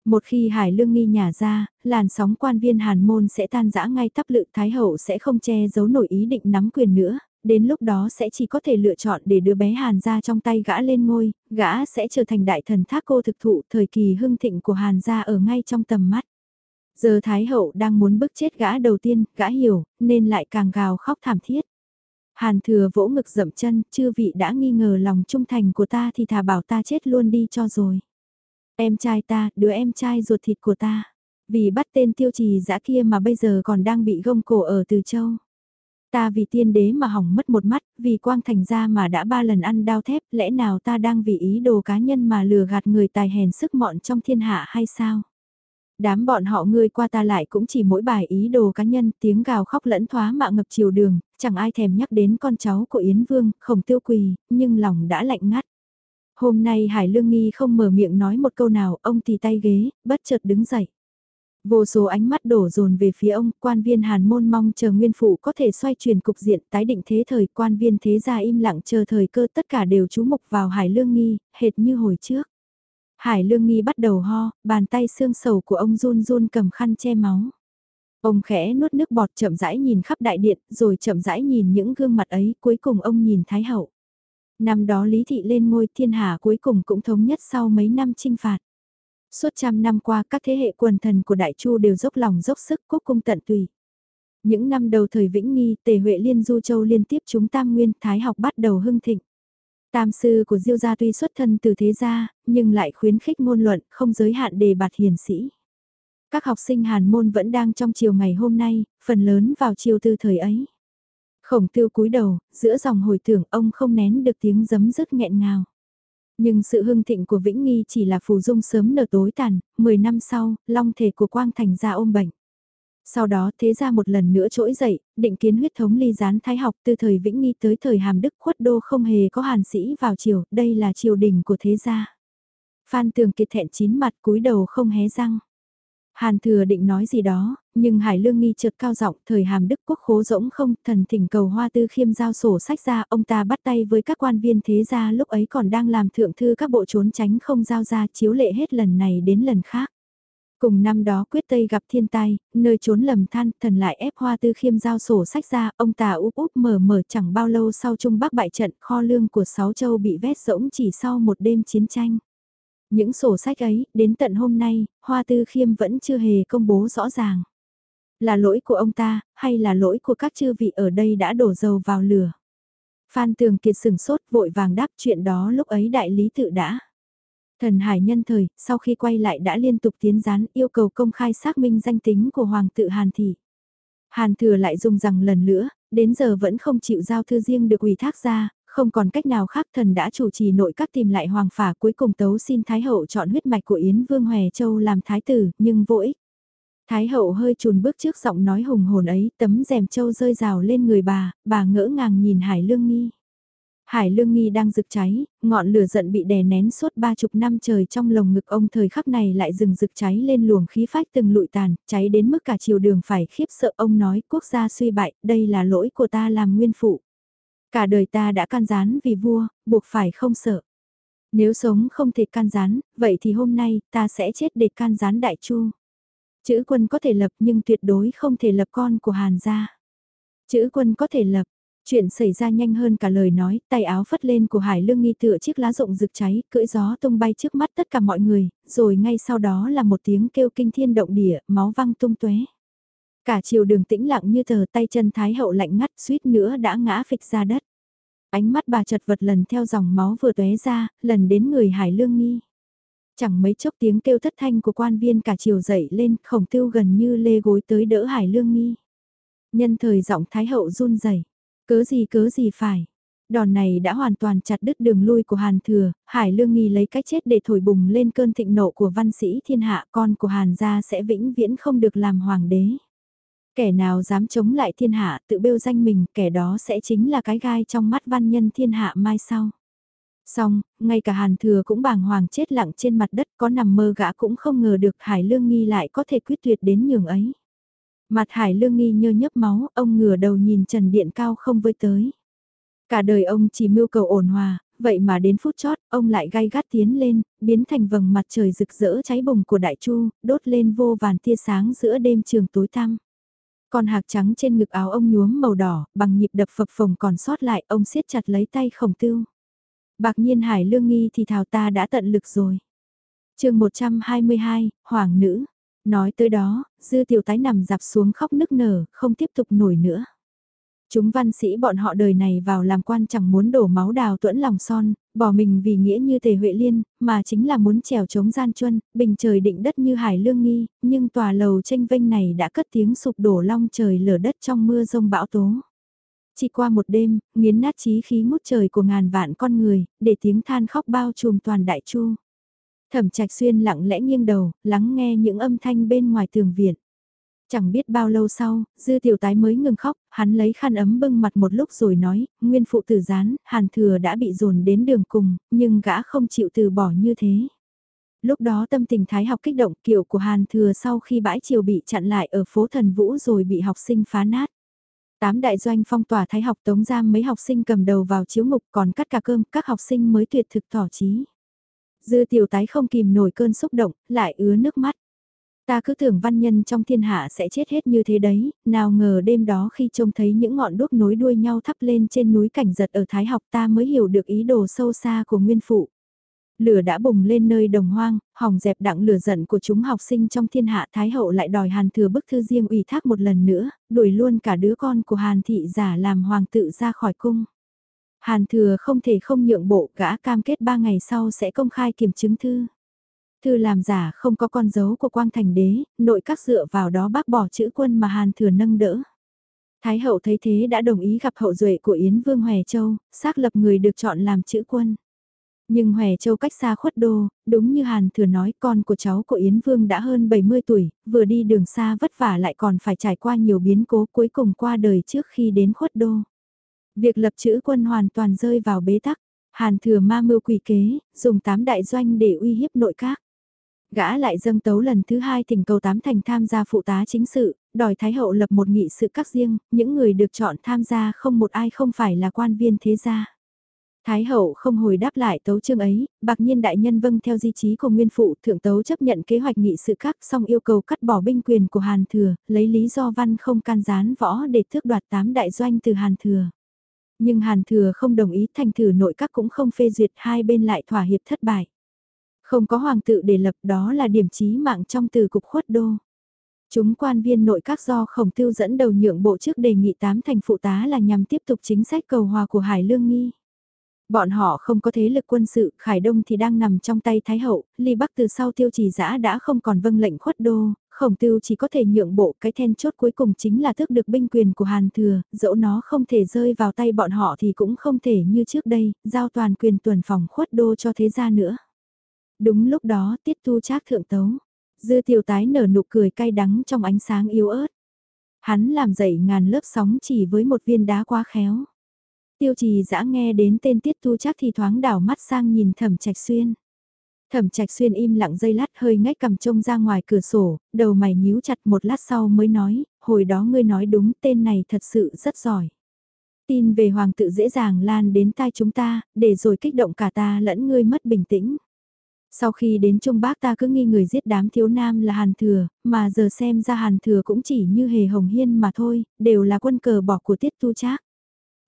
Một khi Hải Lương Nghi nhả ra, làn sóng quan viên Hàn Môn sẽ tan rã ngay tắp lự Thái Hậu sẽ không che giấu nổi ý định nắm quyền nữa, đến lúc đó sẽ chỉ có thể lựa chọn để đứa bé Hàn ra trong tay gã lên ngôi, gã sẽ trở thành đại thần thác cô thực thụ thời kỳ hưng thịnh của Hàn gia ở ngay trong tầm mắt. Giờ Thái Hậu đang muốn bức chết gã đầu tiên, gã hiểu, nên lại càng gào khóc thảm thiết. Hàn thừa vỗ ngực dậm chân, chư vị đã nghi ngờ lòng trung thành của ta thì thà bảo ta chết luôn đi cho rồi. Em trai ta, đứa em trai ruột thịt của ta. Vì bắt tên tiêu trì dã kia mà bây giờ còn đang bị gông cổ ở Từ Châu. Ta vì tiên đế mà hỏng mất một mắt, vì quang thành ra mà đã ba lần ăn đao thép, lẽ nào ta đang vì ý đồ cá nhân mà lừa gạt người tài hèn sức mọn trong thiên hạ hay sao? Đám bọn họ ngươi qua ta lại cũng chỉ mỗi bài ý đồ cá nhân, tiếng gào khóc lẫn thoá mạ ngập chiều đường, chẳng ai thèm nhắc đến con cháu của Yến Vương, khổng tiêu quỳ, nhưng lòng đã lạnh ngắt. Hôm nay Hải Lương Nghi không mở miệng nói một câu nào, ông thì tay ghế, bất chợt đứng dậy. Vô số ánh mắt đổ dồn về phía ông, quan viên hàn môn mong chờ nguyên phụ có thể xoay chuyển cục diện tái định thế thời, quan viên thế gia im lặng chờ thời cơ tất cả đều chú mục vào Hải Lương Nghi, hệt như hồi trước. Hải Lương Nghi bắt đầu ho, bàn tay xương sầu của ông run run cầm khăn che máu. Ông khẽ nuốt nước bọt chậm rãi nhìn khắp đại điện, rồi chậm rãi nhìn những gương mặt ấy, cuối cùng ông nhìn Thái Hậu. Năm đó Lý Thị lên ngôi thiên Hà cuối cùng cũng thống nhất sau mấy năm chinh phạt. Suốt trăm năm qua các thế hệ quần thần của Đại Chu đều dốc lòng dốc sức quốc cung tận tùy. Những năm đầu thời Vĩnh Nghi, Tề Huệ Liên Du Châu liên tiếp chúng Tam Nguyên, Thái học bắt đầu hưng thịnh. Tam sư của Diêu gia tuy xuất thân từ thế gia, nhưng lại khuyến khích ngôn luận, không giới hạn đề bạt hiền sĩ. Các học sinh hàn môn vẫn đang trong chiều ngày hôm nay, phần lớn vào chiều tư thời ấy. Khổng tiêu cúi đầu, giữa dòng hồi tưởng ông không nén được tiếng giấm rứt nghẹn ngào. Nhưng sự hưng thịnh của Vĩnh Nghi chỉ là phù dung sớm nở tối tàn, 10 năm sau, long thể của Quang Thành ra ôm bệnh. Sau đó thế ra một lần nữa trỗi dậy, định kiến huyết thống ly gián thái học từ thời Vĩnh Nghi tới thời Hàm Đức khuất đô không hề có hàn sĩ vào triều, đây là triều đình của thế gia. Phan Tường Kiệt thẹn chín mặt cúi đầu không hé răng. Hàn thừa định nói gì đó, nhưng Hải Lương nghi chợt cao giọng, thời hàm đức quốc khố rỗng không, thần thỉnh cầu hoa tư khiêm giao sổ sách ra, ông ta bắt tay với các quan viên thế gia lúc ấy còn đang làm thượng thư các bộ trốn tránh không giao ra chiếu lệ hết lần này đến lần khác. Cùng năm đó quyết tây gặp thiên tai, nơi trốn lầm than, thần lại ép hoa tư khiêm giao sổ sách ra, ông ta úp úp mở mở chẳng bao lâu sau Trung Bắc bại trận, kho lương của sáu châu bị vét rỗng chỉ sau một đêm chiến tranh. Những sổ sách ấy, đến tận hôm nay, Hoa Tư Khiêm vẫn chưa hề công bố rõ ràng. Là lỗi của ông ta, hay là lỗi của các chư vị ở đây đã đổ dầu vào lửa? Phan Tường Kiệt sừng sốt vội vàng đáp chuyện đó lúc ấy đại lý tự đã. Thần Hải nhân thời, sau khi quay lại đã liên tục tiến gián yêu cầu công khai xác minh danh tính của Hoàng tự Hàn Thị. Hàn Thừa lại dùng rằng lần nữa, đến giờ vẫn không chịu giao thư riêng được ủy thác ra, không còn cách nào khác thần đã chủ trì nội các tìm lại hoàng phả cuối cùng tấu xin Thái hậu chọn huyết mạch của Yến Vương Hòe Châu làm thái tử, nhưng vô ích. Thái hậu hơi chùn bước trước giọng nói hùng hồn ấy, tấm rèm châu rơi rào lên người bà, bà ngỡ ngàng nhìn Hải Lương Nghi. Hải Lương Nghi đang rực cháy, ngọn lửa giận bị đè nén suốt ba chục năm trời trong lồng ngực ông thời khắc này lại dừng rực cháy lên luồng khí phách từng lụi tàn, cháy đến mức cả chiều đường phải khiếp sợ ông nói quốc gia suy bại, đây là lỗi của ta làm nguyên phụ. Cả đời ta đã can gián vì vua, buộc phải không sợ. Nếu sống không thể can gián, vậy thì hôm nay ta sẽ chết để can gián đại chu. Chữ quân có thể lập nhưng tuyệt đối không thể lập con của Hàn gia. Chữ quân có thể lập, chuyện xảy ra nhanh hơn cả lời nói, tay áo phất lên của Hải Lương nghi tựa chiếc lá rộng rực cháy, cưỡi gió tung bay trước mắt tất cả mọi người, rồi ngay sau đó là một tiếng kêu kinh thiên động địa, máu văng tung tuế. Cả chiều đường tĩnh lặng như tờ tay chân Thái hậu lạnh ngắt suýt nữa đã ngã phịch ra đất. Ánh mắt bà chật vật lần theo dòng máu vừa tóe ra, lần đến người Hải Lương nghi. Chẳng mấy chốc tiếng kêu thất thanh của quan viên cả chiều dậy lên, khổng tiêu gần như lê gối tới đỡ Hải Lương nghi. Nhân thời giọng Thái hậu run rẩy cớ gì cớ gì phải. Đòn này đã hoàn toàn chặt đứt đường lui của Hàn Thừa, Hải Lương Nghi lấy cái chết để thổi bùng lên cơn thịnh nộ của văn sĩ thiên hạ con của Hàn gia sẽ vĩnh viễn không được làm hoàng đế. Kẻ nào dám chống lại thiên hạ tự bêu danh mình, kẻ đó sẽ chính là cái gai trong mắt văn nhân thiên hạ mai sau. Xong, ngay cả hàn thừa cũng bàng hoàng chết lặng trên mặt đất có nằm mơ gã cũng không ngờ được Hải Lương Nghi lại có thể quyết tuyệt đến nhường ấy. Mặt Hải Lương Nghi nhơ nhấp máu, ông ngửa đầu nhìn Trần Điện Cao không với tới. Cả đời ông chỉ mưu cầu ổn hòa, vậy mà đến phút chót, ông lại gai gắt tiến lên, biến thành vầng mặt trời rực rỡ cháy bùng của Đại Chu, đốt lên vô vàn tia sáng giữa đêm trường tối tăm. Con hạc trắng trên ngực áo ông nhuốm màu đỏ, bằng nhịp đập phập phồng còn sót lại, ông siết chặt lấy tay khổng tiêu Bạc nhiên hải lương nghi thì thảo ta đã tận lực rồi. chương 122, Hoàng nữ. Nói tới đó, dư tiểu tái nằm dạp xuống khóc nức nở, không tiếp tục nổi nữa. Chúng văn sĩ bọn họ đời này vào làm quan chẳng muốn đổ máu đào tuẫn lòng son, bỏ mình vì nghĩa như tề huệ liên, mà chính là muốn trèo chống gian chuân, bình trời định đất như hải lương nghi, nhưng tòa lầu tranh vênh này đã cất tiếng sụp đổ long trời lở đất trong mưa rông bão tố. Chỉ qua một đêm, nghiến nát chí khí ngút trời của ngàn vạn con người, để tiếng than khóc bao trùm toàn đại chu. Thẩm trạch xuyên lặng lẽ nghiêng đầu, lắng nghe những âm thanh bên ngoài tường viện. Chẳng biết bao lâu sau, dư tiểu tái mới ngừng khóc, hắn lấy khăn ấm bưng mặt một lúc rồi nói, nguyên phụ tử gián, hàn thừa đã bị dồn đến đường cùng, nhưng gã không chịu từ bỏ như thế. Lúc đó tâm tình thái học kích động kiểu của hàn thừa sau khi bãi chiều bị chặn lại ở phố thần vũ rồi bị học sinh phá nát. Tám đại doanh phong tỏa thái học tống giam mấy học sinh cầm đầu vào chiếu ngục còn cắt cả cơm, các học sinh mới tuyệt thực tỏ trí. Dư tiểu tái không kìm nổi cơn xúc động, lại ứa nước mắt. Ta cứ tưởng văn nhân trong thiên hạ sẽ chết hết như thế đấy, nào ngờ đêm đó khi trông thấy những ngọn đuốc nối đuôi nhau thắp lên trên núi cảnh giật ở Thái học ta mới hiểu được ý đồ sâu xa của nguyên phụ. Lửa đã bùng lên nơi đồng hoang, hỏng dẹp đặng lửa giận của chúng học sinh trong thiên hạ Thái hậu lại đòi Hàn thừa bức thư riêng ủy thác một lần nữa, đuổi luôn cả đứa con của Hàn thị giả làm hoàng tự ra khỏi cung. Hàn thừa không thể không nhượng bộ gã cam kết ba ngày sau sẽ công khai kiểm chứng thư. Thư làm giả không có con dấu của quang thành đế, nội các dựa vào đó bác bỏ chữ quân mà Hàn thừa nâng đỡ. Thái hậu thấy thế đã đồng ý gặp hậu duệ của Yến Vương Hòe Châu, xác lập người được chọn làm chữ quân. Nhưng Hòe Châu cách xa khuất đô, đúng như Hàn thừa nói con của cháu của Yến Vương đã hơn 70 tuổi, vừa đi đường xa vất vả lại còn phải trải qua nhiều biến cố cuối cùng qua đời trước khi đến khuất đô. Việc lập chữ quân hoàn toàn rơi vào bế tắc, Hàn thừa ma mưu quỷ kế, dùng tám đại doanh để uy hiếp nội các. Gã lại dâng tấu lần thứ hai thỉnh cầu tám thành tham gia phụ tá chính sự, đòi Thái Hậu lập một nghị sự các riêng, những người được chọn tham gia không một ai không phải là quan viên thế gia. Thái hậu không hồi đáp lại tấu chương ấy, bạc nhiên đại nhân vâng theo di trí của nguyên phụ thượng tấu chấp nhận kế hoạch nghị sự các song yêu cầu cắt bỏ binh quyền của Hàn Thừa, lấy lý do văn không can gián võ để thước đoạt tám đại doanh từ Hàn Thừa. Nhưng Hàn Thừa không đồng ý thành thử nội các cũng không phê duyệt hai bên lại thỏa hiệp thất bại. Không có hoàng tự để lập đó là điểm chí mạng trong từ cục khuất đô. Chúng quan viên nội các do khổng tiêu dẫn đầu nhượng bộ trước đề nghị tám thành phụ tá là nhằm tiếp tục chính sách cầu hòa của Hải Lương Nghi. Bọn họ không có thế lực quân sự, Khải Đông thì đang nằm trong tay Thái Hậu, Ly Bắc từ sau tiêu trì giã đã không còn vâng lệnh khuất đô, khổng tiêu chỉ có thể nhượng bộ cái then chốt cuối cùng chính là thức được binh quyền của Hàn Thừa, dẫu nó không thể rơi vào tay bọn họ thì cũng không thể như trước đây, giao toàn quyền tuần phòng khuất đô cho thế gia nữa. Đúng lúc đó tiết tu trác thượng tấu, dư tiểu tái nở nụ cười cay đắng trong ánh sáng yếu ớt. Hắn làm dậy ngàn lớp sóng chỉ với một viên đá quá khéo. Tiêu trì dã nghe đến tên tiết tu chắc thì thoáng đảo mắt sang nhìn thẩm trạch xuyên. Thẩm trạch xuyên im lặng dây lát hơi ngách cầm trông ra ngoài cửa sổ, đầu mày nhíu chặt một lát sau mới nói, hồi đó ngươi nói đúng tên này thật sự rất giỏi. Tin về hoàng tự dễ dàng lan đến tai chúng ta, để rồi kích động cả ta lẫn ngươi mất bình tĩnh. Sau khi đến Trung Bác ta cứ nghi người giết đám thiếu nam là Hàn Thừa, mà giờ xem ra Hàn Thừa cũng chỉ như hề hồng hiên mà thôi, đều là quân cờ bỏ của tiết tu trác.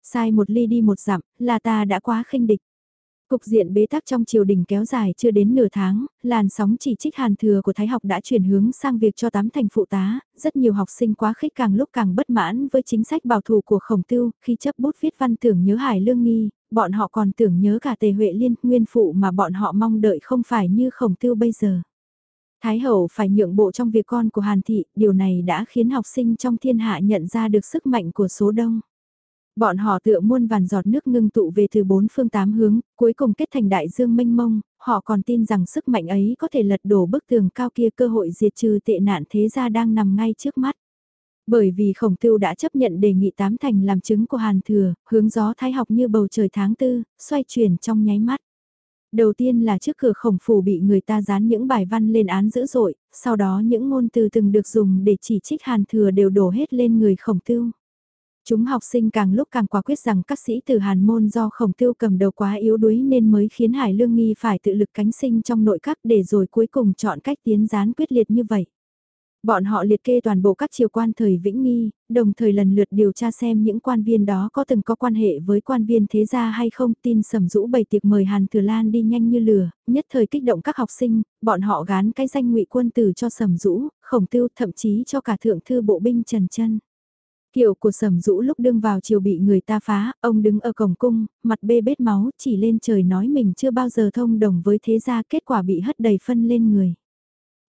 Sai một ly đi một dặm, là ta đã quá khinh địch. Cục diện bế tắc trong triều đình kéo dài chưa đến nửa tháng, làn sóng chỉ trích hàn thừa của Thái học đã chuyển hướng sang việc cho tám thành phụ tá, rất nhiều học sinh quá khích càng lúc càng bất mãn với chính sách bảo thủ của khổng Tiêu. khi chấp bút viết văn tưởng nhớ hải lương nghi, bọn họ còn tưởng nhớ cả tề huệ liên, nguyên phụ mà bọn họ mong đợi không phải như khổng Tiêu bây giờ. Thái hậu phải nhượng bộ trong việc con của Hàn Thị, điều này đã khiến học sinh trong thiên hạ nhận ra được sức mạnh của số đông. Bọn họ tựa muôn vàn giọt nước ngưng tụ về từ bốn phương tám hướng, cuối cùng kết thành đại dương mênh mông, họ còn tin rằng sức mạnh ấy có thể lật đổ bức tường cao kia cơ hội diệt trừ tệ nạn thế gia đang nằm ngay trước mắt. Bởi vì khổng tưu đã chấp nhận đề nghị tám thành làm chứng của Hàn Thừa, hướng gió thái học như bầu trời tháng tư, xoay chuyển trong nháy mắt. Đầu tiên là trước cửa khổng phủ bị người ta dán những bài văn lên án dữ dội, sau đó những ngôn từ từng được dùng để chỉ trích Hàn Thừa đều đổ hết lên người khổng tưu. Chúng học sinh càng lúc càng quả quyết rằng các sĩ tử hàn môn do khổng tiêu cầm đầu quá yếu đuối nên mới khiến Hải Lương Nghi phải tự lực cánh sinh trong nội các để rồi cuối cùng chọn cách tiến gián quyết liệt như vậy. Bọn họ liệt kê toàn bộ các triều quan thời Vĩnh Nghi, đồng thời lần lượt điều tra xem những quan viên đó có từng có quan hệ với quan viên thế gia hay không tin sầm rũ bày tiệc mời Hàn Thừa Lan đi nhanh như lửa, nhất thời kích động các học sinh, bọn họ gán cái danh ngụy quân tử cho sầm rũ, khổng tiêu thậm chí cho cả thượng thư bộ binh Trần chân Kiệu của sầm rũ lúc đương vào chiều bị người ta phá, ông đứng ở cổng cung, mặt bê bết máu, chỉ lên trời nói mình chưa bao giờ thông đồng với thế gia kết quả bị hất đầy phân lên người.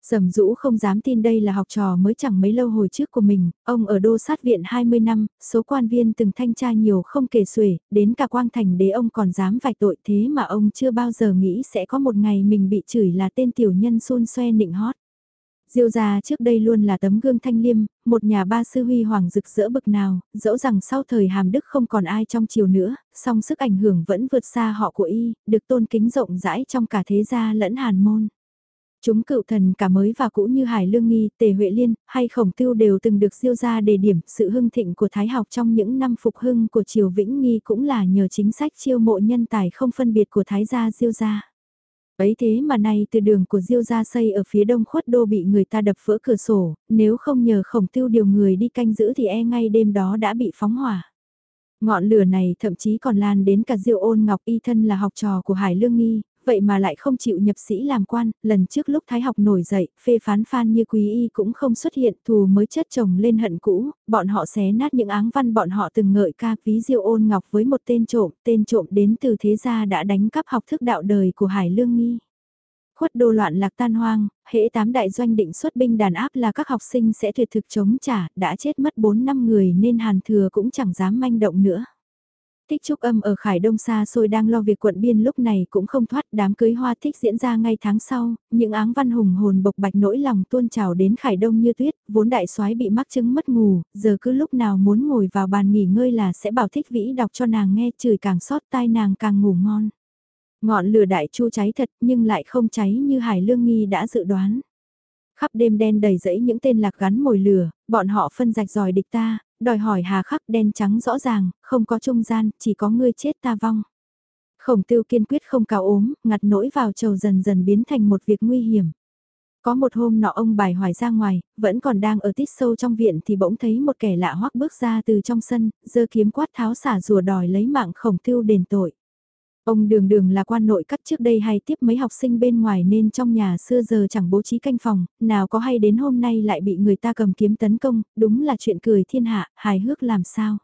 Sầm rũ không dám tin đây là học trò mới chẳng mấy lâu hồi trước của mình, ông ở đô sát viện 20 năm, số quan viên từng thanh tra nhiều không kể xuể, đến cả quang thành đế ông còn dám vạch tội thế mà ông chưa bao giờ nghĩ sẽ có một ngày mình bị chửi là tên tiểu nhân xôn xoe nịnh hót. Diêu gia trước đây luôn là tấm gương thanh liêm, một nhà ba sư huy hoàng rực rỡ bực nào, dẫu rằng sau thời hàm đức không còn ai trong triều nữa, song sức ảnh hưởng vẫn vượt xa họ của y, được tôn kính rộng rãi trong cả thế gia lẫn hàn môn. Chúng cựu thần cả mới và cũ như Hải Lương Nghi, Tề Huệ Liên, hay Khổng Tiêu đều từng được Diêu ra đề điểm sự hưng thịnh của Thái học trong những năm phục hưng của Triều Vĩnh Nghi cũng là nhờ chính sách chiêu mộ nhân tài không phân biệt của Thái gia Diêu gia. Ấy thế mà nay từ đường của Diêu gia xây ở phía đông khuất đô bị người ta đập vỡ cửa sổ, nếu không nhờ khổng tiêu điều người đi canh giữ thì e ngay đêm đó đã bị phóng hỏa. Ngọn lửa này thậm chí còn lan đến cả Diêu ôn ngọc y thân là học trò của Hải Lương Nghi, vậy mà lại không chịu nhập sĩ làm quan, lần trước lúc Thái học nổi dậy, phê phán phan như quý y cũng không xuất hiện, thù mới chất chồng lên hận cũ, bọn họ xé nát những áng văn bọn họ từng ngợi ca ví diêu ôn ngọc với một tên trộm, tên trộm đến từ thế gia đã đánh cắp học thức đạo đời của Hải Lương Nghi. Khuất đô loạn lạc tan hoang, hễ tám đại doanh định xuất binh đàn áp là các học sinh sẽ tuyệt thực chống trả, đã chết mất 4 năm người nên Hàn Thừa cũng chẳng dám manh động nữa. Thích Trúc Âm ở Khải Đông xa xôi đang lo việc quận biên lúc này cũng không thoát đám cưới hoa thích diễn ra ngay tháng sau, những áng văn hùng hồn bộc bạch nỗi lòng tuôn trào đến Khải Đông như tuyết, vốn đại soái bị mắc chứng mất ngủ, giờ cứ lúc nào muốn ngồi vào bàn nghỉ ngơi là sẽ bảo thích vĩ đọc cho nàng nghe chửi càng sót tai nàng càng ngủ ngon. Ngọn lửa đại chu cháy thật nhưng lại không cháy như Hải Lương Nghi đã dự đoán. Khắp đêm đen đầy rẫy những tên lạc gắn mồi lửa, bọn họ phân rạch dòi địch ta, đòi hỏi hà khắc đen trắng rõ ràng, không có trung gian, chỉ có ngươi chết ta vong. Khổng tiêu kiên quyết không cao ốm, ngặt nỗi vào trầu dần dần biến thành một việc nguy hiểm. Có một hôm nọ ông bài hoài ra ngoài, vẫn còn đang ở tít sâu trong viện thì bỗng thấy một kẻ lạ hoắc bước ra từ trong sân, giơ kiếm quát tháo xả rùa đòi lấy mạng khổng tiêu đền tội. Ông đường đường là quan nội các trước đây hay tiếp mấy học sinh bên ngoài nên trong nhà xưa giờ chẳng bố trí canh phòng, nào có hay đến hôm nay lại bị người ta cầm kiếm tấn công, đúng là chuyện cười thiên hạ, hài hước làm sao.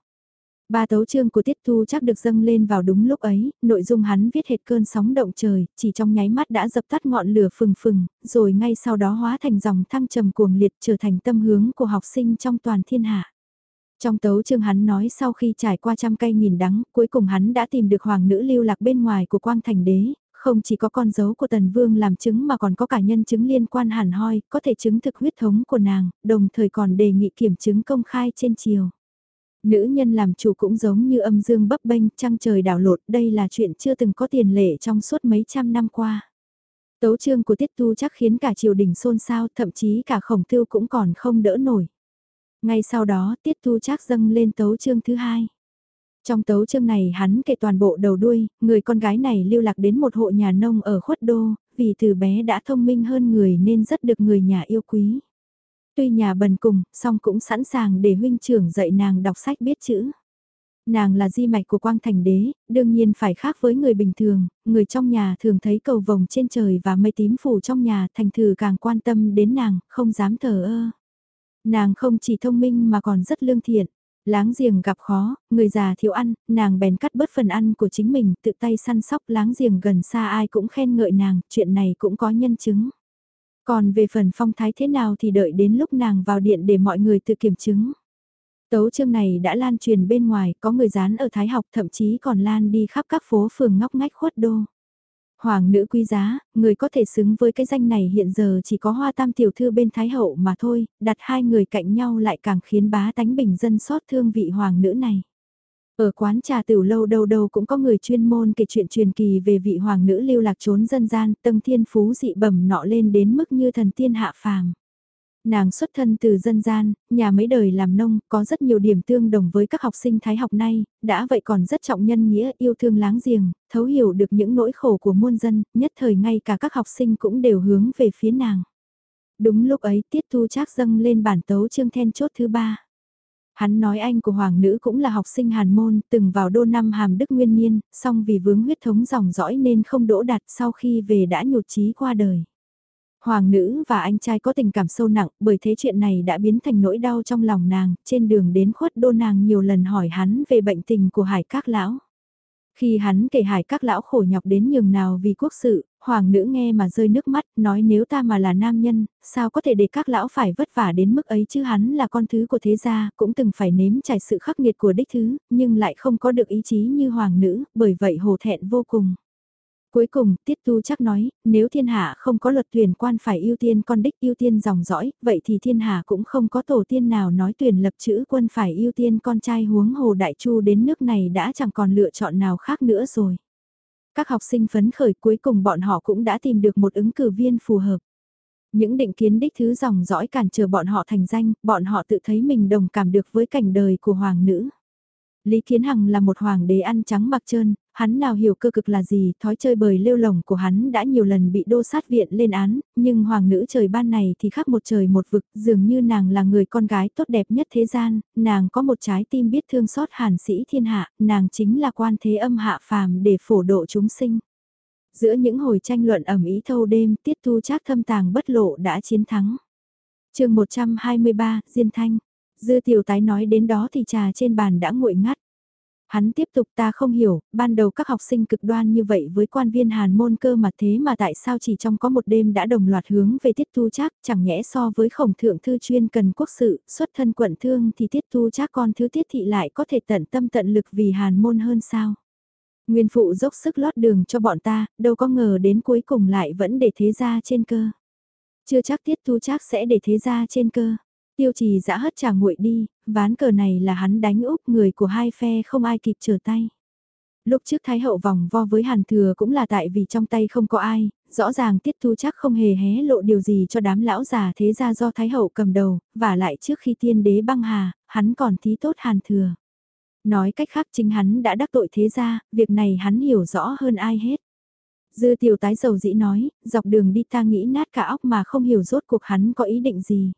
Ba tấu chương của Tiết Thu chắc được dâng lên vào đúng lúc ấy, nội dung hắn viết hệt cơn sóng động trời, chỉ trong nháy mắt đã dập tắt ngọn lửa phừng phừng, rồi ngay sau đó hóa thành dòng thăng trầm cuồng liệt trở thành tâm hướng của học sinh trong toàn thiên hạ. Trong tấu chương hắn nói sau khi trải qua trăm cây nghìn đắng, cuối cùng hắn đã tìm được hoàng nữ lưu lạc bên ngoài của quang thành đế, không chỉ có con dấu của tần vương làm chứng mà còn có cả nhân chứng liên quan hẳn hoi, có thể chứng thực huyết thống của nàng, đồng thời còn đề nghị kiểm chứng công khai trên chiều. Nữ nhân làm chủ cũng giống như âm dương bấp bênh, trăng trời đảo lột, đây là chuyện chưa từng có tiền lệ trong suốt mấy trăm năm qua. Tấu chương của Tiết Tu chắc khiến cả triều đình xôn xao, thậm chí cả khổng tiêu cũng còn không đỡ nổi. Ngay sau đó tiết thu trác dâng lên tấu chương thứ hai. Trong tấu chương này hắn kể toàn bộ đầu đuôi, người con gái này lưu lạc đến một hộ nhà nông ở khuất đô, vì từ bé đã thông minh hơn người nên rất được người nhà yêu quý. Tuy nhà bần cùng, song cũng sẵn sàng để huynh trưởng dạy nàng đọc sách biết chữ. Nàng là di mạch của quang thành đế, đương nhiên phải khác với người bình thường, người trong nhà thường thấy cầu vồng trên trời và mây tím phủ trong nhà thành thử càng quan tâm đến nàng, không dám thờ ơ. Nàng không chỉ thông minh mà còn rất lương thiện. Láng giềng gặp khó, người già thiếu ăn, nàng bèn cắt bớt phần ăn của chính mình, tự tay săn sóc láng giềng gần xa ai cũng khen ngợi nàng, chuyện này cũng có nhân chứng. Còn về phần phong thái thế nào thì đợi đến lúc nàng vào điện để mọi người tự kiểm chứng. Tấu chương này đã lan truyền bên ngoài, có người dán ở Thái học thậm chí còn lan đi khắp các phố phường ngóc ngách khuất đô. Hoàng nữ quý giá, người có thể xứng với cái danh này hiện giờ chỉ có hoa tam tiểu thư bên Thái Hậu mà thôi, đặt hai người cạnh nhau lại càng khiến bá tánh bình dân xót thương vị hoàng nữ này. Ở quán trà tiểu lâu đâu đâu cũng có người chuyên môn kể chuyện truyền kỳ về vị hoàng nữ lưu lạc trốn dân gian, tâm thiên phú dị bẩm nọ lên đến mức như thần tiên hạ phàm. Nàng xuất thân từ dân gian, nhà mấy đời làm nông, có rất nhiều điểm tương đồng với các học sinh thái học nay, đã vậy còn rất trọng nhân nghĩa yêu thương láng giềng, thấu hiểu được những nỗi khổ của muôn dân, nhất thời ngay cả các học sinh cũng đều hướng về phía nàng. Đúng lúc ấy Tiết Thu Trác dâng lên bản tấu chương then chốt thứ ba. Hắn nói anh của hoàng nữ cũng là học sinh hàn môn, từng vào đô năm hàm đức nguyên niên, song vì vướng huyết thống dòng dõi nên không đỗ đạt sau khi về đã nhụt chí qua đời. Hoàng nữ và anh trai có tình cảm sâu nặng, bởi thế chuyện này đã biến thành nỗi đau trong lòng nàng, trên đường đến khuất đô nàng nhiều lần hỏi hắn về bệnh tình của hải các lão. Khi hắn kể hải các lão khổ nhọc đến nhường nào vì quốc sự, hoàng nữ nghe mà rơi nước mắt, nói nếu ta mà là nam nhân, sao có thể để các lão phải vất vả đến mức ấy chứ hắn là con thứ của thế gia, cũng từng phải nếm trải sự khắc nghiệt của đích thứ, nhưng lại không có được ý chí như hoàng nữ, bởi vậy hồ thẹn vô cùng. Cuối cùng, Tiết Tu chắc nói, nếu thiên hạ không có luật tuyển quan phải ưu tiên con đích ưu tiên dòng dõi, vậy thì thiên hạ cũng không có tổ tiên nào nói tuyển lập chữ quân phải ưu tiên con trai huống hồ đại chu đến nước này đã chẳng còn lựa chọn nào khác nữa rồi. Các học sinh phấn khởi cuối cùng bọn họ cũng đã tìm được một ứng cử viên phù hợp. Những định kiến đích thứ dòng dõi cản trở bọn họ thành danh, bọn họ tự thấy mình đồng cảm được với cảnh đời của hoàng nữ. Lý Kiến Hằng là một hoàng đế ăn trắng mặc trơn, Hắn nào hiểu cơ cực là gì, thói chơi bời lêu lồng của hắn đã nhiều lần bị đô sát viện lên án, nhưng hoàng nữ trời ban này thì khác một trời một vực, dường như nàng là người con gái tốt đẹp nhất thế gian, nàng có một trái tim biết thương xót hàn sĩ thiên hạ, nàng chính là quan thế âm hạ phàm để phổ độ chúng sinh. Giữa những hồi tranh luận ẩm ý thâu đêm, tiết thu trác thâm tàng bất lộ đã chiến thắng. chương 123, Diên Thanh. Dư tiểu tái nói đến đó thì trà trên bàn đã nguội ngắt. Hắn tiếp tục ta không hiểu, ban đầu các học sinh cực đoan như vậy với quan viên hàn môn cơ mà thế mà tại sao chỉ trong có một đêm đã đồng loạt hướng về tiết thu chắc, chẳng nhẽ so với khổng thượng thư chuyên cần quốc sự, xuất thân quận thương thì tiết thu chắc con thứ tiết thị lại có thể tận tâm tận lực vì hàn môn hơn sao. Nguyên phụ dốc sức lót đường cho bọn ta, đâu có ngờ đến cuối cùng lại vẫn để thế ra trên cơ. Chưa chắc tiết thu chắc sẽ để thế ra trên cơ. Tiêu trì dã hất trà nguội đi, ván cờ này là hắn đánh úp người của hai phe không ai kịp trở tay. Lúc trước Thái hậu vòng vo với Hàn Thừa cũng là tại vì trong tay không có ai, rõ ràng Tiết Thu chắc không hề hé lộ điều gì cho đám lão già thế ra do Thái hậu cầm đầu, và lại trước khi tiên đế băng hà, hắn còn thí tốt Hàn Thừa. Nói cách khác chính hắn đã đắc tội thế ra, việc này hắn hiểu rõ hơn ai hết. Dư tiểu tái dầu dĩ nói, dọc đường đi ta nghĩ nát cả óc mà không hiểu rốt cuộc hắn có ý định gì.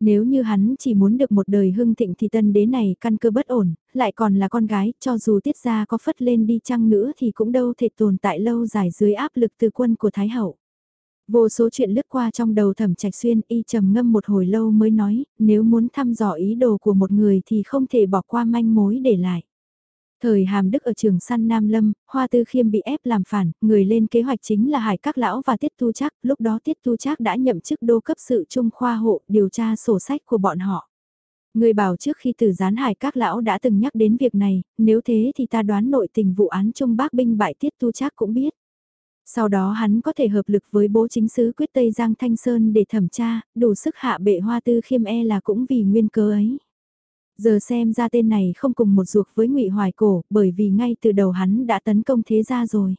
Nếu như hắn chỉ muốn được một đời hưng thịnh thì tân đế này căn cơ bất ổn, lại còn là con gái, cho dù tiết ra có phất lên đi chăng nữa thì cũng đâu thể tồn tại lâu dài dưới áp lực từ quân của Thái Hậu. Vô số chuyện lướt qua trong đầu thẩm trạch xuyên y trầm ngâm một hồi lâu mới nói, nếu muốn thăm dò ý đồ của một người thì không thể bỏ qua manh mối để lại. Thời hàm đức ở trường săn Nam Lâm, Hoa Tư Khiêm bị ép làm phản, người lên kế hoạch chính là Hải Các Lão và Tiết Tu Trác, lúc đó Tiết Tu Trác đã nhậm chức đô cấp sự trung khoa hộ điều tra sổ sách của bọn họ. Người bảo trước khi tử gián Hải Các Lão đã từng nhắc đến việc này, nếu thế thì ta đoán nội tình vụ án Trung Bác binh bại Tiết Tu Trác cũng biết. Sau đó hắn có thể hợp lực với bố chính sứ quyết Tây Giang Thanh Sơn để thẩm tra, đủ sức hạ bệ Hoa Tư Khiêm e là cũng vì nguyên cớ ấy. Giờ xem ra tên này không cùng một ruột với ngụy Hoài Cổ, bởi vì ngay từ đầu hắn đã tấn công thế gia rồi.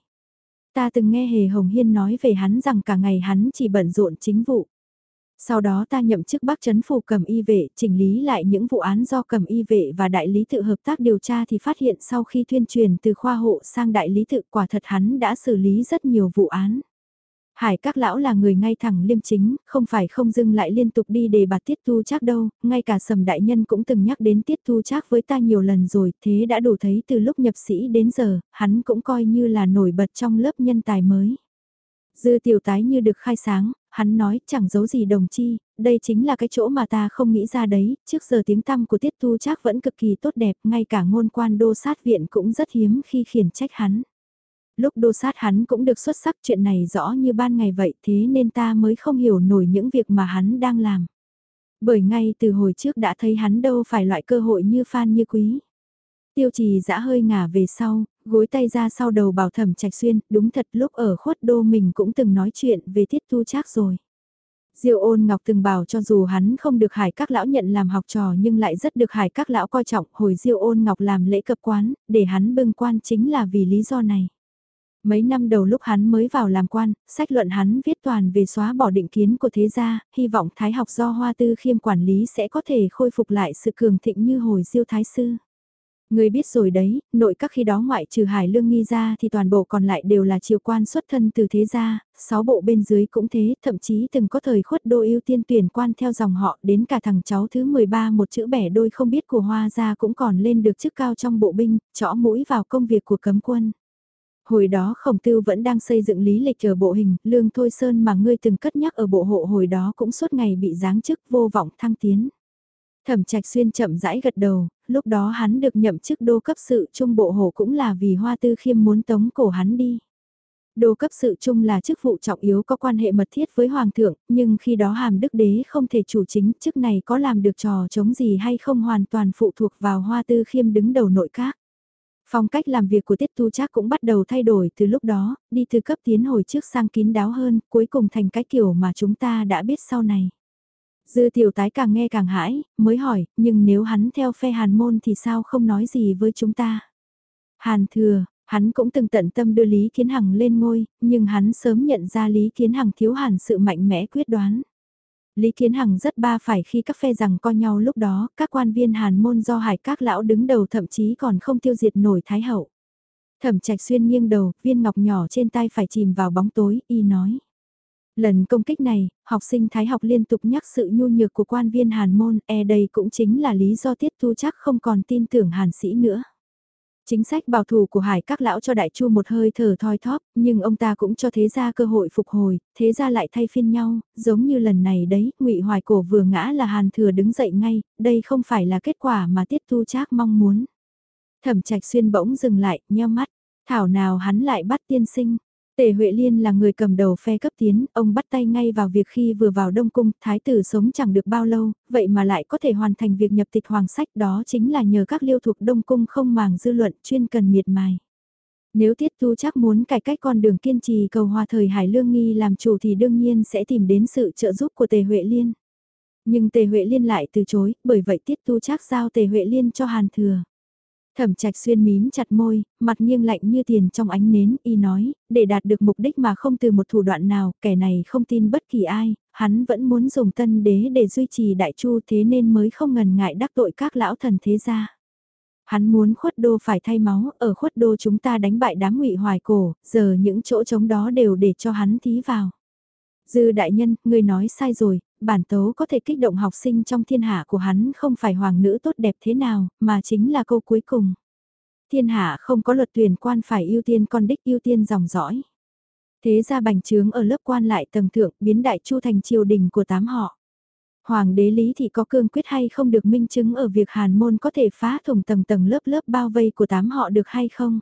Ta từng nghe Hề Hồng Hiên nói về hắn rằng cả ngày hắn chỉ bận rộn chính vụ. Sau đó ta nhậm chức bác chấn phủ cầm y vệ, chỉnh lý lại những vụ án do cầm y vệ và đại lý tự hợp tác điều tra thì phát hiện sau khi tuyên truyền từ khoa hộ sang đại lý tự quả thật hắn đã xử lý rất nhiều vụ án. Hải các lão là người ngay thẳng liêm chính, không phải không dưng lại liên tục đi đề bạt tiết tu chắc đâu, ngay cả sầm đại nhân cũng từng nhắc đến tiết tu chắc với ta nhiều lần rồi, thế đã đủ thấy từ lúc nhập sĩ đến giờ, hắn cũng coi như là nổi bật trong lớp nhân tài mới. Dư tiểu tái như được khai sáng, hắn nói chẳng giấu gì đồng chi, đây chính là cái chỗ mà ta không nghĩ ra đấy, trước giờ tiếng tăm của tiết tu chắc vẫn cực kỳ tốt đẹp, ngay cả ngôn quan đô sát viện cũng rất hiếm khi khiển trách hắn. Lúc đô sát hắn cũng được xuất sắc chuyện này rõ như ban ngày vậy thế nên ta mới không hiểu nổi những việc mà hắn đang làm. Bởi ngay từ hồi trước đã thấy hắn đâu phải loại cơ hội như phan như quý. Tiêu trì dã hơi ngả về sau, gối tay ra sau đầu bảo thẩm trạch xuyên, đúng thật lúc ở khuất đô mình cũng từng nói chuyện về tiết tu trác rồi. Diêu ôn ngọc từng bảo cho dù hắn không được hải các lão nhận làm học trò nhưng lại rất được hải các lão coi trọng hồi diêu ôn ngọc làm lễ cập quán, để hắn bưng quan chính là vì lý do này. Mấy năm đầu lúc hắn mới vào làm quan, sách luận hắn viết toàn về xóa bỏ định kiến của thế gia, hy vọng thái học do hoa tư khiêm quản lý sẽ có thể khôi phục lại sự cường thịnh như hồi diêu thái sư. Người biết rồi đấy, nội các khi đó ngoại trừ hải lương nghi ra thì toàn bộ còn lại đều là triều quan xuất thân từ thế gia, sáu bộ bên dưới cũng thế, thậm chí từng có thời khuất đô ưu tiên tuyển quan theo dòng họ đến cả thằng cháu thứ 13 một chữ bẻ đôi không biết của hoa gia cũng còn lên được chức cao trong bộ binh, chõ mũi vào công việc của cấm quân. Hồi đó khổng tư vẫn đang xây dựng lý lịch ở bộ hình, lương thôi sơn mà ngươi từng cất nhắc ở bộ hộ hồi đó cũng suốt ngày bị giáng chức vô vọng thăng tiến. Thẩm trạch xuyên chậm rãi gật đầu, lúc đó hắn được nhậm chức đô cấp sự trung bộ hộ cũng là vì hoa tư khiêm muốn tống cổ hắn đi. Đô cấp sự trung là chức vụ trọng yếu có quan hệ mật thiết với hoàng thượng, nhưng khi đó hàm đức đế không thể chủ chính, chức này có làm được trò chống gì hay không hoàn toàn phụ thuộc vào hoa tư khiêm đứng đầu nội các. Phong cách làm việc của Tiết Tu Trác cũng bắt đầu thay đổi từ lúc đó, đi từ cấp tiến hồi trước sang kín đáo hơn, cuối cùng thành cái kiểu mà chúng ta đã biết sau này. Dư tiểu tái càng nghe càng hãi, mới hỏi, nhưng nếu hắn theo phe hàn môn thì sao không nói gì với chúng ta? Hàn thừa, hắn cũng từng tận tâm đưa Lý Kiến Hằng lên ngôi, nhưng hắn sớm nhận ra Lý Kiến Hằng thiếu hàn sự mạnh mẽ quyết đoán. Lý Kiến Hằng rất ba phải khi các phe rằng co nhau lúc đó, các quan viên hàn môn do hải các lão đứng đầu thậm chí còn không tiêu diệt nổi Thái Hậu. Thẩm trạch xuyên nghiêng đầu, viên ngọc nhỏ trên tay phải chìm vào bóng tối, y nói. Lần công kích này, học sinh thái học liên tục nhắc sự nhu nhược của quan viên hàn môn, e đây cũng chính là lý do tiết thu chắc không còn tin tưởng hàn sĩ nữa. Chính sách bảo thủ của hải các lão cho đại chu một hơi thở thoi thóp, nhưng ông ta cũng cho thế gia cơ hội phục hồi, thế gia lại thay phiên nhau, giống như lần này đấy, ngụy Hoài Cổ vừa ngã là Hàn Thừa đứng dậy ngay, đây không phải là kết quả mà Tiết Tu Trác mong muốn. Thẩm Trạch Xuyên bỗng dừng lại, nheo mắt, thảo nào hắn lại bắt tiên sinh, Tề Huệ Liên là người cầm đầu phe cấp tiến, ông bắt tay ngay vào việc khi vừa vào Đông Cung, thái tử sống chẳng được bao lâu, vậy mà lại có thể hoàn thành việc nhập tịch hoàng sách đó chính là nhờ các liêu thuộc Đông Cung không màng dư luận chuyên cần miệt mài. Nếu Tiết Tu chắc muốn cải cách con đường kiên trì cầu hòa thời Hải Lương Nghi làm chủ thì đương nhiên sẽ tìm đến sự trợ giúp của Tề Huệ Liên. Nhưng Tề Huệ Liên lại từ chối, bởi vậy Tiết Tu chắc giao Tề Huệ Liên cho Hàn Thừa. Thẩm trạch xuyên mím chặt môi, mặt nghiêng lạnh như tiền trong ánh nến, y nói, để đạt được mục đích mà không từ một thủ đoạn nào, kẻ này không tin bất kỳ ai, hắn vẫn muốn dùng tân đế để duy trì đại chu thế nên mới không ngần ngại đắc tội các lão thần thế gia. Hắn muốn khuất đô phải thay máu, ở khuất đô chúng ta đánh bại đám ngụy hoài cổ, giờ những chỗ trống đó đều để cho hắn thí vào. Dư đại nhân, người nói sai rồi, bản tấu có thể kích động học sinh trong thiên hạ của hắn không phải hoàng nữ tốt đẹp thế nào, mà chính là câu cuối cùng. Thiên hạ không có luật tuyển quan phải ưu tiên con đích ưu tiên dòng dõi. Thế ra bành trướng ở lớp quan lại tầng thượng biến đại chu thành triều đình của tám họ. Hoàng đế lý thì có cương quyết hay không được minh chứng ở việc hàn môn có thể phá thủng tầng tầng lớp lớp bao vây của tám họ được hay không?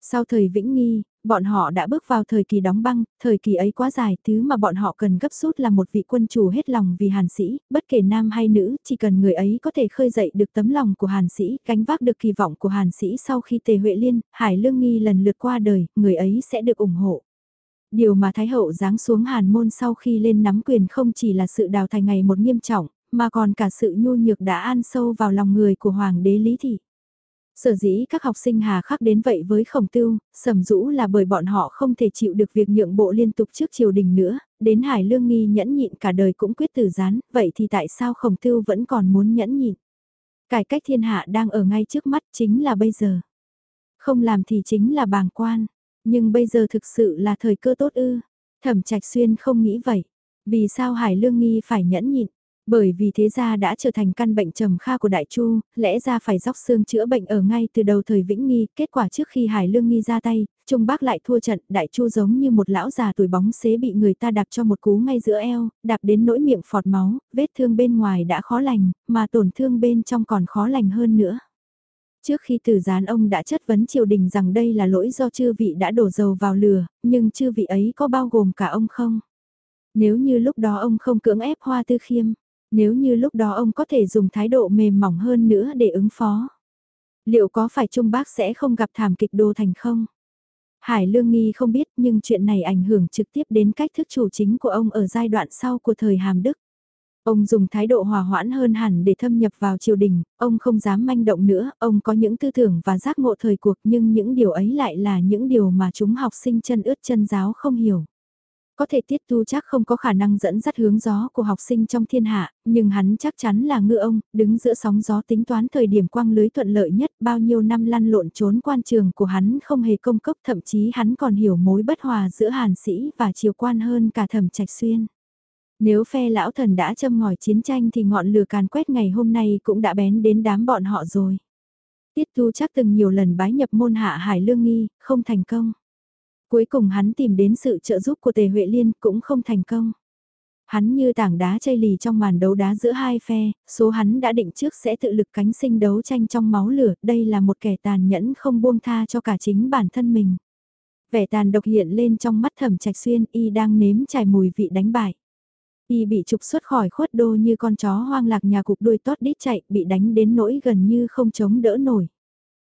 Sau thời Vĩnh Nghi, bọn họ đã bước vào thời kỳ đóng băng, thời kỳ ấy quá dài, thứ mà bọn họ cần gấp rút là một vị quân chủ hết lòng vì hàn sĩ, bất kể nam hay nữ, chỉ cần người ấy có thể khơi dậy được tấm lòng của hàn sĩ, gánh vác được kỳ vọng của hàn sĩ sau khi tề Huệ Liên, Hải Lương Nghi lần lượt qua đời, người ấy sẽ được ủng hộ. Điều mà Thái Hậu giáng xuống hàn môn sau khi lên nắm quyền không chỉ là sự đào thành ngày một nghiêm trọng, mà còn cả sự nhu nhược đã an sâu vào lòng người của Hoàng đế Lý Thị. Sở dĩ các học sinh hà khắc đến vậy với khổng tưu, sầm rũ là bởi bọn họ không thể chịu được việc nhượng bộ liên tục trước triều đình nữa, đến hải lương nghi nhẫn nhịn cả đời cũng quyết tử gián, vậy thì tại sao khổng tưu vẫn còn muốn nhẫn nhịn? Cải cách thiên hạ đang ở ngay trước mắt chính là bây giờ. Không làm thì chính là bàng quan, nhưng bây giờ thực sự là thời cơ tốt ư. Thẩm trạch xuyên không nghĩ vậy. Vì sao hải lương nghi phải nhẫn nhịn? Bởi vì thế gia đã trở thành căn bệnh trầm kha của Đại Chu, lẽ ra phải dốc xương chữa bệnh ở ngay từ đầu thời Vĩnh Nghi, kết quả trước khi Hải Lương Nghi ra tay, Trung Bắc lại thua trận, Đại Chu giống như một lão già tuổi bóng xế bị người ta đạp cho một cú ngay giữa eo, đạp đến nỗi miệng phọt máu, vết thương bên ngoài đã khó lành, mà tổn thương bên trong còn khó lành hơn nữa. Trước khi tử gián ông đã chất vấn triều đình rằng đây là lỗi do chư vị đã đổ dầu vào lửa, nhưng chư vị ấy có bao gồm cả ông không? Nếu như lúc đó ông không cưỡng ép hoa tư khiêm, nếu như lúc đó ông có thể dùng thái độ mềm mỏng hơn nữa để ứng phó. Liệu có phải Trung Bác sẽ không gặp thảm kịch đô thành không? Hải Lương Nghi không biết nhưng chuyện này ảnh hưởng trực tiếp đến cách thức chủ chính của ông ở giai đoạn sau của thời Hàm Đức. Ông dùng thái độ hòa hoãn hơn hẳn để thâm nhập vào triều đình, ông không dám manh động nữa, ông có những tư tưởng và giác ngộ thời cuộc nhưng những điều ấy lại là những điều mà chúng học sinh chân ướt chân giáo không hiểu. Có thể tiết tu chắc không có khả năng dẫn dắt hướng gió của học sinh trong thiên hạ, nhưng hắn chắc chắn là ngư ông, đứng giữa sóng gió tính toán thời điểm quang lưới thuận lợi nhất bao nhiêu năm lăn lộn trốn quan trường của hắn không hề công cốc thậm chí hắn còn hiểu mối bất hòa giữa hàn sĩ và triều quan hơn cả thẩm trạch xuyên. Nếu phe lão thần đã châm ngòi chiến tranh thì ngọn lửa càn quét ngày hôm nay cũng đã bén đến đám bọn họ rồi. Tiết tu chắc từng nhiều lần bái nhập môn hạ hải lương nghi, không thành công. Cuối cùng hắn tìm đến sự trợ giúp của Tề Huệ Liên cũng không thành công. Hắn như tảng đá chây lì trong màn đấu đá giữa hai phe, số hắn đã định trước sẽ tự lực cánh sinh đấu tranh trong máu lửa, đây là một kẻ tàn nhẫn không buông tha cho cả chính bản thân mình. Vẻ tàn độc hiện lên trong mắt thẩm trạch xuyên, y đang nếm trải mùi vị đánh bại. Y bị trục xuất khỏi khuất đô như con chó hoang lạc nhà cục đuôi tót đít chạy, bị đánh đến nỗi gần như không chống đỡ nổi.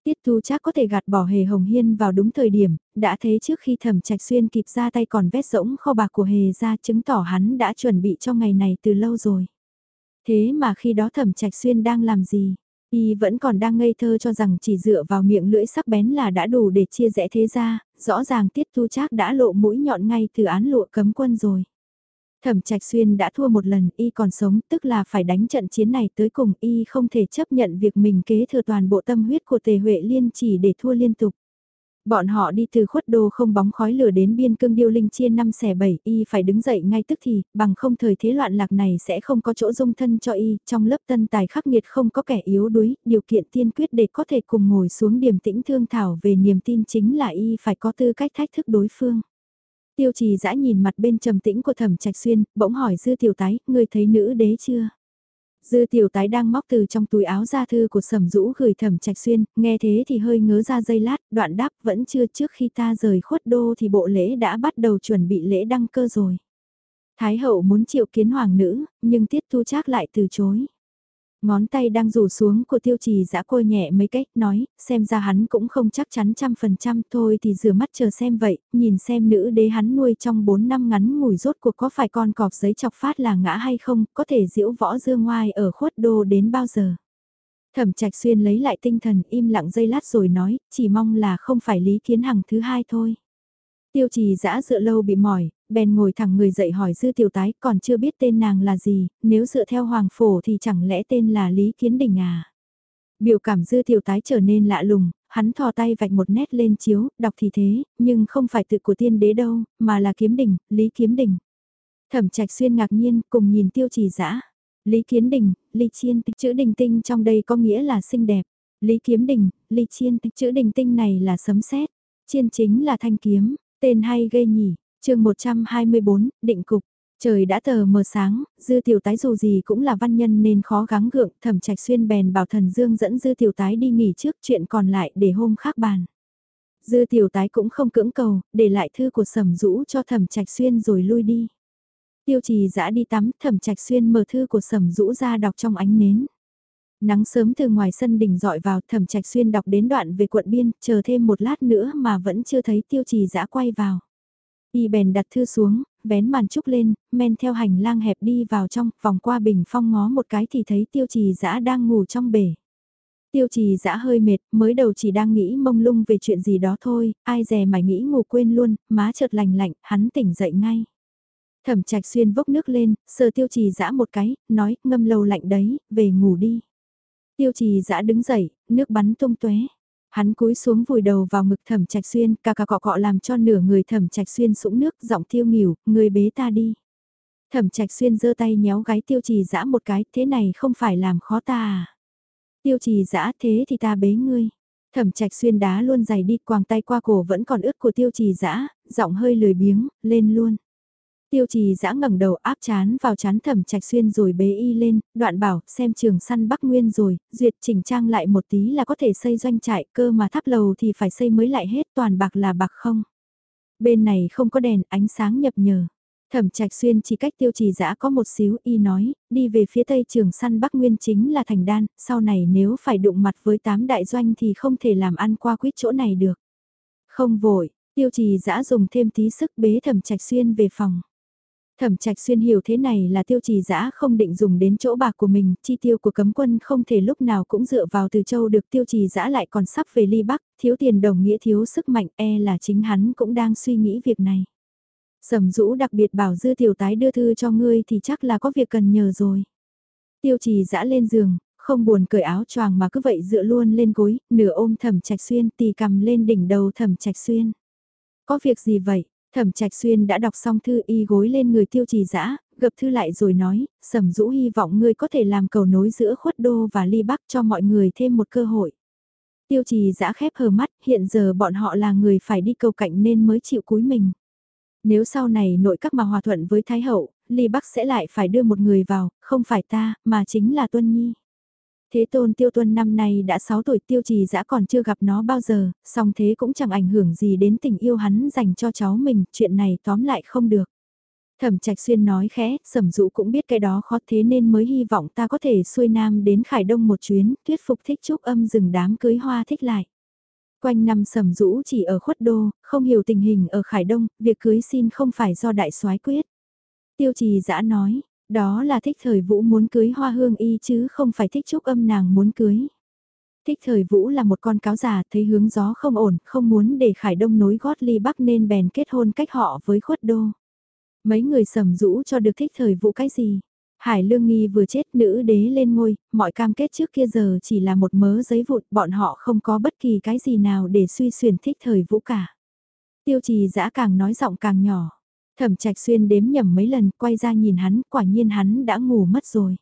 Tiết Thu chắc có thể gạt bỏ Hề Hồng Hiên vào đúng thời điểm, đã thế trước khi thẩm trạch xuyên kịp ra tay còn vét rỗng kho bạc của Hề ra chứng tỏ hắn đã chuẩn bị cho ngày này từ lâu rồi. Thế mà khi đó thẩm trạch xuyên đang làm gì? Y vẫn còn đang ngây thơ cho rằng chỉ dựa vào miệng lưỡi sắc bén là đã đủ để chia rẽ thế ra, rõ ràng Tiết Thu Trác đã lộ mũi nhọn ngay từ án lụa cấm quân rồi. Thẩm Trạch Xuyên đã thua một lần, y còn sống, tức là phải đánh trận chiến này tới cùng, y không thể chấp nhận việc mình kế thừa toàn bộ tâm huyết của Tề Huệ Liên chỉ để thua liên tục. Bọn họ đi từ khuất đô không bóng khói lửa đến biên cương điêu linh chia năm xẻ bảy, y phải đứng dậy ngay tức thì, bằng không thời thế loạn lạc này sẽ không có chỗ dung thân cho y, trong lớp tân tài khắc nghiệt không có kẻ yếu đuối, điều kiện tiên quyết để có thể cùng ngồi xuống điểm tĩnh thương thảo về niềm tin chính là y phải có tư cách thách thức đối phương. Tiêu trì dã nhìn mặt bên trầm tĩnh của thẩm trạch xuyên, bỗng hỏi dư tiểu tái, ngươi thấy nữ đế chưa? Dư tiểu tái đang móc từ trong túi áo ra thư của sầm rũ gửi thẩm trạch xuyên, nghe thế thì hơi ngớ ra dây lát, đoạn đáp vẫn chưa trước khi ta rời khuất đô thì bộ lễ đã bắt đầu chuẩn bị lễ đăng cơ rồi. Thái hậu muốn triệu kiến hoàng nữ, nhưng tiết thu trác lại từ chối. Ngón tay đang rủ xuống của tiêu trì giã côi nhẹ mấy cách, nói, xem ra hắn cũng không chắc chắn trăm phần trăm thôi thì rửa mắt chờ xem vậy, nhìn xem nữ đế hắn nuôi trong 4 năm ngắn ngủi rốt cuộc có phải con cọp giấy chọc phát là ngã hay không, có thể diễu võ dương ngoài ở khuất đô đến bao giờ. Thẩm trạch xuyên lấy lại tinh thần im lặng dây lát rồi nói, chỉ mong là không phải lý kiến hằng thứ hai thôi. Tiêu trì giã dựa lâu bị mỏi, bèn ngồi thẳng người dậy hỏi dư tiểu tái còn chưa biết tên nàng là gì, nếu dựa theo hoàng phổ thì chẳng lẽ tên là Lý Kiến Đình à? Biểu cảm dư tiểu tái trở nên lạ lùng, hắn thò tay vạch một nét lên chiếu, đọc thì thế, nhưng không phải tự của tiên đế đâu, mà là kiếm đình, Lý Kiếm Đình. Thẩm trạch xuyên ngạc nhiên cùng nhìn tiêu trì dã Lý Kiến Đình, Lý Chiên, chữ đình tinh trong đây có nghĩa là xinh đẹp. Lý Kiếm Đình, Lý Chiên, chữ đình tinh này là sấm sét, chiên chính là thanh kiếm, tên hay gây nhỉ, chương 124, định cục. Trời đã tờ mờ sáng, dư tiểu tái dù gì cũng là văn nhân nên khó gắng gượng, thẩm trạch xuyên bèn bảo thần dương dẫn dư tiểu tái đi nghỉ trước chuyện còn lại để hôm khác bàn. Dư tiểu tái cũng không cưỡng cầu, để lại thư của sầm rũ cho thẩm trạch xuyên rồi lui đi. Tiêu trì dã đi tắm, thẩm trạch xuyên mở thư của sầm rũ ra đọc trong ánh nến. Nắng sớm từ ngoài sân đỉnh dọi vào thẩm trạch xuyên đọc đến đoạn về quận biên, chờ thêm một lát nữa mà vẫn chưa thấy tiêu trì dã quay vào. Y bèn đặt thư xuống, vén màn trúc lên, men theo hành lang hẹp đi vào trong, vòng qua bình phong ngó một cái thì thấy tiêu trì dã đang ngủ trong bể. Tiêu trì dã hơi mệt, mới đầu chỉ đang nghĩ mông lung về chuyện gì đó thôi, ai dè mải nghĩ ngủ quên luôn, má chợt lành lạnh, hắn tỉnh dậy ngay. Thẩm trạch xuyên vốc nước lên, sờ tiêu trì dã một cái, nói, ngâm lâu lạnh đấy, về ngủ đi. Tiêu trì dã đứng dậy, nước bắn tung tóe. Hắn cúi xuống vùi đầu vào ngực thẩm trạch xuyên, cà cà cọ cọ làm cho nửa người thẩm trạch xuyên sũng nước, giọng tiêu nghỉu, người bế ta đi. Thẩm trạch xuyên giơ tay nhéo gái tiêu trì dã một cái, thế này không phải làm khó ta à. Tiêu trì dã thế thì ta bế ngươi. Thẩm trạch xuyên đá luôn giày đi quàng tay qua cổ vẫn còn ướt của tiêu trì dã giọng hơi lười biếng, lên luôn. Tiêu trì giã ngẩng đầu áp chán vào chán thẩm trạch xuyên rồi bế y lên, đoạn bảo xem trường săn Bắc Nguyên rồi, duyệt chỉnh trang lại một tí là có thể xây doanh trại cơ mà tháp lầu thì phải xây mới lại hết toàn bạc là bạc không. Bên này không có đèn ánh sáng nhập nhờ. Thẩm trạch xuyên chỉ cách tiêu trì giã có một xíu y nói, đi về phía tây trường săn Bắc Nguyên chính là thành đan, sau này nếu phải đụng mặt với tám đại doanh thì không thể làm ăn qua quýt chỗ này được. Không vội, tiêu trì giã dùng thêm tí sức bế thẩm trạch xuyên về phòng. Thẩm trạch xuyên hiểu thế này là tiêu trì giã không định dùng đến chỗ bạc của mình, chi tiêu của cấm quân không thể lúc nào cũng dựa vào từ châu được tiêu trì giã lại còn sắp về ly bắc, thiếu tiền đồng nghĩa thiếu sức mạnh e là chính hắn cũng đang suy nghĩ việc này. Sầm rũ đặc biệt bảo dư tiểu tái đưa thư cho ngươi thì chắc là có việc cần nhờ rồi. Tiêu trì giã lên giường, không buồn cởi áo choàng mà cứ vậy dựa luôn lên gối, nửa ôm thẩm trạch xuyên tì cầm lên đỉnh đầu thẩm trạch xuyên. Có việc gì vậy? Thẩm Trạch Xuyên đã đọc xong thư y gối lên người tiêu trì dã gập thư lại rồi nói, sầm rũ hy vọng ngươi có thể làm cầu nối giữa khuất đô và ly bắc cho mọi người thêm một cơ hội. Tiêu trì dã khép hờ mắt, hiện giờ bọn họ là người phải đi cầu cạnh nên mới chịu cúi mình. Nếu sau này nội các mà hòa thuận với Thái Hậu, ly bắc sẽ lại phải đưa một người vào, không phải ta, mà chính là Tuân Nhi. Thế tôn tiêu tuân năm nay đã 6 tuổi tiêu trì dã còn chưa gặp nó bao giờ, song thế cũng chẳng ảnh hưởng gì đến tình yêu hắn dành cho cháu mình, chuyện này tóm lại không được. Thẩm Trạch Xuyên nói khẽ, sẩm Dụ cũng biết cái đó khó thế nên mới hy vọng ta có thể xuôi nam đến Khải Đông một chuyến, thuyết phục thích trúc âm dừng đám cưới hoa thích lại. Quanh năm sẩm Dũ chỉ ở khuất đô, không hiểu tình hình ở Khải Đông, việc cưới xin không phải do đại soái quyết. Tiêu trì dã nói, đó là thích thời vũ muốn cưới hoa hương y chứ không phải thích trúc âm nàng muốn cưới. Thích thời vũ là một con cáo già thấy hướng gió không ổn, không muốn để Khải Đông nối gót ly bắc nên bèn kết hôn cách họ với khuất đô. Mấy người sầm rũ cho được thích thời vũ cái gì? Hải Lương Nghi vừa chết nữ đế lên ngôi, mọi cam kết trước kia giờ chỉ là một mớ giấy vụt, bọn họ không có bất kỳ cái gì nào để suy xuyển thích thời vũ cả. Tiêu trì dã càng nói giọng càng nhỏ. Thẩm trạch xuyên đếm nhầm mấy lần, quay ra nhìn hắn, quả nhiên hắn đã ngủ mất rồi.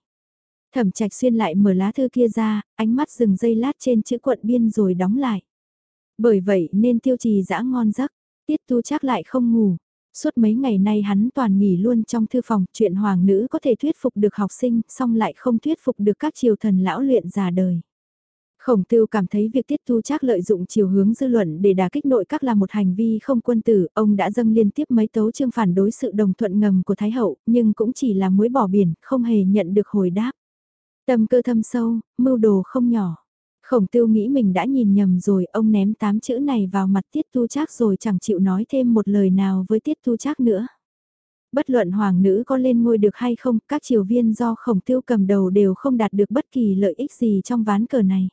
Thẩm trạch xuyên lại mở lá thư kia ra, ánh mắt dừng dây lát trên chữ quận biên rồi đóng lại. Bởi vậy nên tiêu trì dã ngon giấc, tiết tu chắc lại không ngủ. Suốt mấy ngày nay hắn toàn nghỉ luôn trong thư phòng, chuyện hoàng nữ có thể thuyết phục được học sinh, song lại không thuyết phục được các triều thần lão luyện già đời. Khổng tưu cảm thấy việc tiết Thu chắc lợi dụng chiều hướng dư luận để đả kích nội các là một hành vi không quân tử, ông đã dâng liên tiếp mấy tấu chương phản đối sự đồng thuận ngầm của Thái Hậu, nhưng cũng chỉ là muối bỏ biển, không hề nhận được hồi đáp. Tâm cơ thâm sâu, mưu đồ không nhỏ. Khổng tiêu nghĩ mình đã nhìn nhầm rồi, ông ném tám chữ này vào mặt tiết Thu chắc rồi chẳng chịu nói thêm một lời nào với tiết Thu chắc nữa. Bất luận hoàng nữ có lên ngôi được hay không, các triều viên do khổng tiêu cầm đầu đều không đạt được bất kỳ lợi ích gì trong ván cờ này.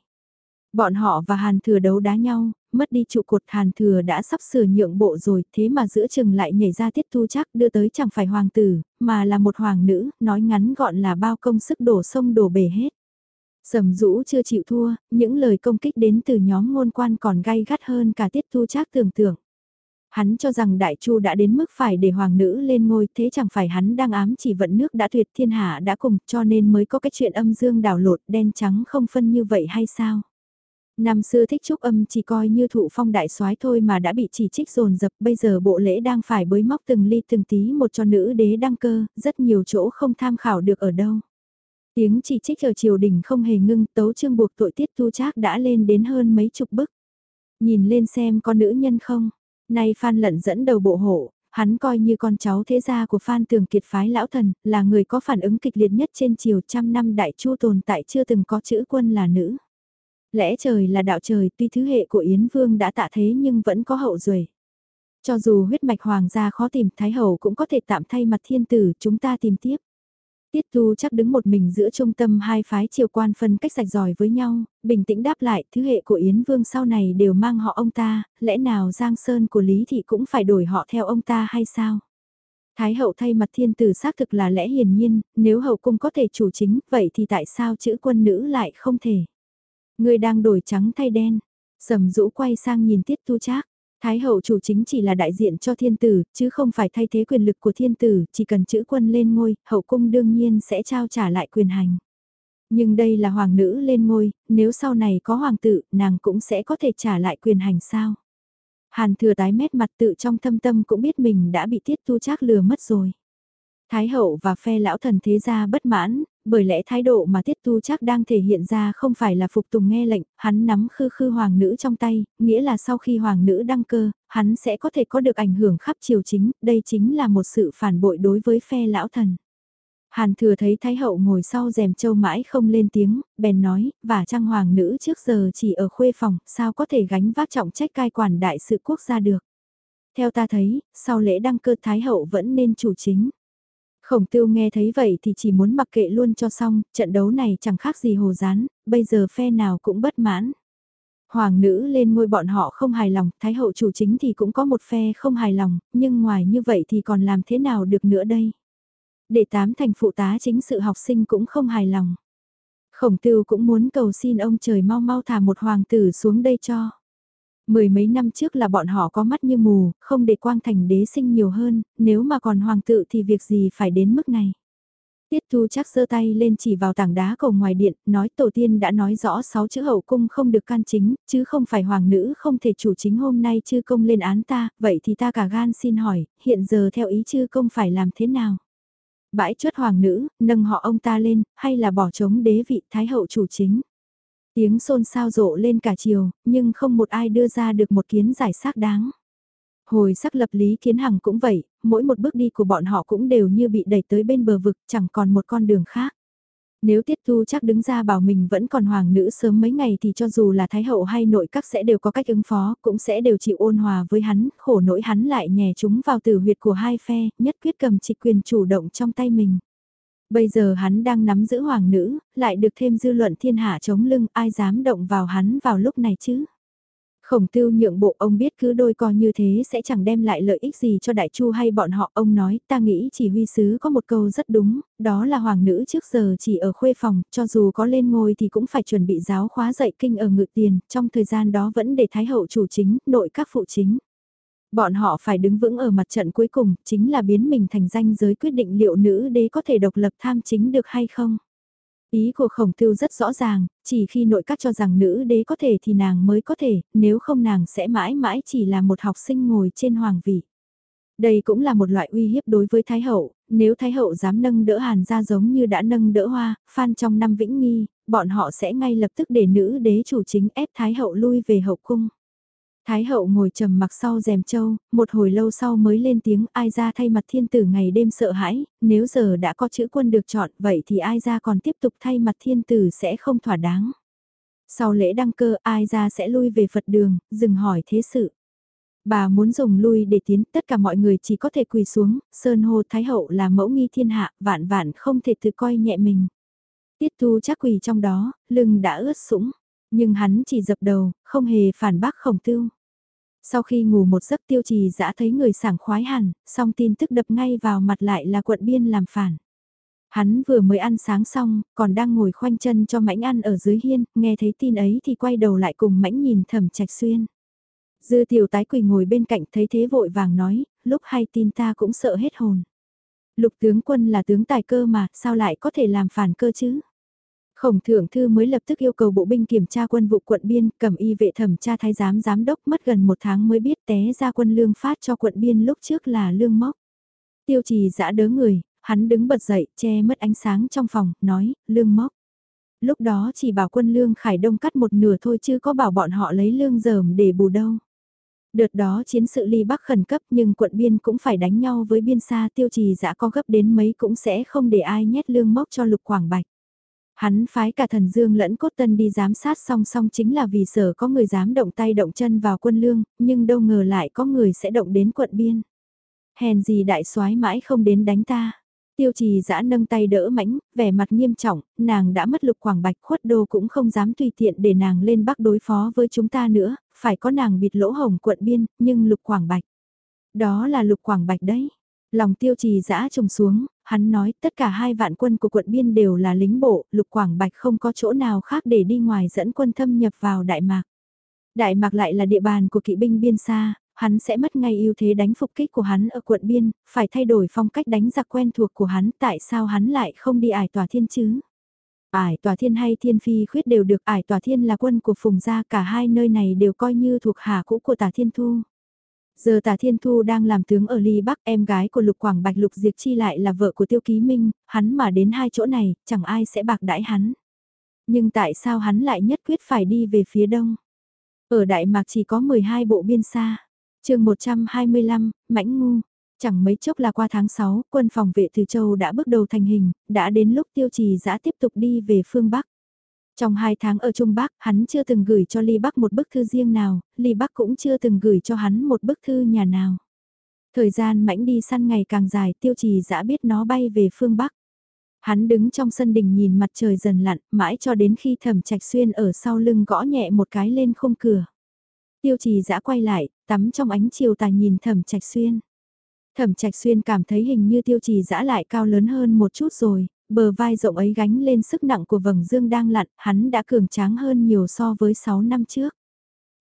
Bọn họ và Hàn Thừa đấu đá nhau, mất đi trụ cột Hàn Thừa đã sắp sửa nhượng bộ rồi, thế mà giữa chừng lại nhảy ra tiết thu chắc đưa tới chẳng phải hoàng tử, mà là một hoàng nữ, nói ngắn gọn là bao công sức đổ sông đổ bể hết. Sầm rũ chưa chịu thua, những lời công kích đến từ nhóm ngôn quan còn gay gắt hơn cả tiết thu chắc tưởng tượng. Hắn cho rằng đại chu đã đến mức phải để hoàng nữ lên ngôi thế chẳng phải hắn đang ám chỉ vận nước đã tuyệt thiên hạ đã cùng cho nên mới có cái chuyện âm dương đảo lột đen trắng không phân như vậy hay sao? Năm xưa thích trúc âm chỉ coi như thụ phong đại soái thôi mà đã bị chỉ trích dồn dập bây giờ bộ lễ đang phải bới móc từng ly từng tí một cho nữ đế đăng cơ, rất nhiều chỗ không tham khảo được ở đâu. Tiếng chỉ trích ở triều đình không hề ngưng, tấu chương buộc tội tiết tu trác đã lên đến hơn mấy chục bức. Nhìn lên xem có nữ nhân không, nay Phan Lận dẫn đầu bộ hộ, hắn coi như con cháu thế gia của Phan Tường Kiệt phái lão thần, là người có phản ứng kịch liệt nhất trên triều trăm năm đại chu tồn tại chưa từng có chữ quân là nữ. Lẽ trời là đạo trời tuy thứ hệ của Yến Vương đã tạ thế nhưng vẫn có hậu duệ Cho dù huyết mạch hoàng gia khó tìm Thái Hậu cũng có thể tạm thay mặt thiên tử chúng ta tìm tiếp. Tiết Tu chắc đứng một mình giữa trung tâm hai phái triều quan phân cách sạch giỏi với nhau, bình tĩnh đáp lại thứ hệ của Yến Vương sau này đều mang họ ông ta, lẽ nào Giang Sơn của Lý Thị cũng phải đổi họ theo ông ta hay sao? Thái hậu thay mặt thiên tử xác thực là lẽ hiển nhiên, nếu hậu cung có thể chủ chính, vậy thì tại sao chữ quân nữ lại không thể? Người đang đổi trắng thay đen. Sầm rũ quay sang nhìn tiết tu trác. Thái hậu chủ chính chỉ là đại diện cho thiên tử, chứ không phải thay thế quyền lực của thiên tử, chỉ cần chữ quân lên ngôi, hậu cung đương nhiên sẽ trao trả lại quyền hành. Nhưng đây là hoàng nữ lên ngôi, nếu sau này có hoàng tử, nàng cũng sẽ có thể trả lại quyền hành sao. Hàn thừa tái mét mặt tự trong thâm tâm cũng biết mình đã bị tiết tu trác lừa mất rồi. Thái hậu và phe lão thần thế gia bất mãn, bởi lẽ thái độ mà tiết tu chắc đang thể hiện ra không phải là phục tùng nghe lệnh, hắn nắm khư khư hoàng nữ trong tay, nghĩa là sau khi hoàng nữ đăng cơ, hắn sẽ có thể có được ảnh hưởng khắp triều chính, đây chính là một sự phản bội đối với phe lão thần. Hàn thừa thấy Thái hậu ngồi sau rèm châu mãi không lên tiếng, bèn nói, và trang hoàng nữ trước giờ chỉ ở khuê phòng, sao có thể gánh vác trọng trách cai quản đại sự quốc gia được. Theo ta thấy, sau lễ đăng cơ Thái hậu vẫn nên chủ chính. Khổng tiêu nghe thấy vậy thì chỉ muốn mặc kệ luôn cho xong, trận đấu này chẳng khác gì hồ gián, bây giờ phe nào cũng bất mãn. Hoàng nữ lên ngôi bọn họ không hài lòng, thái hậu chủ chính thì cũng có một phe không hài lòng, nhưng ngoài như vậy thì còn làm thế nào được nữa đây? Để tám thành phụ tá chính sự học sinh cũng không hài lòng. Khổng tiêu cũng muốn cầu xin ông trời mau mau thả một hoàng tử xuống đây cho. Mười mấy năm trước là bọn họ có mắt như mù, không để quang thành đế sinh nhiều hơn, nếu mà còn hoàng tự thì việc gì phải đến mức này. Tiết Thu chắc giơ tay lên chỉ vào tảng đá cầu ngoài điện, nói tổ tiên đã nói rõ sáu chữ hậu cung không được can chính, chứ không phải hoàng nữ không thể chủ chính hôm nay chư công lên án ta, vậy thì ta cả gan xin hỏi, hiện giờ theo ý chư công phải làm thế nào? Bãi chuất hoàng nữ, nâng họ ông ta lên, hay là bỏ trống đế vị thái hậu chủ chính? Tiếng xôn xao rộ lên cả chiều, nhưng không một ai đưa ra được một kiến giải xác đáng. Hồi sắc lập lý kiến hằng cũng vậy, mỗi một bước đi của bọn họ cũng đều như bị đẩy tới bên bờ vực, chẳng còn một con đường khác. Nếu Tiết Thu chắc đứng ra bảo mình vẫn còn hoàng nữ sớm mấy ngày thì cho dù là Thái Hậu hay nội các sẽ đều có cách ứng phó, cũng sẽ đều chịu ôn hòa với hắn, khổ nỗi hắn lại nhè chúng vào tử huyệt của hai phe, nhất quyết cầm trịch quyền chủ động trong tay mình. Bây giờ hắn đang nắm giữ hoàng nữ, lại được thêm dư luận thiên hạ chống lưng, ai dám động vào hắn vào lúc này chứ? Khổng tưu nhượng bộ ông biết cứ đôi co như thế sẽ chẳng đem lại lợi ích gì cho đại chu hay bọn họ. Ông nói ta nghĩ chỉ huy sứ có một câu rất đúng, đó là hoàng nữ trước giờ chỉ ở khuê phòng, cho dù có lên ngôi thì cũng phải chuẩn bị giáo khóa dạy kinh ở ngự tiền, trong thời gian đó vẫn để thái hậu chủ chính, nội các phụ chính. Bọn họ phải đứng vững ở mặt trận cuối cùng, chính là biến mình thành danh giới quyết định liệu nữ đế có thể độc lập tham chính được hay không. Ý của khổng tưu rất rõ ràng, chỉ khi nội các cho rằng nữ đế có thể thì nàng mới có thể, nếu không nàng sẽ mãi mãi chỉ là một học sinh ngồi trên hoàng vị. Đây cũng là một loại uy hiếp đối với Thái Hậu, nếu Thái Hậu dám nâng đỡ Hàn ra giống như đã nâng đỡ Hoa, Phan trong năm Vĩnh Nghi, bọn họ sẽ ngay lập tức để nữ đế chủ chính ép Thái Hậu lui về hậu cung. Thái hậu ngồi trầm mặc sau rèm châu, một hồi lâu sau mới lên tiếng ai ra thay mặt thiên tử ngày đêm sợ hãi, nếu giờ đã có chữ quân được chọn vậy thì ai ra còn tiếp tục thay mặt thiên tử sẽ không thỏa đáng. Sau lễ đăng cơ ai ra sẽ lui về Phật đường, dừng hỏi thế sự. Bà muốn dùng lui để tiến tất cả mọi người chỉ có thể quỳ xuống, Sơn Hô Thái Hậu là mẫu nghi thiên hạ, vạn vạn không thể tự coi nhẹ mình. Tiết thu chắc quỳ trong đó, lưng đã ướt sũng. Nhưng hắn chỉ dập đầu, không hề phản bác khổng tưu. Sau khi ngủ một giấc tiêu trì dã thấy người sảng khoái hẳn, song tin tức đập ngay vào mặt lại là quận biên làm phản. Hắn vừa mới ăn sáng xong, còn đang ngồi khoanh chân cho mãnh ăn ở dưới hiên, nghe thấy tin ấy thì quay đầu lại cùng mãnh nhìn thẩm trạch xuyên. Dư tiểu tái quỳ ngồi bên cạnh thấy thế vội vàng nói, lúc hay tin ta cũng sợ hết hồn. Lục tướng quân là tướng tài cơ mà, sao lại có thể làm phản cơ chứ? Khổng thượng thư mới lập tức yêu cầu bộ binh kiểm tra quân vụ quận biên, cầm y vệ thẩm tra thái giám giám đốc mất gần một tháng mới biết té ra quân lương phát cho quận biên lúc trước là lương móc Tiêu trì giã đớ người, hắn đứng bật dậy, che mất ánh sáng trong phòng, nói, lương móc Lúc đó chỉ bảo quân lương khải đông cắt một nửa thôi chứ có bảo bọn họ lấy lương dởm để bù đâu. Đợt đó chiến sự ly bắc khẩn cấp nhưng quận biên cũng phải đánh nhau với biên xa tiêu trì giã có gấp đến mấy cũng sẽ không để ai nhét lương mốc cho lục quảng bạch. Hắn phái cả thần dương lẫn cốt tân đi giám sát song song chính là vì sở có người dám động tay động chân vào quân lương, nhưng đâu ngờ lại có người sẽ động đến quận biên. Hèn gì đại soái mãi không đến đánh ta. Tiêu trì giã nâng tay đỡ mãnh, vẻ mặt nghiêm trọng, nàng đã mất lục quảng bạch khuất đô cũng không dám tùy tiện để nàng lên bắc đối phó với chúng ta nữa, phải có nàng bịt lỗ hồng quận biên, nhưng lục quảng bạch. Đó là lục quảng bạch đấy. Lòng tiêu trì giã trùng xuống, hắn nói tất cả hai vạn quân của quận biên đều là lính bộ, lục quảng bạch không có chỗ nào khác để đi ngoài dẫn quân thâm nhập vào Đại Mạc. Đại Mạc lại là địa bàn của kỵ binh biên xa, hắn sẽ mất ngay ưu thế đánh phục kích của hắn ở quận biên, phải thay đổi phong cách đánh giặc quen thuộc của hắn, tại sao hắn lại không đi ải tòa thiên chứ? Ải tòa thiên hay thiên phi khuyết đều được ải tòa thiên là quân của phùng gia cả hai nơi này đều coi như thuộc hạ cũ của tà thiên thu. Giờ Tả Thiên Thu đang làm tướng ở Ly Bắc, em gái của Lục Quảng Bạch Lục Diệt Chi lại là vợ của Tiêu Ký Minh, hắn mà đến hai chỗ này, chẳng ai sẽ bạc đãi hắn. Nhưng tại sao hắn lại nhất quyết phải đi về phía đông? Ở Đại Mạc chỉ có 12 bộ biên xa. chương 125, Mãnh Ngu. Chẳng mấy chốc là qua tháng 6, quân phòng vệ Từ Châu đã bước đầu thành hình, đã đến lúc tiêu trì giã tiếp tục đi về phương Bắc. Trong hai tháng ở Trung Bắc, hắn chưa từng gửi cho Ly Bắc một bức thư riêng nào, Ly Bắc cũng chưa từng gửi cho hắn một bức thư nhà nào. Thời gian mãnh đi săn ngày càng dài, tiêu trì dã biết nó bay về phương Bắc. Hắn đứng trong sân đình nhìn mặt trời dần lặn, mãi cho đến khi thẩm trạch xuyên ở sau lưng gõ nhẹ một cái lên khung cửa. Tiêu trì dã quay lại, tắm trong ánh chiều tà nhìn thẩm trạch xuyên. Thẩm trạch xuyên cảm thấy hình như tiêu trì dã lại cao lớn hơn một chút rồi, bờ vai rộng ấy gánh lên sức nặng của vầng dương đang lặn, hắn đã cường tráng hơn nhiều so với 6 năm trước.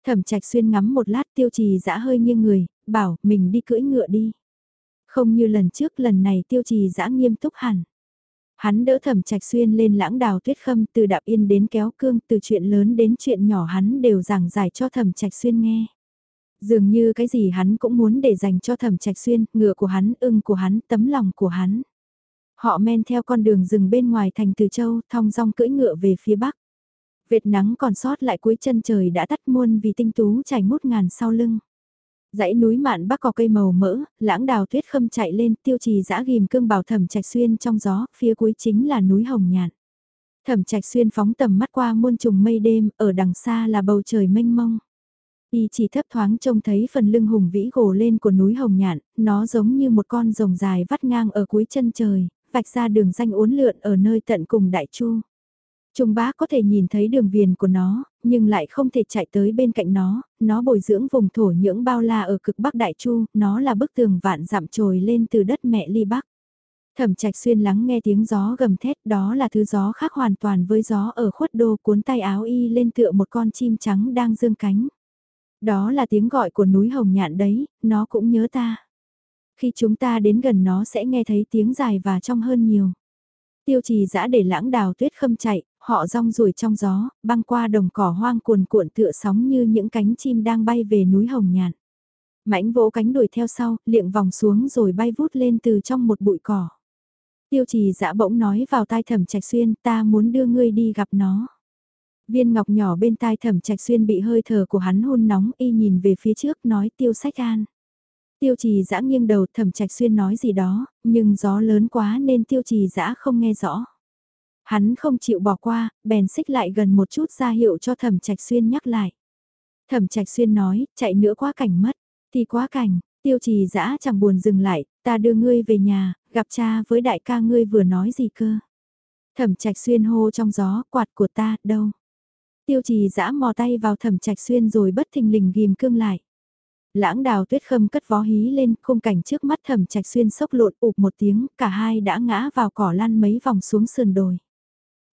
Thẩm trạch xuyên ngắm một lát tiêu trì dã hơi nghiêng người, bảo mình đi cưỡi ngựa đi. Không như lần trước lần này tiêu trì dã nghiêm túc hẳn. Hắn đỡ thẩm trạch xuyên lên lãng đào tuyết khâm từ đạp yên đến kéo cương từ chuyện lớn đến chuyện nhỏ hắn đều giảng giải cho thẩm trạch xuyên nghe. Dường như cái gì hắn cũng muốn để dành cho thẩm trạch xuyên, ngựa của hắn, ưng của hắn, tấm lòng của hắn. Họ men theo con đường rừng bên ngoài thành Từ Châu, thong dong cưỡi ngựa về phía bắc. việt nắng còn sót lại cuối chân trời đã tắt muôn vì tinh tú chảy ngút ngàn sau lưng. Dãy núi mạn bắc có cây màu mỡ, lãng đào tuyết khâm chạy lên tiêu trì dã ghim cương bảo thẩm trạch xuyên trong gió, phía cuối chính là núi hồng nhạn. Thẩm trạch xuyên phóng tầm mắt qua muôn trùng mây đêm, ở đằng xa là bầu trời mênh mông. Y chỉ thấp thoáng trông thấy phần lưng hùng vĩ gồ lên của núi hồng nhạn, nó giống như một con rồng dài vắt ngang ở cuối chân trời, vạch ra đường danh uốn lượn ở nơi tận cùng đại chu. Trung bá có thể nhìn thấy đường viền của nó, nhưng lại không thể chạy tới bên cạnh nó, nó bồi dưỡng vùng thổ nhưỡng bao la ở cực bắc đại chu, nó là bức tường vạn dặm trồi lên từ đất mẹ ly bắc. Thẩm trạch xuyên lắng nghe tiếng gió gầm thét đó là thứ gió khác hoàn toàn với gió ở khuất đô cuốn tay áo y lên tựa một con chim trắng đang dương cánh. Đó là tiếng gọi của núi hồng nhạn đấy, nó cũng nhớ ta. Khi chúng ta đến gần nó sẽ nghe thấy tiếng dài và trong hơn nhiều. Tiêu trì giã để lãng đào tuyết khâm chạy, họ rong ruổi trong gió, băng qua đồng cỏ hoang cuồn cuộn tựa sóng như những cánh chim đang bay về núi hồng nhạn. Mãnh vỗ cánh đuổi theo sau, liệng vòng xuống rồi bay vút lên từ trong một bụi cỏ. Tiêu trì dã bỗng nói vào tai thẩm trạch xuyên ta muốn đưa ngươi đi gặp nó. Viên ngọc nhỏ bên tai thẩm trạch xuyên bị hơi thở của hắn hôn nóng y nhìn về phía trước nói tiêu sách an. Tiêu trì dã nghiêng đầu thẩm trạch xuyên nói gì đó, nhưng gió lớn quá nên tiêu trì dã không nghe rõ. Hắn không chịu bỏ qua, bèn xích lại gần một chút ra hiệu cho thẩm trạch xuyên nhắc lại. Thẩm trạch xuyên nói, chạy nữa quá cảnh mất, thì quá cảnh, tiêu trì dã chẳng buồn dừng lại, ta đưa ngươi về nhà, gặp cha với đại ca ngươi vừa nói gì cơ. Thẩm trạch xuyên hô trong gió, quạt của ta, đâu. Tiêu trì dã mò tay vào thẩm trạch xuyên rồi bất thình lình ghim cương lại. Lãng đào tuyết khâm cất vó hí lên, khung cảnh trước mắt thẩm trạch xuyên sốc lộn ụp một tiếng, cả hai đã ngã vào cỏ lan mấy vòng xuống sườn đồi.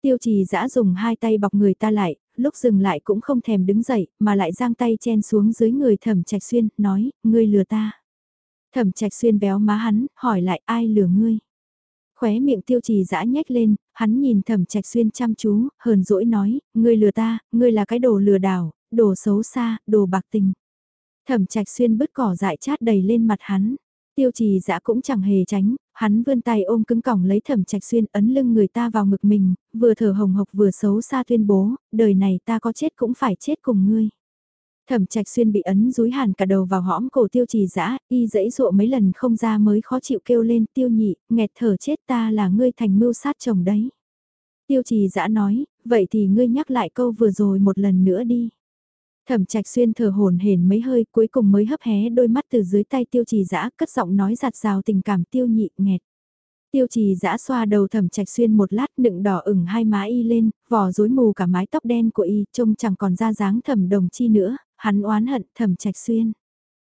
Tiêu trì dã dùng hai tay bọc người ta lại, lúc dừng lại cũng không thèm đứng dậy, mà lại giang tay chen xuống dưới người thẩm trạch xuyên, nói, ngươi lừa ta. Thẩm trạch xuyên béo má hắn, hỏi lại ai lừa ngươi. Khóe miệng tiêu trì dã nhếch lên, hắn nhìn thẩm trạch xuyên chăm chú, hờn dỗi nói, ngươi lừa ta, ngươi là cái đồ lừa đảo, đồ xấu xa, đồ bạc tình. Thẩm trạch xuyên bứt cỏ dại chát đầy lên mặt hắn. Tiêu trì dã cũng chẳng hề tránh, hắn vươn tay ôm cứng cỏng lấy thẩm trạch xuyên ấn lưng người ta vào ngực mình, vừa thở hồng hộc vừa xấu xa tuyên bố, đời này ta có chết cũng phải chết cùng ngươi. Thẩm trạch xuyên bị ấn rúi hàn cả đầu vào hõm cổ tiêu trì dã y dẫy dụa mấy lần không ra mới khó chịu kêu lên tiêu nhị, nghẹt thở chết ta là ngươi thành mưu sát chồng đấy. Tiêu trì dã nói, vậy thì ngươi nhắc lại câu vừa rồi một lần nữa đi. Thẩm trạch xuyên thở hồn hển mấy hơi cuối cùng mới hấp hé đôi mắt từ dưới tay tiêu trì dã cất giọng nói giạt rào tình cảm tiêu nhị nghẹt. Tiêu trì dã xoa đầu thẩm trạch xuyên một lát nựng đỏ ửng hai má y lên, vỏ rối mù cả mái tóc đen của y trông chẳng còn ra dáng thẩm đồng chi nữa, hắn oán hận thẩm trạch xuyên.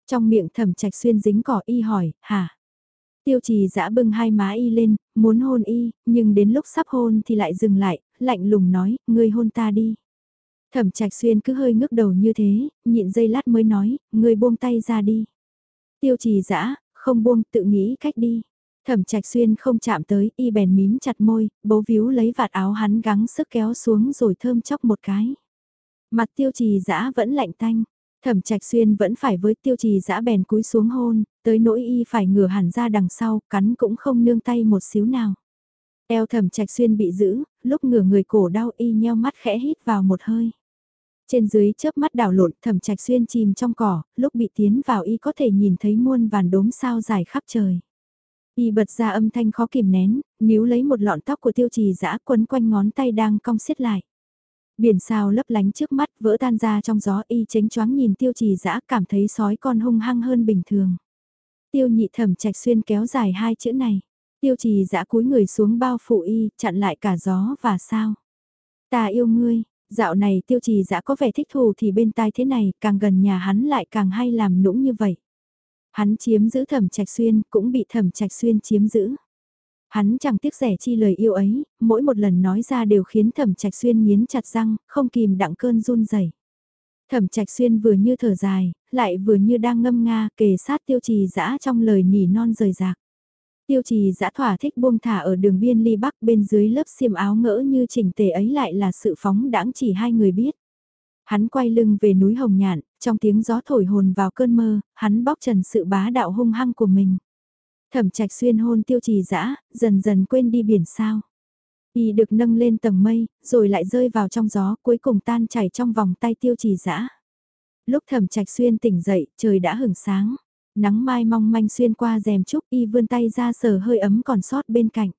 Trong miệng thẩm trạch xuyên dính cỏ y hỏi, hả? Tiêu trì dã bưng hai má y lên, muốn hôn y, nhưng đến lúc sắp hôn thì lại dừng lại, lạnh lùng nói, ngươi hôn ta đi. Thẩm trạch xuyên cứ hơi ngước đầu như thế, nhịn giây lát mới nói, người buông tay ra đi. Tiêu trì dã không buông tự nghĩ cách đi. Thẩm trạch xuyên không chạm tới, y bèn mím chặt môi, bấu víu lấy vạt áo hắn gắng sức kéo xuống rồi thơm chóc một cái. Mặt tiêu trì dã vẫn lạnh tanh, thẩm trạch xuyên vẫn phải với tiêu trì dã bèn cúi xuống hôn, tới nỗi y phải ngửa hẳn ra đằng sau, cắn cũng không nương tay một xíu nào. Eo thẩm trạch xuyên bị giữ, lúc ngửa người cổ đau y nheo mắt khẽ hít vào một hơi. Trên dưới chớp mắt đảo lộn thẩm trạch xuyên chìm trong cỏ, lúc bị tiến vào y có thể nhìn thấy muôn vàn đốm sao dài khắp trời. Y bật ra âm thanh khó kìm nén, níu lấy một lọn tóc của tiêu trì dã quấn quanh ngón tay đang cong xiết lại. Biển sao lấp lánh trước mắt vỡ tan ra trong gió y chánh choáng nhìn tiêu trì dã cảm thấy sói con hung hăng hơn bình thường. Tiêu nhị thẩm trạch xuyên kéo dài hai chữ này. Tiêu trì dã cúi người xuống bao phủ y, chặn lại cả gió và sao. Ta yêu ngươi, dạo này tiêu trì dã có vẻ thích thù thì bên tai thế này, càng gần nhà hắn lại càng hay làm nũng như vậy. Hắn chiếm giữ thẩm trạch xuyên, cũng bị thẩm trạch xuyên chiếm giữ. Hắn chẳng tiếc rẻ chi lời yêu ấy, mỗi một lần nói ra đều khiến thẩm trạch xuyên miến chặt răng, không kìm đặng cơn run rẩy. Thẩm trạch xuyên vừa như thở dài, lại vừa như đang ngâm nga kề sát tiêu trì dã trong lời nỉ non rời rạc. Tiêu trì giã thỏa thích buông thả ở đường biên ly bắc bên dưới lớp xiêm áo ngỡ như chỉnh tề ấy lại là sự phóng đãng chỉ hai người biết. Hắn quay lưng về núi Hồng Nhạn, trong tiếng gió thổi hồn vào cơn mơ, hắn bóc trần sự bá đạo hung hăng của mình. Thẩm trạch xuyên hôn tiêu trì dã dần dần quên đi biển sao. Y được nâng lên tầng mây, rồi lại rơi vào trong gió, cuối cùng tan chảy trong vòng tay tiêu trì dã Lúc thẩm trạch xuyên tỉnh dậy, trời đã hửng sáng. Nắng mai mong manh xuyên qua rèm trúc y vươn tay ra sờ hơi ấm còn sót bên cạnh.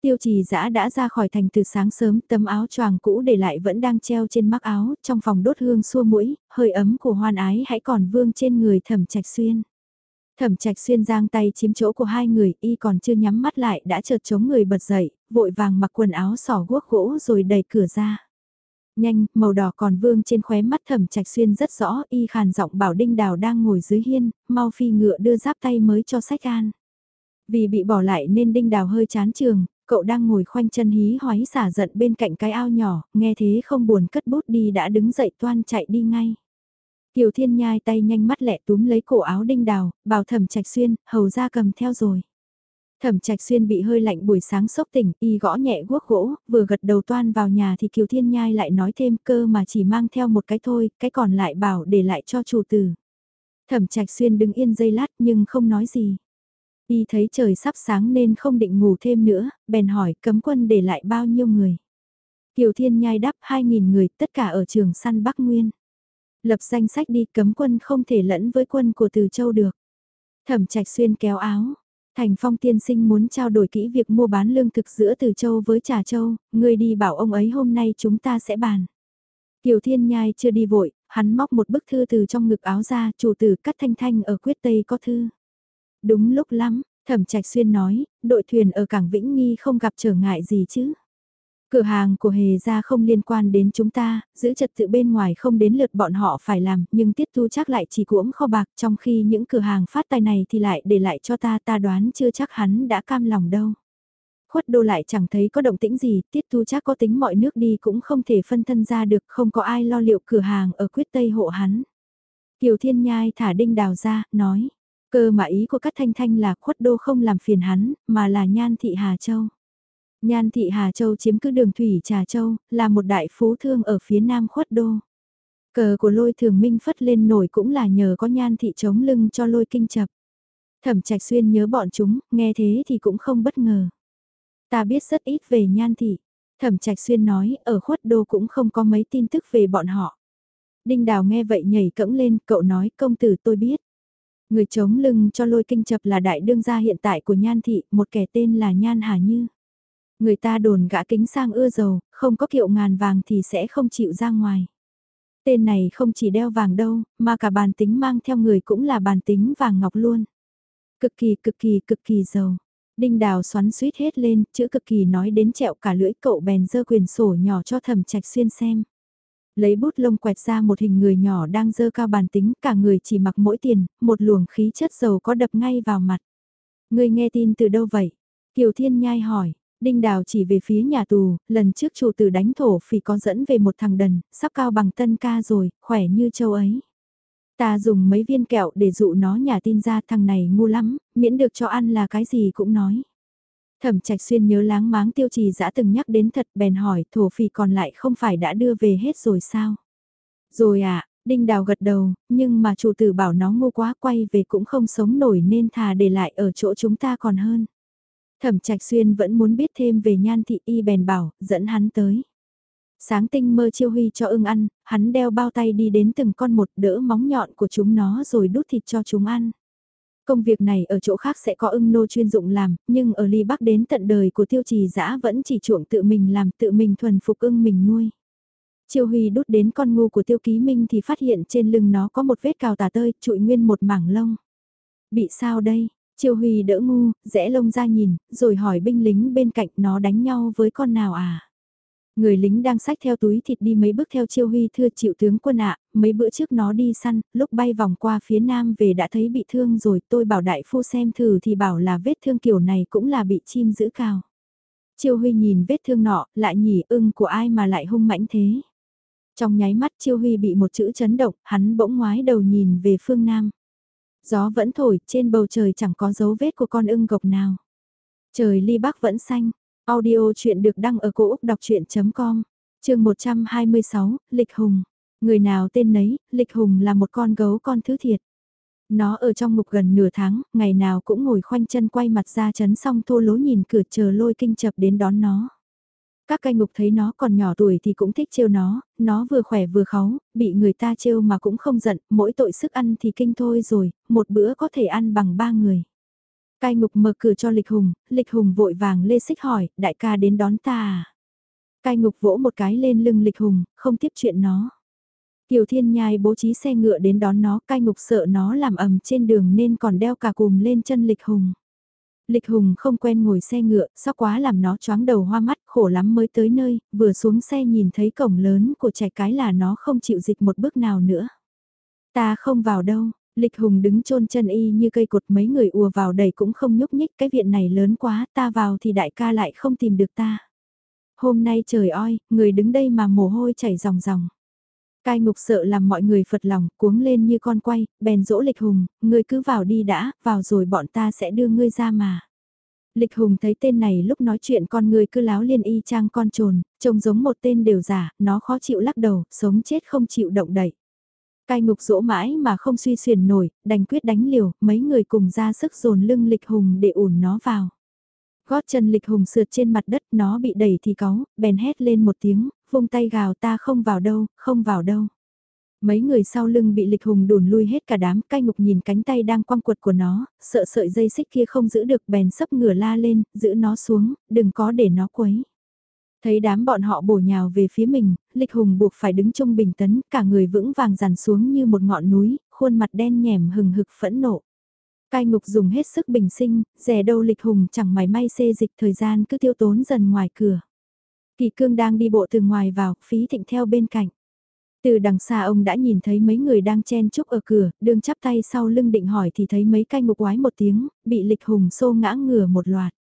Tiêu trì dã đã ra khỏi thành từ sáng sớm, tấm áo choàng cũ để lại vẫn đang treo trên mắc áo, trong phòng đốt hương xua mũi, hơi ấm của hoan ái hãy còn vương trên người thẩm trạch xuyên. Thẩm trạch xuyên giang tay chiếm chỗ của hai người, y còn chưa nhắm mắt lại đã chợt chống người bật dậy, vội vàng mặc quần áo sỏ guốc gỗ rồi đẩy cửa ra. Nhanh, màu đỏ còn vương trên khóe mắt thẩm trạch xuyên rất rõ, y khàn giọng bảo đinh đào đang ngồi dưới hiên, mau phi ngựa đưa giáp tay mới cho sách an. Vì bị bỏ lại nên đinh đào hơi chán trường, cậu đang ngồi khoanh chân hí hoái xả giận bên cạnh cái ao nhỏ, nghe thế không buồn cất bút đi đã đứng dậy toan chạy đi ngay. Kiều Thiên nhai tay nhanh mắt lẹ túm lấy cổ áo đinh đào, bảo thẩm trạch xuyên, hầu ra cầm theo rồi. Thẩm trạch xuyên bị hơi lạnh buổi sáng sốc tỉnh, y gõ nhẹ guốc gỗ, vừa gật đầu toan vào nhà thì Kiều Thiên Nhai lại nói thêm cơ mà chỉ mang theo một cái thôi, cái còn lại bảo để lại cho chủ tử. Thẩm trạch xuyên đứng yên dây lát nhưng không nói gì. Y thấy trời sắp sáng nên không định ngủ thêm nữa, bèn hỏi cấm quân để lại bao nhiêu người. Kiều Thiên Nhai đáp 2.000 người, tất cả ở trường săn Bắc Nguyên. Lập danh sách đi cấm quân không thể lẫn với quân của Từ Châu được. Thẩm trạch xuyên kéo áo, Thành Phong tiên sinh muốn trao đổi kỹ việc mua bán lương thực giữa Từ Châu với Trà Châu, người đi bảo ông ấy hôm nay chúng ta sẽ bàn. Kiều Thiên Nhai chưa đi vội, hắn móc một bức thư từ trong ngực áo ra, chủ tử cắt thanh thanh ở quyết tây có thư. Đúng lúc lắm, Thẩm Trạch Xuyên nói, đội thuyền ở cảng Vĩnh Nghi không gặp trở ngại gì chứ. Cửa hàng của hề gia không liên quan đến chúng ta, giữ trật tự bên ngoài không đến lượt bọn họ phải làm, nhưng tiết thu chắc lại chỉ cuỗng kho bạc trong khi những cửa hàng phát tài này thì lại để lại cho ta ta đoán chưa chắc hắn đã cam lòng đâu. Khuất đô lại chẳng thấy có động tĩnh gì, tiết thu chắc có tính mọi nước đi cũng không thể phân thân ra được, không có ai lo liệu cửa hàng ở quyết tây hộ hắn. Kiều Thiên Nhai thả đinh đào ra, nói, cơ mà ý của các thanh thanh là khuất đô không làm phiền hắn, mà là nhan thị Hà Châu. Nhan thị Hà Châu chiếm cứ đường thủy Trà Châu, là một đại phú thương ở phía nam khuất đô. Cờ của lôi thường minh phất lên nổi cũng là nhờ có nhan thị chống lưng cho lôi kinh chập. Thẩm trạch xuyên nhớ bọn chúng, nghe thế thì cũng không bất ngờ. Ta biết rất ít về nhan thị. Thẩm trạch xuyên nói, ở khuất đô cũng không có mấy tin tức về bọn họ. Đinh đào nghe vậy nhảy cẫng lên, cậu nói công tử tôi biết. Người chống lưng cho lôi kinh chập là đại đương gia hiện tại của nhan thị, một kẻ tên là Nhan Hà Như. Người ta đồn gã kính sang ưa giàu, không có kiệu ngàn vàng thì sẽ không chịu ra ngoài. Tên này không chỉ đeo vàng đâu, mà cả bàn tính mang theo người cũng là bàn tính vàng ngọc luôn. Cực kỳ cực kỳ cực kỳ giàu. Đinh đào xoắn suýt hết lên, chữ cực kỳ nói đến trẹo cả lưỡi cậu bèn dơ quyền sổ nhỏ cho thẩm trạch xuyên xem. Lấy bút lông quẹt ra một hình người nhỏ đang dơ cao bàn tính, cả người chỉ mặc mỗi tiền, một luồng khí chất giàu có đập ngay vào mặt. Người nghe tin từ đâu vậy? Kiều Thiên Nhai hỏi, Đinh Đào chỉ về phía nhà tù, lần trước chủ tử đánh thổ phỉ có dẫn về một thằng đần, sắp cao bằng tân ca rồi, khỏe như châu ấy. Ta dùng mấy viên kẹo để dụ nó nhà tin ra thằng này ngu lắm, miễn được cho ăn là cái gì cũng nói. Thẩm trạch xuyên nhớ láng máng tiêu trì dã từng nhắc đến thật bèn hỏi thổ phỉ còn lại không phải đã đưa về hết rồi sao? Rồi à, Đinh Đào gật đầu, nhưng mà chủ tử bảo nó ngu quá quay về cũng không sống nổi nên thà để lại ở chỗ chúng ta còn hơn. Thẩm Trạch Xuyên vẫn muốn biết thêm về Nhan Thị Y bèn bảo, dẫn hắn tới. Sáng tinh mơ chiêu huy cho ưng ăn, hắn đeo bao tay đi đến từng con một đỡ móng nhọn của chúng nó rồi đút thịt cho chúng ăn. Công việc này ở chỗ khác sẽ có ưng nô chuyên dụng làm, nhưng ở ly bắc đến tận đời của tiêu trì dã vẫn chỉ chuộng tự mình làm tự mình thuần phục ưng mình nuôi. Chiêu Huy đút đến con ngu của tiêu ký minh thì phát hiện trên lưng nó có một vết cào tà tơi, trụi nguyên một mảng lông. Bị sao đây? Chiêu Huy đỡ ngu, rẽ lông ra nhìn, rồi hỏi binh lính bên cạnh nó đánh nhau với con nào à? Người lính đang xách theo túi thịt đi mấy bước theo Chiêu Huy thưa chịu tướng quân ạ, mấy bữa trước nó đi săn, lúc bay vòng qua phía nam về đã thấy bị thương rồi, tôi bảo đại phu xem thử thì bảo là vết thương kiểu này cũng là bị chim giữ cao. Chiêu Huy nhìn vết thương nọ, lại nhỉ ưng của ai mà lại hung mãnh thế. Trong nháy mắt Chiêu Huy bị một chữ chấn động, hắn bỗng ngoái đầu nhìn về phương nam. Gió vẫn thổi, trên bầu trời chẳng có dấu vết của con ưng gộc nào. Trời ly bắc vẫn xanh, audio chuyện được đăng ở cổ Úc đọc chuyện.com, chương 126, Lịch Hùng. Người nào tên nấy, Lịch Hùng là một con gấu con thứ thiệt. Nó ở trong ngục gần nửa tháng, ngày nào cũng ngồi khoanh chân quay mặt ra chấn xong thô lố nhìn cửa chờ lôi kinh chập đến đón nó. Các cai ngục thấy nó còn nhỏ tuổi thì cũng thích trêu nó, nó vừa khỏe vừa kháu, bị người ta trêu mà cũng không giận, mỗi tội sức ăn thì kinh thôi rồi, một bữa có thể ăn bằng ba người. Cai ngục mở cửa cho Lịch Hùng, Lịch Hùng vội vàng lê xích hỏi, đại ca đến đón ta à? Cai ngục vỗ một cái lên lưng Lịch Hùng, không tiếp chuyện nó. Kiều Thiên Nhai bố trí xe ngựa đến đón nó, cai ngục sợ nó làm ầm trên đường nên còn đeo cả cùm lên chân Lịch Hùng. Lịch Hùng không quen ngồi xe ngựa, sao quá làm nó choáng đầu hoa mắt, khổ lắm mới tới nơi, vừa xuống xe nhìn thấy cổng lớn của trẻ cái là nó không chịu dịch một bước nào nữa. Ta không vào đâu, Lịch Hùng đứng chôn chân y như cây cột mấy người ùa vào đầy cũng không nhúc nhích, cái viện này lớn quá, ta vào thì đại ca lại không tìm được ta. Hôm nay trời oi, người đứng đây mà mồ hôi chảy ròng ròng. Cai ngục sợ làm mọi người phật lòng, cuống lên như con quay, bèn dỗ lịch hùng, ngươi cứ vào đi đã, vào rồi bọn ta sẽ đưa ngươi ra mà. Lịch hùng thấy tên này lúc nói chuyện con người cứ láo liên y trang con trồn, trông giống một tên đều giả, nó khó chịu lắc đầu, sống chết không chịu động đậy. Cai ngục dỗ mãi mà không suy xuyền nổi, đành quyết đánh liều, mấy người cùng ra sức dồn lưng lịch hùng để ủn nó vào. Gót chân lịch hùng sượt trên mặt đất nó bị đẩy thì có, bèn hét lên một tiếng, vung tay gào ta không vào đâu, không vào đâu. Mấy người sau lưng bị lịch hùng đùn lui hết cả đám, cai ngục nhìn cánh tay đang quăng quật của nó, sợ sợi dây xích kia không giữ được bèn sấp ngửa la lên, giữ nó xuống, đừng có để nó quấy. Thấy đám bọn họ bổ nhào về phía mình, lịch hùng buộc phải đứng trung bình tấn, cả người vững vàng dàn xuống như một ngọn núi, khuôn mặt đen nhèm hừng hực phẫn nộ. Cai ngục dùng hết sức bình sinh, rẻ đâu lịch hùng chẳng mảy may xê dịch thời gian cứ tiêu tốn dần ngoài cửa. Kỳ cương đang đi bộ từ ngoài vào, phí thịnh theo bên cạnh. Từ đằng xa ông đã nhìn thấy mấy người đang chen chúc ở cửa, đương chắp tay sau lưng định hỏi thì thấy mấy canh ngục quái một tiếng, bị lịch hùng xô ngã ngửa một loạt.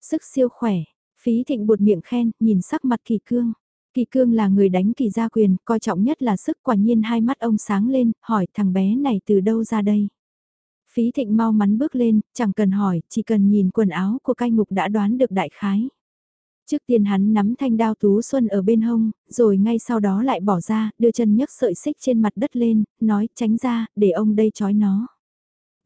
Sức siêu khỏe, phí thịnh buột miệng khen, nhìn sắc mặt kỳ cương. Kỳ cương là người đánh kỳ gia quyền, coi trọng nhất là sức quả nhiên hai mắt ông sáng lên, hỏi thằng bé này từ đâu ra đây. Phí thịnh mau mắn bước lên, chẳng cần hỏi, chỉ cần nhìn quần áo của cai ngục đã đoán được đại khái. Trước tiên hắn nắm thanh đao tú xuân ở bên hông, rồi ngay sau đó lại bỏ ra, đưa chân nhấc sợi xích trên mặt đất lên, nói tránh ra, để ông đây trói nó.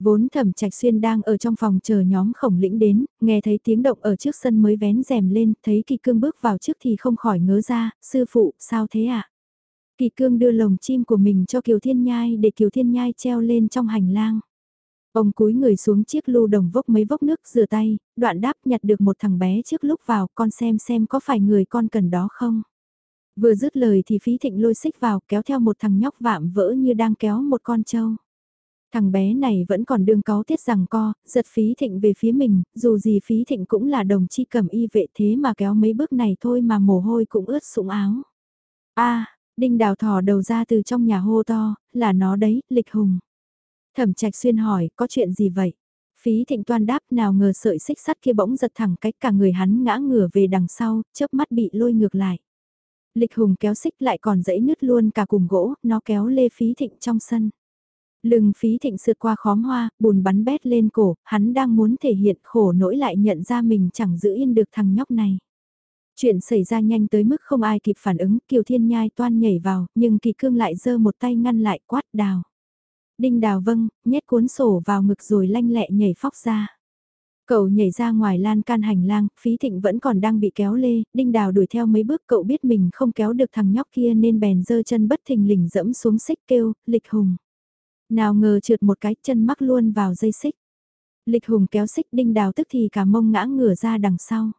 Vốn thẩm trạch xuyên đang ở trong phòng chờ nhóm khổng lĩnh đến, nghe thấy tiếng động ở trước sân mới vén rèm lên, thấy kỳ cương bước vào trước thì không khỏi ngớ ra, sư phụ, sao thế ạ? À? Kỳ cương đưa lồng chim của mình cho Kiều Thiên Nhai để Kiều Thiên Nhai treo lên trong hành lang. Ông cúi người xuống chiếc lưu đồng vốc mấy vốc nước rửa tay, đoạn đáp nhặt được một thằng bé trước lúc vào con xem xem có phải người con cần đó không. Vừa dứt lời thì phí thịnh lôi xích vào kéo theo một thằng nhóc vạm vỡ như đang kéo một con trâu. Thằng bé này vẫn còn đương có tiết rằng co, giật phí thịnh về phía mình, dù gì phí thịnh cũng là đồng chi cầm y vệ thế mà kéo mấy bước này thôi mà mồ hôi cũng ướt sũng áo. a đinh đào thò đầu ra từ trong nhà hô to, là nó đấy, lịch hùng. Thẩm trạch xuyên hỏi, có chuyện gì vậy? Phí thịnh toan đáp nào ngờ sợi xích sắt kia bỗng giật thẳng cách cả người hắn ngã ngửa về đằng sau, chớp mắt bị lôi ngược lại. Lịch hùng kéo xích lại còn dãy nứt luôn cả cùng gỗ, nó kéo lê phí thịnh trong sân. Lưng phí thịnh sượt qua khóm hoa, bùn bắn bét lên cổ, hắn đang muốn thể hiện khổ nỗi lại nhận ra mình chẳng giữ yên được thằng nhóc này. Chuyện xảy ra nhanh tới mức không ai kịp phản ứng, Kiều Thiên Nhai toan nhảy vào, nhưng Kỳ Cương lại giơ một tay ngăn lại quát đào. Đinh đào vâng, nhét cuốn sổ vào ngực rồi lanh lẹ nhảy phóc ra. Cậu nhảy ra ngoài lan can hành lang, phí thịnh vẫn còn đang bị kéo lê, đinh đào đuổi theo mấy bước cậu biết mình không kéo được thằng nhóc kia nên bèn dơ chân bất thình lình dẫm xuống xích kêu, lịch hùng. Nào ngờ trượt một cái chân mắc luôn vào dây xích. Lịch hùng kéo xích đinh đào tức thì cả mông ngã ngửa ra đằng sau.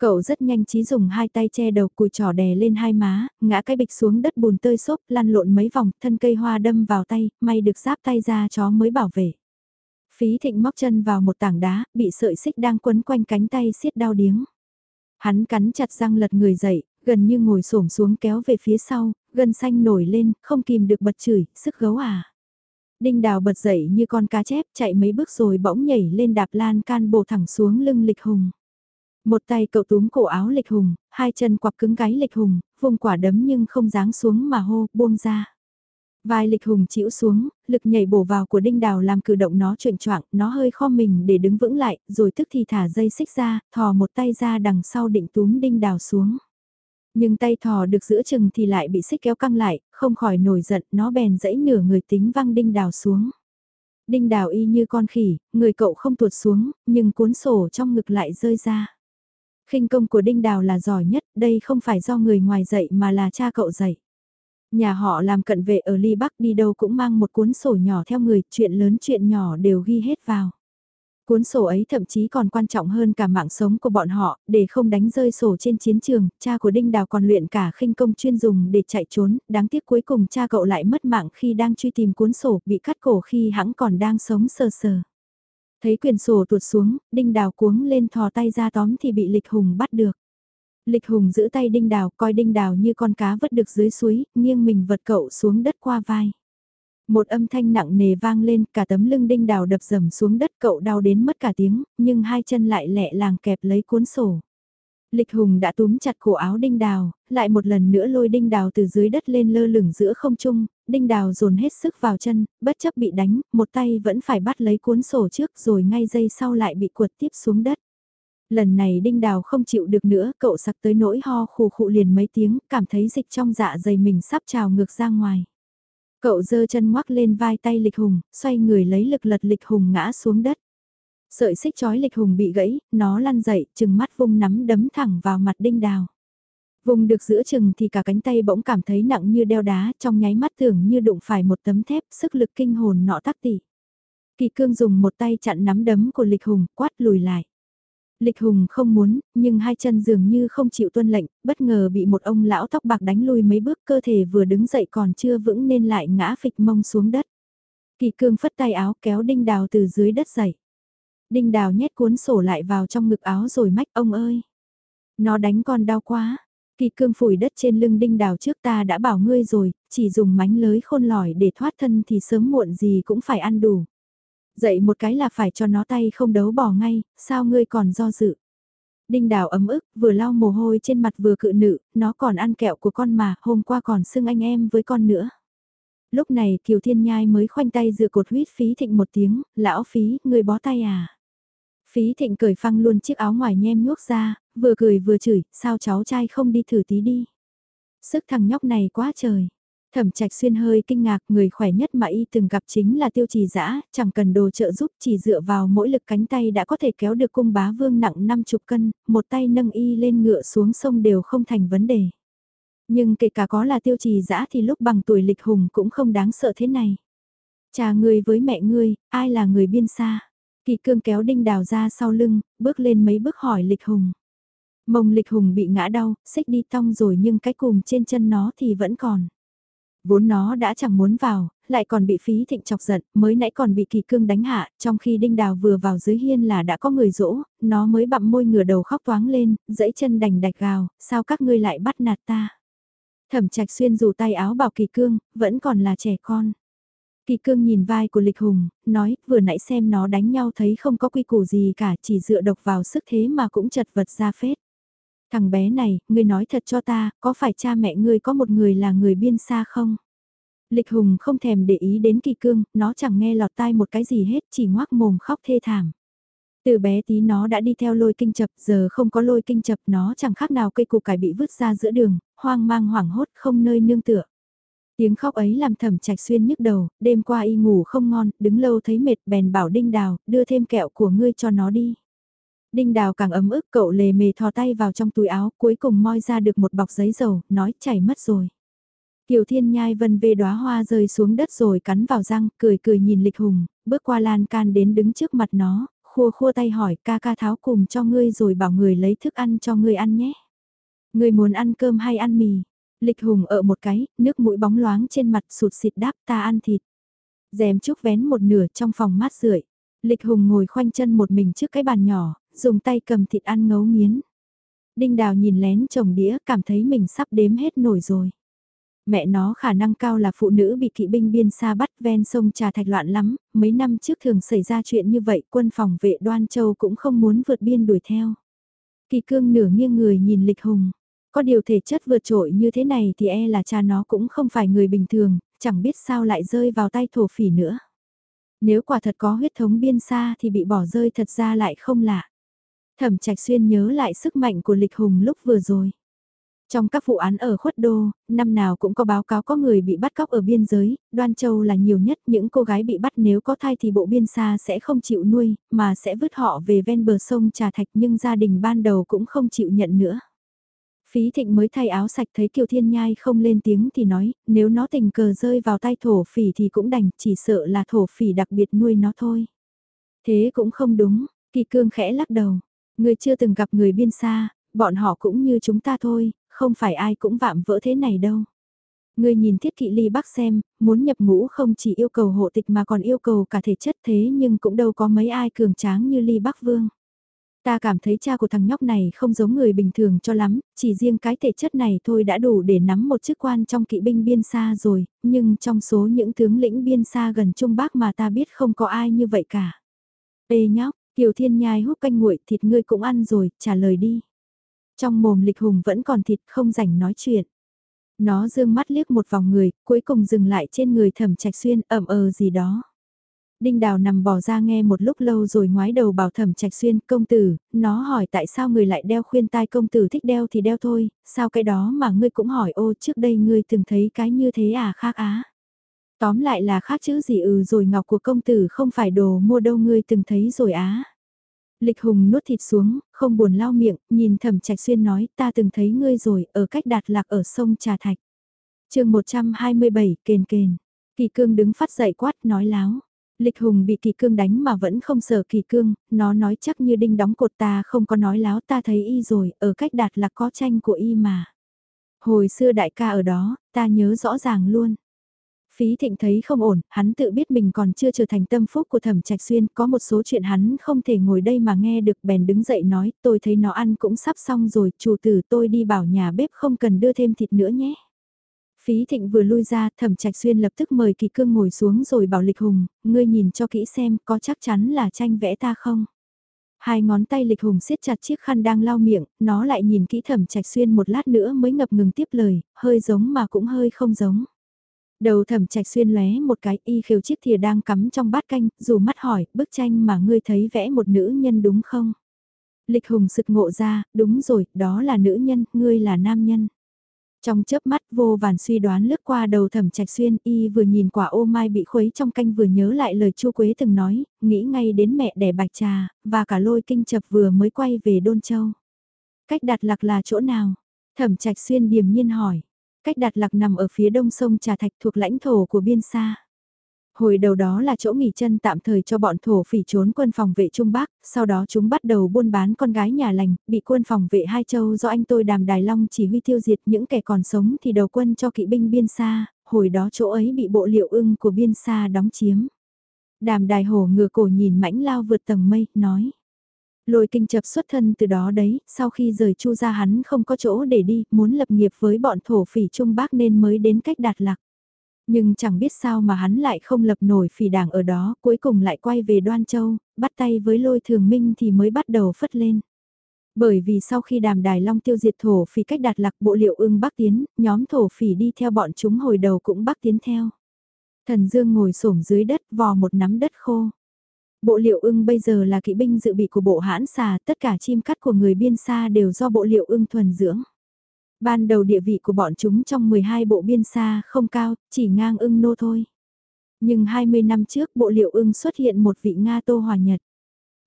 Cậu rất nhanh trí dùng hai tay che đầu cùi trỏ đè lên hai má, ngã cái bịch xuống đất bùn tơi xốp, lăn lộn mấy vòng, thân cây hoa đâm vào tay, may được giáp tay ra chó mới bảo vệ. Phí thịnh móc chân vào một tảng đá, bị sợi xích đang quấn quanh cánh tay siết đau điếng. Hắn cắn chặt răng lật người dậy, gần như ngồi xổm xuống kéo về phía sau, gân xanh nổi lên, không kìm được bật chửi, sức gấu à. Đinh đào bật dậy như con cá chép chạy mấy bước rồi bỗng nhảy lên đạp lan can bổ thẳng xuống lưng lịch hùng. Một tay cậu túm cổ áo lịch hùng, hai chân quặp cứng gáy lịch hùng, vùng quả đấm nhưng không dáng xuống mà hô, buông ra. Vai lịch hùng chĩu xuống, lực nhảy bổ vào của đinh đào làm cử động nó chuyển choạng nó hơi kho mình để đứng vững lại, rồi tức thì thả dây xích ra, thò một tay ra đằng sau định túm đinh đào xuống. Nhưng tay thò được giữa chừng thì lại bị xích kéo căng lại, không khỏi nổi giận, nó bèn dẫy nửa người tính văng đinh đào xuống. Đinh đào y như con khỉ, người cậu không tuột xuống, nhưng cuốn sổ trong ngực lại rơi ra khinh công của Đinh Đào là giỏi nhất, đây không phải do người ngoài dạy mà là cha cậu dạy. Nhà họ làm cận vệ ở Ly Bắc đi đâu cũng mang một cuốn sổ nhỏ theo người, chuyện lớn chuyện nhỏ đều ghi hết vào. Cuốn sổ ấy thậm chí còn quan trọng hơn cả mạng sống của bọn họ, để không đánh rơi sổ trên chiến trường, cha của Đinh Đào còn luyện cả khinh công chuyên dùng để chạy trốn, đáng tiếc cuối cùng cha cậu lại mất mạng khi đang truy tìm cuốn sổ, bị cắt cổ khi hãng còn đang sống sờ sờ. Thấy quyền sổ tuột xuống, đinh đào cuống lên thò tay ra tóm thì bị lịch hùng bắt được. Lịch hùng giữ tay đinh đào coi đinh đào như con cá vớt được dưới suối, nghiêng mình vật cậu xuống đất qua vai. Một âm thanh nặng nề vang lên, cả tấm lưng đinh đào đập dầm xuống đất cậu đau đến mất cả tiếng, nhưng hai chân lại lẹ làng kẹp lấy cuốn sổ. Lịch Hùng đã túm chặt cổ áo Đinh Đào, lại một lần nữa lôi Đinh Đào từ dưới đất lên lơ lửng giữa không trung, Đinh Đào dồn hết sức vào chân, bất chấp bị đánh, một tay vẫn phải bắt lấy cuốn sổ trước rồi ngay giây sau lại bị cuột tiếp xuống đất. Lần này Đinh Đào không chịu được nữa, cậu sặc tới nỗi ho khù khụ liền mấy tiếng, cảm thấy dịch trong dạ dày mình sắp trào ngược ra ngoài. Cậu giơ chân ngoắc lên vai tay Lịch Hùng, xoay người lấy lực lật Lịch Hùng ngã xuống đất. Sợi xích chói Lịch Hùng bị gãy, nó lăn dậy, chừng mắt vung nắm đấm thẳng vào mặt Đinh Đào. Vùng được giữa chừng thì cả cánh tay bỗng cảm thấy nặng như đeo đá, trong nháy mắt tưởng như đụng phải một tấm thép, sức lực kinh hồn nọ tắc tỉ. Kỳ cương dùng một tay chặn nắm đấm của Lịch Hùng, quát lùi lại. Lịch Hùng không muốn, nhưng hai chân dường như không chịu tuân lệnh, bất ngờ bị một ông lão tóc bạc đánh lùi mấy bước cơ thể vừa đứng dậy còn chưa vững nên lại ngã phịch mông xuống đất. Kỳ cương phất tay áo kéo đinh đào từ dưới đất dậy. Đinh đào nhét cuốn sổ lại vào trong ngực áo rồi mách ông ơi. Nó đánh con đau quá. Kỳ cương phủi đất trên lưng đinh đào trước ta đã bảo ngươi rồi, chỉ dùng mánh lới khôn lỏi để thoát thân thì sớm muộn gì cũng phải ăn đủ. Dậy một cái là phải cho nó tay không đấu bỏ ngay, sao ngươi còn do dự. Đinh đào ấm ức, vừa lau mồ hôi trên mặt vừa cự nữ, nó còn ăn kẹo của con mà, hôm qua còn xưng anh em với con nữa. Lúc này Kiều Thiên Nhai mới khoanh tay dựa cột huyết phí thịnh một tiếng, lão phí, ngươi bó tay à. Phí thịnh cởi phăng luôn chiếc áo ngoài nhem nhuốc ra, vừa cười vừa chửi, sao cháu trai không đi thử tí đi. Sức thằng nhóc này quá trời. Thẩm trạch xuyên hơi kinh ngạc người khỏe nhất mà y từng gặp chính là tiêu trì dã chẳng cần đồ trợ giúp chỉ dựa vào mỗi lực cánh tay đã có thể kéo được cung bá vương nặng 50 cân, một tay nâng y lên ngựa xuống sông đều không thành vấn đề. Nhưng kể cả có là tiêu trì dã thì lúc bằng tuổi lịch hùng cũng không đáng sợ thế này. Cha ngươi với mẹ ngươi, ai là người biên xa? Kỳ cương kéo đinh đào ra sau lưng, bước lên mấy bước hỏi lịch hùng. Mông lịch hùng bị ngã đau, xích đi tong rồi nhưng cái cùm trên chân nó thì vẫn còn. Vốn nó đã chẳng muốn vào, lại còn bị phí thịnh chọc giận, mới nãy còn bị kỳ cương đánh hạ, trong khi đinh đào vừa vào dưới hiên là đã có người dỗ, nó mới bặm môi ngửa đầu khóc toáng lên, dẫy chân đành đạch gào, sao các ngươi lại bắt nạt ta. Thẩm trạch xuyên dù tay áo bảo kỳ cương, vẫn còn là trẻ con. Kỳ cương nhìn vai của lịch hùng, nói, vừa nãy xem nó đánh nhau thấy không có quy củ gì cả, chỉ dựa độc vào sức thế mà cũng chật vật ra phết. Thằng bé này, ngươi nói thật cho ta, có phải cha mẹ ngươi có một người là người biên xa không? Lịch hùng không thèm để ý đến kỳ cương, nó chẳng nghe lọt tai một cái gì hết, chỉ ngoác mồm khóc thê thảm. Từ bé tí nó đã đi theo lôi kinh chập, giờ không có lôi kinh chập nó chẳng khác nào cây củ cải bị vứt ra giữa đường, hoang mang hoảng hốt không nơi nương tựa. Tiếng khóc ấy làm thẩm trạch xuyên nhức đầu, đêm qua y ngủ không ngon, đứng lâu thấy mệt bèn bảo đinh đào, đưa thêm kẹo của ngươi cho nó đi. Đinh đào càng ấm ức cậu lề mề thò tay vào trong túi áo, cuối cùng moi ra được một bọc giấy dầu, nói chảy mất rồi. Kiều Thiên Nhai vân về đóa hoa rơi xuống đất rồi cắn vào răng, cười cười nhìn lịch hùng, bước qua lan can đến đứng trước mặt nó, khua khua tay hỏi ca ca tháo cùng cho ngươi rồi bảo người lấy thức ăn cho ngươi ăn nhé. Ngươi muốn ăn cơm hay ăn mì? Lịch hùng ở một cái, nước mũi bóng loáng trên mặt sụt xịt đáp ta ăn thịt. Dèm trúc vén một nửa trong phòng mát rượi. Lịch hùng ngồi khoanh chân một mình trước cái bàn nhỏ, dùng tay cầm thịt ăn ngấu nghiến. Đinh đào nhìn lén chồng đĩa cảm thấy mình sắp đếm hết nổi rồi. Mẹ nó khả năng cao là phụ nữ bị kỵ binh biên xa bắt ven sông trà thạch loạn lắm, mấy năm trước thường xảy ra chuyện như vậy quân phòng vệ đoan châu cũng không muốn vượt biên đuổi theo. Kỳ cương nửa nghiêng người nhìn lịch hùng, có điều thể chất vượt trội như thế này thì e là cha nó cũng không phải người bình thường, chẳng biết sao lại rơi vào tay thổ phỉ nữa. Nếu quả thật có huyết thống biên xa thì bị bỏ rơi thật ra lại không lạ. Thẩm Trạch Xuyên nhớ lại sức mạnh của lịch hùng lúc vừa rồi. Trong các vụ án ở khuất đô, năm nào cũng có báo cáo có người bị bắt cóc ở biên giới, Đoan Châu là nhiều nhất những cô gái bị bắt nếu có thai thì bộ biên xa sẽ không chịu nuôi, mà sẽ vứt họ về ven bờ sông Trà Thạch nhưng gia đình ban đầu cũng không chịu nhận nữa. Phí thịnh mới thay áo sạch thấy Kiều Thiên Nhai không lên tiếng thì nói, nếu nó tình cờ rơi vào tay thổ phỉ thì cũng đành, chỉ sợ là thổ phỉ đặc biệt nuôi nó thôi. Thế cũng không đúng, Kỳ Cương khẽ lắc đầu, người chưa từng gặp người biên xa, bọn họ cũng như chúng ta thôi, không phải ai cũng vạm vỡ thế này đâu. Ngươi nhìn thiết kỵ ly bắc xem, muốn nhập ngũ không chỉ yêu cầu hộ tịch mà còn yêu cầu cả thể chất thế nhưng cũng đâu có mấy ai cường tráng như ly bắc vương. Ta cảm thấy cha của thằng nhóc này không giống người bình thường cho lắm, chỉ riêng cái thể chất này thôi đã đủ để nắm một chức quan trong kỵ binh biên xa rồi, nhưng trong số những tướng lĩnh biên xa gần Trung Bắc mà ta biết không có ai như vậy cả. Ê nhóc, Kiều Thiên Nhai hút canh nguội thịt ngươi cũng ăn rồi, trả lời đi. Trong mồm lịch hùng vẫn còn thịt không rảnh nói chuyện. Nó dương mắt liếc một vòng người, cuối cùng dừng lại trên người thẩm trạch xuyên ẩm ờ gì đó. Đinh Đào nằm bỏ ra nghe một lúc lâu rồi ngoái đầu bảo thẩm trạch xuyên công tử, nó hỏi tại sao người lại đeo khuyên tai công tử thích đeo thì đeo thôi, sao cái đó mà ngươi cũng hỏi ô trước đây ngươi từng thấy cái như thế à khác á. Tóm lại là khác chữ gì ừ rồi ngọc của công tử không phải đồ mua đâu ngươi từng thấy rồi á. Lịch Hùng nuốt thịt xuống, không buồn lau miệng, nhìn thẩm trạch xuyên nói ta từng thấy ngươi rồi ở cách đạt lạc ở sông Trà Thạch. chương 127 kền kền, kỳ cương đứng phát dậy quát nói láo. Lịch Hùng bị kỳ cương đánh mà vẫn không sợ kỳ cương, nó nói chắc như đinh đóng cột ta không có nói láo ta thấy y rồi, ở cách đạt là có tranh của y mà. Hồi xưa đại ca ở đó, ta nhớ rõ ràng luôn. Phí thịnh thấy không ổn, hắn tự biết mình còn chưa trở thành tâm phúc của thẩm trạch xuyên, có một số chuyện hắn không thể ngồi đây mà nghe được bèn đứng dậy nói, tôi thấy nó ăn cũng sắp xong rồi, chủ tử tôi đi bảo nhà bếp không cần đưa thêm thịt nữa nhé. Phí thịnh vừa lui ra, thẩm trạch xuyên lập tức mời kỳ cương ngồi xuống rồi bảo lịch hùng, ngươi nhìn cho kỹ xem có chắc chắn là tranh vẽ ta không. Hai ngón tay lịch hùng siết chặt chiếc khăn đang lau miệng, nó lại nhìn kỹ thẩm trạch xuyên một lát nữa mới ngập ngừng tiếp lời, hơi giống mà cũng hơi không giống. Đầu thẩm trạch xuyên lóe một cái y khều chiếc thìa đang cắm trong bát canh, dù mắt hỏi, bức tranh mà ngươi thấy vẽ một nữ nhân đúng không? Lịch hùng sực ngộ ra, đúng rồi, đó là nữ nhân, ngươi là nam nhân. Trong chớp mắt vô vàn suy đoán lướt qua đầu thẩm trạch xuyên y vừa nhìn quả ô mai bị khuấy trong canh vừa nhớ lại lời chu Quế từng nói, nghĩ ngay đến mẹ đẻ bạch trà, và cả lôi kinh chập vừa mới quay về Đôn Châu. Cách đặt lạc là chỗ nào? Thẩm trạch xuyên điềm nhiên hỏi. Cách đặt lạc nằm ở phía đông sông Trà Thạch thuộc lãnh thổ của biên xa. Hồi đầu đó là chỗ nghỉ chân tạm thời cho bọn thổ phỉ trốn quân phòng vệ Trung Bắc, sau đó chúng bắt đầu buôn bán con gái nhà lành, bị quân phòng vệ hai châu do anh tôi đàm Đài Long chỉ huy tiêu diệt những kẻ còn sống thì đầu quân cho kỵ binh biên xa, hồi đó chỗ ấy bị bộ liệu ưng của biên xa đóng chiếm. Đàm đài hổ ngừa cổ nhìn mãnh lao vượt tầng mây, nói. Lôi kinh chập xuất thân từ đó đấy, sau khi rời chu ra hắn không có chỗ để đi, muốn lập nghiệp với bọn thổ phỉ Trung Bắc nên mới đến cách đạt lạc. Nhưng chẳng biết sao mà hắn lại không lập nổi phỉ đảng ở đó, cuối cùng lại quay về Đoan Châu, bắt tay với lôi thường minh thì mới bắt đầu phất lên. Bởi vì sau khi đàm đài long tiêu diệt thổ phỉ cách đạt lạc bộ liệu ưng bắc tiến, nhóm thổ phỉ đi theo bọn chúng hồi đầu cũng bắc tiến theo. Thần Dương ngồi xổm dưới đất vò một nắm đất khô. Bộ liệu ưng bây giờ là kỵ binh dự bị của bộ hãn xà, tất cả chim cắt của người biên xa đều do bộ liệu ưng thuần dưỡng. Ban đầu địa vị của bọn chúng trong 12 bộ biên xa không cao, chỉ ngang ưng nô thôi. Nhưng 20 năm trước bộ liệu ưng xuất hiện một vị Nga Tô Hòa Nhật.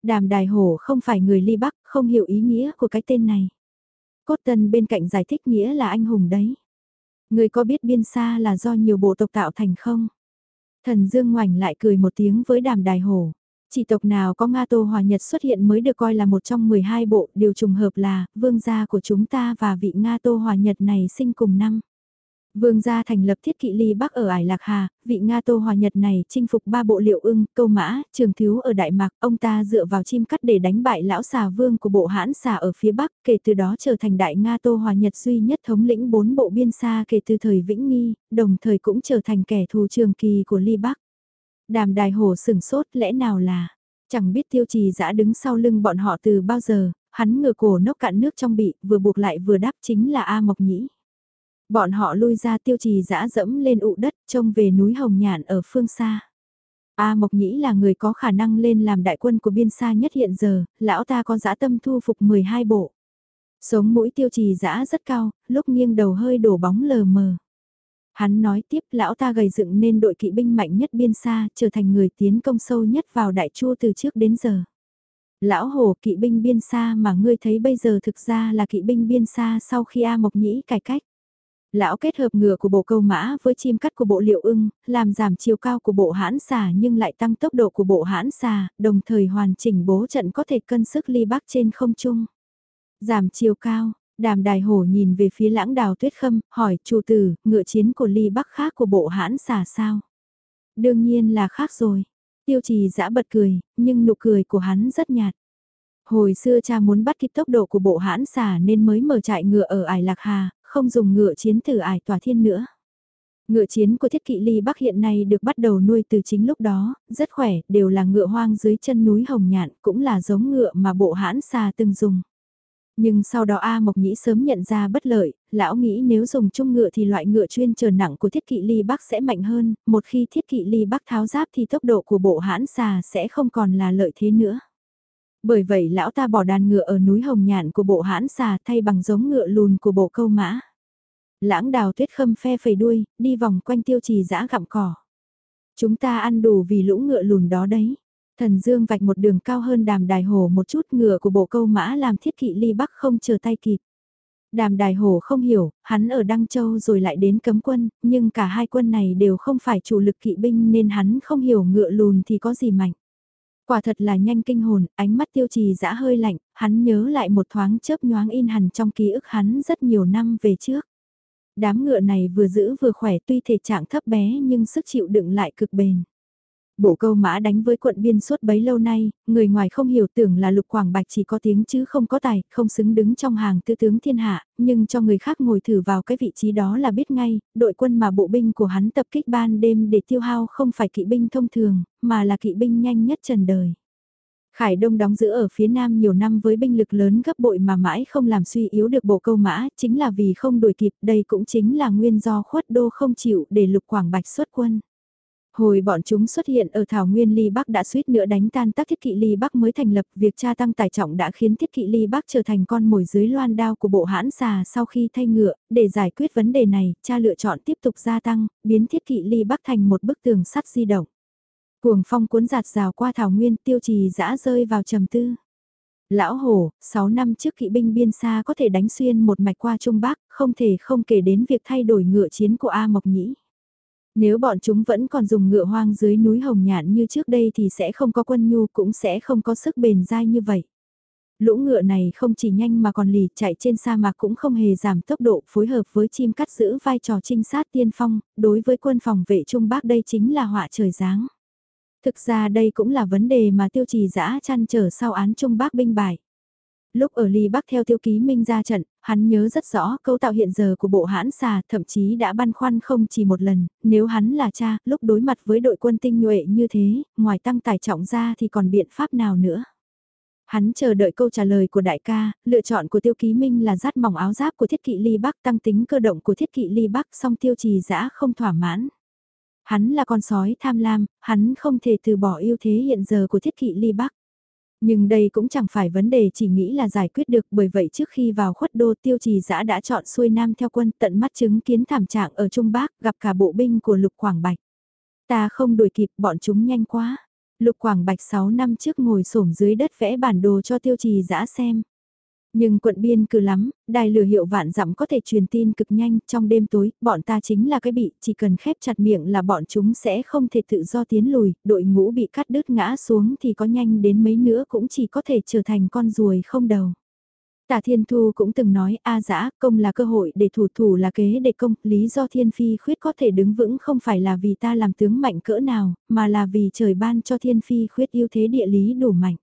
Đàm Đài Hổ không phải người ly Bắc, không hiểu ý nghĩa của cái tên này. Cốt Tân bên cạnh giải thích nghĩa là anh hùng đấy. Người có biết biên xa là do nhiều bộ tộc tạo thành không? Thần Dương ngoảnh lại cười một tiếng với đàm đài hổ. Chỉ tộc nào có Nga Tô Hòa Nhật xuất hiện mới được coi là một trong 12 bộ, điều trùng hợp là, vương gia của chúng ta và vị Nga Tô Hòa Nhật này sinh cùng năm. Vương gia thành lập thiết kỵ ly Bắc ở Ải Lạc Hà, vị Nga Tô Hòa Nhật này chinh phục ba bộ liệu ưng, câu mã, trường thiếu ở Đại Mạc, ông ta dựa vào chim cắt để đánh bại lão xà vương của bộ hãn xà ở phía Bắc, kể từ đó trở thành đại Nga Tô Hòa Nhật duy nhất thống lĩnh bốn bộ biên xa kể từ thời Vĩnh Nghi, đồng thời cũng trở thành kẻ thù trường kỳ của ly Bắc. Đàm đài hổ sừng sốt lẽ nào là, chẳng biết tiêu trì dã đứng sau lưng bọn họ từ bao giờ, hắn ngửa cổ nốc cạn nước trong bị, vừa buộc lại vừa đáp chính là A Mộc Nhĩ. Bọn họ lui ra tiêu trì dã dẫm lên ụ đất trông về núi Hồng Nhạn ở phương xa. A Mộc Nhĩ là người có khả năng lên làm đại quân của biên xa nhất hiện giờ, lão ta có dã tâm thu phục 12 bộ. Sống mũi tiêu trì dã rất cao, lúc nghiêng đầu hơi đổ bóng lờ mờ. Hắn nói tiếp lão ta gầy dựng nên đội kỵ binh mạnh nhất biên xa, trở thành người tiến công sâu nhất vào đại chu từ trước đến giờ. Lão hồ kỵ binh biên xa mà ngươi thấy bây giờ thực ra là kỵ binh biên xa sau khi A Mộc Nhĩ cải cách. Lão kết hợp ngựa của bộ câu mã với chim cắt của bộ liệu ưng, làm giảm chiều cao của bộ hãn xà nhưng lại tăng tốc độ của bộ hãn xà, đồng thời hoàn chỉnh bố trận có thể cân sức ly bắc trên không trung. Giảm chiều cao, Đàm đài hổ nhìn về phía lãng đào tuyết khâm, hỏi chủ tử, ngựa chiến của ly bắc khác của bộ hãn xà sao? Đương nhiên là khác rồi. Tiêu trì giã bật cười, nhưng nụ cười của hắn rất nhạt. Hồi xưa cha muốn bắt kịp tốc độ của bộ hãn xà nên mới mở trại ngựa ở ải Lạc Hà, không dùng ngựa chiến từ ải tòa thiên nữa. Ngựa chiến của thiết kỵ ly Bắc hiện nay được bắt đầu nuôi từ chính lúc đó, rất khỏe, đều là ngựa hoang dưới chân núi Hồng Nhạn, cũng là giống ngựa mà bộ hãn xà từng dùng. Nhưng sau đó A Mộc Nhĩ sớm nhận ra bất lợi, lão nghĩ nếu dùng chung ngựa thì loại ngựa chuyên chờ nặng của thiết kỵ ly Bắc sẽ mạnh hơn, một khi thiết kỵ ly Bắc tháo giáp thì tốc độ của bộ hãn xà sẽ không còn là lợi thế nữa. Bởi vậy lão ta bỏ đàn ngựa ở núi Hồng Nhạn của bộ hãn xà thay bằng giống ngựa lùn của bộ câu mã. Lãng đào tuyết khâm phe phẩy đuôi, đi vòng quanh tiêu trì giã gặm cỏ. Chúng ta ăn đủ vì lũ ngựa lùn đó đấy. Thần Dương vạch một đường cao hơn đàm đài hồ một chút ngựa của bộ câu mã làm thiết kỵ ly bắc không chờ tay kịp. Đàm đài hồ không hiểu, hắn ở Đăng Châu rồi lại đến cấm quân, nhưng cả hai quân này đều không phải chủ lực kỵ binh nên hắn không hiểu ngựa lùn thì có gì mạnh. Quả thật là nhanh kinh hồn, ánh mắt tiêu trì dã hơi lạnh, hắn nhớ lại một thoáng chớp nhoáng in hẳn trong ký ức hắn rất nhiều năm về trước. Đám ngựa này vừa giữ vừa khỏe tuy thể trạng thấp bé nhưng sức chịu đựng lại cực bền. Bộ câu mã đánh với quận biên suốt bấy lâu nay, người ngoài không hiểu tưởng là lục quảng bạch chỉ có tiếng chứ không có tài, không xứng đứng trong hàng tư tướng thiên hạ, nhưng cho người khác ngồi thử vào cái vị trí đó là biết ngay, đội quân mà bộ binh của hắn tập kích ban đêm để tiêu hao không phải kỵ binh thông thường, mà là kỵ binh nhanh nhất trần đời. Khải Đông đóng giữ ở phía nam nhiều năm với binh lực lớn gấp bội mà mãi không làm suy yếu được bộ câu mã, chính là vì không đuổi kịp, đây cũng chính là nguyên do khuất đô không chịu để lục quảng bạch xuất quân. Hồi bọn chúng xuất hiện ở Thảo Nguyên Ly Bắc đã suýt nữa đánh tan tác thiết kỵ Ly Bắc mới thành lập việc tra tăng tải trọng đã khiến thiết kỵ Ly Bắc trở thành con mồi dưới loan đao của bộ hãn xà sau khi thay ngựa, để giải quyết vấn đề này, cha lựa chọn tiếp tục gia tăng, biến thiết kỵ Ly Bắc thành một bức tường sắt di động. Cuồng phong cuốn giạt rào qua Thảo Nguyên tiêu trì dã rơi vào trầm tư. Lão Hổ, 6 năm trước kỵ binh biên xa có thể đánh xuyên một mạch qua Trung Bắc, không thể không kể đến việc thay đổi ngựa chiến của A Mộc Nhĩ. Nếu bọn chúng vẫn còn dùng ngựa hoang dưới núi Hồng Nhạn như trước đây thì sẽ không có quân nhu cũng sẽ không có sức bền dai như vậy. Lũ ngựa này không chỉ nhanh mà còn lì chạy trên sa mạc cũng không hề giảm tốc độ phối hợp với chim cắt giữ vai trò trinh sát tiên phong, đối với quân phòng vệ Trung Bắc đây chính là họa trời giáng. Thực ra đây cũng là vấn đề mà tiêu trì giã chăn trở sau án Trung Bắc binh bại. Lúc ở Ly Bắc theo tiêu ký minh ra trận, hắn nhớ rất rõ cấu tạo hiện giờ của bộ hãn xà, thậm chí đã băn khoăn không chỉ một lần, nếu hắn là cha, lúc đối mặt với đội quân tinh nhuệ như thế, ngoài tăng tài trọng ra thì còn biện pháp nào nữa. Hắn chờ đợi câu trả lời của đại ca, lựa chọn của tiêu ký minh là rát mỏng áo giáp của thiết kỵ ly bắc tăng tính cơ động của thiết kỵ ly bắc song tiêu trì dã không thỏa mãn. Hắn là con sói tham lam, hắn không thể từ bỏ ưu thế hiện giờ của thiết kỵ ly bắc. Nhưng đây cũng chẳng phải vấn đề chỉ nghĩ là giải quyết được, bởi vậy trước khi vào khuất đô tiêu trì giã đã chọn xuôi nam theo quân tận mắt chứng kiến thảm trạng ở Trung Bắc, gặp cả bộ binh của Lục Quảng Bạch. Ta không đuổi kịp, bọn chúng nhanh quá. Lục Quảng Bạch 6 năm trước ngồi xổm dưới đất vẽ bản đồ cho tiêu trì giã xem. Nhưng quận biên cứ lắm, đài lửa hiệu vạn dặm có thể truyền tin cực nhanh, trong đêm tối, bọn ta chính là cái bị, chỉ cần khép chặt miệng là bọn chúng sẽ không thể tự do tiến lùi, đội ngũ bị cắt đứt ngã xuống thì có nhanh đến mấy nữa cũng chỉ có thể trở thành con ruồi không đầu. Tả Thiên Thu cũng từng nói A dã công là cơ hội để thủ thủ là kế để công, lý do Thiên Phi khuyết có thể đứng vững không phải là vì ta làm tướng mạnh cỡ nào, mà là vì trời ban cho Thiên Phi khuyết ưu thế địa lý đủ mạnh.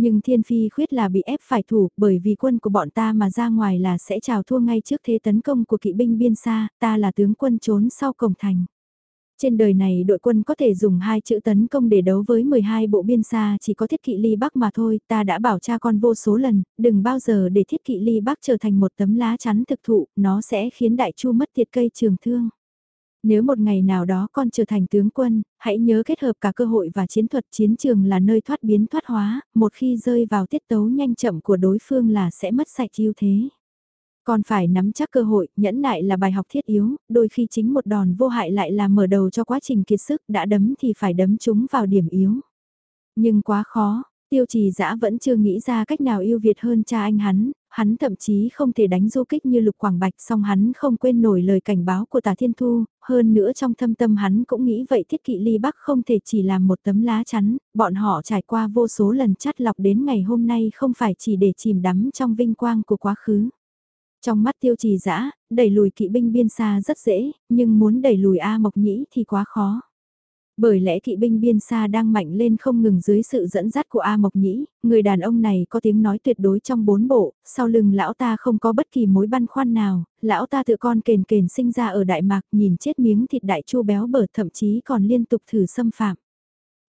Nhưng thiên phi khuyết là bị ép phải thủ bởi vì quân của bọn ta mà ra ngoài là sẽ trào thua ngay trước thế tấn công của kỵ binh biên xa, ta là tướng quân trốn sau cổng thành. Trên đời này đội quân có thể dùng hai chữ tấn công để đấu với 12 bộ biên xa chỉ có thiết kỵ ly bắc mà thôi, ta đã bảo cha con vô số lần, đừng bao giờ để thiết kỵ ly bắc trở thành một tấm lá chắn thực thụ, nó sẽ khiến đại chu mất tiệt cây trường thương. Nếu một ngày nào đó con trở thành tướng quân, hãy nhớ kết hợp cả cơ hội và chiến thuật chiến trường là nơi thoát biến thoát hóa, một khi rơi vào tiết tấu nhanh chậm của đối phương là sẽ mất sạch ưu thế. Còn phải nắm chắc cơ hội, nhẫn nại là bài học thiết yếu, đôi khi chính một đòn vô hại lại là mở đầu cho quá trình kiệt sức, đã đấm thì phải đấm chúng vào điểm yếu. Nhưng quá khó, tiêu trì dã vẫn chưa nghĩ ra cách nào yêu Việt hơn cha anh hắn, hắn thậm chí không thể đánh du kích như lục quảng bạch song hắn không quên nổi lời cảnh báo của tả thiên thu, hơn nữa trong thâm tâm hắn cũng nghĩ vậy thiết kỵ ly bắc không thể chỉ là một tấm lá chắn, bọn họ trải qua vô số lần chắt lọc đến ngày hôm nay không phải chỉ để chìm đắm trong vinh quang của quá khứ. Trong mắt tiêu trì dã đẩy lùi kỵ binh biên xa rất dễ, nhưng muốn đẩy lùi A Mộc Nhĩ thì quá khó. Bởi lẽ kỵ binh biên xa đang mạnh lên không ngừng dưới sự dẫn dắt của A Mộc Nhĩ, người đàn ông này có tiếng nói tuyệt đối trong bốn bộ, sau lưng lão ta không có bất kỳ mối băn khoăn nào, lão ta tự con kền kền sinh ra ở Đại Mạc nhìn chết miếng thịt đại chu béo bở thậm chí còn liên tục thử xâm phạm.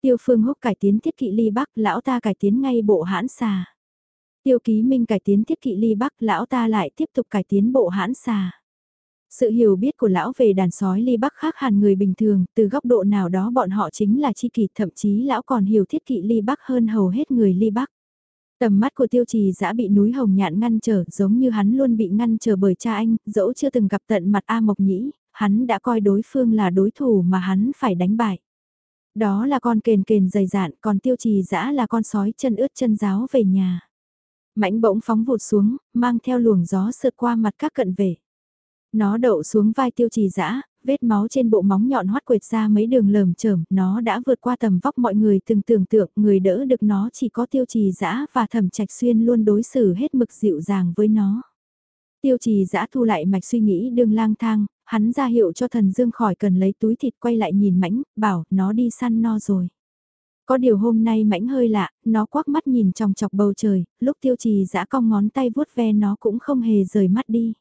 Tiêu phương húc cải tiến thiết kỵ ly bắc, lão ta cải tiến ngay bộ hãn xà. Tiêu ký minh cải tiến thiết kỵ ly bắc, lão ta lại tiếp tục cải tiến bộ hãn xà. Sự hiểu biết của lão về đàn sói ly bắc khác hẳn người bình thường, từ góc độ nào đó bọn họ chính là chi kỷ, thậm chí lão còn hiểu thiết kỵ ly bắc hơn hầu hết người ly bắc. Tầm mắt của tiêu trì dã bị núi hồng nhạn ngăn trở, giống như hắn luôn bị ngăn trở bởi cha anh, dẫu chưa từng gặp tận mặt A Mộc Nhĩ, hắn đã coi đối phương là đối thủ mà hắn phải đánh bại. Đó là con kền kền dày dạn, còn tiêu trì dã là con sói chân ướt chân giáo về nhà. Mãnh bỗng phóng vụt xuống, mang theo luồng gió sượt qua mặt các cận vệ. Nó đậu xuống vai tiêu trì dã vết máu trên bộ móng nhọn hoắt quệt ra mấy đường lởm chởm, nó đã vượt qua tầm vóc mọi người từng tưởng tượng, người đỡ được nó chỉ có tiêu trì dã và thẩm trạch xuyên luôn đối xử hết mực dịu dàng với nó. Tiêu trì dã thu lại mạch suy nghĩ đường lang thang, hắn ra hiệu cho thần dương khỏi cần lấy túi thịt quay lại nhìn mãnh, bảo nó đi săn no rồi. Có điều hôm nay mãnh hơi lạ, nó quắc mắt nhìn trong chọc bầu trời, lúc tiêu trì dã cong ngón tay vuốt ve nó cũng không hề rời mắt đi.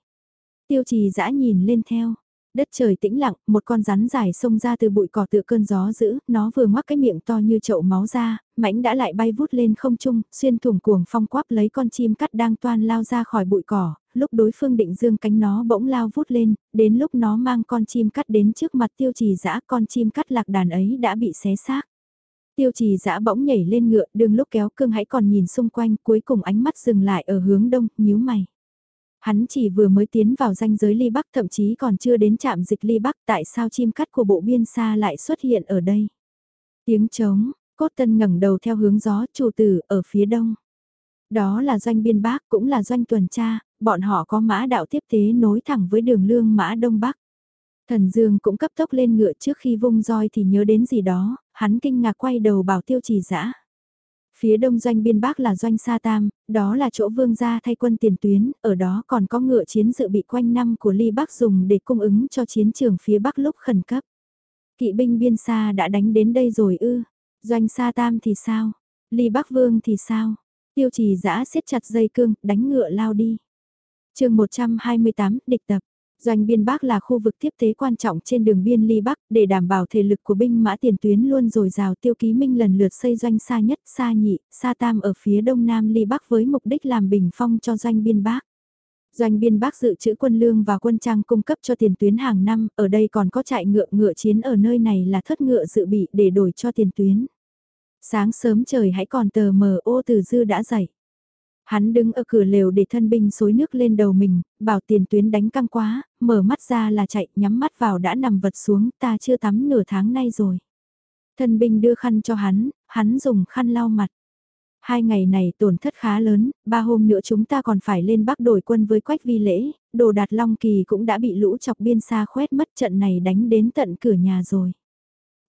Tiêu trì dã nhìn lên theo. Đất trời tĩnh lặng, một con rắn dài xông ra từ bụi cỏ tựa cơn gió dữ, nó vừa ngoác cái miệng to như chậu máu ra, mảnh đã lại bay vút lên không trung, xuyên thủng cuồng phong quắp lấy con chim cắt đang toan lao ra khỏi bụi cỏ, lúc đối phương định dương cánh nó bỗng lao vút lên, đến lúc nó mang con chim cắt đến trước mặt tiêu trì dã con chim cắt lạc đàn ấy đã bị xé xác. Tiêu trì dã bỗng nhảy lên ngựa, đường lúc kéo cương hãy còn nhìn xung quanh, cuối cùng ánh mắt dừng lại ở hướng đông, nhíu mày. Hắn chỉ vừa mới tiến vào danh giới ly bắc thậm chí còn chưa đến trạm dịch ly bắc tại sao chim cắt của bộ biên xa lại xuất hiện ở đây. Tiếng trống, cốt tân ngẩng đầu theo hướng gió chủ tử ở phía đông. Đó là doanh biên bắc cũng là doanh tuần tra, bọn họ có mã đạo tiếp tế nối thẳng với đường lương mã đông bắc. Thần Dương cũng cấp tốc lên ngựa trước khi vung roi thì nhớ đến gì đó, hắn kinh ngạc quay đầu bảo tiêu trì dã Phía đông doanh biên bắc là doanh Sa Tam, đó là chỗ vương gia thay quân tiền tuyến, ở đó còn có ngựa chiến dự bị quanh năm của Ly Bắc dùng để cung ứng cho chiến trường phía bắc lúc khẩn cấp. Kỵ binh biên xa đã đánh đến đây rồi ư, doanh Sa Tam thì sao, Ly Bắc Vương thì sao, tiêu trì giã siết chặt dây cương, đánh ngựa lao đi. chương 128, địch tập. Doanh biên Bắc là khu vực tiếp tế quan trọng trên đường biên ly Bắc để đảm bảo thể lực của binh mã tiền tuyến luôn dồi dào tiêu ký minh lần lượt xây doanh xa nhất, xa nhị, xa tam ở phía đông nam ly Bắc với mục đích làm bình phong cho doanh biên Bắc. Doanh biên Bắc dự trữ quân lương và quân trang cung cấp cho tiền tuyến hàng năm, ở đây còn có trại ngựa ngựa chiến ở nơi này là thất ngựa dự bị để đổi cho tiền tuyến. Sáng sớm trời hãy còn tờ mờ ô từ dư đã dậy. Hắn đứng ở cửa lều để thân binh xối nước lên đầu mình, bảo tiền tuyến đánh căng quá, mở mắt ra là chạy, nhắm mắt vào đã nằm vật xuống, ta chưa tắm nửa tháng nay rồi. Thân binh đưa khăn cho hắn, hắn dùng khăn lau mặt. Hai ngày này tổn thất khá lớn, ba hôm nữa chúng ta còn phải lên bắc đổi quân với quách vi lễ, đồ đạt long kỳ cũng đã bị lũ chọc biên xa khoét mất trận này đánh đến tận cửa nhà rồi.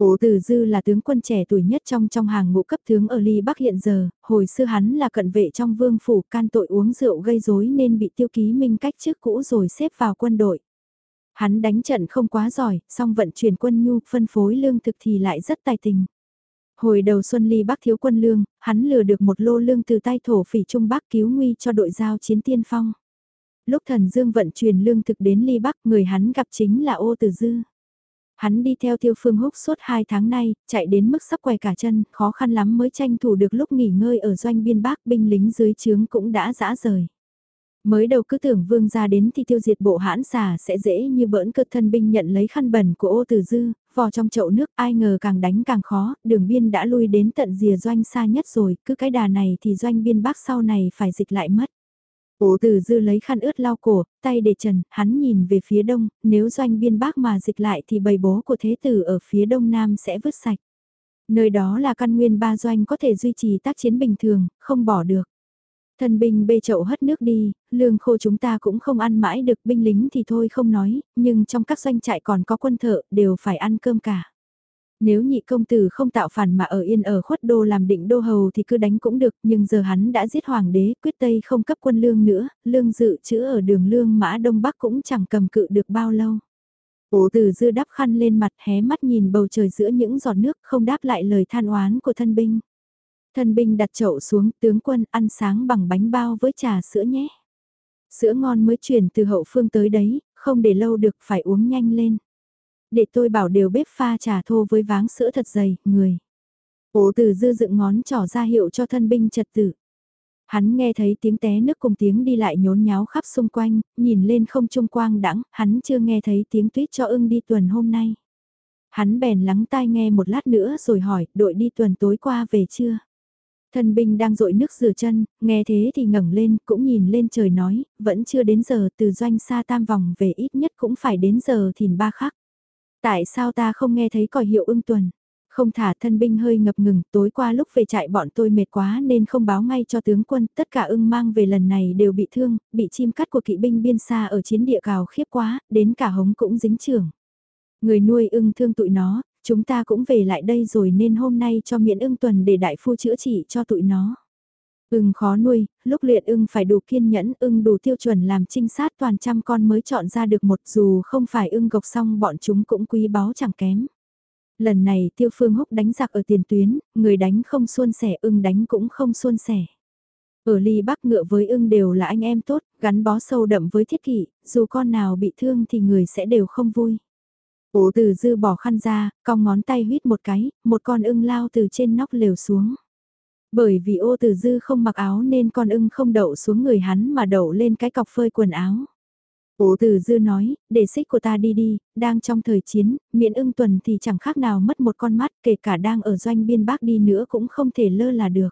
Ô Từ Dư là tướng quân trẻ tuổi nhất trong trong hàng ngũ cấp tướng ở Ly Bắc hiện giờ, hồi xưa hắn là cận vệ trong vương phủ can tội uống rượu gây rối nên bị tiêu ký minh cách trước cũ rồi xếp vào quân đội. Hắn đánh trận không quá giỏi, song vận chuyển quân nhu, phân phối lương thực thì lại rất tài tình. Hồi đầu xuân Ly Bắc thiếu quân lương, hắn lừa được một lô lương từ tay thổ phỉ Trung Bắc cứu nguy cho đội giao chiến tiên phong. Lúc thần Dương vận chuyển lương thực đến Ly Bắc, người hắn gặp chính là ô Từ Dư. Hắn đi theo Tiêu Phương Húc suốt 2 tháng nay, chạy đến mức sắp quay cả chân, khó khăn lắm mới tranh thủ được lúc nghỉ ngơi ở doanh biên bác binh lính dưới trướng cũng đã dã rời. Mới đầu cứ tưởng vương ra đến thì tiêu diệt bộ hãn xà sẽ dễ như bỡn cơ thân binh nhận lấy khăn bẩn của ô tử dư, vò trong chậu nước ai ngờ càng đánh càng khó, đường biên đã lui đến tận rìa doanh xa nhất rồi, cứ cái đà này thì doanh biên bác sau này phải dịch lại mất. Ổ từ dư lấy khăn ướt lau cổ, tay để trần, hắn nhìn về phía đông, nếu doanh biên bác mà dịch lại thì bầy bố của thế tử ở phía đông nam sẽ vứt sạch. Nơi đó là căn nguyên ba doanh có thể duy trì tác chiến bình thường, không bỏ được. Thần binh bê chậu hất nước đi, lương khô chúng ta cũng không ăn mãi được binh lính thì thôi không nói, nhưng trong các doanh trại còn có quân thợ đều phải ăn cơm cả. Nếu nhị công tử không tạo phản mà ở yên ở khuất đô làm định đô hầu thì cứ đánh cũng được, nhưng giờ hắn đã giết hoàng đế, quyết tây không cấp quân lương nữa, lương dự chữ ở đường lương mã đông bắc cũng chẳng cầm cự được bao lâu. Ổ tử dư đắp khăn lên mặt hé mắt nhìn bầu trời giữa những giọt nước không đáp lại lời than oán của thân binh. Thân binh đặt chậu xuống tướng quân ăn sáng bằng bánh bao với trà sữa nhé. Sữa ngon mới chuyển từ hậu phương tới đấy, không để lâu được phải uống nhanh lên. Để tôi bảo đều bếp pha trà thô với váng sữa thật dày, người. Ổ tử dư dựng ngón trỏ ra hiệu cho thân binh trật tự. Hắn nghe thấy tiếng té nước cùng tiếng đi lại nhốn nháo khắp xung quanh, nhìn lên không trung quang đãng, hắn chưa nghe thấy tiếng tuyết cho ưng đi tuần hôm nay. Hắn bèn lắng tai nghe một lát nữa rồi hỏi, đội đi tuần tối qua về chưa? Thân binh đang dội nước rửa chân, nghe thế thì ngẩng lên, cũng nhìn lên trời nói, vẫn chưa đến giờ từ doanh xa tam vòng về ít nhất cũng phải đến giờ thìn ba khắc. Tại sao ta không nghe thấy còi hiệu ưng tuần? Không thả thân binh hơi ngập ngừng, tối qua lúc về trại bọn tôi mệt quá nên không báo ngay cho tướng quân, tất cả ưng mang về lần này đều bị thương, bị chim cắt của kỵ binh biên xa ở chiến địa cào khiếp quá, đến cả hống cũng dính trưởng. Người nuôi ưng thương tụi nó, chúng ta cũng về lại đây rồi nên hôm nay cho miễn ưng tuần để đại phu chữa trị cho tụi nó. Ưng khó nuôi, lúc luyện ưng phải đủ kiên nhẫn, ưng đủ tiêu chuẩn làm trinh sát toàn trăm con mới chọn ra được một dù không phải ưng gộc xong bọn chúng cũng quý báu chẳng kém. Lần này tiêu phương húc đánh giặc ở tiền tuyến, người đánh không xuôn sẻ ưng đánh cũng không xuôn sẻ. Ở ly bắc ngựa với ưng đều là anh em tốt, gắn bó sâu đậm với thiết kỷ, dù con nào bị thương thì người sẽ đều không vui. Ổ từ dư bỏ khăn ra, cong ngón tay huyết một cái, một con ưng lao từ trên nóc lều xuống. Bởi vì ô từ dư không mặc áo nên con ưng không đậu xuống người hắn mà đậu lên cái cọc phơi quần áo. ô từ dư nói, để xích của ta đi đi, đang trong thời chiến, miễn ưng tuần thì chẳng khác nào mất một con mắt, kể cả đang ở doanh biên bác đi nữa cũng không thể lơ là được.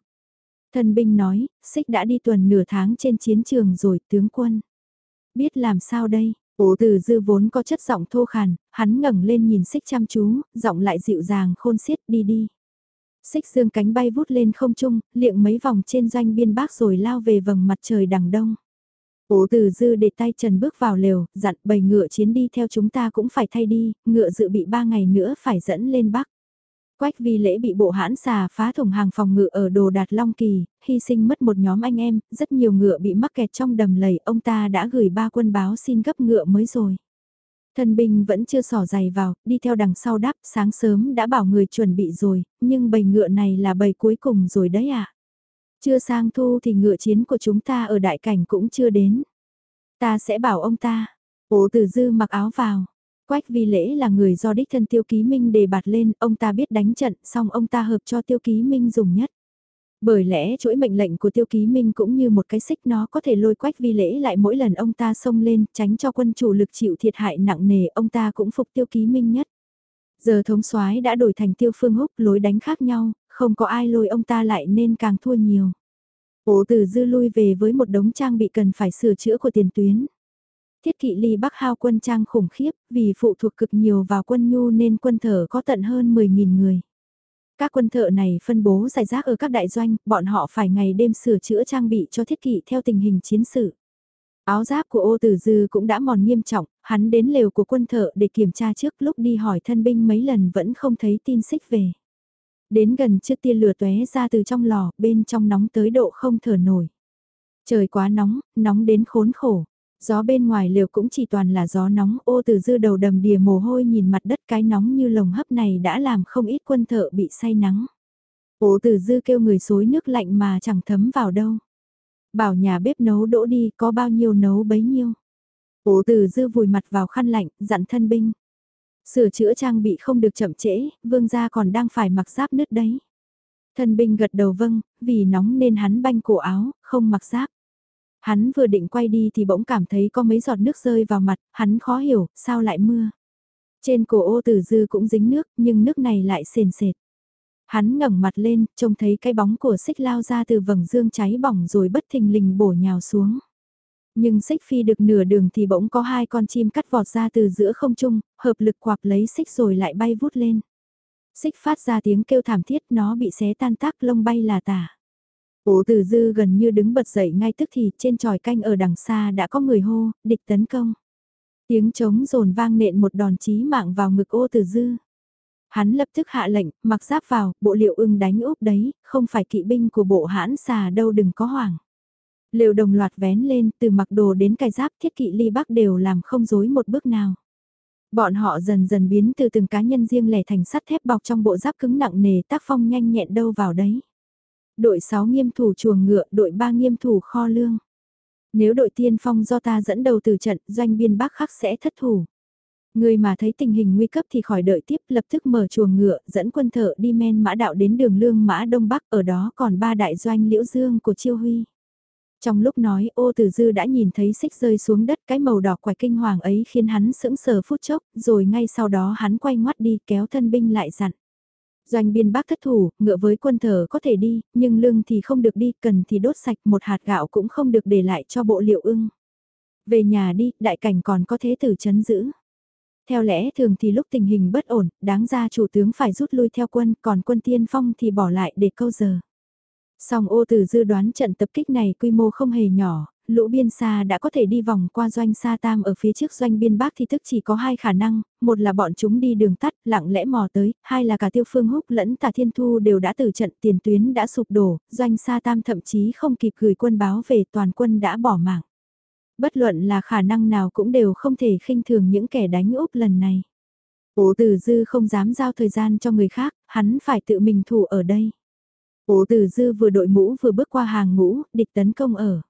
Thần binh nói, xích đã đi tuần nửa tháng trên chiến trường rồi, tướng quân. Biết làm sao đây, ổ từ dư vốn có chất giọng thô khàn, hắn ngẩng lên nhìn xích chăm chú, giọng lại dịu dàng khôn xiết đi đi. Xích dương cánh bay vút lên không trung, liệng mấy vòng trên doanh biên bác rồi lao về vầng mặt trời đằng đông. Ố từ dư để tay trần bước vào lều, dặn bầy ngựa chiến đi theo chúng ta cũng phải thay đi, ngựa dự bị ba ngày nữa phải dẫn lên bắc. Quách vi lễ bị bộ hãn xà phá thủng hàng phòng ngựa ở đồ đạt Long Kỳ, hy sinh mất một nhóm anh em, rất nhiều ngựa bị mắc kẹt trong đầm lầy, ông ta đã gửi ba quân báo xin gấp ngựa mới rồi. Thân binh vẫn chưa sỏ giày vào, đi theo đằng sau đáp, sáng sớm đã bảo người chuẩn bị rồi, nhưng bầy ngựa này là bầy cuối cùng rồi đấy ạ. À? Chưa sang thu thì ngựa chiến của chúng ta ở đại cảnh cũng chưa đến. Ta sẽ bảo ông ta. Ổ tử dư mặc áo vào. Quách vi lễ là người do đích thân tiêu ký minh đề bạt lên, ông ta biết đánh trận, xong ông ta hợp cho tiêu ký minh dùng nhất. Bởi lẽ chuỗi mệnh lệnh của tiêu ký minh cũng như một cái xích nó có thể lôi quách vi lễ lại mỗi lần ông ta xông lên, tránh cho quân chủ lực chịu thiệt hại nặng nề, ông ta cũng phục tiêu ký minh nhất. Giờ thống soái đã đổi thành tiêu phương húc lối đánh khác nhau, không có ai lôi ông ta lại nên càng thua nhiều. Ổ từ dư lui về với một đống trang bị cần phải sửa chữa của tiền tuyến. Thiết kỵ ly bắc hao quân trang khủng khiếp, vì phụ thuộc cực nhiều vào quân nhu nên quân thở có tận hơn 10.000 người. Các quân thợ này phân bố giải rác ở các đại doanh, bọn họ phải ngày đêm sửa chữa trang bị cho thiết kỵ theo tình hình chiến sự. Áo giáp của ô tử dư cũng đã mòn nghiêm trọng, hắn đến lều của quân thợ để kiểm tra trước lúc đi hỏi thân binh mấy lần vẫn không thấy tin xích về. Đến gần chiếc tia lửa tóe ra từ trong lò, bên trong nóng tới độ không thở nổi. Trời quá nóng, nóng đến khốn khổ. Gió bên ngoài liều cũng chỉ toàn là gió nóng ô từ dư đầu đầm đìa mồ hôi nhìn mặt đất cái nóng như lồng hấp này đã làm không ít quân thợ bị say nắng. Ô từ dư kêu người xối nước lạnh mà chẳng thấm vào đâu. Bảo nhà bếp nấu đỗ đi có bao nhiêu nấu bấy nhiêu. Ô từ dư vùi mặt vào khăn lạnh, dặn thân binh. Sửa chữa trang bị không được chậm trễ, vương gia còn đang phải mặc giáp nứt đấy. Thân binh gật đầu vâng, vì nóng nên hắn banh cổ áo, không mặc giáp. Hắn vừa định quay đi thì bỗng cảm thấy có mấy giọt nước rơi vào mặt, hắn khó hiểu, sao lại mưa. Trên cổ ô tử dư cũng dính nước, nhưng nước này lại sền sệt. Hắn ngẩng mặt lên, trông thấy cái bóng của xích lao ra từ vầng dương cháy bỏng rồi bất thình lình bổ nhào xuống. Nhưng xích phi được nửa đường thì bỗng có hai con chim cắt vọt ra từ giữa không trung, hợp lực quạp lấy xích rồi lại bay vút lên. Xích phát ra tiếng kêu thảm thiết nó bị xé tan tác lông bay là tả. Cố tử dư gần như đứng bật dậy ngay tức thì trên tròi canh ở đằng xa đã có người hô, địch tấn công. Tiếng trống rồn vang nện một đòn chí mạng vào ngực ô tử dư. Hắn lập tức hạ lệnh, mặc giáp vào, bộ liệu ưng đánh úp đấy, không phải kỵ binh của bộ hãn xà đâu đừng có hoảng. Liệu đồng loạt vén lên, từ mặc đồ đến cài giáp thiết kỵ ly bắc đều làm không dối một bước nào. Bọn họ dần dần biến từ từng cá nhân riêng lẻ thành sắt thép bọc trong bộ giáp cứng nặng nề tác phong nhanh nhẹn đâu vào đấy. Đội 6 nghiêm thủ chuồng ngựa, đội 3 nghiêm thủ kho lương. Nếu đội tiên phong do ta dẫn đầu từ trận, doanh biên bắc khắc sẽ thất thủ. Người mà thấy tình hình nguy cấp thì khỏi đợi tiếp lập tức mở chuồng ngựa, dẫn quân thợ đi men mã đạo đến đường lương mã đông bắc, ở đó còn ba đại doanh liễu dương của chiêu huy. Trong lúc nói ô tử dư đã nhìn thấy xích rơi xuống đất cái màu đỏ quải kinh hoàng ấy khiến hắn sững sờ phút chốc, rồi ngay sau đó hắn quay ngoắt đi kéo thân binh lại dặn. Doanh biên bác thất thủ, ngựa với quân thờ có thể đi, nhưng lưng thì không được đi, cần thì đốt sạch một hạt gạo cũng không được để lại cho bộ liệu ưng. Về nhà đi, đại cảnh còn có thế tử chấn giữ. Theo lẽ thường thì lúc tình hình bất ổn, đáng ra chủ tướng phải rút lui theo quân, còn quân tiên phong thì bỏ lại để câu giờ. Song ô tử dư đoán trận tập kích này quy mô không hề nhỏ, lũ biên xa đã có thể đi vòng qua doanh xa tam ở phía trước doanh biên bắc thì tức chỉ có hai khả năng, một là bọn chúng đi đường tắt lặng lẽ mò tới, hai là cả tiêu phương húc lẫn tà thiên thu đều đã từ trận tiền tuyến đã sụp đổ, doanh xa tam thậm chí không kịp gửi quân báo về toàn quân đã bỏ mạng. Bất luận là khả năng nào cũng đều không thể khinh thường những kẻ đánh úp lần này. Ố tử dư không dám giao thời gian cho người khác, hắn phải tự mình thủ ở đây. Ố Tử Dư vừa đội mũ vừa bước qua hàng ngũ, địch tấn công ở.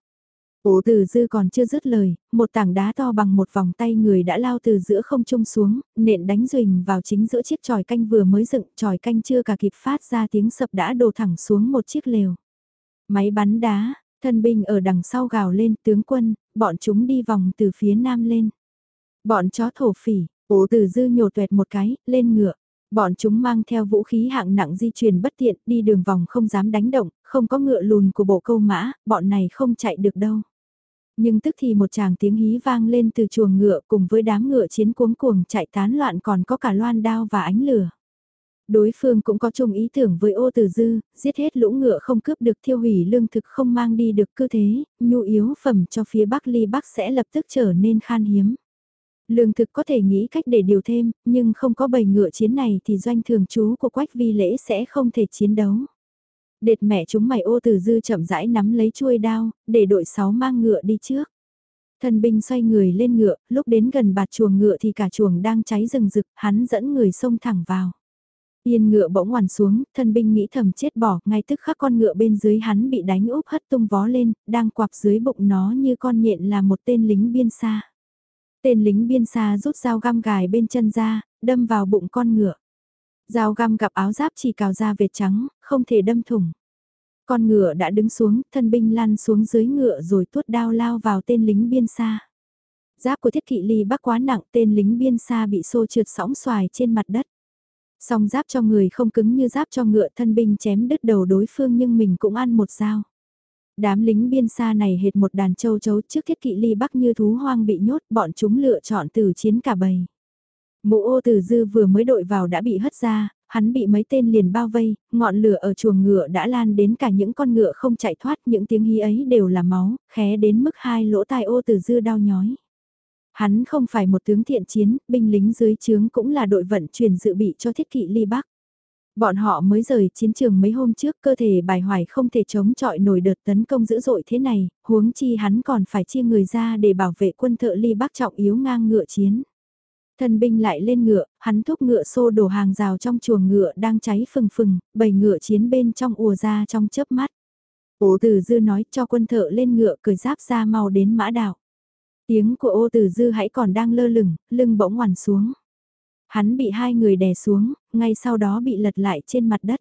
Ố từ Dư còn chưa dứt lời, một tảng đá to bằng một vòng tay người đã lao từ giữa không trung xuống, nện đánh rình vào chính giữa chiếc tròi canh vừa mới dựng, tròi canh chưa cả kịp phát ra tiếng sập đã đổ thẳng xuống một chiếc lều. Máy bắn đá, thân binh ở đằng sau gào lên tướng quân, bọn chúng đi vòng từ phía nam lên. Bọn chó thổ phỉ, ố từ Dư nhổ tuẹt một cái, lên ngựa. Bọn chúng mang theo vũ khí hạng nặng di chuyển bất tiện, đi đường vòng không dám đánh động, không có ngựa lùn của bộ câu mã, bọn này không chạy được đâu. Nhưng tức thì một chàng tiếng hí vang lên từ chuồng ngựa cùng với đám ngựa chiến cuống cuồng chạy tán loạn còn có cả loan đao và ánh lửa. Đối phương cũng có chung ý tưởng với ô tử dư, giết hết lũ ngựa không cướp được thiêu hủy lương thực không mang đi được cứ thế, nhu yếu phẩm cho phía Bắc Ly Bắc sẽ lập tức trở nên khan hiếm. Lương thực có thể nghĩ cách để điều thêm, nhưng không có bầy ngựa chiến này thì doanh thường chú của Quách Vi Lễ sẽ không thể chiến đấu. Đệt mẹ chúng mày ô từ dư chậm rãi nắm lấy chuôi đao, để đội sáu mang ngựa đi trước. Thần binh xoay người lên ngựa, lúc đến gần bạt chuồng ngựa thì cả chuồng đang cháy rừng rực, hắn dẫn người xông thẳng vào. Yên ngựa bỗng hoàn xuống, thân binh nghĩ thầm chết bỏ, ngay tức khắc con ngựa bên dưới hắn bị đánh úp hất tung vó lên, đang quạp dưới bụng nó như con nhện là một tên lính biên xa. Tên lính biên xa rút dao găm gài bên chân ra, đâm vào bụng con ngựa. Dao găm gặp áo giáp chỉ cào ra vệt trắng, không thể đâm thủng. Con ngựa đã đứng xuống, thân binh lăn xuống dưới ngựa rồi tuốt đao lao vào tên lính biên xa. Giáp của thiết kỵ ly bắc quá nặng, tên lính biên xa bị xô trượt sóng xoài trên mặt đất. Song giáp cho người không cứng như giáp cho ngựa thân binh chém đứt đầu đối phương nhưng mình cũng ăn một dao. Đám lính biên xa này hệt một đàn châu chấu trước thiết kỵ ly bắc như thú hoang bị nhốt, bọn chúng lựa chọn từ chiến cả bầy. Mũ ô tử dư vừa mới đội vào đã bị hất ra, hắn bị mấy tên liền bao vây, ngọn lửa ở chuồng ngựa đã lan đến cả những con ngựa không chạy thoát, những tiếng hí ấy đều là máu, khé đến mức hai lỗ tai ô tử dư đau nhói. Hắn không phải một tướng thiện chiến, binh lính dưới trướng cũng là đội vận chuyển dự bị cho thiết kỵ ly bắc. Bọn họ mới rời chiến trường mấy hôm trước cơ thể bài hoài không thể chống chọi nổi đợt tấn công dữ dội thế này, huống chi hắn còn phải chia người ra để bảo vệ quân thợ ly bắc trọng yếu ngang ngựa chiến. Thần binh lại lên ngựa, hắn thúc ngựa xô đổ hàng rào trong chuồng ngựa đang cháy phừng phừng, bầy ngựa chiến bên trong ùa ra trong chớp mắt. Ô Tử Dư nói cho quân thợ lên ngựa cười giáp ra mau đến mã đảo. Tiếng của ô Tử Dư hãy còn đang lơ lửng, lưng bỗng ngoằn xuống. Hắn bị hai người đè xuống, ngay sau đó bị lật lại trên mặt đất.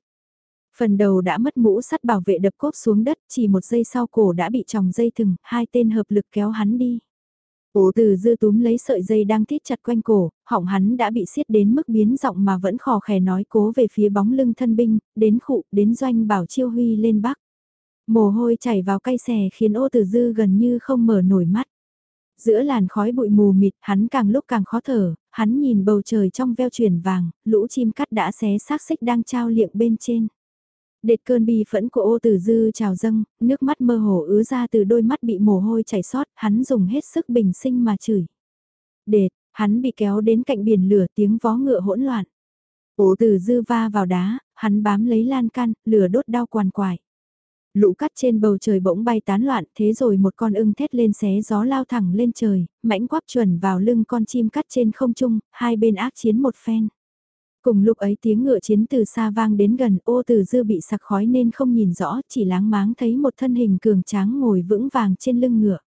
Phần đầu đã mất mũ sắt bảo vệ đập cốt xuống đất, chỉ một giây sau cổ đã bị tròng dây thừng, hai tên hợp lực kéo hắn đi. Ổ từ dư túm lấy sợi dây đang thít chặt quanh cổ, họng hắn đã bị siết đến mức biến giọng mà vẫn khò khè nói cố về phía bóng lưng thân binh, đến khụ, đến doanh bảo chiêu huy lên bắc. Mồ hôi chảy vào cay xè khiến ô từ dư gần như không mở nổi mắt. Giữa làn khói bụi mù mịt, hắn càng lúc càng khó thở, hắn nhìn bầu trời trong veo chuyển vàng, lũ chim cắt đã xé xác xích đang trao liệng bên trên. Đệt cơn bi phẫn của ô tử dư trào dâng, nước mắt mơ hồ ứa ra từ đôi mắt bị mồ hôi chảy xót, hắn dùng hết sức bình sinh mà chửi. Đệt, hắn bị kéo đến cạnh biển lửa tiếng vó ngựa hỗn loạn. Ô Tử dư va vào đá, hắn bám lấy lan can, lửa đốt đau quằn quại. Lũ cắt trên bầu trời bỗng bay tán loạn, thế rồi một con ưng thét lên xé gió lao thẳng lên trời, mãnh quắp chuẩn vào lưng con chim cắt trên không trung, hai bên ác chiến một phen. Cùng lúc ấy tiếng ngựa chiến từ xa vang đến gần ô từ dư bị sặc khói nên không nhìn rõ, chỉ láng máng thấy một thân hình cường tráng ngồi vững vàng trên lưng ngựa.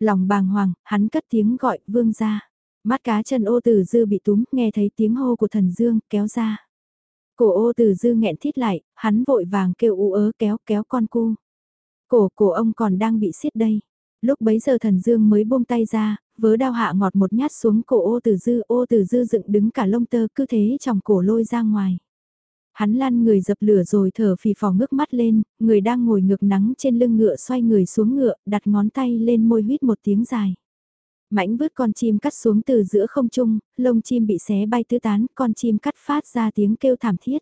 Lòng bàng hoàng, hắn cất tiếng gọi vương ra. Mắt cá chân ô từ dư bị túm, nghe thấy tiếng hô của thần dương, kéo ra. Cổ ô từ dư nghẹn thít lại, hắn vội vàng kêu u ớ kéo kéo con cu. Cổ cổ ông còn đang bị xiết đây. Lúc bấy giờ thần dương mới buông tay ra, vớ đao hạ ngọt một nhát xuống cổ ô từ dư, ô từ dư dựng đứng cả lông tơ cứ thế trong cổ lôi ra ngoài. Hắn lăn người dập lửa rồi thở phì phò ngước mắt lên, người đang ngồi ngược nắng trên lưng ngựa xoay người xuống ngựa, đặt ngón tay lên môi huyết một tiếng dài. Mãnh vứt con chim cắt xuống từ giữa không trung, lông chim bị xé bay tứ tán, con chim cắt phát ra tiếng kêu thảm thiết.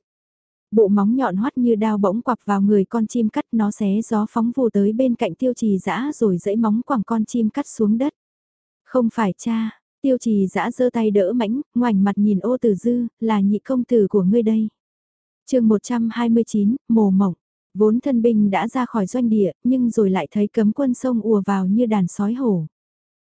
Bộ móng nhọn hoắt như đao bỗng quặp vào người con chim cắt nó xé gió phóng vù tới bên cạnh tiêu trì dã rồi dẫy móng quẳng con chim cắt xuống đất. Không phải cha, tiêu trì dã giơ tay đỡ mãnh, ngoảnh mặt nhìn ô tử dư, là nhị công tử của ngươi đây. chương 129, mồ mộng. Vốn thân binh đã ra khỏi doanh địa, nhưng rồi lại thấy cấm quân sông ùa vào như đàn sói hổ.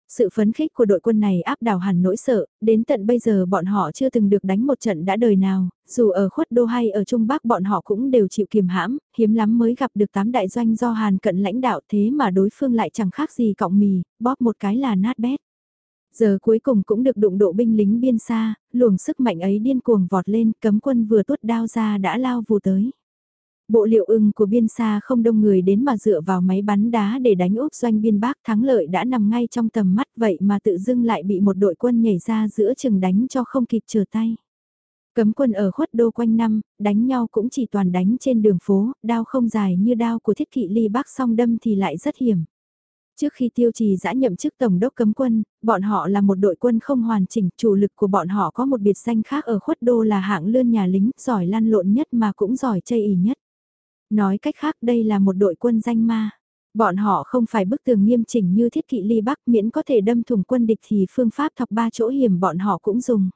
Sự phấn khích của đội quân này áp đảo hẳn nỗi sợ, đến tận bây giờ bọn họ chưa từng được đánh một trận đã đời nào, dù ở khuất đô hay ở Trung Bắc bọn họ cũng đều chịu kiềm hãm, hiếm lắm mới gặp được tám đại doanh do Hàn cận lãnh đạo thế mà đối phương lại chẳng khác gì cọng mì, bóp một cái là nát bét. Giờ cuối cùng cũng được đụng độ binh lính biên xa, luồng sức mạnh ấy điên cuồng vọt lên, cấm quân vừa tuốt đao ra đã lao vù tới. Bộ liệu ưng của biên xa không đông người đến mà dựa vào máy bắn đá để đánh úp doanh biên bác thắng lợi đã nằm ngay trong tầm mắt vậy mà tự dưng lại bị một đội quân nhảy ra giữa chừng đánh cho không kịp trở tay. Cấm quân ở khuất đô quanh năm, đánh nhau cũng chỉ toàn đánh trên đường phố, đao không dài như đao của thiết kỵ ly bác song đâm thì lại rất hiểm. Trước khi tiêu trì giã nhậm chức tổng đốc cấm quân, bọn họ là một đội quân không hoàn chỉnh, chủ lực của bọn họ có một biệt danh khác ở khuất đô là hạng lươn nhà lính, giỏi lăn lộn nhất mà cũng giỏi chây ỉ nhất. Nói cách khác đây là một đội quân danh ma. Bọn họ không phải bức tường nghiêm chỉnh như thiết kỵ ly bắc miễn có thể đâm thủng quân địch thì phương pháp thọc ba chỗ hiểm bọn họ cũng dùng.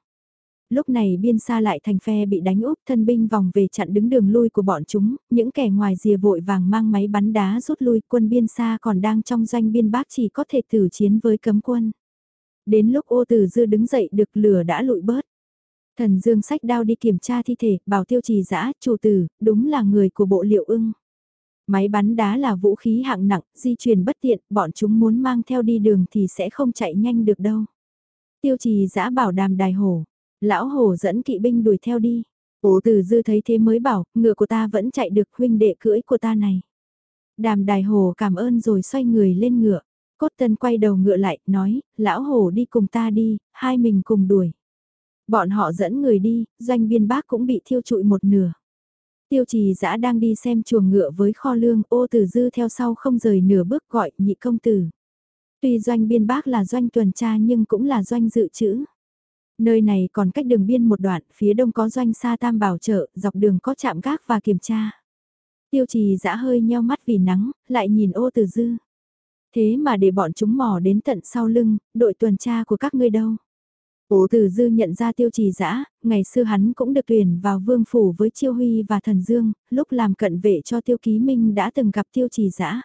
Lúc này biên xa lại thành phe bị đánh úp thân binh vòng về chặn đứng đường lui của bọn chúng, những kẻ ngoài rìa vội vàng mang máy bắn đá rút lui quân biên xa còn đang trong doanh biên bác chỉ có thể tử chiến với cấm quân. Đến lúc ô tử dư đứng dậy được lửa đã lụi bớt. Thần Dương sách đao đi kiểm tra thi thể, bảo tiêu trì dã chủ tử, đúng là người của bộ liệu ưng. Máy bắn đá là vũ khí hạng nặng, di chuyển bất tiện, bọn chúng muốn mang theo đi đường thì sẽ không chạy nhanh được đâu. Tiêu trì dã bảo đàm đài hổ, lão hổ dẫn kỵ binh đuổi theo đi. Ổ tử dư thấy thế mới bảo, ngựa của ta vẫn chạy được huynh đệ cưỡi của ta này. Đàm đài hổ cảm ơn rồi xoay người lên ngựa. Cốt tân quay đầu ngựa lại, nói, lão hổ đi cùng ta đi, hai mình cùng đuổi. Bọn họ dẫn người đi, doanh biên bác cũng bị thiêu trụi một nửa. Tiêu trì dã đang đi xem chuồng ngựa với kho lương, ô tử dư theo sau không rời nửa bước gọi nhị công tử. Tuy doanh biên bác là doanh tuần tra nhưng cũng là doanh dự trữ. Nơi này còn cách đường biên một đoạn, phía đông có doanh xa tam bảo trợ, dọc đường có chạm gác và kiểm tra. Tiêu trì dã hơi nheo mắt vì nắng, lại nhìn ô tử dư. Thế mà để bọn chúng mò đến tận sau lưng, đội tuần tra của các ngươi đâu. Ố Từ Dư nhận ra tiêu trì dã ngày xưa hắn cũng được tuyển vào vương phủ với Chiêu Huy và Thần Dương, lúc làm cận vệ cho tiêu ký minh đã từng gặp tiêu trì dã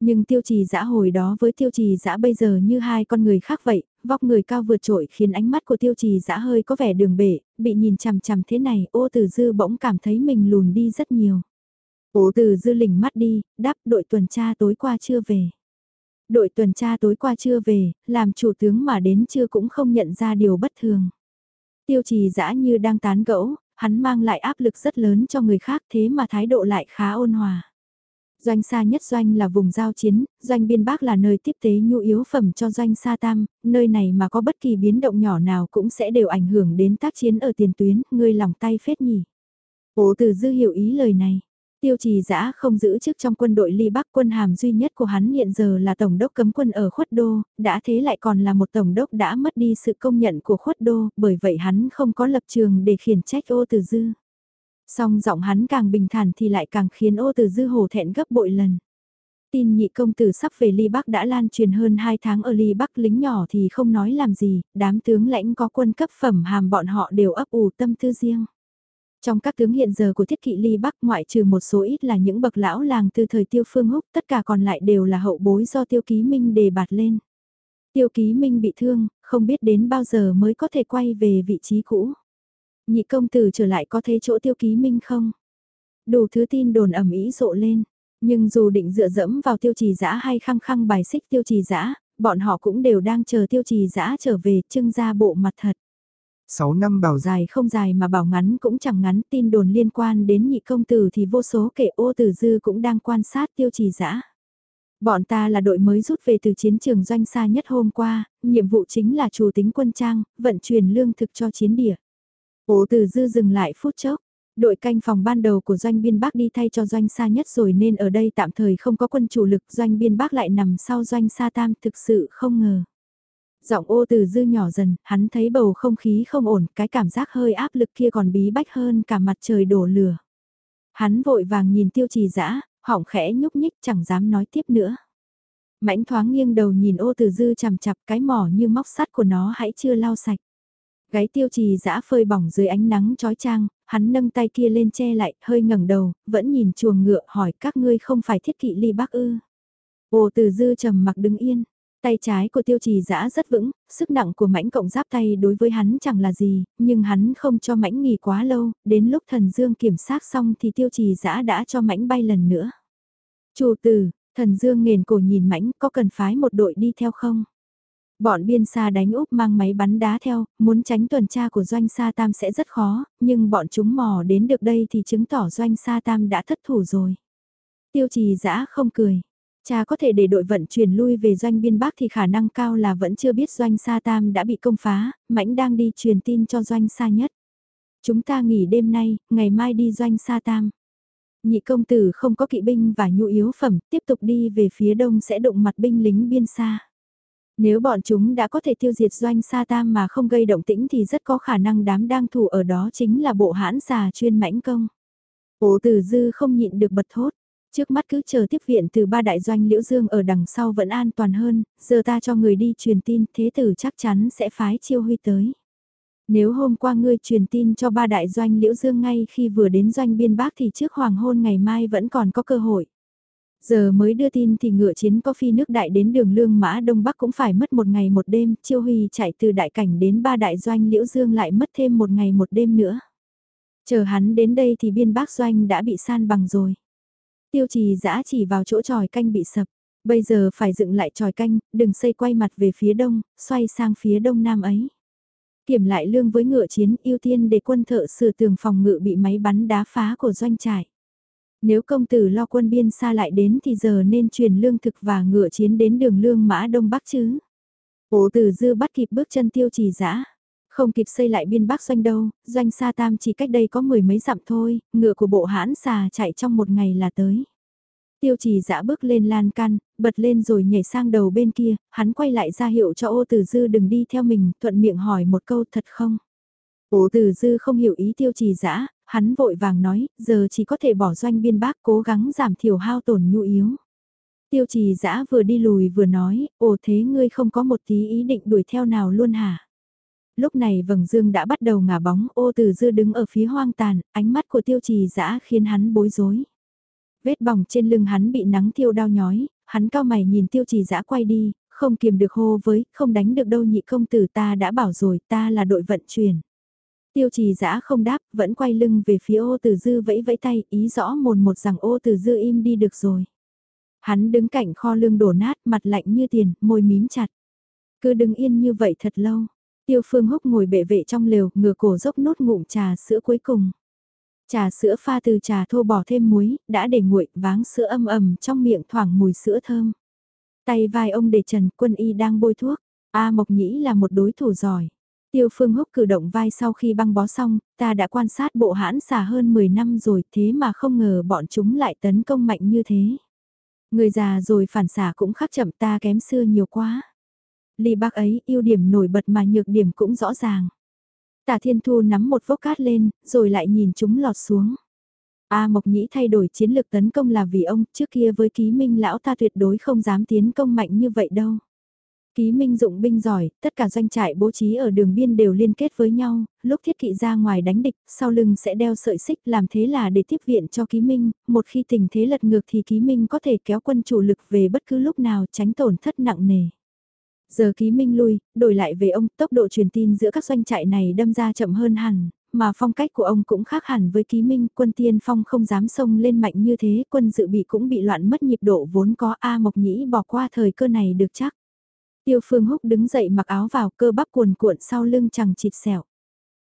Nhưng tiêu trì dã hồi đó với tiêu trì dã bây giờ như hai con người khác vậy, vóc người cao vượt trội khiến ánh mắt của tiêu trì dã hơi có vẻ đường bể, bị nhìn chằm chằm thế này ô Tử Dư bỗng cảm thấy mình lùn đi rất nhiều. Ô Tử Dư lỉnh mắt đi, đáp đội tuần tra tối qua chưa về đội tuần tra tối qua chưa về, làm chủ tướng mà đến chưa cũng không nhận ra điều bất thường. Tiêu trì dã như đang tán gẫu, hắn mang lại áp lực rất lớn cho người khác thế mà thái độ lại khá ôn hòa. Doanh xa nhất doanh là vùng giao chiến, doanh biên bắc là nơi tiếp tế nhu yếu phẩm cho doanh xa tam, nơi này mà có bất kỳ biến động nhỏ nào cũng sẽ đều ảnh hưởng đến tác chiến ở tiền tuyến, ngươi lòng tay phết nhỉ. Ố từ dư hiểu ý lời này. Tiêu trì giã không giữ chức trong quân đội ly bắc quân hàm duy nhất của hắn hiện giờ là tổng đốc cấm quân ở khuất đô, đã thế lại còn là một tổng đốc đã mất đi sự công nhận của khuất đô, bởi vậy hắn không có lập trường để khiển trách ô từ dư. Song giọng hắn càng bình thản thì lại càng khiến ô từ dư hổ thẹn gấp bội lần. Tin nhị công tử sắp về Ly Bắc đã lan truyền hơn 2 tháng ở Ly Bắc lính nhỏ thì không nói làm gì, đám tướng lãnh có quân cấp phẩm hàm bọn họ đều ấp ủ tâm tư riêng. Trong các tướng hiện giờ của thiết kỵ ly Bắc ngoại trừ một số ít là những bậc lão làng từ thời tiêu phương húc, tất cả còn lại đều là hậu bối do tiêu ký minh đề bạt lên. Tiêu ký minh bị thương, không biết đến bao giờ mới có thể quay về vị trí cũ. Nhị công tử trở lại có thấy chỗ tiêu ký minh không? Đủ thứ tin đồn ẩm ý rộ lên. Nhưng dù định dựa dẫm vào tiêu trì dã hay khăng khăng bài xích tiêu trì dã bọn họ cũng đều đang chờ tiêu trì dã trở về trưng ra bộ mặt thật. 6 năm bảo dài không dài mà bảo ngắn cũng chẳng ngắn tin đồn liên quan đến nhị công tử thì vô số kể ô tử dư cũng đang quan sát tiêu trì dã Bọn ta là đội mới rút về từ chiến trường doanh xa nhất hôm qua, nhiệm vụ chính là chủ tính quân trang, vận chuyển lương thực cho chiến địa. Ô tử dư dừng lại phút chốc, đội canh phòng ban đầu của doanh biên bắc đi thay cho doanh xa nhất rồi nên ở đây tạm thời không có quân chủ lực doanh biên bắc lại nằm sau doanh xa tam thực sự không ngờ. Giọng ô từ dư nhỏ dần, hắn thấy bầu không khí không ổn, cái cảm giác hơi áp lực kia còn bí bách hơn cả mặt trời đổ lửa. Hắn vội vàng nhìn tiêu trì dã họng khẽ nhúc nhích chẳng dám nói tiếp nữa. Mãnh thoáng nghiêng đầu nhìn ô từ dư chằm chặp cái mỏ như móc sắt của nó hãy chưa lau sạch. Gáy tiêu trì dã phơi bỏng dưới ánh nắng trói trang, hắn nâng tay kia lên che lại, hơi ngẩng đầu, vẫn nhìn chuồng ngựa hỏi các ngươi không phải thiết kỵ ly bác ư. Ô từ dư trầm mặc đứng yên, tay trái của tiêu trì giã rất vững, sức nặng của mãnh cộng giáp tay đối với hắn chẳng là gì, nhưng hắn không cho mãnh nghỉ quá lâu, đến lúc thần dương kiểm soát xong thì tiêu trì giã đã cho mãnh bay lần nữa. Chủ tử, thần dương nghền cổ nhìn mãnh có cần phái một đội đi theo không? Bọn biên xa đánh úp mang máy bắn đá theo, muốn tránh tuần tra của doanh sa tam sẽ rất khó, nhưng bọn chúng mò đến được đây thì chứng tỏ doanh sa tam đã thất thủ rồi. Tiêu trì giã không cười. Cha có thể để đội vận chuyển lui về doanh biên bắc thì khả năng cao là vẫn chưa biết doanh sa tam đã bị công phá, mãnh đang đi truyền tin cho doanh sa nhất. Chúng ta nghỉ đêm nay, ngày mai đi doanh sa tam. Nhị công tử không có kỵ binh và nhu yếu phẩm, tiếp tục đi về phía đông sẽ đụng mặt binh lính biên xa. Nếu bọn chúng đã có thể tiêu diệt doanh sa tam mà không gây động tĩnh thì rất có khả năng đám đang thủ ở đó chính là bộ hãn xà chuyên mãnh công. Ổ tử dư không nhịn được bật thốt. Trước mắt cứ chờ tiếp viện từ ba đại doanh Liễu Dương ở đằng sau vẫn an toàn hơn, giờ ta cho người đi truyền tin thế tử chắc chắn sẽ phái chiêu huy tới. Nếu hôm qua ngươi truyền tin cho ba đại doanh Liễu Dương ngay khi vừa đến doanh biên bác thì trước hoàng hôn ngày mai vẫn còn có cơ hội. Giờ mới đưa tin thì ngựa chiến có phi nước đại đến đường lương mã đông bắc cũng phải mất một ngày một đêm, chiêu huy chạy từ đại cảnh đến ba đại doanh liễu dương lại mất thêm một ngày một đêm nữa. Chờ hắn đến đây thì biên bác doanh đã bị san bằng rồi. Tiêu trì giã chỉ vào chỗ tròi canh bị sập, bây giờ phải dựng lại tròi canh, đừng xây quay mặt về phía đông, xoay sang phía đông nam ấy. Kiểm lại lương với ngựa chiến ưu tiên để quân thợ sửa tường phòng ngự bị máy bắn đá phá của doanh trại. Nếu công tử lo quân biên xa lại đến thì giờ nên truyền lương thực và ngựa chiến đến đường lương mã đông bắc chứ. Ổ tử dư bắt kịp bước chân tiêu trì dã không kịp xây lại biên bắc doanh đâu, doanh xa tam chỉ cách đây có mười mấy dặm thôi, ngựa của bộ hãn xà chạy trong một ngày là tới. Tiêu trì dã bước lên lan can, bật lên rồi nhảy sang đầu bên kia, hắn quay lại ra hiệu cho ô tử dư đừng đi theo mình, thuận miệng hỏi một câu thật không. Ô tử dư không hiểu ý tiêu trì dã hắn vội vàng nói, giờ chỉ có thể bỏ doanh biên bác cố gắng giảm thiểu hao tổn nhu yếu. Tiêu trì dã vừa đi lùi vừa nói, ồ thế ngươi không có một tí ý định đuổi theo nào luôn hả? Lúc này vầng dương đã bắt đầu ngả bóng, ô từ dư đứng ở phía hoang tàn, ánh mắt của tiêu trì dã khiến hắn bối rối. Vết bỏng trên lưng hắn bị nắng thiêu đau nhói, hắn cao mày nhìn tiêu trì dã quay đi, không kiềm được hô với, không đánh được đâu nhị công tử ta đã bảo rồi ta là đội vận chuyển. Tiêu trì dã không đáp, vẫn quay lưng về phía ô tử dư vẫy vẫy tay, ý rõ mồn một rằng ô tử dư im đi được rồi. Hắn đứng cạnh kho lương đổ nát, mặt lạnh như tiền, môi mím chặt. Cứ đứng yên như vậy thật lâu. Tiêu phương húc ngồi bệ vệ trong lều, ngửa cổ dốc nốt ngụm trà sữa cuối cùng. Trà sữa pha từ trà thô bỏ thêm muối, đã để nguội, váng sữa âm ầm trong miệng thoảng mùi sữa thơm. Tay vai ông để trần, quân y đang bôi thuốc. A Mộc Nhĩ là một đối thủ giỏi. Tiêu Phương Húc cử động vai sau khi băng bó xong, ta đã quan sát bộ hãn xà hơn 10 năm rồi thế mà không ngờ bọn chúng lại tấn công mạnh như thế. Người già rồi phản xả cũng khắc chậm ta kém xưa nhiều quá. Ly bác ấy, ưu điểm nổi bật mà nhược điểm cũng rõ ràng. Tả Thiên Thu nắm một vốc cát lên, rồi lại nhìn chúng lọt xuống. A Mộc Nhĩ thay đổi chiến lược tấn công là vì ông, trước kia với ký minh lão ta tuyệt đối không dám tiến công mạnh như vậy đâu. Ký Minh dụng binh giỏi, tất cả doanh trại bố trí ở đường biên đều liên kết với nhau, lúc thiết kỵ ra ngoài đánh địch, sau lưng sẽ đeo sợi xích làm thế là để tiếp viện cho Ký Minh, một khi tình thế lật ngược thì Ký Minh có thể kéo quân chủ lực về bất cứ lúc nào tránh tổn thất nặng nề. Giờ Ký Minh lui, đổi lại về ông, tốc độ truyền tin giữa các doanh trại này đâm ra chậm hơn hẳn, mà phong cách của ông cũng khác hẳn với Ký Minh, quân tiên phong không dám xông lên mạnh như thế, quân dự bị cũng bị loạn mất nhịp độ vốn có A Mộc Nhĩ bỏ qua thời cơ này được chắc. Tiêu Phương Húc đứng dậy mặc áo vào cơ bắp cuồn cuộn sau lưng chẳng chịt sẹo.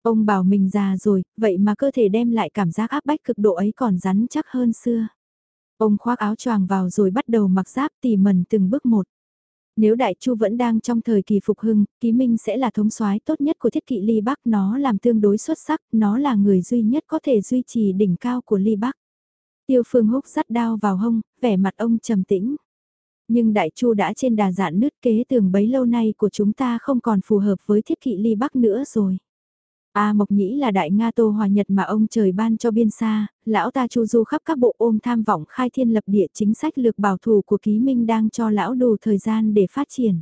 Ông bảo mình già rồi, vậy mà cơ thể đem lại cảm giác áp bách cực độ ấy còn rắn chắc hơn xưa. Ông khoác áo choàng vào rồi bắt đầu mặc giáp tỉ mẩn từng bước một. Nếu Đại Chu vẫn đang trong thời kỳ phục hưng, Ký Minh sẽ là thống soái tốt nhất của thiết kỵ Ly Bắc, nó làm tương đối xuất sắc, nó là người duy nhất có thể duy trì đỉnh cao của Ly Bắc. Tiêu Phương Húc dắt đao vào hông, vẻ mặt ông trầm tĩnh. Nhưng Đại Chu đã trên đà dạn nứt kế tường bấy lâu nay của chúng ta không còn phù hợp với thiết kỵ ly bắc nữa rồi. A Mộc Nhĩ là đại Nga Tô Hòa Nhật mà ông trời ban cho biên xa, lão ta chu du khắp các bộ ôm tham vọng khai thiên lập địa chính sách lược bảo thủ của ký minh đang cho lão đủ thời gian để phát triển.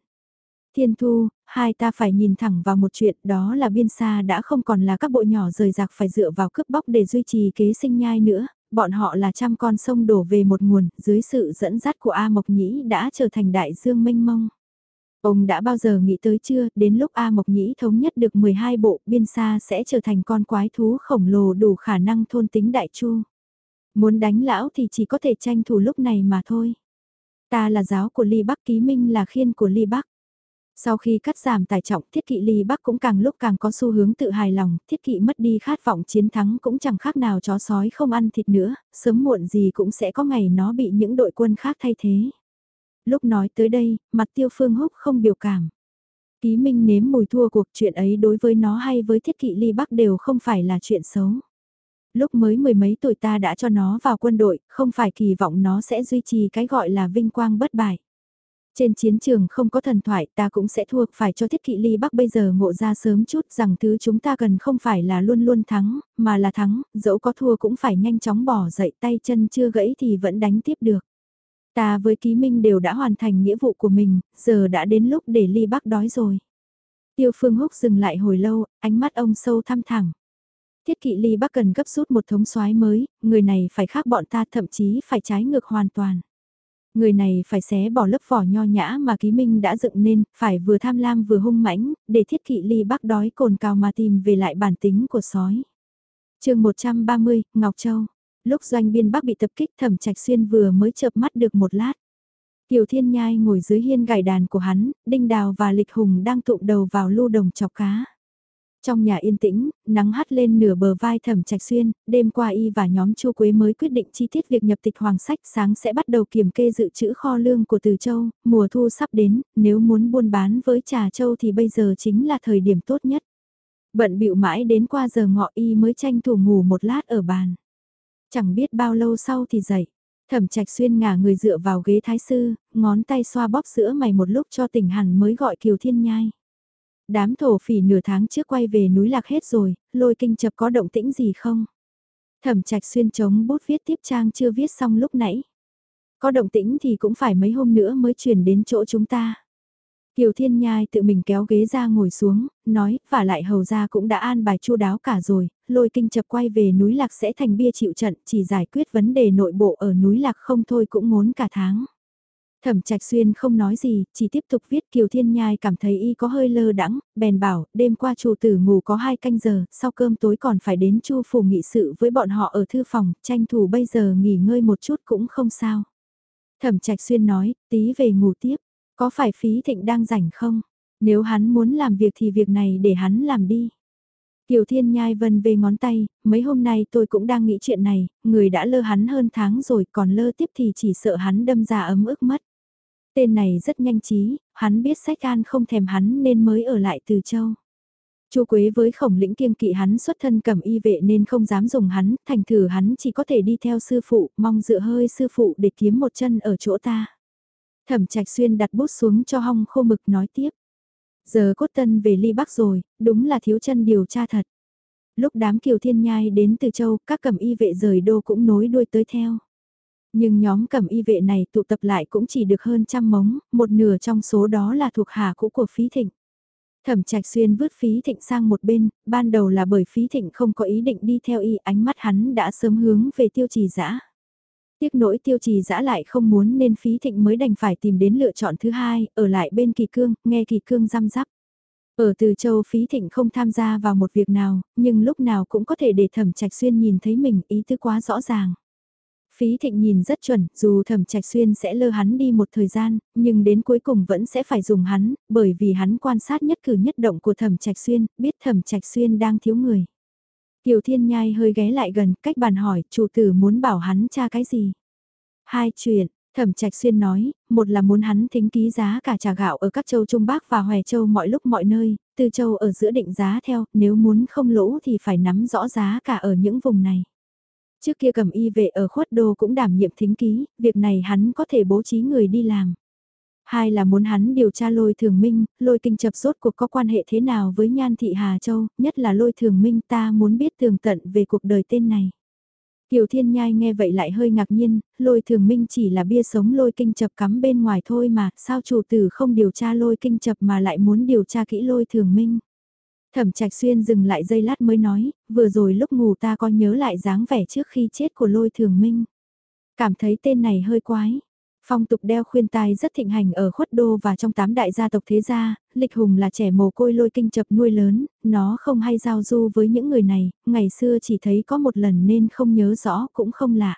Thiên thu, hai ta phải nhìn thẳng vào một chuyện đó là biên xa đã không còn là các bộ nhỏ rời rạc phải dựa vào cướp bóc để duy trì kế sinh nhai nữa, bọn họ là trăm con sông đổ về một nguồn, dưới sự dẫn dắt của A Mộc Nhĩ đã trở thành đại dương mênh mông. Ông đã bao giờ nghĩ tới chưa, đến lúc A Mộc Nhĩ thống nhất được 12 bộ, biên xa sẽ trở thành con quái thú khổng lồ đủ khả năng thôn tính đại chu. Muốn đánh lão thì chỉ có thể tranh thủ lúc này mà thôi. Ta là giáo của Ly Bắc Ký Minh là khiên của Ly Bắc. Sau khi cắt giảm tài trọng thiết kỵ ly bắc cũng càng lúc càng có xu hướng tự hài lòng, thiết kỵ mất đi khát vọng chiến thắng cũng chẳng khác nào chó sói không ăn thịt nữa, sớm muộn gì cũng sẽ có ngày nó bị những đội quân khác thay thế. Lúc nói tới đây, mặt tiêu phương húc không biểu cảm. Ký minh nếm mùi thua cuộc chuyện ấy đối với nó hay với thiết kỵ ly bắc đều không phải là chuyện xấu. Lúc mới mười mấy tuổi ta đã cho nó vào quân đội, không phải kỳ vọng nó sẽ duy trì cái gọi là vinh quang bất bại. Trên chiến trường không có thần thoại ta cũng sẽ thua, phải cho thiết kỵ ly bắc bây giờ ngộ ra sớm chút rằng thứ chúng ta cần không phải là luôn luôn thắng, mà là thắng, dẫu có thua cũng phải nhanh chóng bỏ dậy tay chân chưa gãy thì vẫn đánh tiếp được. Ta với ký minh đều đã hoàn thành nghĩa vụ của mình, giờ đã đến lúc để ly bắc đói rồi. Tiêu phương húc dừng lại hồi lâu, ánh mắt ông sâu thăm thẳng. Thiết kỵ ly bắc cần gấp rút một thống soái mới, người này phải khác bọn ta thậm chí phải trái ngược hoàn toàn. Người này phải xé bỏ lớp vỏ nho nhã mà ký minh đã dựng nên, phải vừa tham lam vừa hung mãnh, để thiết kỵ ly bắc đói cồn cào mà tìm về lại bản tính của sói. chương 130, Ngọc Châu. Lúc doanh biên bắc bị tập kích thẩm trạch xuyên vừa mới chợp mắt được một lát. Kiều Thiên Nhai ngồi dưới hiên gài đàn của hắn, Đinh Đào và Lịch Hùng đang tụm đầu vào lưu đồng chọc cá. Trong nhà yên tĩnh, nắng hắt lên nửa bờ vai thẩm trạch xuyên, đêm qua y và nhóm chu quế mới quyết định chi tiết việc nhập tịch hoàng sách sáng sẽ bắt đầu kiểm kê dự trữ kho lương của Từ Châu, mùa thu sắp đến, nếu muốn buôn bán với trà châu thì bây giờ chính là thời điểm tốt nhất. Bận bịu mãi đến qua giờ ngọ y mới tranh thủ ngủ một lát ở bàn. Chẳng biết bao lâu sau thì dậy. Thẩm trạch xuyên ngả người dựa vào ghế thái sư, ngón tay xoa bóp sữa mày một lúc cho tỉnh hẳn mới gọi Kiều Thiên Nhai. Đám thổ phỉ nửa tháng trước quay về núi lạc hết rồi, lôi kinh chập có động tĩnh gì không? Thẩm trạch xuyên chống bút viết tiếp trang chưa viết xong lúc nãy. Có động tĩnh thì cũng phải mấy hôm nữa mới chuyển đến chỗ chúng ta. Kiều Thiên Nhai tự mình kéo ghế ra ngồi xuống, nói, và lại hầu ra cũng đã an bài chu đáo cả rồi, lôi kinh chập quay về núi lạc sẽ thành bia chịu trận, chỉ giải quyết vấn đề nội bộ ở núi lạc không thôi cũng muốn cả tháng. Thẩm Trạch Xuyên không nói gì, chỉ tiếp tục viết Kiều Thiên Nhai cảm thấy y có hơi lơ đắng, bèn bảo, đêm qua chủ tử ngủ có hai canh giờ, sau cơm tối còn phải đến chu phủ nghị sự với bọn họ ở thư phòng, tranh thủ bây giờ nghỉ ngơi một chút cũng không sao. Thẩm Trạch Xuyên nói, tí về ngủ tiếp, có phải phí thịnh đang rảnh không? Nếu hắn muốn làm việc thì việc này để hắn làm đi. Kiều Thiên Nhai vân về ngón tay, mấy hôm nay tôi cũng đang nghĩ chuyện này, người đã lơ hắn hơn tháng rồi còn lơ tiếp thì chỉ sợ hắn đâm ra ấm ức mất. Tên này rất nhanh trí, hắn biết sách an không thèm hắn nên mới ở lại từ châu. Chu Quế với khổng lĩnh kiêng kỵ hắn xuất thân cầm y vệ nên không dám dùng hắn, thành thử hắn chỉ có thể đi theo sư phụ, mong dựa hơi sư phụ để kiếm một chân ở chỗ ta. Thẩm trạch xuyên đặt bút xuống cho hong khô mực nói tiếp. Giờ cốt tân về ly bắc rồi, đúng là thiếu chân điều tra thật. Lúc đám kiều thiên nhai đến từ châu, các cẩm y vệ rời đô cũng nối đuôi tới theo. Nhưng nhóm cẩm y vệ này tụ tập lại cũng chỉ được hơn trăm mống, một nửa trong số đó là thuộc hạ cũ của phí thịnh. Thẩm trạch xuyên vứt phí thịnh sang một bên, ban đầu là bởi phí thịnh không có ý định đi theo y ánh mắt hắn đã sớm hướng về tiêu trì dã Tiếc nỗi tiêu trì dã lại không muốn nên phí thịnh mới đành phải tìm đến lựa chọn thứ hai, ở lại bên kỳ cương, nghe kỳ cương răm rắp. Ở từ châu phí thịnh không tham gia vào một việc nào, nhưng lúc nào cũng có thể để thẩm trạch xuyên nhìn thấy mình ý tứ quá rõ ràng. Phí thịnh nhìn rất chuẩn, dù thẩm trạch xuyên sẽ lơ hắn đi một thời gian, nhưng đến cuối cùng vẫn sẽ phải dùng hắn, bởi vì hắn quan sát nhất cử nhất động của thẩm trạch xuyên, biết thẩm trạch xuyên đang thiếu người. Tiểu Thiên Nhai hơi ghé lại gần, cách bàn hỏi, chủ tử muốn bảo hắn tra cái gì? Hai chuyện, Thẩm Trạch Xuyên nói, một là muốn hắn thính ký giá cả trà gạo ở các châu Trung Bắc và hoài Châu mọi lúc mọi nơi, từ châu ở giữa định giá theo, nếu muốn không lỗ thì phải nắm rõ giá cả ở những vùng này. Trước kia cầm y vệ ở khuất đô cũng đảm nhiệm thính ký, việc này hắn có thể bố trí người đi làm. Hai là muốn hắn điều tra lôi thường minh, lôi kinh chập rốt cuộc có quan hệ thế nào với Nhan Thị Hà Châu, nhất là lôi thường minh ta muốn biết tường tận về cuộc đời tên này. Kiều Thiên Nhai nghe vậy lại hơi ngạc nhiên, lôi thường minh chỉ là bia sống lôi kinh chập cắm bên ngoài thôi mà, sao chủ tử không điều tra lôi kinh chập mà lại muốn điều tra kỹ lôi thường minh. Thẩm trạch xuyên dừng lại giây lát mới nói, vừa rồi lúc ngủ ta có nhớ lại dáng vẻ trước khi chết của lôi thường minh. Cảm thấy tên này hơi quái. Phong tục đeo khuyên tai rất thịnh hành ở khuất đô và trong tám đại gia tộc thế gia, lịch hùng là trẻ mồ côi lôi kinh chập nuôi lớn, nó không hay giao du với những người này, ngày xưa chỉ thấy có một lần nên không nhớ rõ cũng không lạ.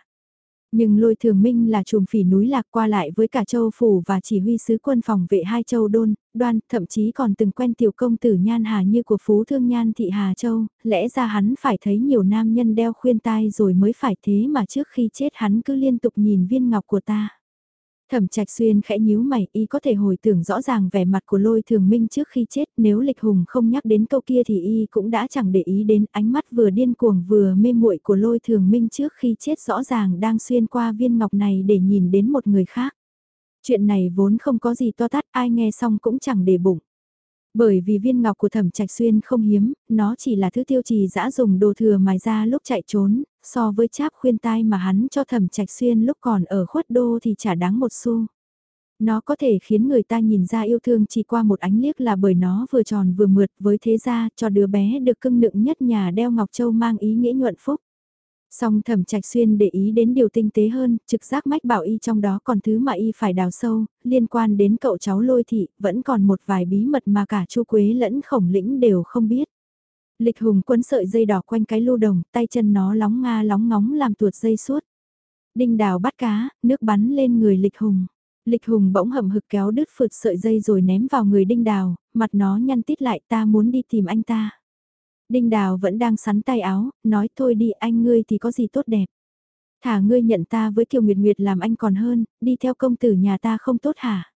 Nhưng lôi thường minh là trùm phỉ núi lạc qua lại với cả châu phủ và chỉ huy sứ quân phòng vệ hai châu đôn, đoan, thậm chí còn từng quen tiểu công tử Nhan Hà như của phú thương Nhan Thị Hà Châu, lẽ ra hắn phải thấy nhiều nam nhân đeo khuyên tai rồi mới phải thế mà trước khi chết hắn cứ liên tục nhìn viên ngọc của ta. Thẩm trạch xuyên khẽ nhíu mày y có thể hồi tưởng rõ ràng vẻ mặt của lôi thường minh trước khi chết nếu lịch hùng không nhắc đến câu kia thì y cũng đã chẳng để ý đến ánh mắt vừa điên cuồng vừa mê muội của lôi thường minh trước khi chết rõ ràng đang xuyên qua viên ngọc này để nhìn đến một người khác. Chuyện này vốn không có gì to tát ai nghe xong cũng chẳng để bụng. Bởi vì viên ngọc của thẩm trạch xuyên không hiếm, nó chỉ là thứ tiêu trì dã dùng đồ thừa mài ra lúc chạy trốn, so với cháp khuyên tai mà hắn cho thẩm trạch xuyên lúc còn ở khuất đô thì chả đáng một xu. Nó có thể khiến người ta nhìn ra yêu thương chỉ qua một ánh liếc là bởi nó vừa tròn vừa mượt với thế gia cho đứa bé được cưng nựng nhất nhà đeo Ngọc Châu mang ý nghĩa nhuận phúc. Song thẩm trạch xuyên để ý đến điều tinh tế hơn, trực giác mách bảo y trong đó còn thứ mà y phải đào sâu, liên quan đến cậu cháu lôi thị, vẫn còn một vài bí mật mà cả chu Quế lẫn khổng lĩnh đều không biết. Lịch hùng quấn sợi dây đỏ quanh cái lưu đồng, tay chân nó lóng nga lóng ngóng làm tuột dây suốt. Đinh đào bắt cá, nước bắn lên người lịch hùng. Lịch hùng bỗng hầm hực kéo đứt phượt sợi dây rồi ném vào người đinh đào, mặt nó nhăn tít lại ta muốn đi tìm anh ta. Đinh đào vẫn đang sắn tay áo, nói thôi đi anh ngươi thì có gì tốt đẹp. Thả ngươi nhận ta với Kiều Nguyệt Nguyệt làm anh còn hơn, đi theo công tử nhà ta không tốt hả?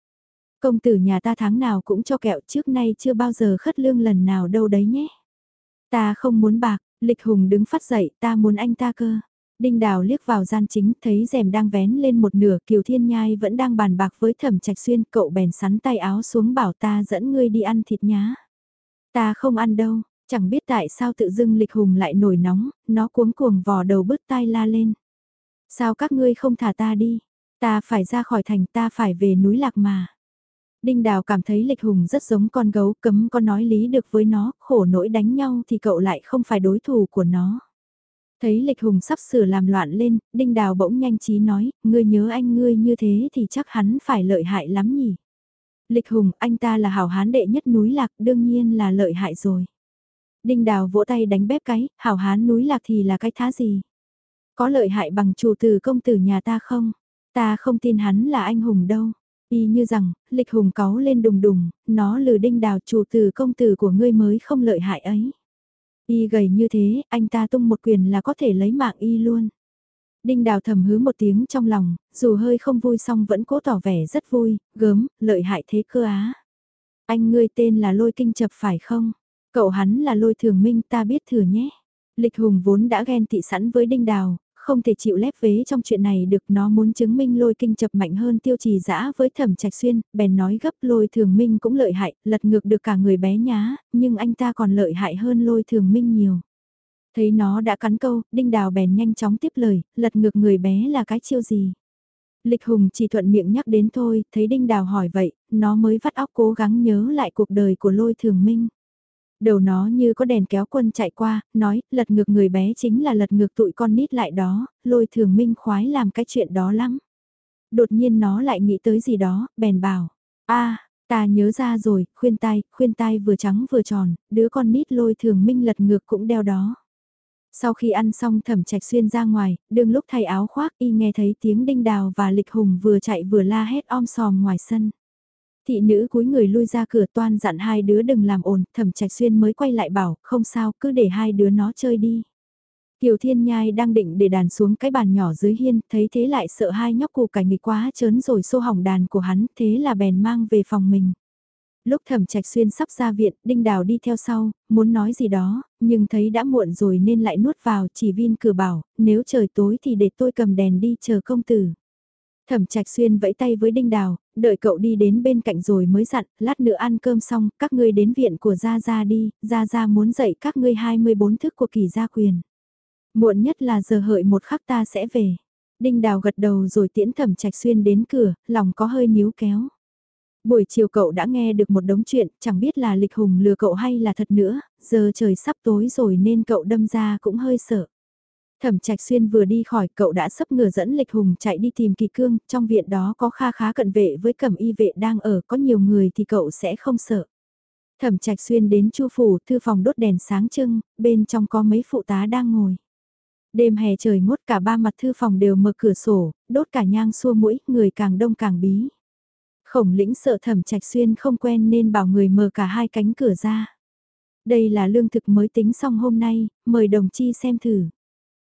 Công tử nhà ta tháng nào cũng cho kẹo trước nay chưa bao giờ khất lương lần nào đâu đấy nhé. Ta không muốn bạc, lịch hùng đứng phát dậy, ta muốn anh ta cơ. Đinh đào liếc vào gian chính, thấy rèm đang vén lên một nửa, Kiều Thiên Nhai vẫn đang bàn bạc với thẩm trạch xuyên, cậu bèn sắn tay áo xuống bảo ta dẫn ngươi đi ăn thịt nhá. Ta không ăn đâu, chẳng biết tại sao tự dưng lịch hùng lại nổi nóng, nó cuống cuồng vò đầu bứt tai la lên. Sao các ngươi không thả ta đi, ta phải ra khỏi thành ta phải về núi lạc mà. Đinh Đào cảm thấy Lịch Hùng rất giống con gấu cấm con nói lý được với nó, khổ nỗi đánh nhau thì cậu lại không phải đối thủ của nó. Thấy Lịch Hùng sắp sửa làm loạn lên, Đinh Đào bỗng nhanh trí nói, ngươi nhớ anh ngươi như thế thì chắc hắn phải lợi hại lắm nhỉ. Lịch Hùng, anh ta là hảo hán đệ nhất núi lạc, đương nhiên là lợi hại rồi. Đinh Đào vỗ tay đánh bếp cái, hảo hán núi lạc thì là cái thá gì? Có lợi hại bằng chủ từ công tử nhà ta không? Ta không tin hắn là anh hùng đâu. Y như rằng, lịch hùng cáu lên đùng đùng, nó lừa đinh đào chủ từ công tử của ngươi mới không lợi hại ấy. Y gầy như thế, anh ta tung một quyền là có thể lấy mạng y luôn. Đinh đào thầm hứ một tiếng trong lòng, dù hơi không vui song vẫn cố tỏ vẻ rất vui, gớm, lợi hại thế cơ á. Anh ngươi tên là lôi kinh chập phải không? Cậu hắn là lôi thường minh ta biết thừa nhé. Lịch hùng vốn đã ghen tị sẵn với đinh đào, không thể chịu lép vế trong chuyện này được nó muốn chứng minh lôi kinh chập mạnh hơn tiêu trì dã với thẩm trạch xuyên, bèn nói gấp lôi thường minh cũng lợi hại, lật ngược được cả người bé nhá, nhưng anh ta còn lợi hại hơn lôi thường minh nhiều. Thấy nó đã cắn câu, đinh đào bèn nhanh chóng tiếp lời, lật ngược người bé là cái chiêu gì. Lịch Hùng chỉ thuận miệng nhắc đến thôi, thấy Đinh Đào hỏi vậy, nó mới vắt óc cố gắng nhớ lại cuộc đời của lôi thường minh. Đầu nó như có đèn kéo quân chạy qua, nói, lật ngược người bé chính là lật ngược tụi con nít lại đó, lôi thường minh khoái làm cái chuyện đó lắm. Đột nhiên nó lại nghĩ tới gì đó, bèn bảo, a ta nhớ ra rồi, khuyên tai, khuyên tai vừa trắng vừa tròn, đứa con nít lôi thường minh lật ngược cũng đeo đó. Sau khi ăn xong thẩm trạch xuyên ra ngoài, đương lúc thay áo khoác y nghe thấy tiếng đinh đào và lịch hùng vừa chạy vừa la hét om sòm ngoài sân. Thị nữ cúi người lui ra cửa toan dặn hai đứa đừng làm ồn, thẩm trạch xuyên mới quay lại bảo, không sao, cứ để hai đứa nó chơi đi. Kiều Thiên Nhai đang định để đàn xuống cái bàn nhỏ dưới hiên, thấy thế lại sợ hai nhóc cù cảnh nghịch quá chớn rồi xô hỏng đàn của hắn, thế là bèn mang về phòng mình. Lúc thẩm trạch xuyên sắp ra viện, Đinh Đào đi theo sau, muốn nói gì đó, nhưng thấy đã muộn rồi nên lại nuốt vào, chỉ viên cửa bảo, nếu trời tối thì để tôi cầm đèn đi chờ công tử. Thẩm trạch xuyên vẫy tay với Đinh Đào, đợi cậu đi đến bên cạnh rồi mới dặn, lát nữa ăn cơm xong, các ngươi đến viện của Gia Gia đi, Gia Gia muốn dạy các ngươi 24 thức của kỳ gia quyền. Muộn nhất là giờ hợi một khắc ta sẽ về. Đinh Đào gật đầu rồi tiễn thẩm trạch xuyên đến cửa, lòng có hơi níu kéo. Buổi chiều cậu đã nghe được một đống chuyện, chẳng biết là lịch hùng lừa cậu hay là thật nữa, giờ trời sắp tối rồi nên cậu đâm ra cũng hơi sợ. Thẩm Trạch Xuyên vừa đi khỏi cậu đã sắp ngửa dẫn Lịch Hùng chạy đi tìm Kỳ Cương, trong viện đó có kha khá cận vệ với cẩm y vệ đang ở, có nhiều người thì cậu sẽ không sợ. Thẩm Trạch Xuyên đến Chu phủ, thư phòng đốt đèn sáng trưng, bên trong có mấy phụ tá đang ngồi. Đêm hè trời ngốt cả ba mặt thư phòng đều mở cửa sổ, đốt cả nhang xua mũi, người càng đông càng bí. Khổng lĩnh sợ thẩm trạch xuyên không quen nên bảo người mở cả hai cánh cửa ra. Đây là lương thực mới tính xong hôm nay, mời đồng chi xem thử.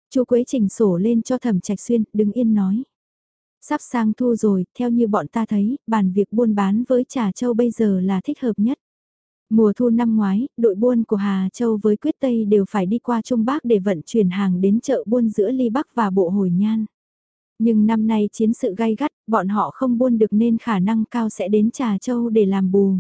Chú Quế chỉnh sổ lên cho thẩm trạch xuyên, đứng yên nói. Sắp sang thu rồi, theo như bọn ta thấy, bàn việc buôn bán với Trà Châu bây giờ là thích hợp nhất. Mùa thu năm ngoái, đội buôn của Hà Châu với Quyết Tây đều phải đi qua Trung Bắc để vận chuyển hàng đến chợ buôn giữa Ly Bắc và Bộ Hồi Nhan. Nhưng năm nay chiến sự gay gắt, bọn họ không buôn được nên khả năng cao sẽ đến Trà Châu để làm bù.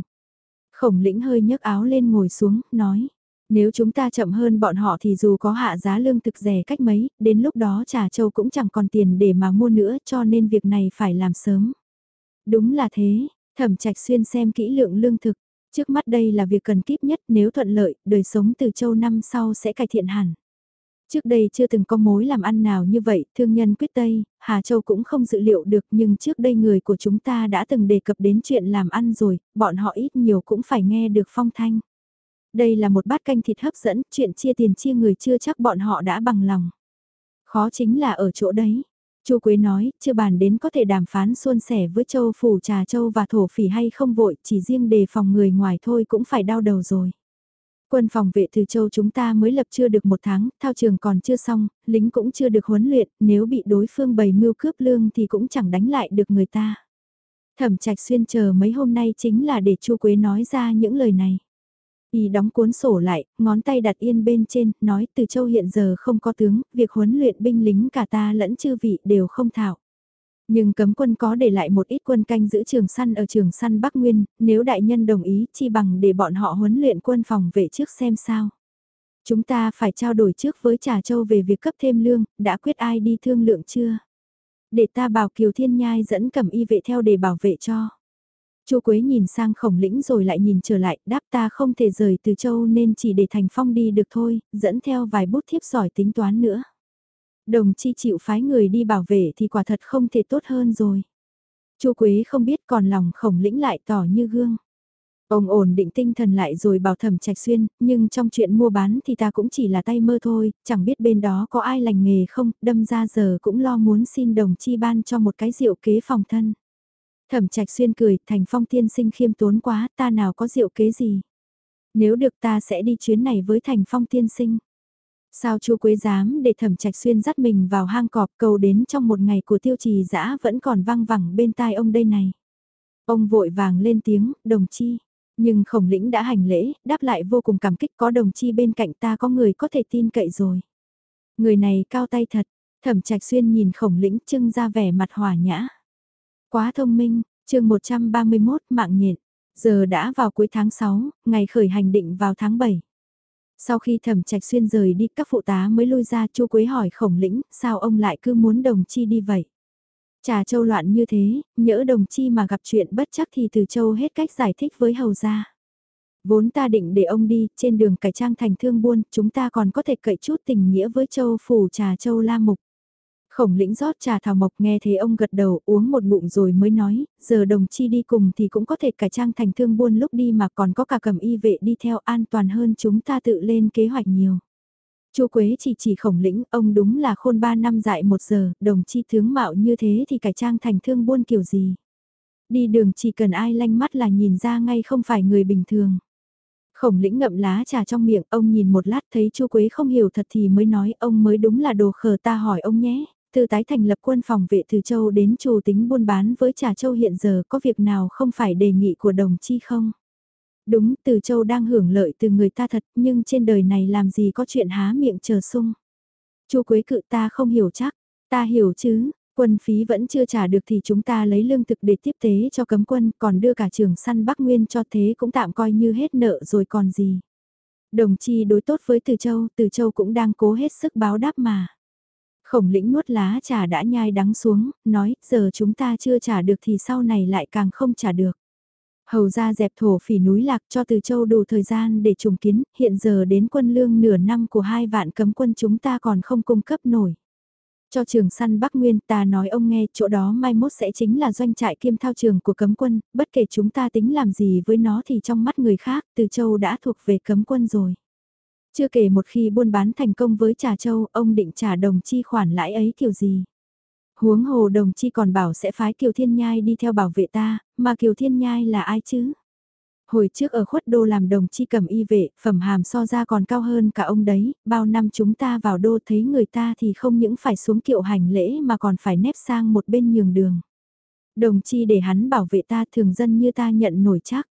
Khổng lĩnh hơi nhấc áo lên ngồi xuống, nói. Nếu chúng ta chậm hơn bọn họ thì dù có hạ giá lương thực rẻ cách mấy, đến lúc đó Trà Châu cũng chẳng còn tiền để mà mua nữa cho nên việc này phải làm sớm. Đúng là thế, thẩm trạch xuyên xem kỹ lượng lương thực. Trước mắt đây là việc cần kíp nhất nếu thuận lợi, đời sống từ châu năm sau sẽ cải thiện hẳn. Trước đây chưa từng có mối làm ăn nào như vậy, thương nhân quyết Tây, Hà Châu cũng không dự liệu được nhưng trước đây người của chúng ta đã từng đề cập đến chuyện làm ăn rồi, bọn họ ít nhiều cũng phải nghe được phong thanh. Đây là một bát canh thịt hấp dẫn, chuyện chia tiền chia người chưa chắc bọn họ đã bằng lòng. Khó chính là ở chỗ đấy. Chu Quế nói, chưa bàn đến có thể đàm phán suôn sẻ với châu phủ trà châu và thổ phỉ hay không vội, chỉ riêng đề phòng người ngoài thôi cũng phải đau đầu rồi. Quân phòng vệ từ châu chúng ta mới lập chưa được một tháng, thao trường còn chưa xong, lính cũng chưa được huấn luyện, nếu bị đối phương bày mưu cướp lương thì cũng chẳng đánh lại được người ta. Thẩm trạch xuyên chờ mấy hôm nay chính là để chu Quế nói ra những lời này. Y đóng cuốn sổ lại, ngón tay đặt yên bên trên, nói từ châu hiện giờ không có tướng, việc huấn luyện binh lính cả ta lẫn chư vị đều không thảo. Nhưng cấm quân có để lại một ít quân canh giữ trường săn ở trường săn Bắc Nguyên, nếu đại nhân đồng ý chi bằng để bọn họ huấn luyện quân phòng vệ trước xem sao. Chúng ta phải trao đổi trước với Trà Châu về việc cấp thêm lương, đã quyết ai đi thương lượng chưa? Để ta bảo Kiều Thiên Nhai dẫn cầm y vệ theo để bảo vệ cho. Chu Quế nhìn sang khổng lĩnh rồi lại nhìn trở lại, đáp ta không thể rời từ châu nên chỉ để Thành Phong đi được thôi, dẫn theo vài bút thiếp giỏi tính toán nữa. Đồng chi chịu phái người đi bảo vệ thì quả thật không thể tốt hơn rồi. Chu Quế không biết còn lòng khổng lĩnh lại tỏ như gương. Ông ổn định tinh thần lại rồi bảo thẩm trạch xuyên, nhưng trong chuyện mua bán thì ta cũng chỉ là tay mơ thôi, chẳng biết bên đó có ai lành nghề không, đâm ra giờ cũng lo muốn xin đồng chi ban cho một cái rượu kế phòng thân. Thẩm trạch xuyên cười, thành phong tiên sinh khiêm tốn quá, ta nào có rượu kế gì. Nếu được ta sẽ đi chuyến này với thành phong tiên sinh. Sao chu Quế dám để thẩm trạch xuyên dắt mình vào hang cọp cầu đến trong một ngày của tiêu trì dã vẫn còn vang vẳng bên tai ông đây này. Ông vội vàng lên tiếng, đồng chi. Nhưng khổng lĩnh đã hành lễ, đáp lại vô cùng cảm kích có đồng chi bên cạnh ta có người có thể tin cậy rồi. Người này cao tay thật, thẩm trạch xuyên nhìn khổng lĩnh trưng ra vẻ mặt hòa nhã. Quá thông minh, chương 131 mạng nhện. Giờ đã vào cuối tháng 6, ngày khởi hành định vào tháng 7. Sau khi thẩm trạch xuyên rời đi các phụ tá mới lui ra chu Quế hỏi khổng lĩnh sao ông lại cứ muốn đồng chi đi vậy. Trà châu loạn như thế, nhỡ đồng chi mà gặp chuyện bất chắc thì từ châu hết cách giải thích với hầu gia. Vốn ta định để ông đi, trên đường cải trang thành thương buôn, chúng ta còn có thể cậy chút tình nghĩa với châu phủ trà châu la mục. Khổng lĩnh rót trà thảo mộc nghe thấy ông gật đầu uống một bụng rồi mới nói, giờ đồng chi đi cùng thì cũng có thể cải trang thành thương buôn lúc đi mà còn có cả cầm y vệ đi theo an toàn hơn chúng ta tự lên kế hoạch nhiều. Chu Quế chỉ chỉ khổng lĩnh, ông đúng là khôn ba năm dại một giờ, đồng chi tướng mạo như thế thì cải trang thành thương buôn kiểu gì. Đi đường chỉ cần ai lanh mắt là nhìn ra ngay không phải người bình thường. Khổng lĩnh ngậm lá trà trong miệng, ông nhìn một lát thấy Chu Quế không hiểu thật thì mới nói ông mới đúng là đồ khờ ta hỏi ông nhé. Từ tái thành lập quân phòng vệ từ châu đến chủ tính buôn bán với trà châu hiện giờ có việc nào không phải đề nghị của đồng chi không? Đúng, từ châu đang hưởng lợi từ người ta thật, nhưng trên đời này làm gì có chuyện há miệng chờ sung. Chu Quế cự ta không hiểu chắc, ta hiểu chứ, quân phí vẫn chưa trả được thì chúng ta lấy lương thực để tiếp tế cho cấm quân, còn đưa cả trường săn Bắc Nguyên cho thế cũng tạm coi như hết nợ rồi còn gì. Đồng chi đối tốt với Từ Châu, Từ Châu cũng đang cố hết sức báo đáp mà. Khổng lĩnh nuốt lá trà đã nhai đắng xuống, nói, giờ chúng ta chưa trả được thì sau này lại càng không trả được. Hầu ra dẹp thổ phỉ núi lạc cho từ châu đủ thời gian để trùng kiến, hiện giờ đến quân lương nửa năm của hai vạn cấm quân chúng ta còn không cung cấp nổi. Cho trường săn Bắc Nguyên ta nói ông nghe chỗ đó mai mốt sẽ chính là doanh trại kiêm thao trường của cấm quân, bất kể chúng ta tính làm gì với nó thì trong mắt người khác từ châu đã thuộc về cấm quân rồi. Chưa kể một khi buôn bán thành công với trà châu, ông định trả đồng chi khoản lãi ấy kiểu gì. Huống hồ đồng chi còn bảo sẽ phái Kiều Thiên Nhai đi theo bảo vệ ta, mà Kiều Thiên Nhai là ai chứ? Hồi trước ở khuất đô làm đồng chi cầm y vệ, phẩm hàm so ra còn cao hơn cả ông đấy, bao năm chúng ta vào đô thấy người ta thì không những phải xuống kiệu hành lễ mà còn phải nép sang một bên nhường đường. Đồng chi để hắn bảo vệ ta thường dân như ta nhận nổi chắc.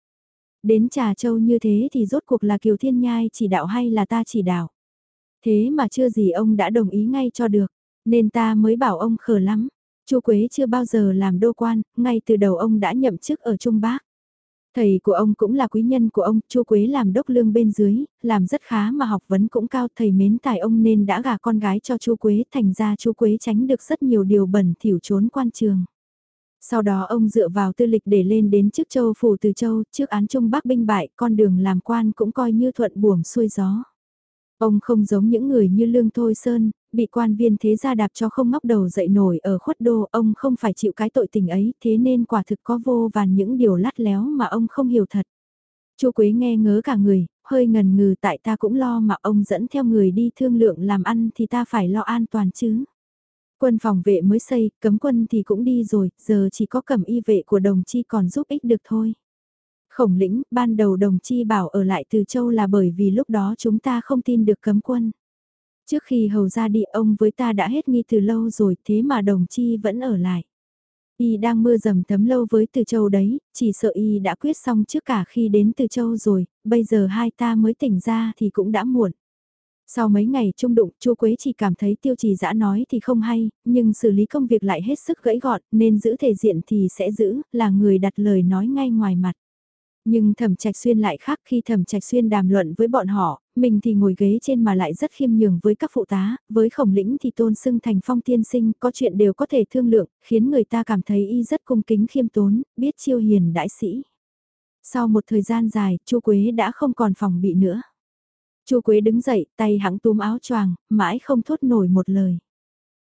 Đến Trà Châu như thế thì rốt cuộc là Kiều Thiên Nhai chỉ đạo hay là ta chỉ đạo. Thế mà chưa gì ông đã đồng ý ngay cho được, nên ta mới bảo ông khờ lắm. Chu Quế chưa bao giờ làm đô quan, ngay từ đầu ông đã nhậm chức ở Trung Bắc. Thầy của ông cũng là quý nhân của ông, Chu Quế làm đốc lương bên dưới, làm rất khá mà học vấn cũng cao, thầy mến tài ông nên đã gả con gái cho Chu Quế, thành ra Chu Quế tránh được rất nhiều điều bẩn thỉu trốn quan trường. Sau đó ông dựa vào tư lịch để lên đến trước châu phủ từ châu, trước án trung bắc binh bại, con đường làm quan cũng coi như thuận buồm xuôi gió. Ông không giống những người như Lương Thôi Sơn, bị quan viên thế gia đạp cho không ngóc đầu dậy nổi ở khuất đô, ông không phải chịu cái tội tình ấy, thế nên quả thực có vô vàn những điều lắt léo mà ông không hiểu thật. Chu Quế nghe ngớ cả người, hơi ngần ngừ tại ta cũng lo mà ông dẫn theo người đi thương lượng làm ăn thì ta phải lo an toàn chứ. Quân phòng vệ mới xây, cấm quân thì cũng đi rồi, giờ chỉ có cầm y vệ của đồng chi còn giúp ích được thôi. Khổng lĩnh, ban đầu đồng chi bảo ở lại từ châu là bởi vì lúc đó chúng ta không tin được cấm quân. Trước khi hầu ra đi ông với ta đã hết nghi từ lâu rồi thế mà đồng chi vẫn ở lại. Y đang mưa dầm thấm lâu với Từ Châu đấy, chỉ sợ Y đã quyết xong trước cả khi đến Từ Châu rồi, bây giờ hai ta mới tỉnh ra thì cũng đã muộn. Sau mấy ngày trung đụng, Chu Quế chỉ cảm thấy tiêu trì dã nói thì không hay, nhưng xử lý công việc lại hết sức gãy gọn, nên giữ thể diện thì sẽ giữ, là người đặt lời nói ngay ngoài mặt. Nhưng thẩm trạch xuyên lại khác khi thẩm trạch xuyên đàm luận với bọn họ, mình thì ngồi ghế trên mà lại rất khiêm nhường với các phụ tá, với khổng lĩnh thì tôn xưng thành phong tiên sinh, có chuyện đều có thể thương lượng, khiến người ta cảm thấy y rất cung kính khiêm tốn, biết chiêu hiền đại sĩ. Sau một thời gian dài, chu Quế đã không còn phòng bị nữa chu Quế đứng dậy, tay hãng túm áo choàng, mãi không thốt nổi một lời.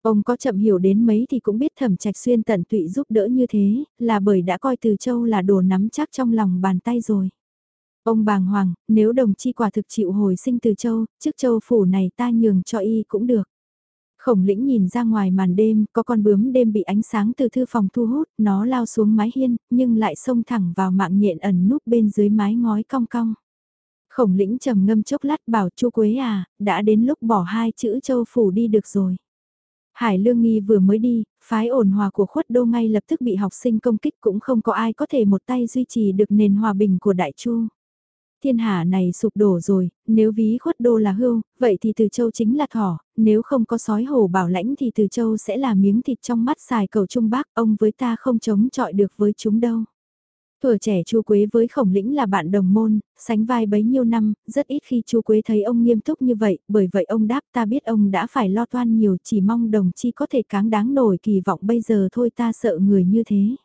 Ông có chậm hiểu đến mấy thì cũng biết thẩm trạch xuyên tận tụy giúp đỡ như thế, là bởi đã coi từ châu là đồ nắm chắc trong lòng bàn tay rồi. Ông bàng hoàng, nếu đồng chi quả thực chịu hồi sinh từ châu, trước châu phủ này ta nhường cho y cũng được. Khổng lĩnh nhìn ra ngoài màn đêm, có con bướm đêm bị ánh sáng từ thư phòng thu hút, nó lao xuống mái hiên, nhưng lại xông thẳng vào mạng nhện ẩn núp bên dưới mái ngói cong cong. Khổng lĩnh trầm ngâm chốc lát bảo chu Quế à, đã đến lúc bỏ hai chữ châu phủ đi được rồi. Hải Lương Nghi vừa mới đi, phái ổn hòa của khuất đô ngay lập tức bị học sinh công kích cũng không có ai có thể một tay duy trì được nền hòa bình của Đại Chu. Thiên hạ này sụp đổ rồi, nếu ví khuất đô là hưu, vậy thì từ châu chính là thỏ, nếu không có sói hổ bảo lãnh thì từ châu sẽ là miếng thịt trong mắt xài cầu trung bác, ông với ta không chống chọi được với chúng đâu. Thuở trẻ Chu Quế với Khổng Lĩnh là bạn đồng môn, sánh vai bấy nhiêu năm, rất ít khi Chu Quế thấy ông nghiêm túc như vậy, bởi vậy ông đáp ta biết ông đã phải lo toan nhiều, chỉ mong đồng chi có thể cáng đáng nổi kỳ vọng bây giờ thôi ta sợ người như thế.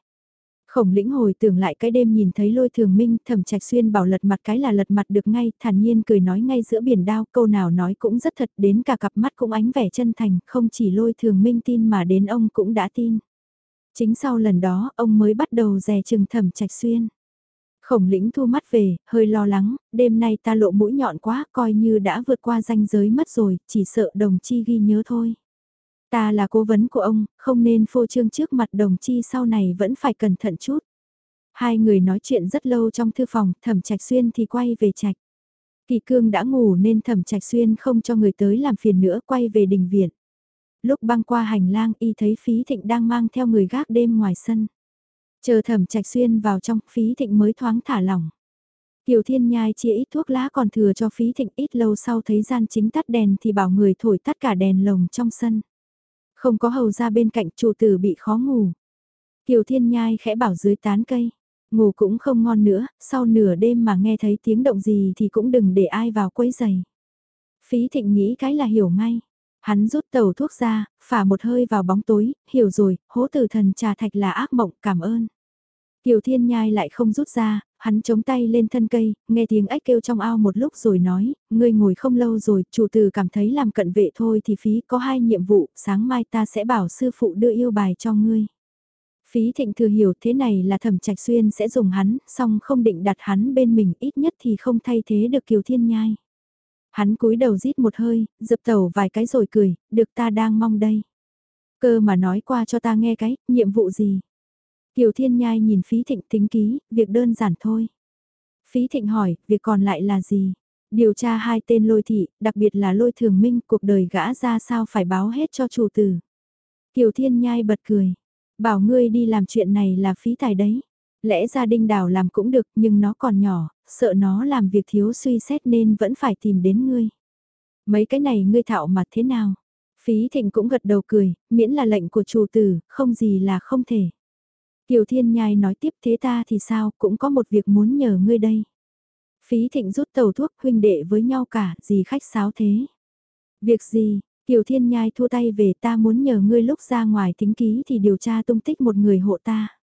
Khổng lĩnh hồi tưởng lại cái đêm nhìn thấy lôi thường minh thẩm trạch xuyên bảo lật mặt cái là lật mặt được ngay, thản nhiên cười nói ngay giữa biển đao, câu nào nói cũng rất thật, đến cả cặp mắt cũng ánh vẻ chân thành, không chỉ lôi thường minh tin mà đến ông cũng đã tin. Chính sau lần đó, ông mới bắt đầu dè chừng thẩm trạch xuyên. Khổng lĩnh thu mắt về, hơi lo lắng, đêm nay ta lộ mũi nhọn quá, coi như đã vượt qua ranh giới mất rồi, chỉ sợ đồng chi ghi nhớ thôi. Ta là cố vấn của ông, không nên phô trương trước mặt đồng chi sau này vẫn phải cẩn thận chút. Hai người nói chuyện rất lâu trong thư phòng, thẩm trạch xuyên thì quay về trạch. Kỳ cương đã ngủ nên thẩm trạch xuyên không cho người tới làm phiền nữa quay về đình viện. Lúc băng qua hành lang y thấy phí thịnh đang mang theo người gác đêm ngoài sân. Chờ thẩm trạch xuyên vào trong phí thịnh mới thoáng thả lỏng. Kiều Thiên Nhai chia ít thuốc lá còn thừa cho phí thịnh ít lâu sau thấy gian chính tắt đèn thì bảo người thổi tắt cả đèn lồng trong sân. Không có hầu ra bên cạnh chủ tử bị khó ngủ. Kiều Thiên Nhai khẽ bảo dưới tán cây. Ngủ cũng không ngon nữa, sau nửa đêm mà nghe thấy tiếng động gì thì cũng đừng để ai vào quấy giày. Phí thịnh nghĩ cái là hiểu ngay. Hắn rút tàu thuốc ra, phả một hơi vào bóng tối, hiểu rồi, hố tử thần trà thạch là ác mộng, cảm ơn. Kiều Thiên Nhai lại không rút ra, hắn chống tay lên thân cây, nghe tiếng ếch kêu trong ao một lúc rồi nói, ngươi ngồi không lâu rồi, chủ tử cảm thấy làm cận vệ thôi thì phí có hai nhiệm vụ, sáng mai ta sẽ bảo sư phụ đưa yêu bài cho ngươi. Phí thịnh thừa hiểu thế này là thẩm trạch xuyên sẽ dùng hắn, song không định đặt hắn bên mình ít nhất thì không thay thế được Kiều Thiên Nhai. Hắn cúi đầu rít một hơi, dập tàu vài cái rồi cười, được ta đang mong đây. Cơ mà nói qua cho ta nghe cái, nhiệm vụ gì? Kiều Thiên Nhai nhìn Phí Thịnh tính ký, việc đơn giản thôi. Phí Thịnh hỏi, việc còn lại là gì? Điều tra hai tên lôi thị, đặc biệt là lôi thường minh, cuộc đời gã ra sao phải báo hết cho chủ tử. Kiều Thiên Nhai bật cười, bảo ngươi đi làm chuyện này là phí tài đấy. Lẽ ra đinh đào làm cũng được nhưng nó còn nhỏ, sợ nó làm việc thiếu suy xét nên vẫn phải tìm đến ngươi. Mấy cái này ngươi thạo mặt thế nào? Phí thịnh cũng gật đầu cười, miễn là lệnh của chủ tử, không gì là không thể. Kiều Thiên Nhai nói tiếp thế ta thì sao, cũng có một việc muốn nhờ ngươi đây. Phí thịnh rút tàu thuốc huynh đệ với nhau cả, gì khách sáo thế. Việc gì, Kiều Thiên Nhai thua tay về ta muốn nhờ ngươi lúc ra ngoài tính ký thì điều tra tung tích một người hộ ta.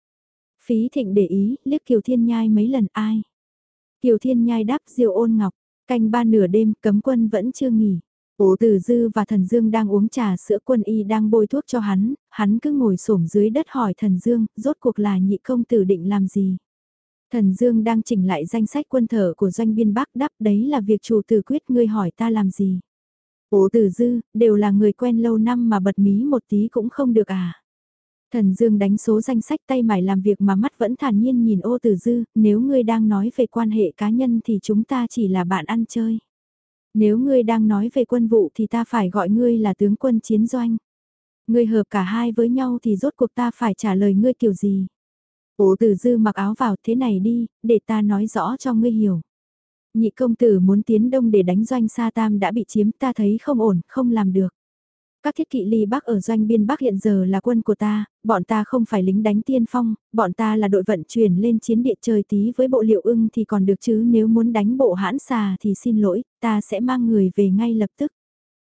Phí thịnh để ý, liếc Kiều Thiên Nhai mấy lần ai. Kiều Thiên Nhai đáp diêu ôn ngọc, canh ba nửa đêm cấm quân vẫn chưa nghỉ. ổ Tử Dư và Thần Dương đang uống trà sữa quân y đang bôi thuốc cho hắn, hắn cứ ngồi xổm dưới đất hỏi Thần Dương, rốt cuộc là nhị công tử định làm gì. Thần Dương đang chỉnh lại danh sách quân thở của doanh biên Bắc đáp đấy là việc chủ tử quyết ngươi hỏi ta làm gì. ổ Tử Dư, đều là người quen lâu năm mà bật mí một tí cũng không được à. Thần Dương đánh số danh sách tay mải làm việc mà mắt vẫn thản nhiên nhìn ô tử dư, nếu ngươi đang nói về quan hệ cá nhân thì chúng ta chỉ là bạn ăn chơi. Nếu ngươi đang nói về quân vụ thì ta phải gọi ngươi là tướng quân chiến doanh. Ngươi hợp cả hai với nhau thì rốt cuộc ta phải trả lời ngươi kiểu gì. Ô tử dư mặc áo vào thế này đi, để ta nói rõ cho ngươi hiểu. Nhị công tử muốn tiến đông để đánh doanh Sa Tam đã bị chiếm ta thấy không ổn, không làm được. Các thiết kỵ ly Bắc ở doanh biên Bắc hiện giờ là quân của ta, bọn ta không phải lính đánh tiên phong, bọn ta là đội vận chuyển lên chiến địa trời tí với bộ liệu ưng thì còn được chứ nếu muốn đánh bộ hãn xà thì xin lỗi, ta sẽ mang người về ngay lập tức.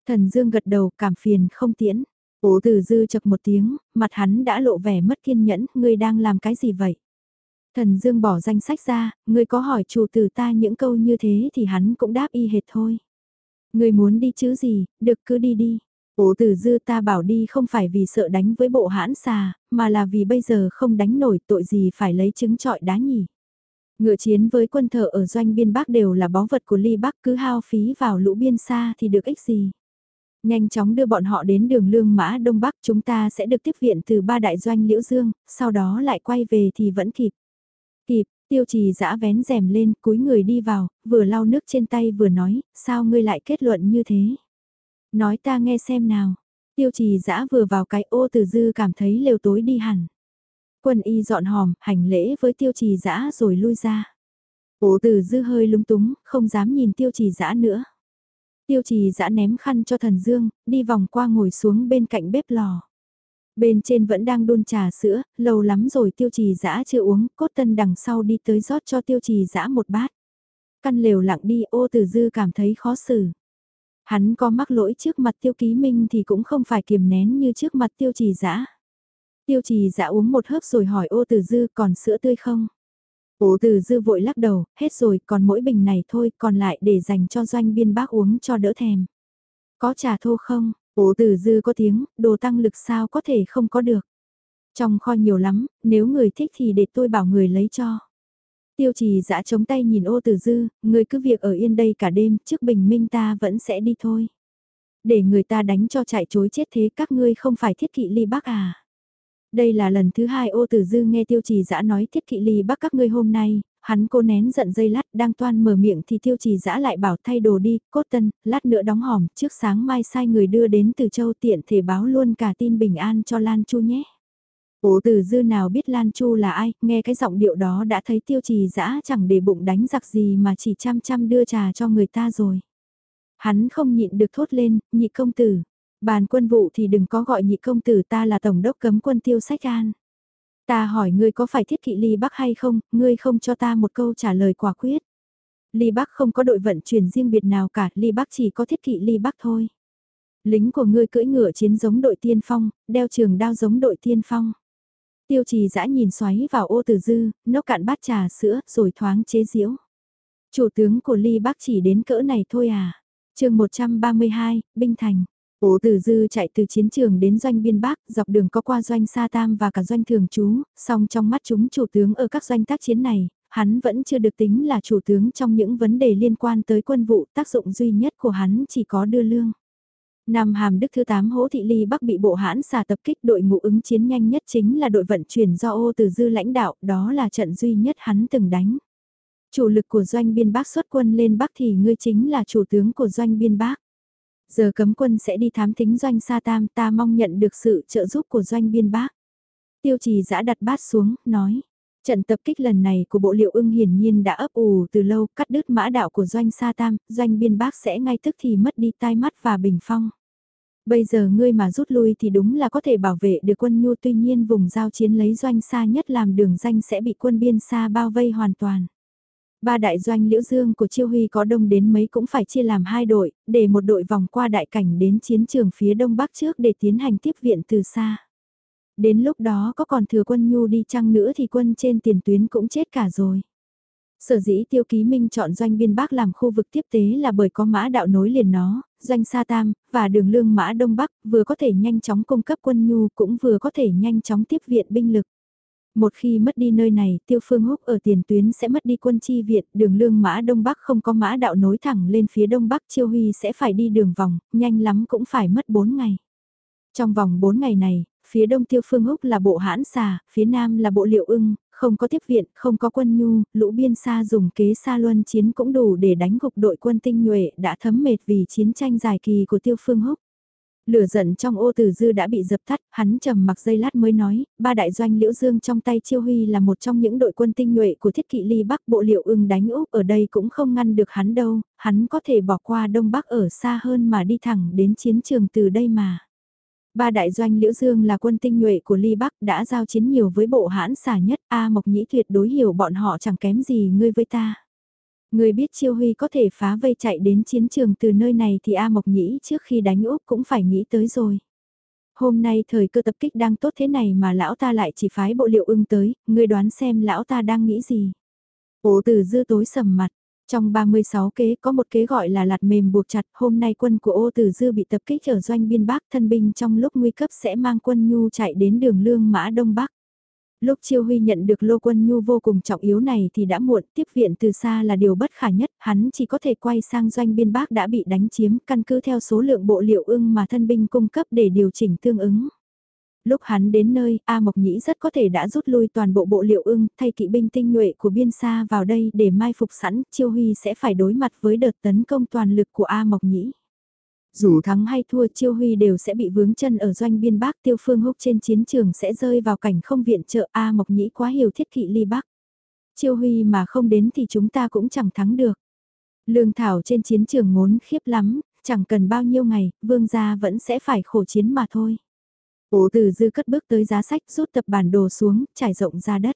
Thần Dương gật đầu cảm phiền không tiễn. Ố từ dư chập một tiếng, mặt hắn đã lộ vẻ mất kiên nhẫn, ngươi đang làm cái gì vậy? Thần Dương bỏ danh sách ra, ngươi có hỏi chủ tử ta những câu như thế thì hắn cũng đáp y hệt thôi. Ngươi muốn đi chứ gì, được cứ đi đi. Ố từ dư ta bảo đi không phải vì sợ đánh với bộ hãn xà, mà là vì bây giờ không đánh nổi tội gì phải lấy trứng trọi đá nhỉ. Ngựa chiến với quân thợ ở doanh biên Bắc đều là báu vật của ly Bắc cứ hao phí vào lũ biên xa thì được ích gì. Nhanh chóng đưa bọn họ đến đường lương mã Đông Bắc chúng ta sẽ được tiếp viện từ ba đại doanh Liễu Dương, sau đó lại quay về thì vẫn kịp. Kịp, tiêu trì giã vén rèm lên, cúi người đi vào, vừa lau nước trên tay vừa nói, sao ngươi lại kết luận như thế? Nói ta nghe xem nào. Tiêu trì dã vừa vào cái ô từ dư cảm thấy lều tối đi hẳn. Quân y dọn hòm, hành lễ với tiêu trì dã rồi lui ra. Ô từ dư hơi lúng túng, không dám nhìn tiêu trì dã nữa. Tiêu trì dã ném khăn cho thần dương, đi vòng qua ngồi xuống bên cạnh bếp lò. Bên trên vẫn đang đun trà sữa, lâu lắm rồi tiêu trì dã chưa uống, cốt tân đằng sau đi tới rót cho tiêu trì dã một bát. Căn lều lặng đi ô từ dư cảm thấy khó xử. Hắn có mắc lỗi trước mặt tiêu ký minh thì cũng không phải kiềm nén như trước mặt tiêu trì dã Tiêu trì dã uống một hớp rồi hỏi ô từ dư còn sữa tươi không? Ô từ dư vội lắc đầu, hết rồi còn mỗi bình này thôi còn lại để dành cho doanh biên bác uống cho đỡ thèm. Có trà thô không? Ô từ dư có tiếng, đồ tăng lực sao có thể không có được. Trong kho nhiều lắm, nếu người thích thì để tôi bảo người lấy cho. Tiêu trì dã chống tay nhìn ô Tử dư, người cứ việc ở yên đây cả đêm, trước bình minh ta vẫn sẽ đi thôi. Để người ta đánh cho chạy chối chết thế các ngươi không phải thiết kỵ ly bác à. Đây là lần thứ hai ô tử dư nghe tiêu trì dã nói thiết kỵ ly bắc các ngươi hôm nay, hắn cô nén giận dây lát đang toan mở miệng thì tiêu trì dã lại bảo thay đồ đi, cốt tân, lát nữa đóng hòm, trước sáng mai sai người đưa đến từ châu tiện thể báo luôn cả tin bình an cho Lan Chu nhé. Cố tử dư nào biết Lan Chu là ai, nghe cái giọng điệu đó đã thấy tiêu trì dã chẳng để bụng đánh giặc gì mà chỉ chăm chăm đưa trà cho người ta rồi. Hắn không nhịn được thốt lên, nhị công tử, Bàn quân vụ thì đừng có gọi nhị công tử ta là tổng đốc cấm quân tiêu sách an. Ta hỏi ngươi có phải thiết kỵ ly bắc hay không, ngươi không cho ta một câu trả lời quả quyết. Ly Bắc không có đội vận chuyển riêng biệt nào cả, Ly Bắc chỉ có thiết kỵ Ly Bắc thôi. Lính của ngươi cưỡi ngựa chiến giống đội tiên phong, đeo trường đao giống đội tiên phong. Tiêu trì dã nhìn xoáy vào ô tử dư, nốc cạn bát trà sữa, rồi thoáng chế diễu. Chủ tướng của Ly Bắc chỉ đến cỡ này thôi à. chương 132, Binh Thành. Ô Tử Dư chạy từ chiến trường đến doanh biên Bắc, dọc đường có qua doanh Sa Tam và cả doanh thường Chú, song trong mắt chúng chủ tướng ở các doanh tác chiến này, hắn vẫn chưa được tính là chủ tướng trong những vấn đề liên quan tới quân vụ, tác dụng duy nhất của hắn chỉ có đưa lương. Năm hàm đức thứ 8 hỗ thị ly Bắc bị bộ hãn xà tập kích đội ngũ ứng chiến nhanh nhất chính là đội vận chuyển do ô Tử Dư lãnh đạo, đó là trận duy nhất hắn từng đánh. Chủ lực của doanh biên Bắc xuất quân lên Bắc thì ngươi chính là chủ tướng của doanh biên Bắc. Giờ cấm quân sẽ đi thám thính doanh Sa Tam ta mong nhận được sự trợ giúp của doanh biên bác. Tiêu trì giã đặt bát xuống, nói. Trận tập kích lần này của bộ liệu ưng hiển nhiên đã ấp ủ từ lâu, cắt đứt mã đạo của doanh Sa Tam, doanh biên bác sẽ ngay tức thì mất đi tai mắt và bình phong. Bây giờ ngươi mà rút lui thì đúng là có thể bảo vệ được quân nhu tuy nhiên vùng giao chiến lấy doanh xa nhất làm đường danh sẽ bị quân biên xa bao vây hoàn toàn. Ba đại doanh Liễu Dương của Chiêu Huy có đông đến mấy cũng phải chia làm hai đội, để một đội vòng qua đại cảnh đến chiến trường phía đông bắc trước để tiến hành tiếp viện từ xa. Đến lúc đó có còn thừa quân nhu đi chăng nữa thì quân trên tiền tuyến cũng chết cả rồi. Sở dĩ Tiêu Ký Minh chọn doanh biên Bắc làm khu vực tiếp tế là bởi có mã đạo nối liền nó, doanh Sa Tam, và đường lương mã Đông Bắc, vừa có thể nhanh chóng cung cấp quân nhu cũng vừa có thể nhanh chóng tiếp viện binh lực. Một khi mất đi nơi này, tiêu phương húc ở tiền tuyến sẽ mất đi quân chi viện, đường lương mã đông bắc không có mã đạo nối thẳng lên phía đông bắc chiêu huy sẽ phải đi đường vòng, nhanh lắm cũng phải mất 4 ngày. Trong vòng 4 ngày này, phía đông tiêu phương húc là bộ hãn xà, phía nam là bộ liệu ưng, không có tiếp viện, không có quân nhu, lũ biên xa dùng kế xa luân chiến cũng đủ để đánh gục đội quân tinh nhuệ đã thấm mệt vì chiến tranh dài kỳ của tiêu phương húc. Lửa giận trong ô tử dư đã bị dập tắt, hắn trầm mặc dây lát mới nói, ba đại doanh liễu dương trong tay chiêu huy là một trong những đội quân tinh nhuệ của thiết kỵ ly bắc bộ liệu ưng đánh úp ở đây cũng không ngăn được hắn đâu, hắn có thể bỏ qua đông bắc ở xa hơn mà đi thẳng đến chiến trường từ đây mà. Ba đại doanh Liễu Dương là quân tinh nhuệ của Ly Bắc đã giao chiến nhiều với bộ hãn xả nhất, A Mộc Nhĩ tuyệt đối hiểu bọn họ chẳng kém gì ngươi với ta. Người biết Chiêu Huy có thể phá vây chạy đến chiến trường từ nơi này thì A Mộc Nhĩ trước khi đánh Úc cũng phải nghĩ tới rồi. Hôm nay thời cơ tập kích đang tốt thế này mà lão ta lại chỉ phái bộ liệu ưng tới, ngươi đoán xem lão ta đang nghĩ gì. Ổ từ dư tối sầm mặt, trong 36 kế có một kế gọi là lạt mềm buộc chặt, hôm nay quân của ô tử dư bị tập kích ở doanh biên Bắc thân binh trong lúc nguy cấp sẽ mang quân nhu chạy đến đường lương mã Đông Bắc. Lúc Chiêu Huy nhận được lô quân nhu vô cùng trọng yếu này thì đã muộn, tiếp viện từ xa là điều bất khả nhất, hắn chỉ có thể quay sang doanh biên Bắc đã bị đánh chiếm, căn cứ theo số lượng bộ liệu ưng mà thân binh cung cấp để điều chỉnh tương ứng. Lúc hắn đến nơi, A Mộc Nhĩ rất có thể đã rút lui toàn bộ bộ liệu ưng, thay kỵ binh tinh nhuệ của biên xa vào đây để mai phục sẵn, Chiêu Huy sẽ phải đối mặt với đợt tấn công toàn lực của A Mộc Nhĩ. Dù thắng hay thua Chiêu Huy đều sẽ bị vướng chân ở doanh biên Bắc Tiêu Phương Húc trên chiến trường sẽ rơi vào cảnh không viện trợ A Mộc Nhĩ quá hiểu thiết kỵ ly Bắc. Chiêu Huy mà không đến thì chúng ta cũng chẳng thắng được. Lương Thảo trên chiến trường ngốn khiếp lắm, chẳng cần bao nhiêu ngày, vương gia vẫn sẽ phải khổ chiến mà thôi. Ố từ dư cất bước tới giá sách rút tập bản đồ xuống, trải rộng ra đất.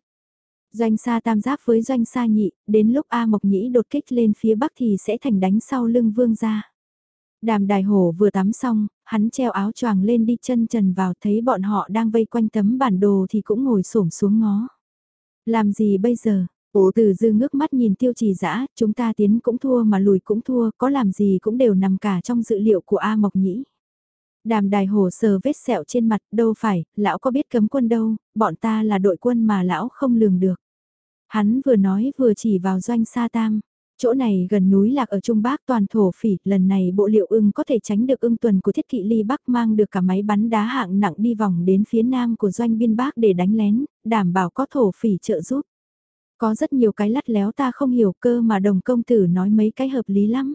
Doanh xa tam giáp với doanh xa nhị, đến lúc A Mộc Nhĩ đột kích lên phía bắc thì sẽ thành đánh sau lưng vương ra. Đàm đài hổ vừa tắm xong, hắn treo áo choàng lên đi chân trần vào thấy bọn họ đang vây quanh tấm bản đồ thì cũng ngồi xổm xuống ngó. Làm gì bây giờ? Ổ từ dư ngước mắt nhìn tiêu trì dã chúng ta tiến cũng thua mà lùi cũng thua, có làm gì cũng đều nằm cả trong dự liệu của A Mộc Nhĩ. Đàm đài hổ sờ vết sẹo trên mặt, đâu phải, lão có biết cấm quân đâu, bọn ta là đội quân mà lão không lường được. Hắn vừa nói vừa chỉ vào doanh sa tam. Chỗ này gần núi lạc ở Trung Bắc toàn thổ phỉ, lần này bộ liệu ưng có thể tránh được ưng tuần của thiết kỵ ly Bắc mang được cả máy bắn đá hạng nặng đi vòng đến phía nam của doanh biên Bắc để đánh lén, đảm bảo có thổ phỉ trợ giúp. Có rất nhiều cái lắt léo ta không hiểu cơ mà đồng công tử nói mấy cái hợp lý lắm.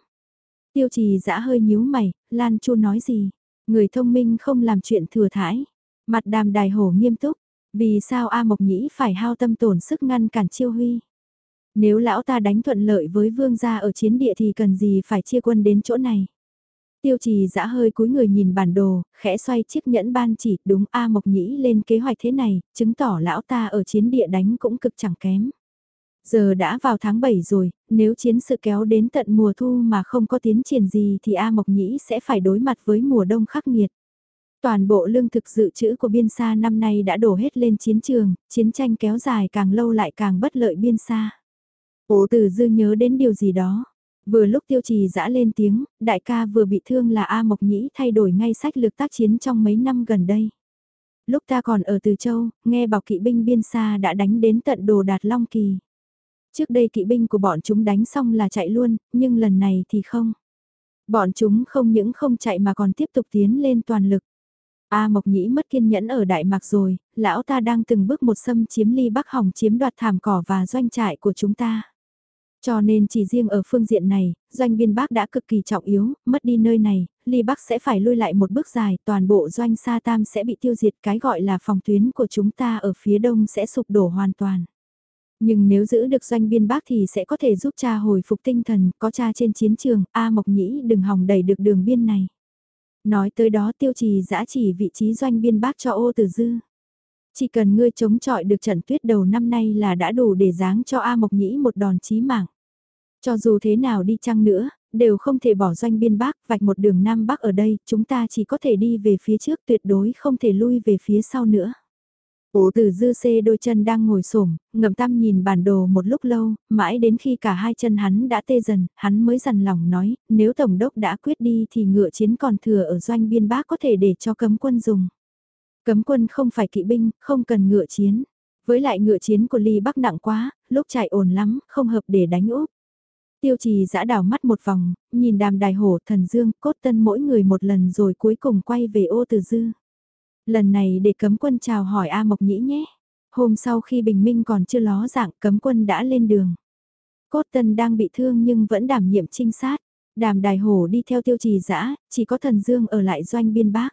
Tiêu trì dã hơi nhíu mày, Lan Chu nói gì? Người thông minh không làm chuyện thừa thãi. Mặt đàm đài hổ nghiêm túc, vì sao A Mộc Nhĩ phải hao tâm tổn sức ngăn cản chiêu huy? Nếu lão ta đánh thuận lợi với vương gia ở chiến địa thì cần gì phải chia quân đến chỗ này? Tiêu trì dã hơi cúi người nhìn bản đồ, khẽ xoay chiếc nhẫn ban chỉ, đúng A Mộc Nhĩ lên kế hoạch thế này, chứng tỏ lão ta ở chiến địa đánh cũng cực chẳng kém. Giờ đã vào tháng 7 rồi, nếu chiến sự kéo đến tận mùa thu mà không có tiến triển gì thì A Mộc Nhĩ sẽ phải đối mặt với mùa đông khắc nghiệt. Toàn bộ lương thực dự trữ của biên xa năm nay đã đổ hết lên chiến trường, chiến tranh kéo dài càng lâu lại càng bất lợi biên xa. Ố tử dư nhớ đến điều gì đó. Vừa lúc tiêu trì dã lên tiếng, đại ca vừa bị thương là A Mộc Nhĩ thay đổi ngay sách lược tác chiến trong mấy năm gần đây. Lúc ta còn ở Từ Châu, nghe bảo kỵ binh biên xa đã đánh đến tận đồ đạt Long Kỳ. Trước đây kỵ binh của bọn chúng đánh xong là chạy luôn, nhưng lần này thì không. Bọn chúng không những không chạy mà còn tiếp tục tiến lên toàn lực. A Mộc Nhĩ mất kiên nhẫn ở Đại Mạc rồi, lão ta đang từng bước một xâm chiếm ly Bắc Hồng chiếm đoạt thảm cỏ và doanh trại của chúng ta. Cho nên chỉ riêng ở phương diện này, doanh biên Bắc đã cực kỳ trọng yếu, mất đi nơi này, ly Bắc sẽ phải lui lại một bước dài, toàn bộ doanh Sa Tam sẽ bị tiêu diệt cái gọi là phòng tuyến của chúng ta ở phía đông sẽ sụp đổ hoàn toàn. Nhưng nếu giữ được doanh biên bác thì sẽ có thể giúp cha hồi phục tinh thần, có cha trên chiến trường, A Mộc Nhĩ đừng hòng đẩy được đường biên này. Nói tới đó tiêu trì giã chỉ vị trí doanh biên bác cho ô tử dư. Chỉ cần ngươi chống chọi được trận tuyết đầu năm nay là đã đủ để giáng cho A Mộc Nhĩ một đòn chí mạng. Cho dù thế nào đi chăng nữa, đều không thể bỏ doanh biên bác vạch một đường Nam Bắc ở đây, chúng ta chỉ có thể đi về phía trước tuyệt đối không thể lui về phía sau nữa. Ổ từ dư xê đôi chân đang ngồi xổm ngầm tăm nhìn bản đồ một lúc lâu, mãi đến khi cả hai chân hắn đã tê dần, hắn mới dằn lòng nói, nếu Tổng đốc đã quyết đi thì ngựa chiến còn thừa ở doanh biên bác có thể để cho cấm quân dùng. Cấm quân không phải kỵ binh, không cần ngựa chiến. Với lại ngựa chiến của Ly Bắc nặng quá, lúc chạy ồn lắm, không hợp để đánh úp. Tiêu trì giã đảo mắt một vòng, nhìn đàm đài hổ thần dương, cốt tân mỗi người một lần rồi cuối cùng quay về ô từ dư. Lần này để cấm quân chào hỏi A Mộc Nhĩ nhé. Hôm sau khi bình minh còn chưa ló dạng cấm quân đã lên đường. Cốt tân đang bị thương nhưng vẫn đảm nhiệm trinh sát. Đàm đài hổ đi theo tiêu trì dã chỉ có thần dương ở lại doanh biên bác.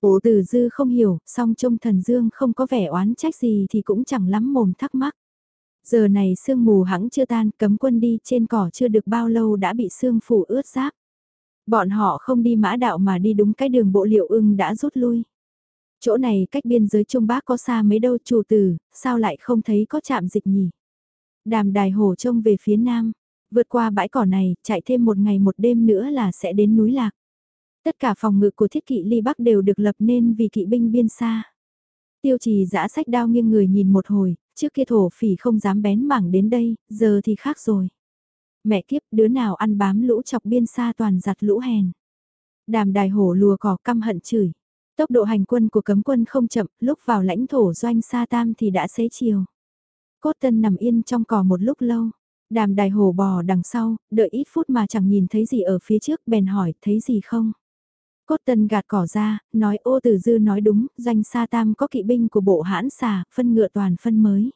Ổ tử dư không hiểu, song trông thần dương không có vẻ oán trách gì thì cũng chẳng lắm mồm thắc mắc. Giờ này sương mù hãng chưa tan, cấm quân đi trên cỏ chưa được bao lâu đã bị sương phủ ướt giáp. Bọn họ không đi mã đạo mà đi đúng cái đường bộ liệu ưng đã rút lui. Chỗ này cách biên giới Trung Bắc có xa mấy đâu chủ tử, sao lại không thấy có chạm dịch nhỉ? Đàm đài hồ trông về phía nam, vượt qua bãi cỏ này, chạy thêm một ngày một đêm nữa là sẽ đến núi Lạc. Tất cả phòng ngự của thiết kỵ ly Bắc đều được lập nên vì kỵ binh biên xa. Tiêu trì giã sách đao nghiêng người nhìn một hồi, trước kia thổ phỉ không dám bén mảng đến đây, giờ thì khác rồi. Mẹ kiếp đứa nào ăn bám lũ chọc biên xa toàn giặt lũ hèn. Đàm đài hổ lùa cỏ căm hận chửi. Tốc độ hành quân của cấm quân không chậm, lúc vào lãnh thổ doanh Sa Tam thì đã xế chiều. Cốt tân nằm yên trong cỏ một lúc lâu. Đàm đài hổ bò đằng sau, đợi ít phút mà chẳng nhìn thấy gì ở phía trước, bèn hỏi, thấy gì không? Cốt tân gạt cỏ ra, nói ô tử dư nói đúng, doanh Sa Tam có kỵ binh của bộ hãn xà, phân ngựa toàn phân mới.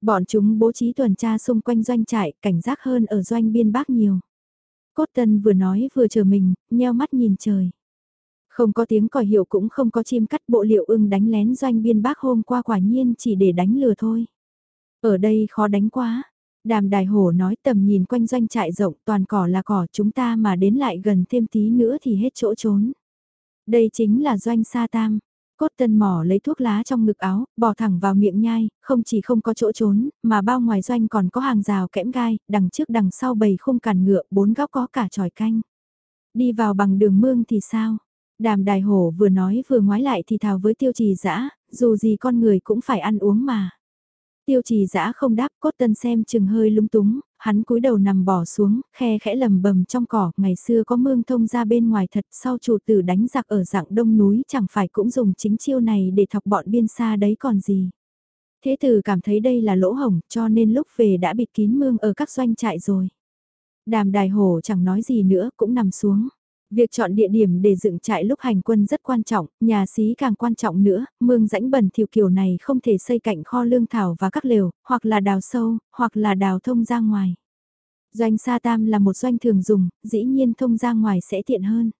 Bọn chúng bố trí tuần tra xung quanh doanh trại, cảnh giác hơn ở doanh biên bắc nhiều. Cốt tân vừa nói vừa chờ mình, nheo mắt nhìn trời. Không có tiếng còi hiệu cũng không có chim cắt bộ liệu ưng đánh lén doanh biên bác hôm qua quả nhiên chỉ để đánh lừa thôi. Ở đây khó đánh quá. Đàm đài hổ nói tầm nhìn quanh doanh trại rộng toàn cỏ là cỏ chúng ta mà đến lại gần thêm tí nữa thì hết chỗ trốn. Đây chính là doanh sa tam. Cốt tân mỏ lấy thuốc lá trong ngực áo, bỏ thẳng vào miệng nhai, không chỉ không có chỗ trốn, mà bao ngoài doanh còn có hàng rào kẽm gai, đằng trước đằng sau bầy khung cản ngựa, bốn góc có cả tròi canh. Đi vào bằng đường mương thì sao? Đàm đài hổ vừa nói vừa ngoái lại thì thào với tiêu trì dã dù gì con người cũng phải ăn uống mà. Tiêu trì dã không đáp cốt tân xem chừng hơi lung túng, hắn cúi đầu nằm bỏ xuống, khe khẽ lầm bầm trong cỏ, ngày xưa có mương thông ra bên ngoài thật sau chủ tử đánh giặc ở dạng đông núi chẳng phải cũng dùng chính chiêu này để thọc bọn biên xa đấy còn gì. Thế tử cảm thấy đây là lỗ hổng cho nên lúc về đã bịt kín mương ở các doanh trại rồi. Đàm đài hổ chẳng nói gì nữa cũng nằm xuống. Việc chọn địa điểm để dựng trại lúc hành quân rất quan trọng, nhà xí càng quan trọng nữa, mương rãnh bẩn thiểu kiểu này không thể xây cạnh kho lương thảo và các lều, hoặc là đào sâu, hoặc là đào thông ra ngoài. Doanh sa tam là một doanh thường dùng, dĩ nhiên thông ra ngoài sẽ tiện hơn.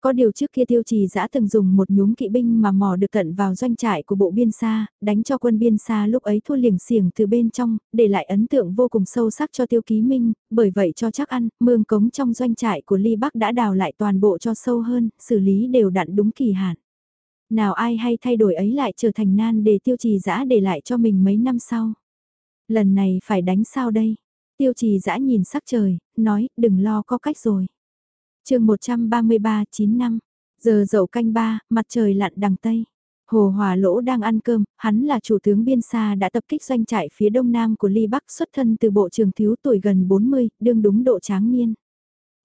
Có điều trước kia tiêu trì giã từng dùng một nhúm kỵ binh mà mò được tận vào doanh trại của bộ biên xa, đánh cho quân biên xa lúc ấy thua liềng xiềng từ bên trong, để lại ấn tượng vô cùng sâu sắc cho tiêu ký minh, bởi vậy cho chắc ăn, mương cống trong doanh trại của Ly Bắc đã đào lại toàn bộ cho sâu hơn, xử lý đều đặn đúng kỳ hạn. Nào ai hay thay đổi ấy lại trở thành nan để tiêu trì giã để lại cho mình mấy năm sau. Lần này phải đánh sao đây? Tiêu trì giã nhìn sắc trời, nói đừng lo có cách rồi chương 133 9 năm, giờ dậu canh ba, mặt trời lặn đằng Tây. Hồ Hòa Lỗ đang ăn cơm, hắn là chủ tướng biên xa đã tập kích doanh trại phía đông nam của Ly Bắc xuất thân từ bộ trường thiếu tuổi gần 40, đương đúng độ tráng niên.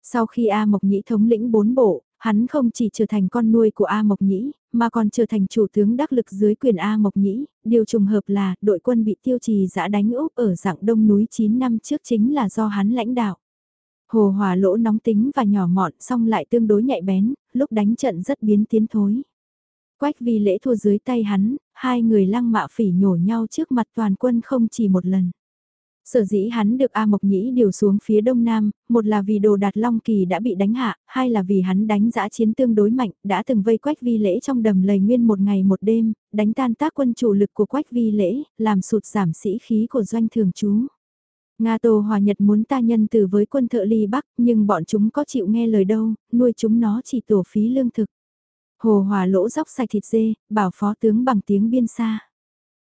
Sau khi A Mộc Nhĩ thống lĩnh bốn bộ, hắn không chỉ trở thành con nuôi của A Mộc Nhĩ, mà còn trở thành chủ tướng đắc lực dưới quyền A Mộc Nhĩ. Điều trùng hợp là đội quân bị tiêu trì giã đánh úp ở dạng đông núi 9 năm trước chính là do hắn lãnh đạo. Hồ Hòa lỗ nóng tính và nhỏ mọn song lại tương đối nhạy bén, lúc đánh trận rất biến tiến thối. Quách vì lễ thua dưới tay hắn, hai người lăng mạ phỉ nhổ nhau trước mặt toàn quân không chỉ một lần. Sở dĩ hắn được A Mộc Nhĩ điều xuống phía đông nam, một là vì đồ đạt Long Kỳ đã bị đánh hạ, hai là vì hắn đánh giã chiến tương đối mạnh, đã từng vây quách vi lễ trong đầm lầy nguyên một ngày một đêm, đánh tan tác quân chủ lực của quách vi lễ, làm sụt giảm sĩ khí của doanh thường chú. Nga Tô Hòa Nhật muốn ta nhân từ với quân thợ ly Bắc, nhưng bọn chúng có chịu nghe lời đâu, nuôi chúng nó chỉ tổ phí lương thực. Hồ Hòa lỗ dốc sạch thịt dê, bảo phó tướng bằng tiếng biên xa.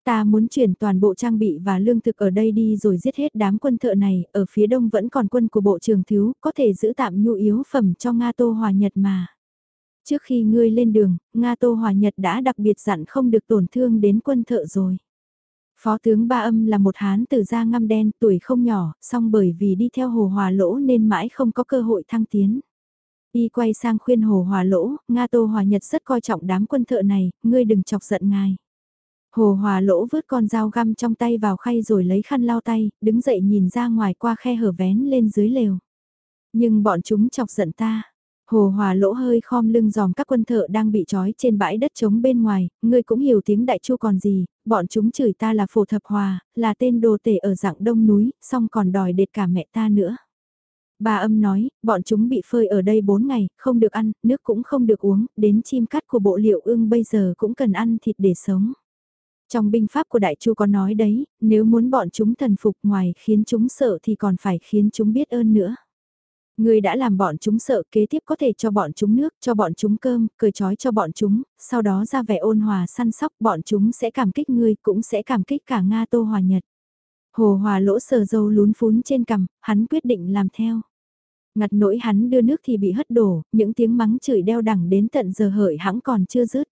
Ta muốn chuyển toàn bộ trang bị và lương thực ở đây đi rồi giết hết đám quân thợ này, ở phía đông vẫn còn quân của bộ trường thiếu, có thể giữ tạm nhu yếu phẩm cho Nga Tô Hòa Nhật mà. Trước khi ngươi lên đường, Nga Tô Hòa Nhật đã đặc biệt dặn không được tổn thương đến quân thợ rồi. Phó tướng Ba Âm là một hán tử da ngăm đen tuổi không nhỏ, song bởi vì đi theo Hồ Hòa Lỗ nên mãi không có cơ hội thăng tiến. Y quay sang khuyên Hồ Hòa Lỗ, Nga Tô Hòa Nhật rất coi trọng đám quân thợ này, ngươi đừng chọc giận ngài. Hồ Hòa Lỗ vứt con dao găm trong tay vào khay rồi lấy khăn lau tay, đứng dậy nhìn ra ngoài qua khe hở vén lên dưới lều. Nhưng bọn chúng chọc giận ta, Hồ Hòa lỗ hơi khom lưng dòm các quân thợ đang bị trói trên bãi đất trống bên ngoài, ngươi cũng hiểu tiếng đại chu còn gì, bọn chúng chửi ta là phổ thập hòa, là tên đồ tể ở dạng đông núi, xong còn đòi đệt cả mẹ ta nữa. Bà âm nói, bọn chúng bị phơi ở đây 4 ngày, không được ăn, nước cũng không được uống, đến chim cắt của bộ liệu ưng bây giờ cũng cần ăn thịt để sống. Trong binh pháp của đại chu có nói đấy, nếu muốn bọn chúng thần phục ngoài khiến chúng sợ thì còn phải khiến chúng biết ơn nữa. Ngươi đã làm bọn chúng sợ kế tiếp có thể cho bọn chúng nước, cho bọn chúng cơm, cười chói cho bọn chúng, sau đó ra vẻ ôn hòa săn sóc bọn chúng sẽ cảm kích ngươi cũng sẽ cảm kích cả Nga Tô Hòa Nhật. Hồ Hòa lỗ sờ dâu lún phún trên cằm, hắn quyết định làm theo. Ngặt nỗi hắn đưa nước thì bị hất đổ, những tiếng mắng chửi đeo đẳng đến tận giờ hợi hãng còn chưa dứt.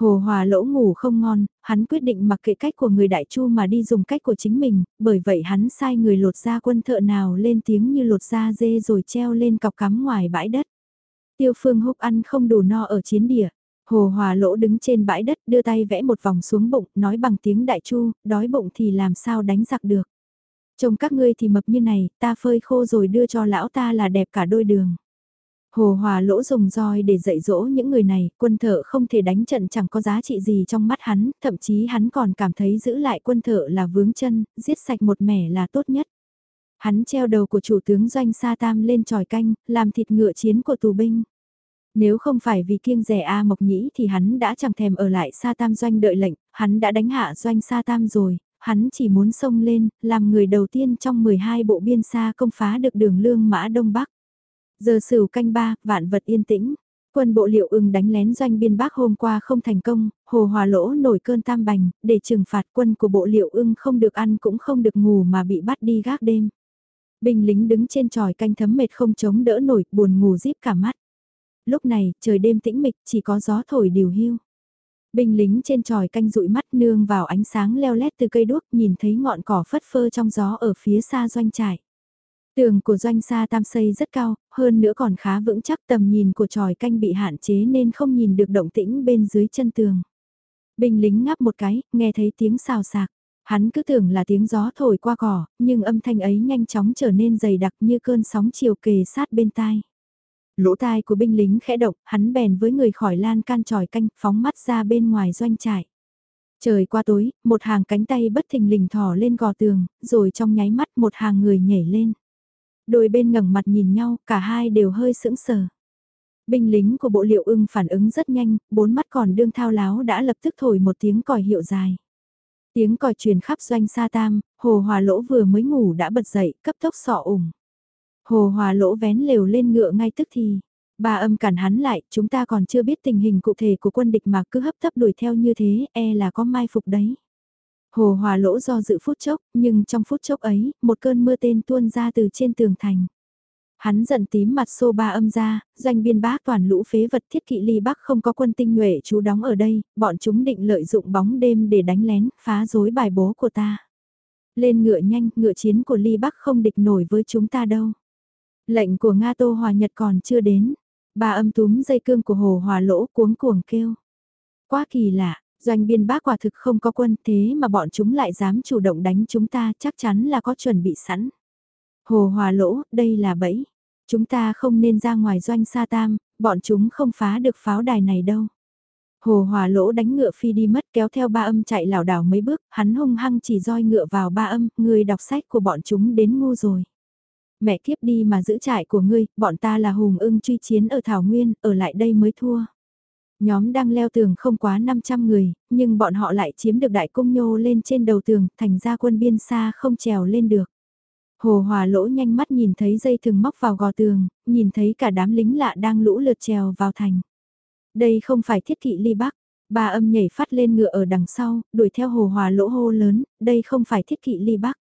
Hồ Hòa lỗ ngủ không ngon, hắn quyết định mặc kệ cách của người đại chu mà đi dùng cách của chính mình, bởi vậy hắn sai người lột da quân thợ nào lên tiếng như lột da dê rồi treo lên cọc cắm ngoài bãi đất. Tiêu phương húc ăn không đủ no ở chiến địa. Hồ Hòa lỗ đứng trên bãi đất đưa tay vẽ một vòng xuống bụng, nói bằng tiếng đại chu, đói bụng thì làm sao đánh giặc được. Trông các ngươi thì mập như này, ta phơi khô rồi đưa cho lão ta là đẹp cả đôi đường. Hồ Hòa lỗ dùng roi để dạy dỗ những người này, quân thợ không thể đánh trận chẳng có giá trị gì trong mắt hắn, thậm chí hắn còn cảm thấy giữ lại quân thợ là vướng chân, giết sạch một mẻ là tốt nhất. Hắn treo đầu của chủ tướng doanh Sa Tam lên tròi canh, làm thịt ngựa chiến của tù binh. Nếu không phải vì kiêng rẻ A Mộc Nhĩ thì hắn đã chẳng thèm ở lại Sa Tam doanh đợi lệnh, hắn đã đánh hạ doanh Sa Tam rồi, hắn chỉ muốn xông lên, làm người đầu tiên trong 12 bộ biên xa công phá được đường lương mã Đông Bắc. Giờ sửu canh ba, vạn vật yên tĩnh. Quân bộ liệu ưng đánh lén doanh biên bác hôm qua không thành công, hồ hòa lỗ nổi cơn tam bành, để trừng phạt quân của bộ liệu ưng không được ăn cũng không được ngủ mà bị bắt đi gác đêm. Binh lính đứng trên tròi canh thấm mệt không chống đỡ nổi, buồn ngủ díp cả mắt. Lúc này, trời đêm tĩnh mịch, chỉ có gió thổi điều hưu. Binh lính trên tròi canh dụi mắt nương vào ánh sáng leo lét từ cây đuốc nhìn thấy ngọn cỏ phất phơ trong gió ở phía xa doanh trại. Tường của doanh xa tam xây rất cao, hơn nữa còn khá vững chắc tầm nhìn của tròi canh bị hạn chế nên không nhìn được động tĩnh bên dưới chân tường. Bình lính ngáp một cái, nghe thấy tiếng xào xạc. Hắn cứ tưởng là tiếng gió thổi qua cỏ, nhưng âm thanh ấy nhanh chóng trở nên dày đặc như cơn sóng chiều kề sát bên tai. Lỗ tai của binh lính khẽ động, hắn bèn với người khỏi lan can tròi canh, phóng mắt ra bên ngoài doanh trại. Trời qua tối, một hàng cánh tay bất thình lình thò lên gò tường, rồi trong nháy mắt một hàng người nhảy lên. Đôi bên ngẩng mặt nhìn nhau, cả hai đều hơi sững sờ. Binh lính của bộ liệu ưng phản ứng rất nhanh, bốn mắt còn đương thao láo đã lập tức thổi một tiếng còi hiệu dài. Tiếng còi truyền khắp doanh sa tam, hồ hòa lỗ vừa mới ngủ đã bật dậy, cấp tốc sọ ủng. Hồ hòa lỗ vén lều lên ngựa ngay tức thì. Bà âm cản hắn lại, chúng ta còn chưa biết tình hình cụ thể của quân địch mà cứ hấp tấp đuổi theo như thế, e là có mai phục đấy. Hồ hòa lỗ do dự phút chốc, nhưng trong phút chốc ấy, một cơn mưa tên tuôn ra từ trên tường thành. Hắn giận tím mặt xô ba âm ra, doanh biên bác toàn lũ phế vật thiết kỵ ly bắc không có quân tinh nhuệ chú đóng ở đây, bọn chúng định lợi dụng bóng đêm để đánh lén, phá rối bài bố của ta. Lên ngựa nhanh, ngựa chiến của ly bắc không địch nổi với chúng ta đâu. Lệnh của Nga Tô Hòa Nhật còn chưa đến, ba âm túm dây cương của hồ hòa lỗ cuống cuồng kêu. Quá kỳ lạ, doanh biên bác quả thực không có quân thế mà bọn chúng lại dám chủ động đánh chúng ta chắc chắn là có chuẩn bị sẵn. Hồ hòa lỗ, đây là bẫy. Chúng ta không nên ra ngoài doanh sa tam, bọn chúng không phá được pháo đài này đâu. Hồ hòa lỗ đánh ngựa phi đi mất kéo theo ba âm chạy lảo đảo mấy bước, hắn hung hăng chỉ roi ngựa vào ba âm, người đọc sách của bọn chúng đến ngu rồi. Mẹ kiếp đi mà giữ trại của ngươi, bọn ta là hùng ưng truy chiến ở Thảo Nguyên, ở lại đây mới thua. Nhóm đang leo tường không quá 500 người, nhưng bọn họ lại chiếm được đại cung nhô lên trên đầu tường, thành ra quân biên xa không trèo lên được. Hồ Hòa lỗ nhanh mắt nhìn thấy dây thừng móc vào gò tường, nhìn thấy cả đám lính lạ đang lũ lượt trèo vào thành. Đây không phải thiết kỵ ly bắc, bà âm nhảy phát lên ngựa ở đằng sau, đuổi theo Hồ Hòa lỗ hô lớn, đây không phải thiết kỵ ly bắc.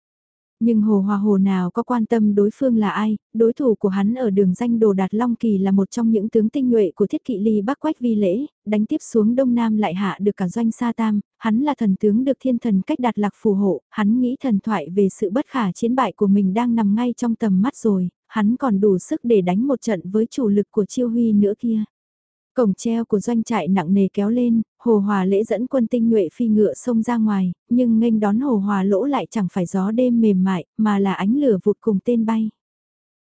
Nhưng Hồ Hòa Hồ nào có quan tâm đối phương là ai, đối thủ của hắn ở đường danh Đồ Đạt Long Kỳ là một trong những tướng tinh nhuệ của thiết kỵ ly bắc quách vi lễ, đánh tiếp xuống Đông Nam lại hạ được cả doanh Sa Tam, hắn là thần tướng được thiên thần cách đạt lạc phù hộ, hắn nghĩ thần thoại về sự bất khả chiến bại của mình đang nằm ngay trong tầm mắt rồi, hắn còn đủ sức để đánh một trận với chủ lực của chiêu huy nữa kia. Cổng treo của doanh trại nặng nề kéo lên, hồ hòa lễ dẫn quân tinh nhuệ phi ngựa sông ra ngoài, nhưng nghênh đón hồ hòa lỗ lại chẳng phải gió đêm mềm mại, mà là ánh lửa vụt cùng tên bay.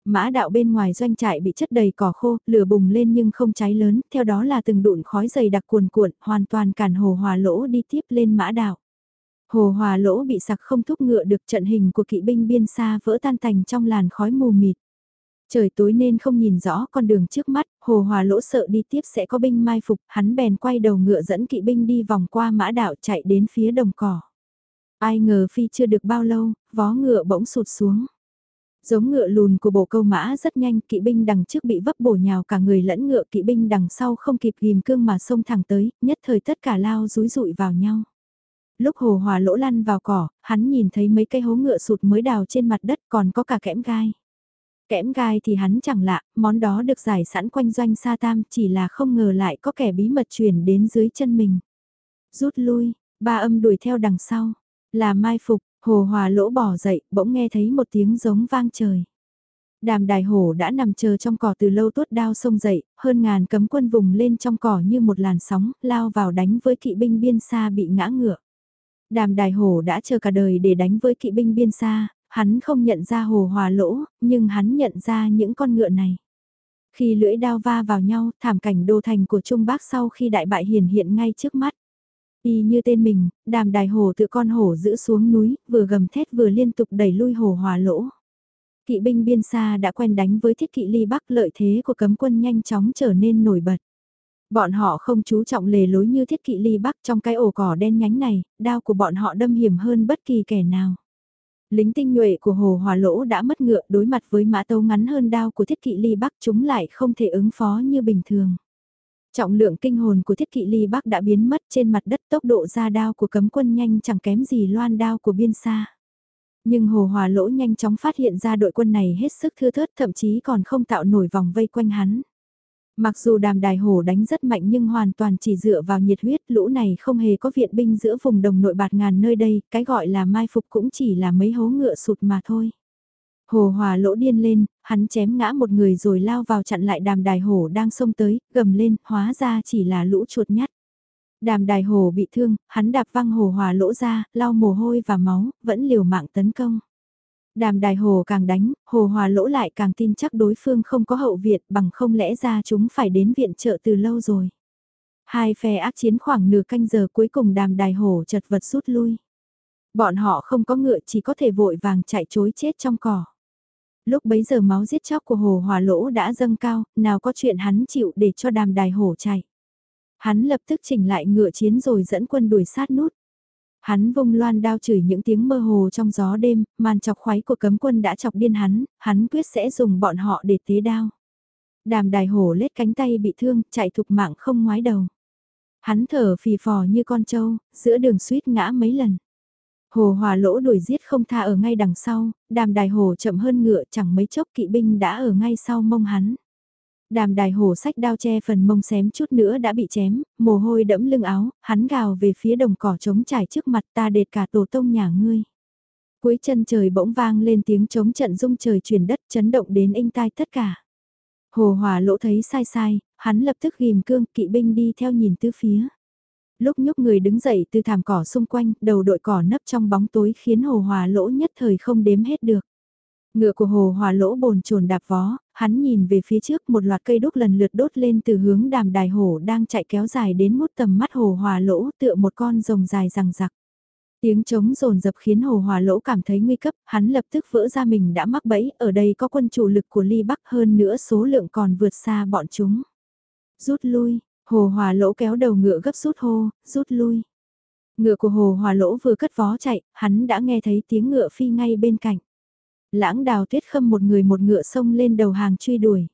Mã đạo bên ngoài doanh trại bị chất đầy cỏ khô, lửa bùng lên nhưng không cháy lớn, theo đó là từng đụn khói dày đặc cuồn cuộn, hoàn toàn cản hồ hòa lỗ đi tiếp lên mã đạo. Hồ hòa lỗ bị sặc không thúc ngựa được trận hình của kỵ binh biên xa vỡ tan tành trong làn khói mù mịt. Trời tối nên không nhìn rõ con đường trước mắt, hồ hòa lỗ sợ đi tiếp sẽ có binh mai phục, hắn bèn quay đầu ngựa dẫn kỵ binh đi vòng qua mã đạo chạy đến phía đồng cỏ. Ai ngờ phi chưa được bao lâu, vó ngựa bỗng sụt xuống. Giống ngựa lùn của bộ câu mã rất nhanh, kỵ binh đằng trước bị vấp bổ nhào cả người lẫn ngựa kỵ binh đằng sau không kịp ghim cương mà xông thẳng tới, nhất thời tất cả lao rúi rụi vào nhau. Lúc hồ hòa lỗ lăn vào cỏ, hắn nhìn thấy mấy cây hố ngựa sụt mới đào trên mặt đất còn có cả kẽm gai. Kẽm gai thì hắn chẳng lạ, món đó được giải sẵn quanh doanh sa tam chỉ là không ngờ lại có kẻ bí mật chuyển đến dưới chân mình. Rút lui, ba âm đuổi theo đằng sau, là mai phục, hồ hòa lỗ bỏ dậy, bỗng nghe thấy một tiếng giống vang trời. Đàm đài hổ đã nằm chờ trong cỏ từ lâu tuốt đao sông dậy, hơn ngàn cấm quân vùng lên trong cỏ như một làn sóng, lao vào đánh với kỵ binh biên xa bị ngã ngựa. Đàm đài hổ đã chờ cả đời để đánh với kỵ binh biên xa, Hắn không nhận ra hồ hòa lỗ, nhưng hắn nhận ra những con ngựa này. Khi lưỡi đao va vào nhau, thảm cảnh đô thành của Trung Bắc sau khi đại bại hiển hiện ngay trước mắt. Y như tên mình, đàm đài hồ tự con hổ giữ xuống núi, vừa gầm thét vừa liên tục đẩy lui hồ hòa lỗ. Kỵ binh biên xa đã quen đánh với thiết kỵ ly bắc lợi thế của cấm quân nhanh chóng trở nên nổi bật. Bọn họ không chú trọng lề lối như thiết kỵ ly bắc trong cái ổ cỏ đen nhánh này, đao của bọn họ đâm hiểm hơn bất kỳ kẻ nào. Lính tinh nhuệ của Hồ Hòa Lỗ đã mất ngựa, đối mặt với mã tấu ngắn hơn đao của thiết kỵ ly bắc, chúng lại không thể ứng phó như bình thường. Trọng lượng kinh hồn của thiết kỵ ly bắc đã biến mất trên mặt đất, tốc độ ra đao của cấm quân nhanh chẳng kém gì loan đao của biên xa. Nhưng Hồ Hòa Lỗ nhanh chóng phát hiện ra đội quân này hết sức thưa thớt, thậm chí còn không tạo nổi vòng vây quanh hắn. Mặc dù đàm đài hổ đánh rất mạnh nhưng hoàn toàn chỉ dựa vào nhiệt huyết lũ này không hề có viện binh giữa vùng đồng nội bạt ngàn nơi đây, cái gọi là mai phục cũng chỉ là mấy hố ngựa sụt mà thôi. Hồ hòa lỗ điên lên, hắn chém ngã một người rồi lao vào chặn lại đàm đài hổ đang xông tới, gầm lên, hóa ra chỉ là lũ chuột nhắt. Đàm đài hổ bị thương, hắn đạp văng hồ hòa lỗ ra, lau mồ hôi và máu, vẫn liều mạng tấn công. Đàm đài hồ càng đánh, hồ hòa lỗ lại càng tin chắc đối phương không có hậu viện bằng không lẽ ra chúng phải đến viện trợ từ lâu rồi. Hai phe ác chiến khoảng nửa canh giờ cuối cùng đàm đài hồ chật vật rút lui. Bọn họ không có ngựa chỉ có thể vội vàng chạy chối chết trong cỏ. Lúc bấy giờ máu giết chóc của hồ hòa lỗ đã dâng cao, nào có chuyện hắn chịu để cho đàm đài hổ chạy. Hắn lập tức chỉnh lại ngựa chiến rồi dẫn quân đuổi sát nút. Hắn vung loan đao chửi những tiếng mơ hồ trong gió đêm, màn chọc khoái của cấm quân đã chọc điên hắn, hắn quyết sẽ dùng bọn họ để tế đao. Đàm đài hổ lết cánh tay bị thương, chạy thục mạng không ngoái đầu. Hắn thở phì phò như con trâu, giữa đường suýt ngã mấy lần. Hồ hòa lỗ đuổi giết không tha ở ngay đằng sau, đàm đài hồ chậm hơn ngựa chẳng mấy chốc kỵ binh đã ở ngay sau mông hắn. Đàm đài hổ sách đao che phần mông xém chút nữa đã bị chém, mồ hôi đẫm lưng áo, hắn gào về phía đồng cỏ trống trải trước mặt ta đệt cả tổ tông nhà ngươi. Cuối chân trời bỗng vang lên tiếng trống trận rung trời chuyển đất chấn động đến inh tai tất cả. Hồ hòa lỗ thấy sai sai, hắn lập tức ghim cương kỵ binh đi theo nhìn tứ phía. Lúc nhúc người đứng dậy từ thảm cỏ xung quanh, đầu đội cỏ nấp trong bóng tối khiến hồ hòa lỗ nhất thời không đếm hết được. Ngựa của hồ hòa lỗ bồn chồn đạp vó, hắn nhìn về phía trước một loạt cây đúc lần lượt đốt lên từ hướng đàm đài hổ đang chạy kéo dài đến mút tầm mắt hồ hòa lỗ tựa một con rồng dài rằng rặc. Tiếng trống rồn dập khiến hồ hòa lỗ cảm thấy nguy cấp, hắn lập tức vỡ ra mình đã mắc bẫy, ở đây có quân chủ lực của ly bắc hơn nữa số lượng còn vượt xa bọn chúng. Rút lui, hồ hòa lỗ kéo đầu ngựa gấp rút hô, rút lui. Ngựa của hồ hòa lỗ vừa cất vó chạy, hắn đã nghe thấy tiếng ngựa phi ngay bên cạnh. Lãng đào tuyết khâm một người một ngựa sông lên đầu hàng truy đuổi.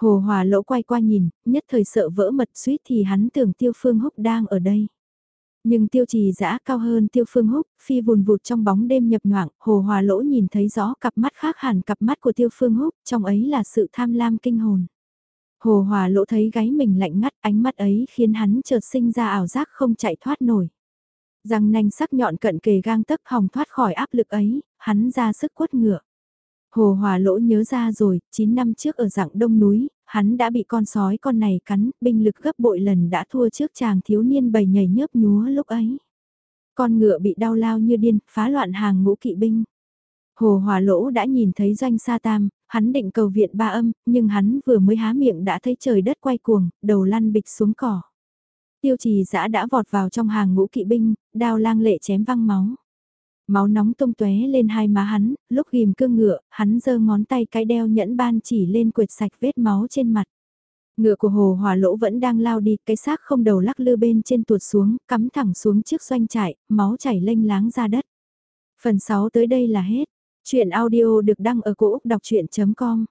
Hồ Hòa lỗ quay qua nhìn, nhất thời sợ vỡ mật suýt thì hắn tưởng Tiêu Phương Húc đang ở đây. Nhưng tiêu trì dã cao hơn Tiêu Phương Húc, phi vùn vụt trong bóng đêm nhập nhoạng, Hồ Hòa lỗ nhìn thấy rõ cặp mắt khác hẳn cặp mắt của Tiêu Phương Húc, trong ấy là sự tham lam kinh hồn. Hồ Hòa lỗ thấy gáy mình lạnh ngắt, ánh mắt ấy khiến hắn chợt sinh ra ảo giác không chạy thoát nổi. Răng nanh sắc nhọn cận kề gang tấc hòng thoát khỏi áp lực ấy, hắn ra sức quất ngựa. Hồ Hòa Lỗ nhớ ra rồi, 9 năm trước ở dạng đông núi, hắn đã bị con sói con này cắn, binh lực gấp bội lần đã thua trước chàng thiếu niên bầy nhảy nhớp nhúa lúc ấy. Con ngựa bị đau lao như điên, phá loạn hàng ngũ kỵ binh. Hồ Hòa Lỗ đã nhìn thấy doanh sa tam, hắn định cầu viện ba âm, nhưng hắn vừa mới há miệng đã thấy trời đất quay cuồng, đầu lăn bịch xuống cỏ. Tiêu trì giã đã vọt vào trong hàng ngũ kỵ binh, đao lang lệ chém văng máu. Máu nóng tung tóe lên hai má hắn, lúc ghim cương ngựa, hắn giơ ngón tay cái đeo nhẫn ban chỉ lên quệt sạch vết máu trên mặt. Ngựa của hồ hòa lỗ vẫn đang lao đi, cái xác không đầu lắc lư bên trên tuột xuống, cắm thẳng xuống trước doanh trại, máu chảy lênh láng ra đất. Phần 6 tới đây là hết. Chuyện audio được đăng ở cổ Úc đọc chuyện.com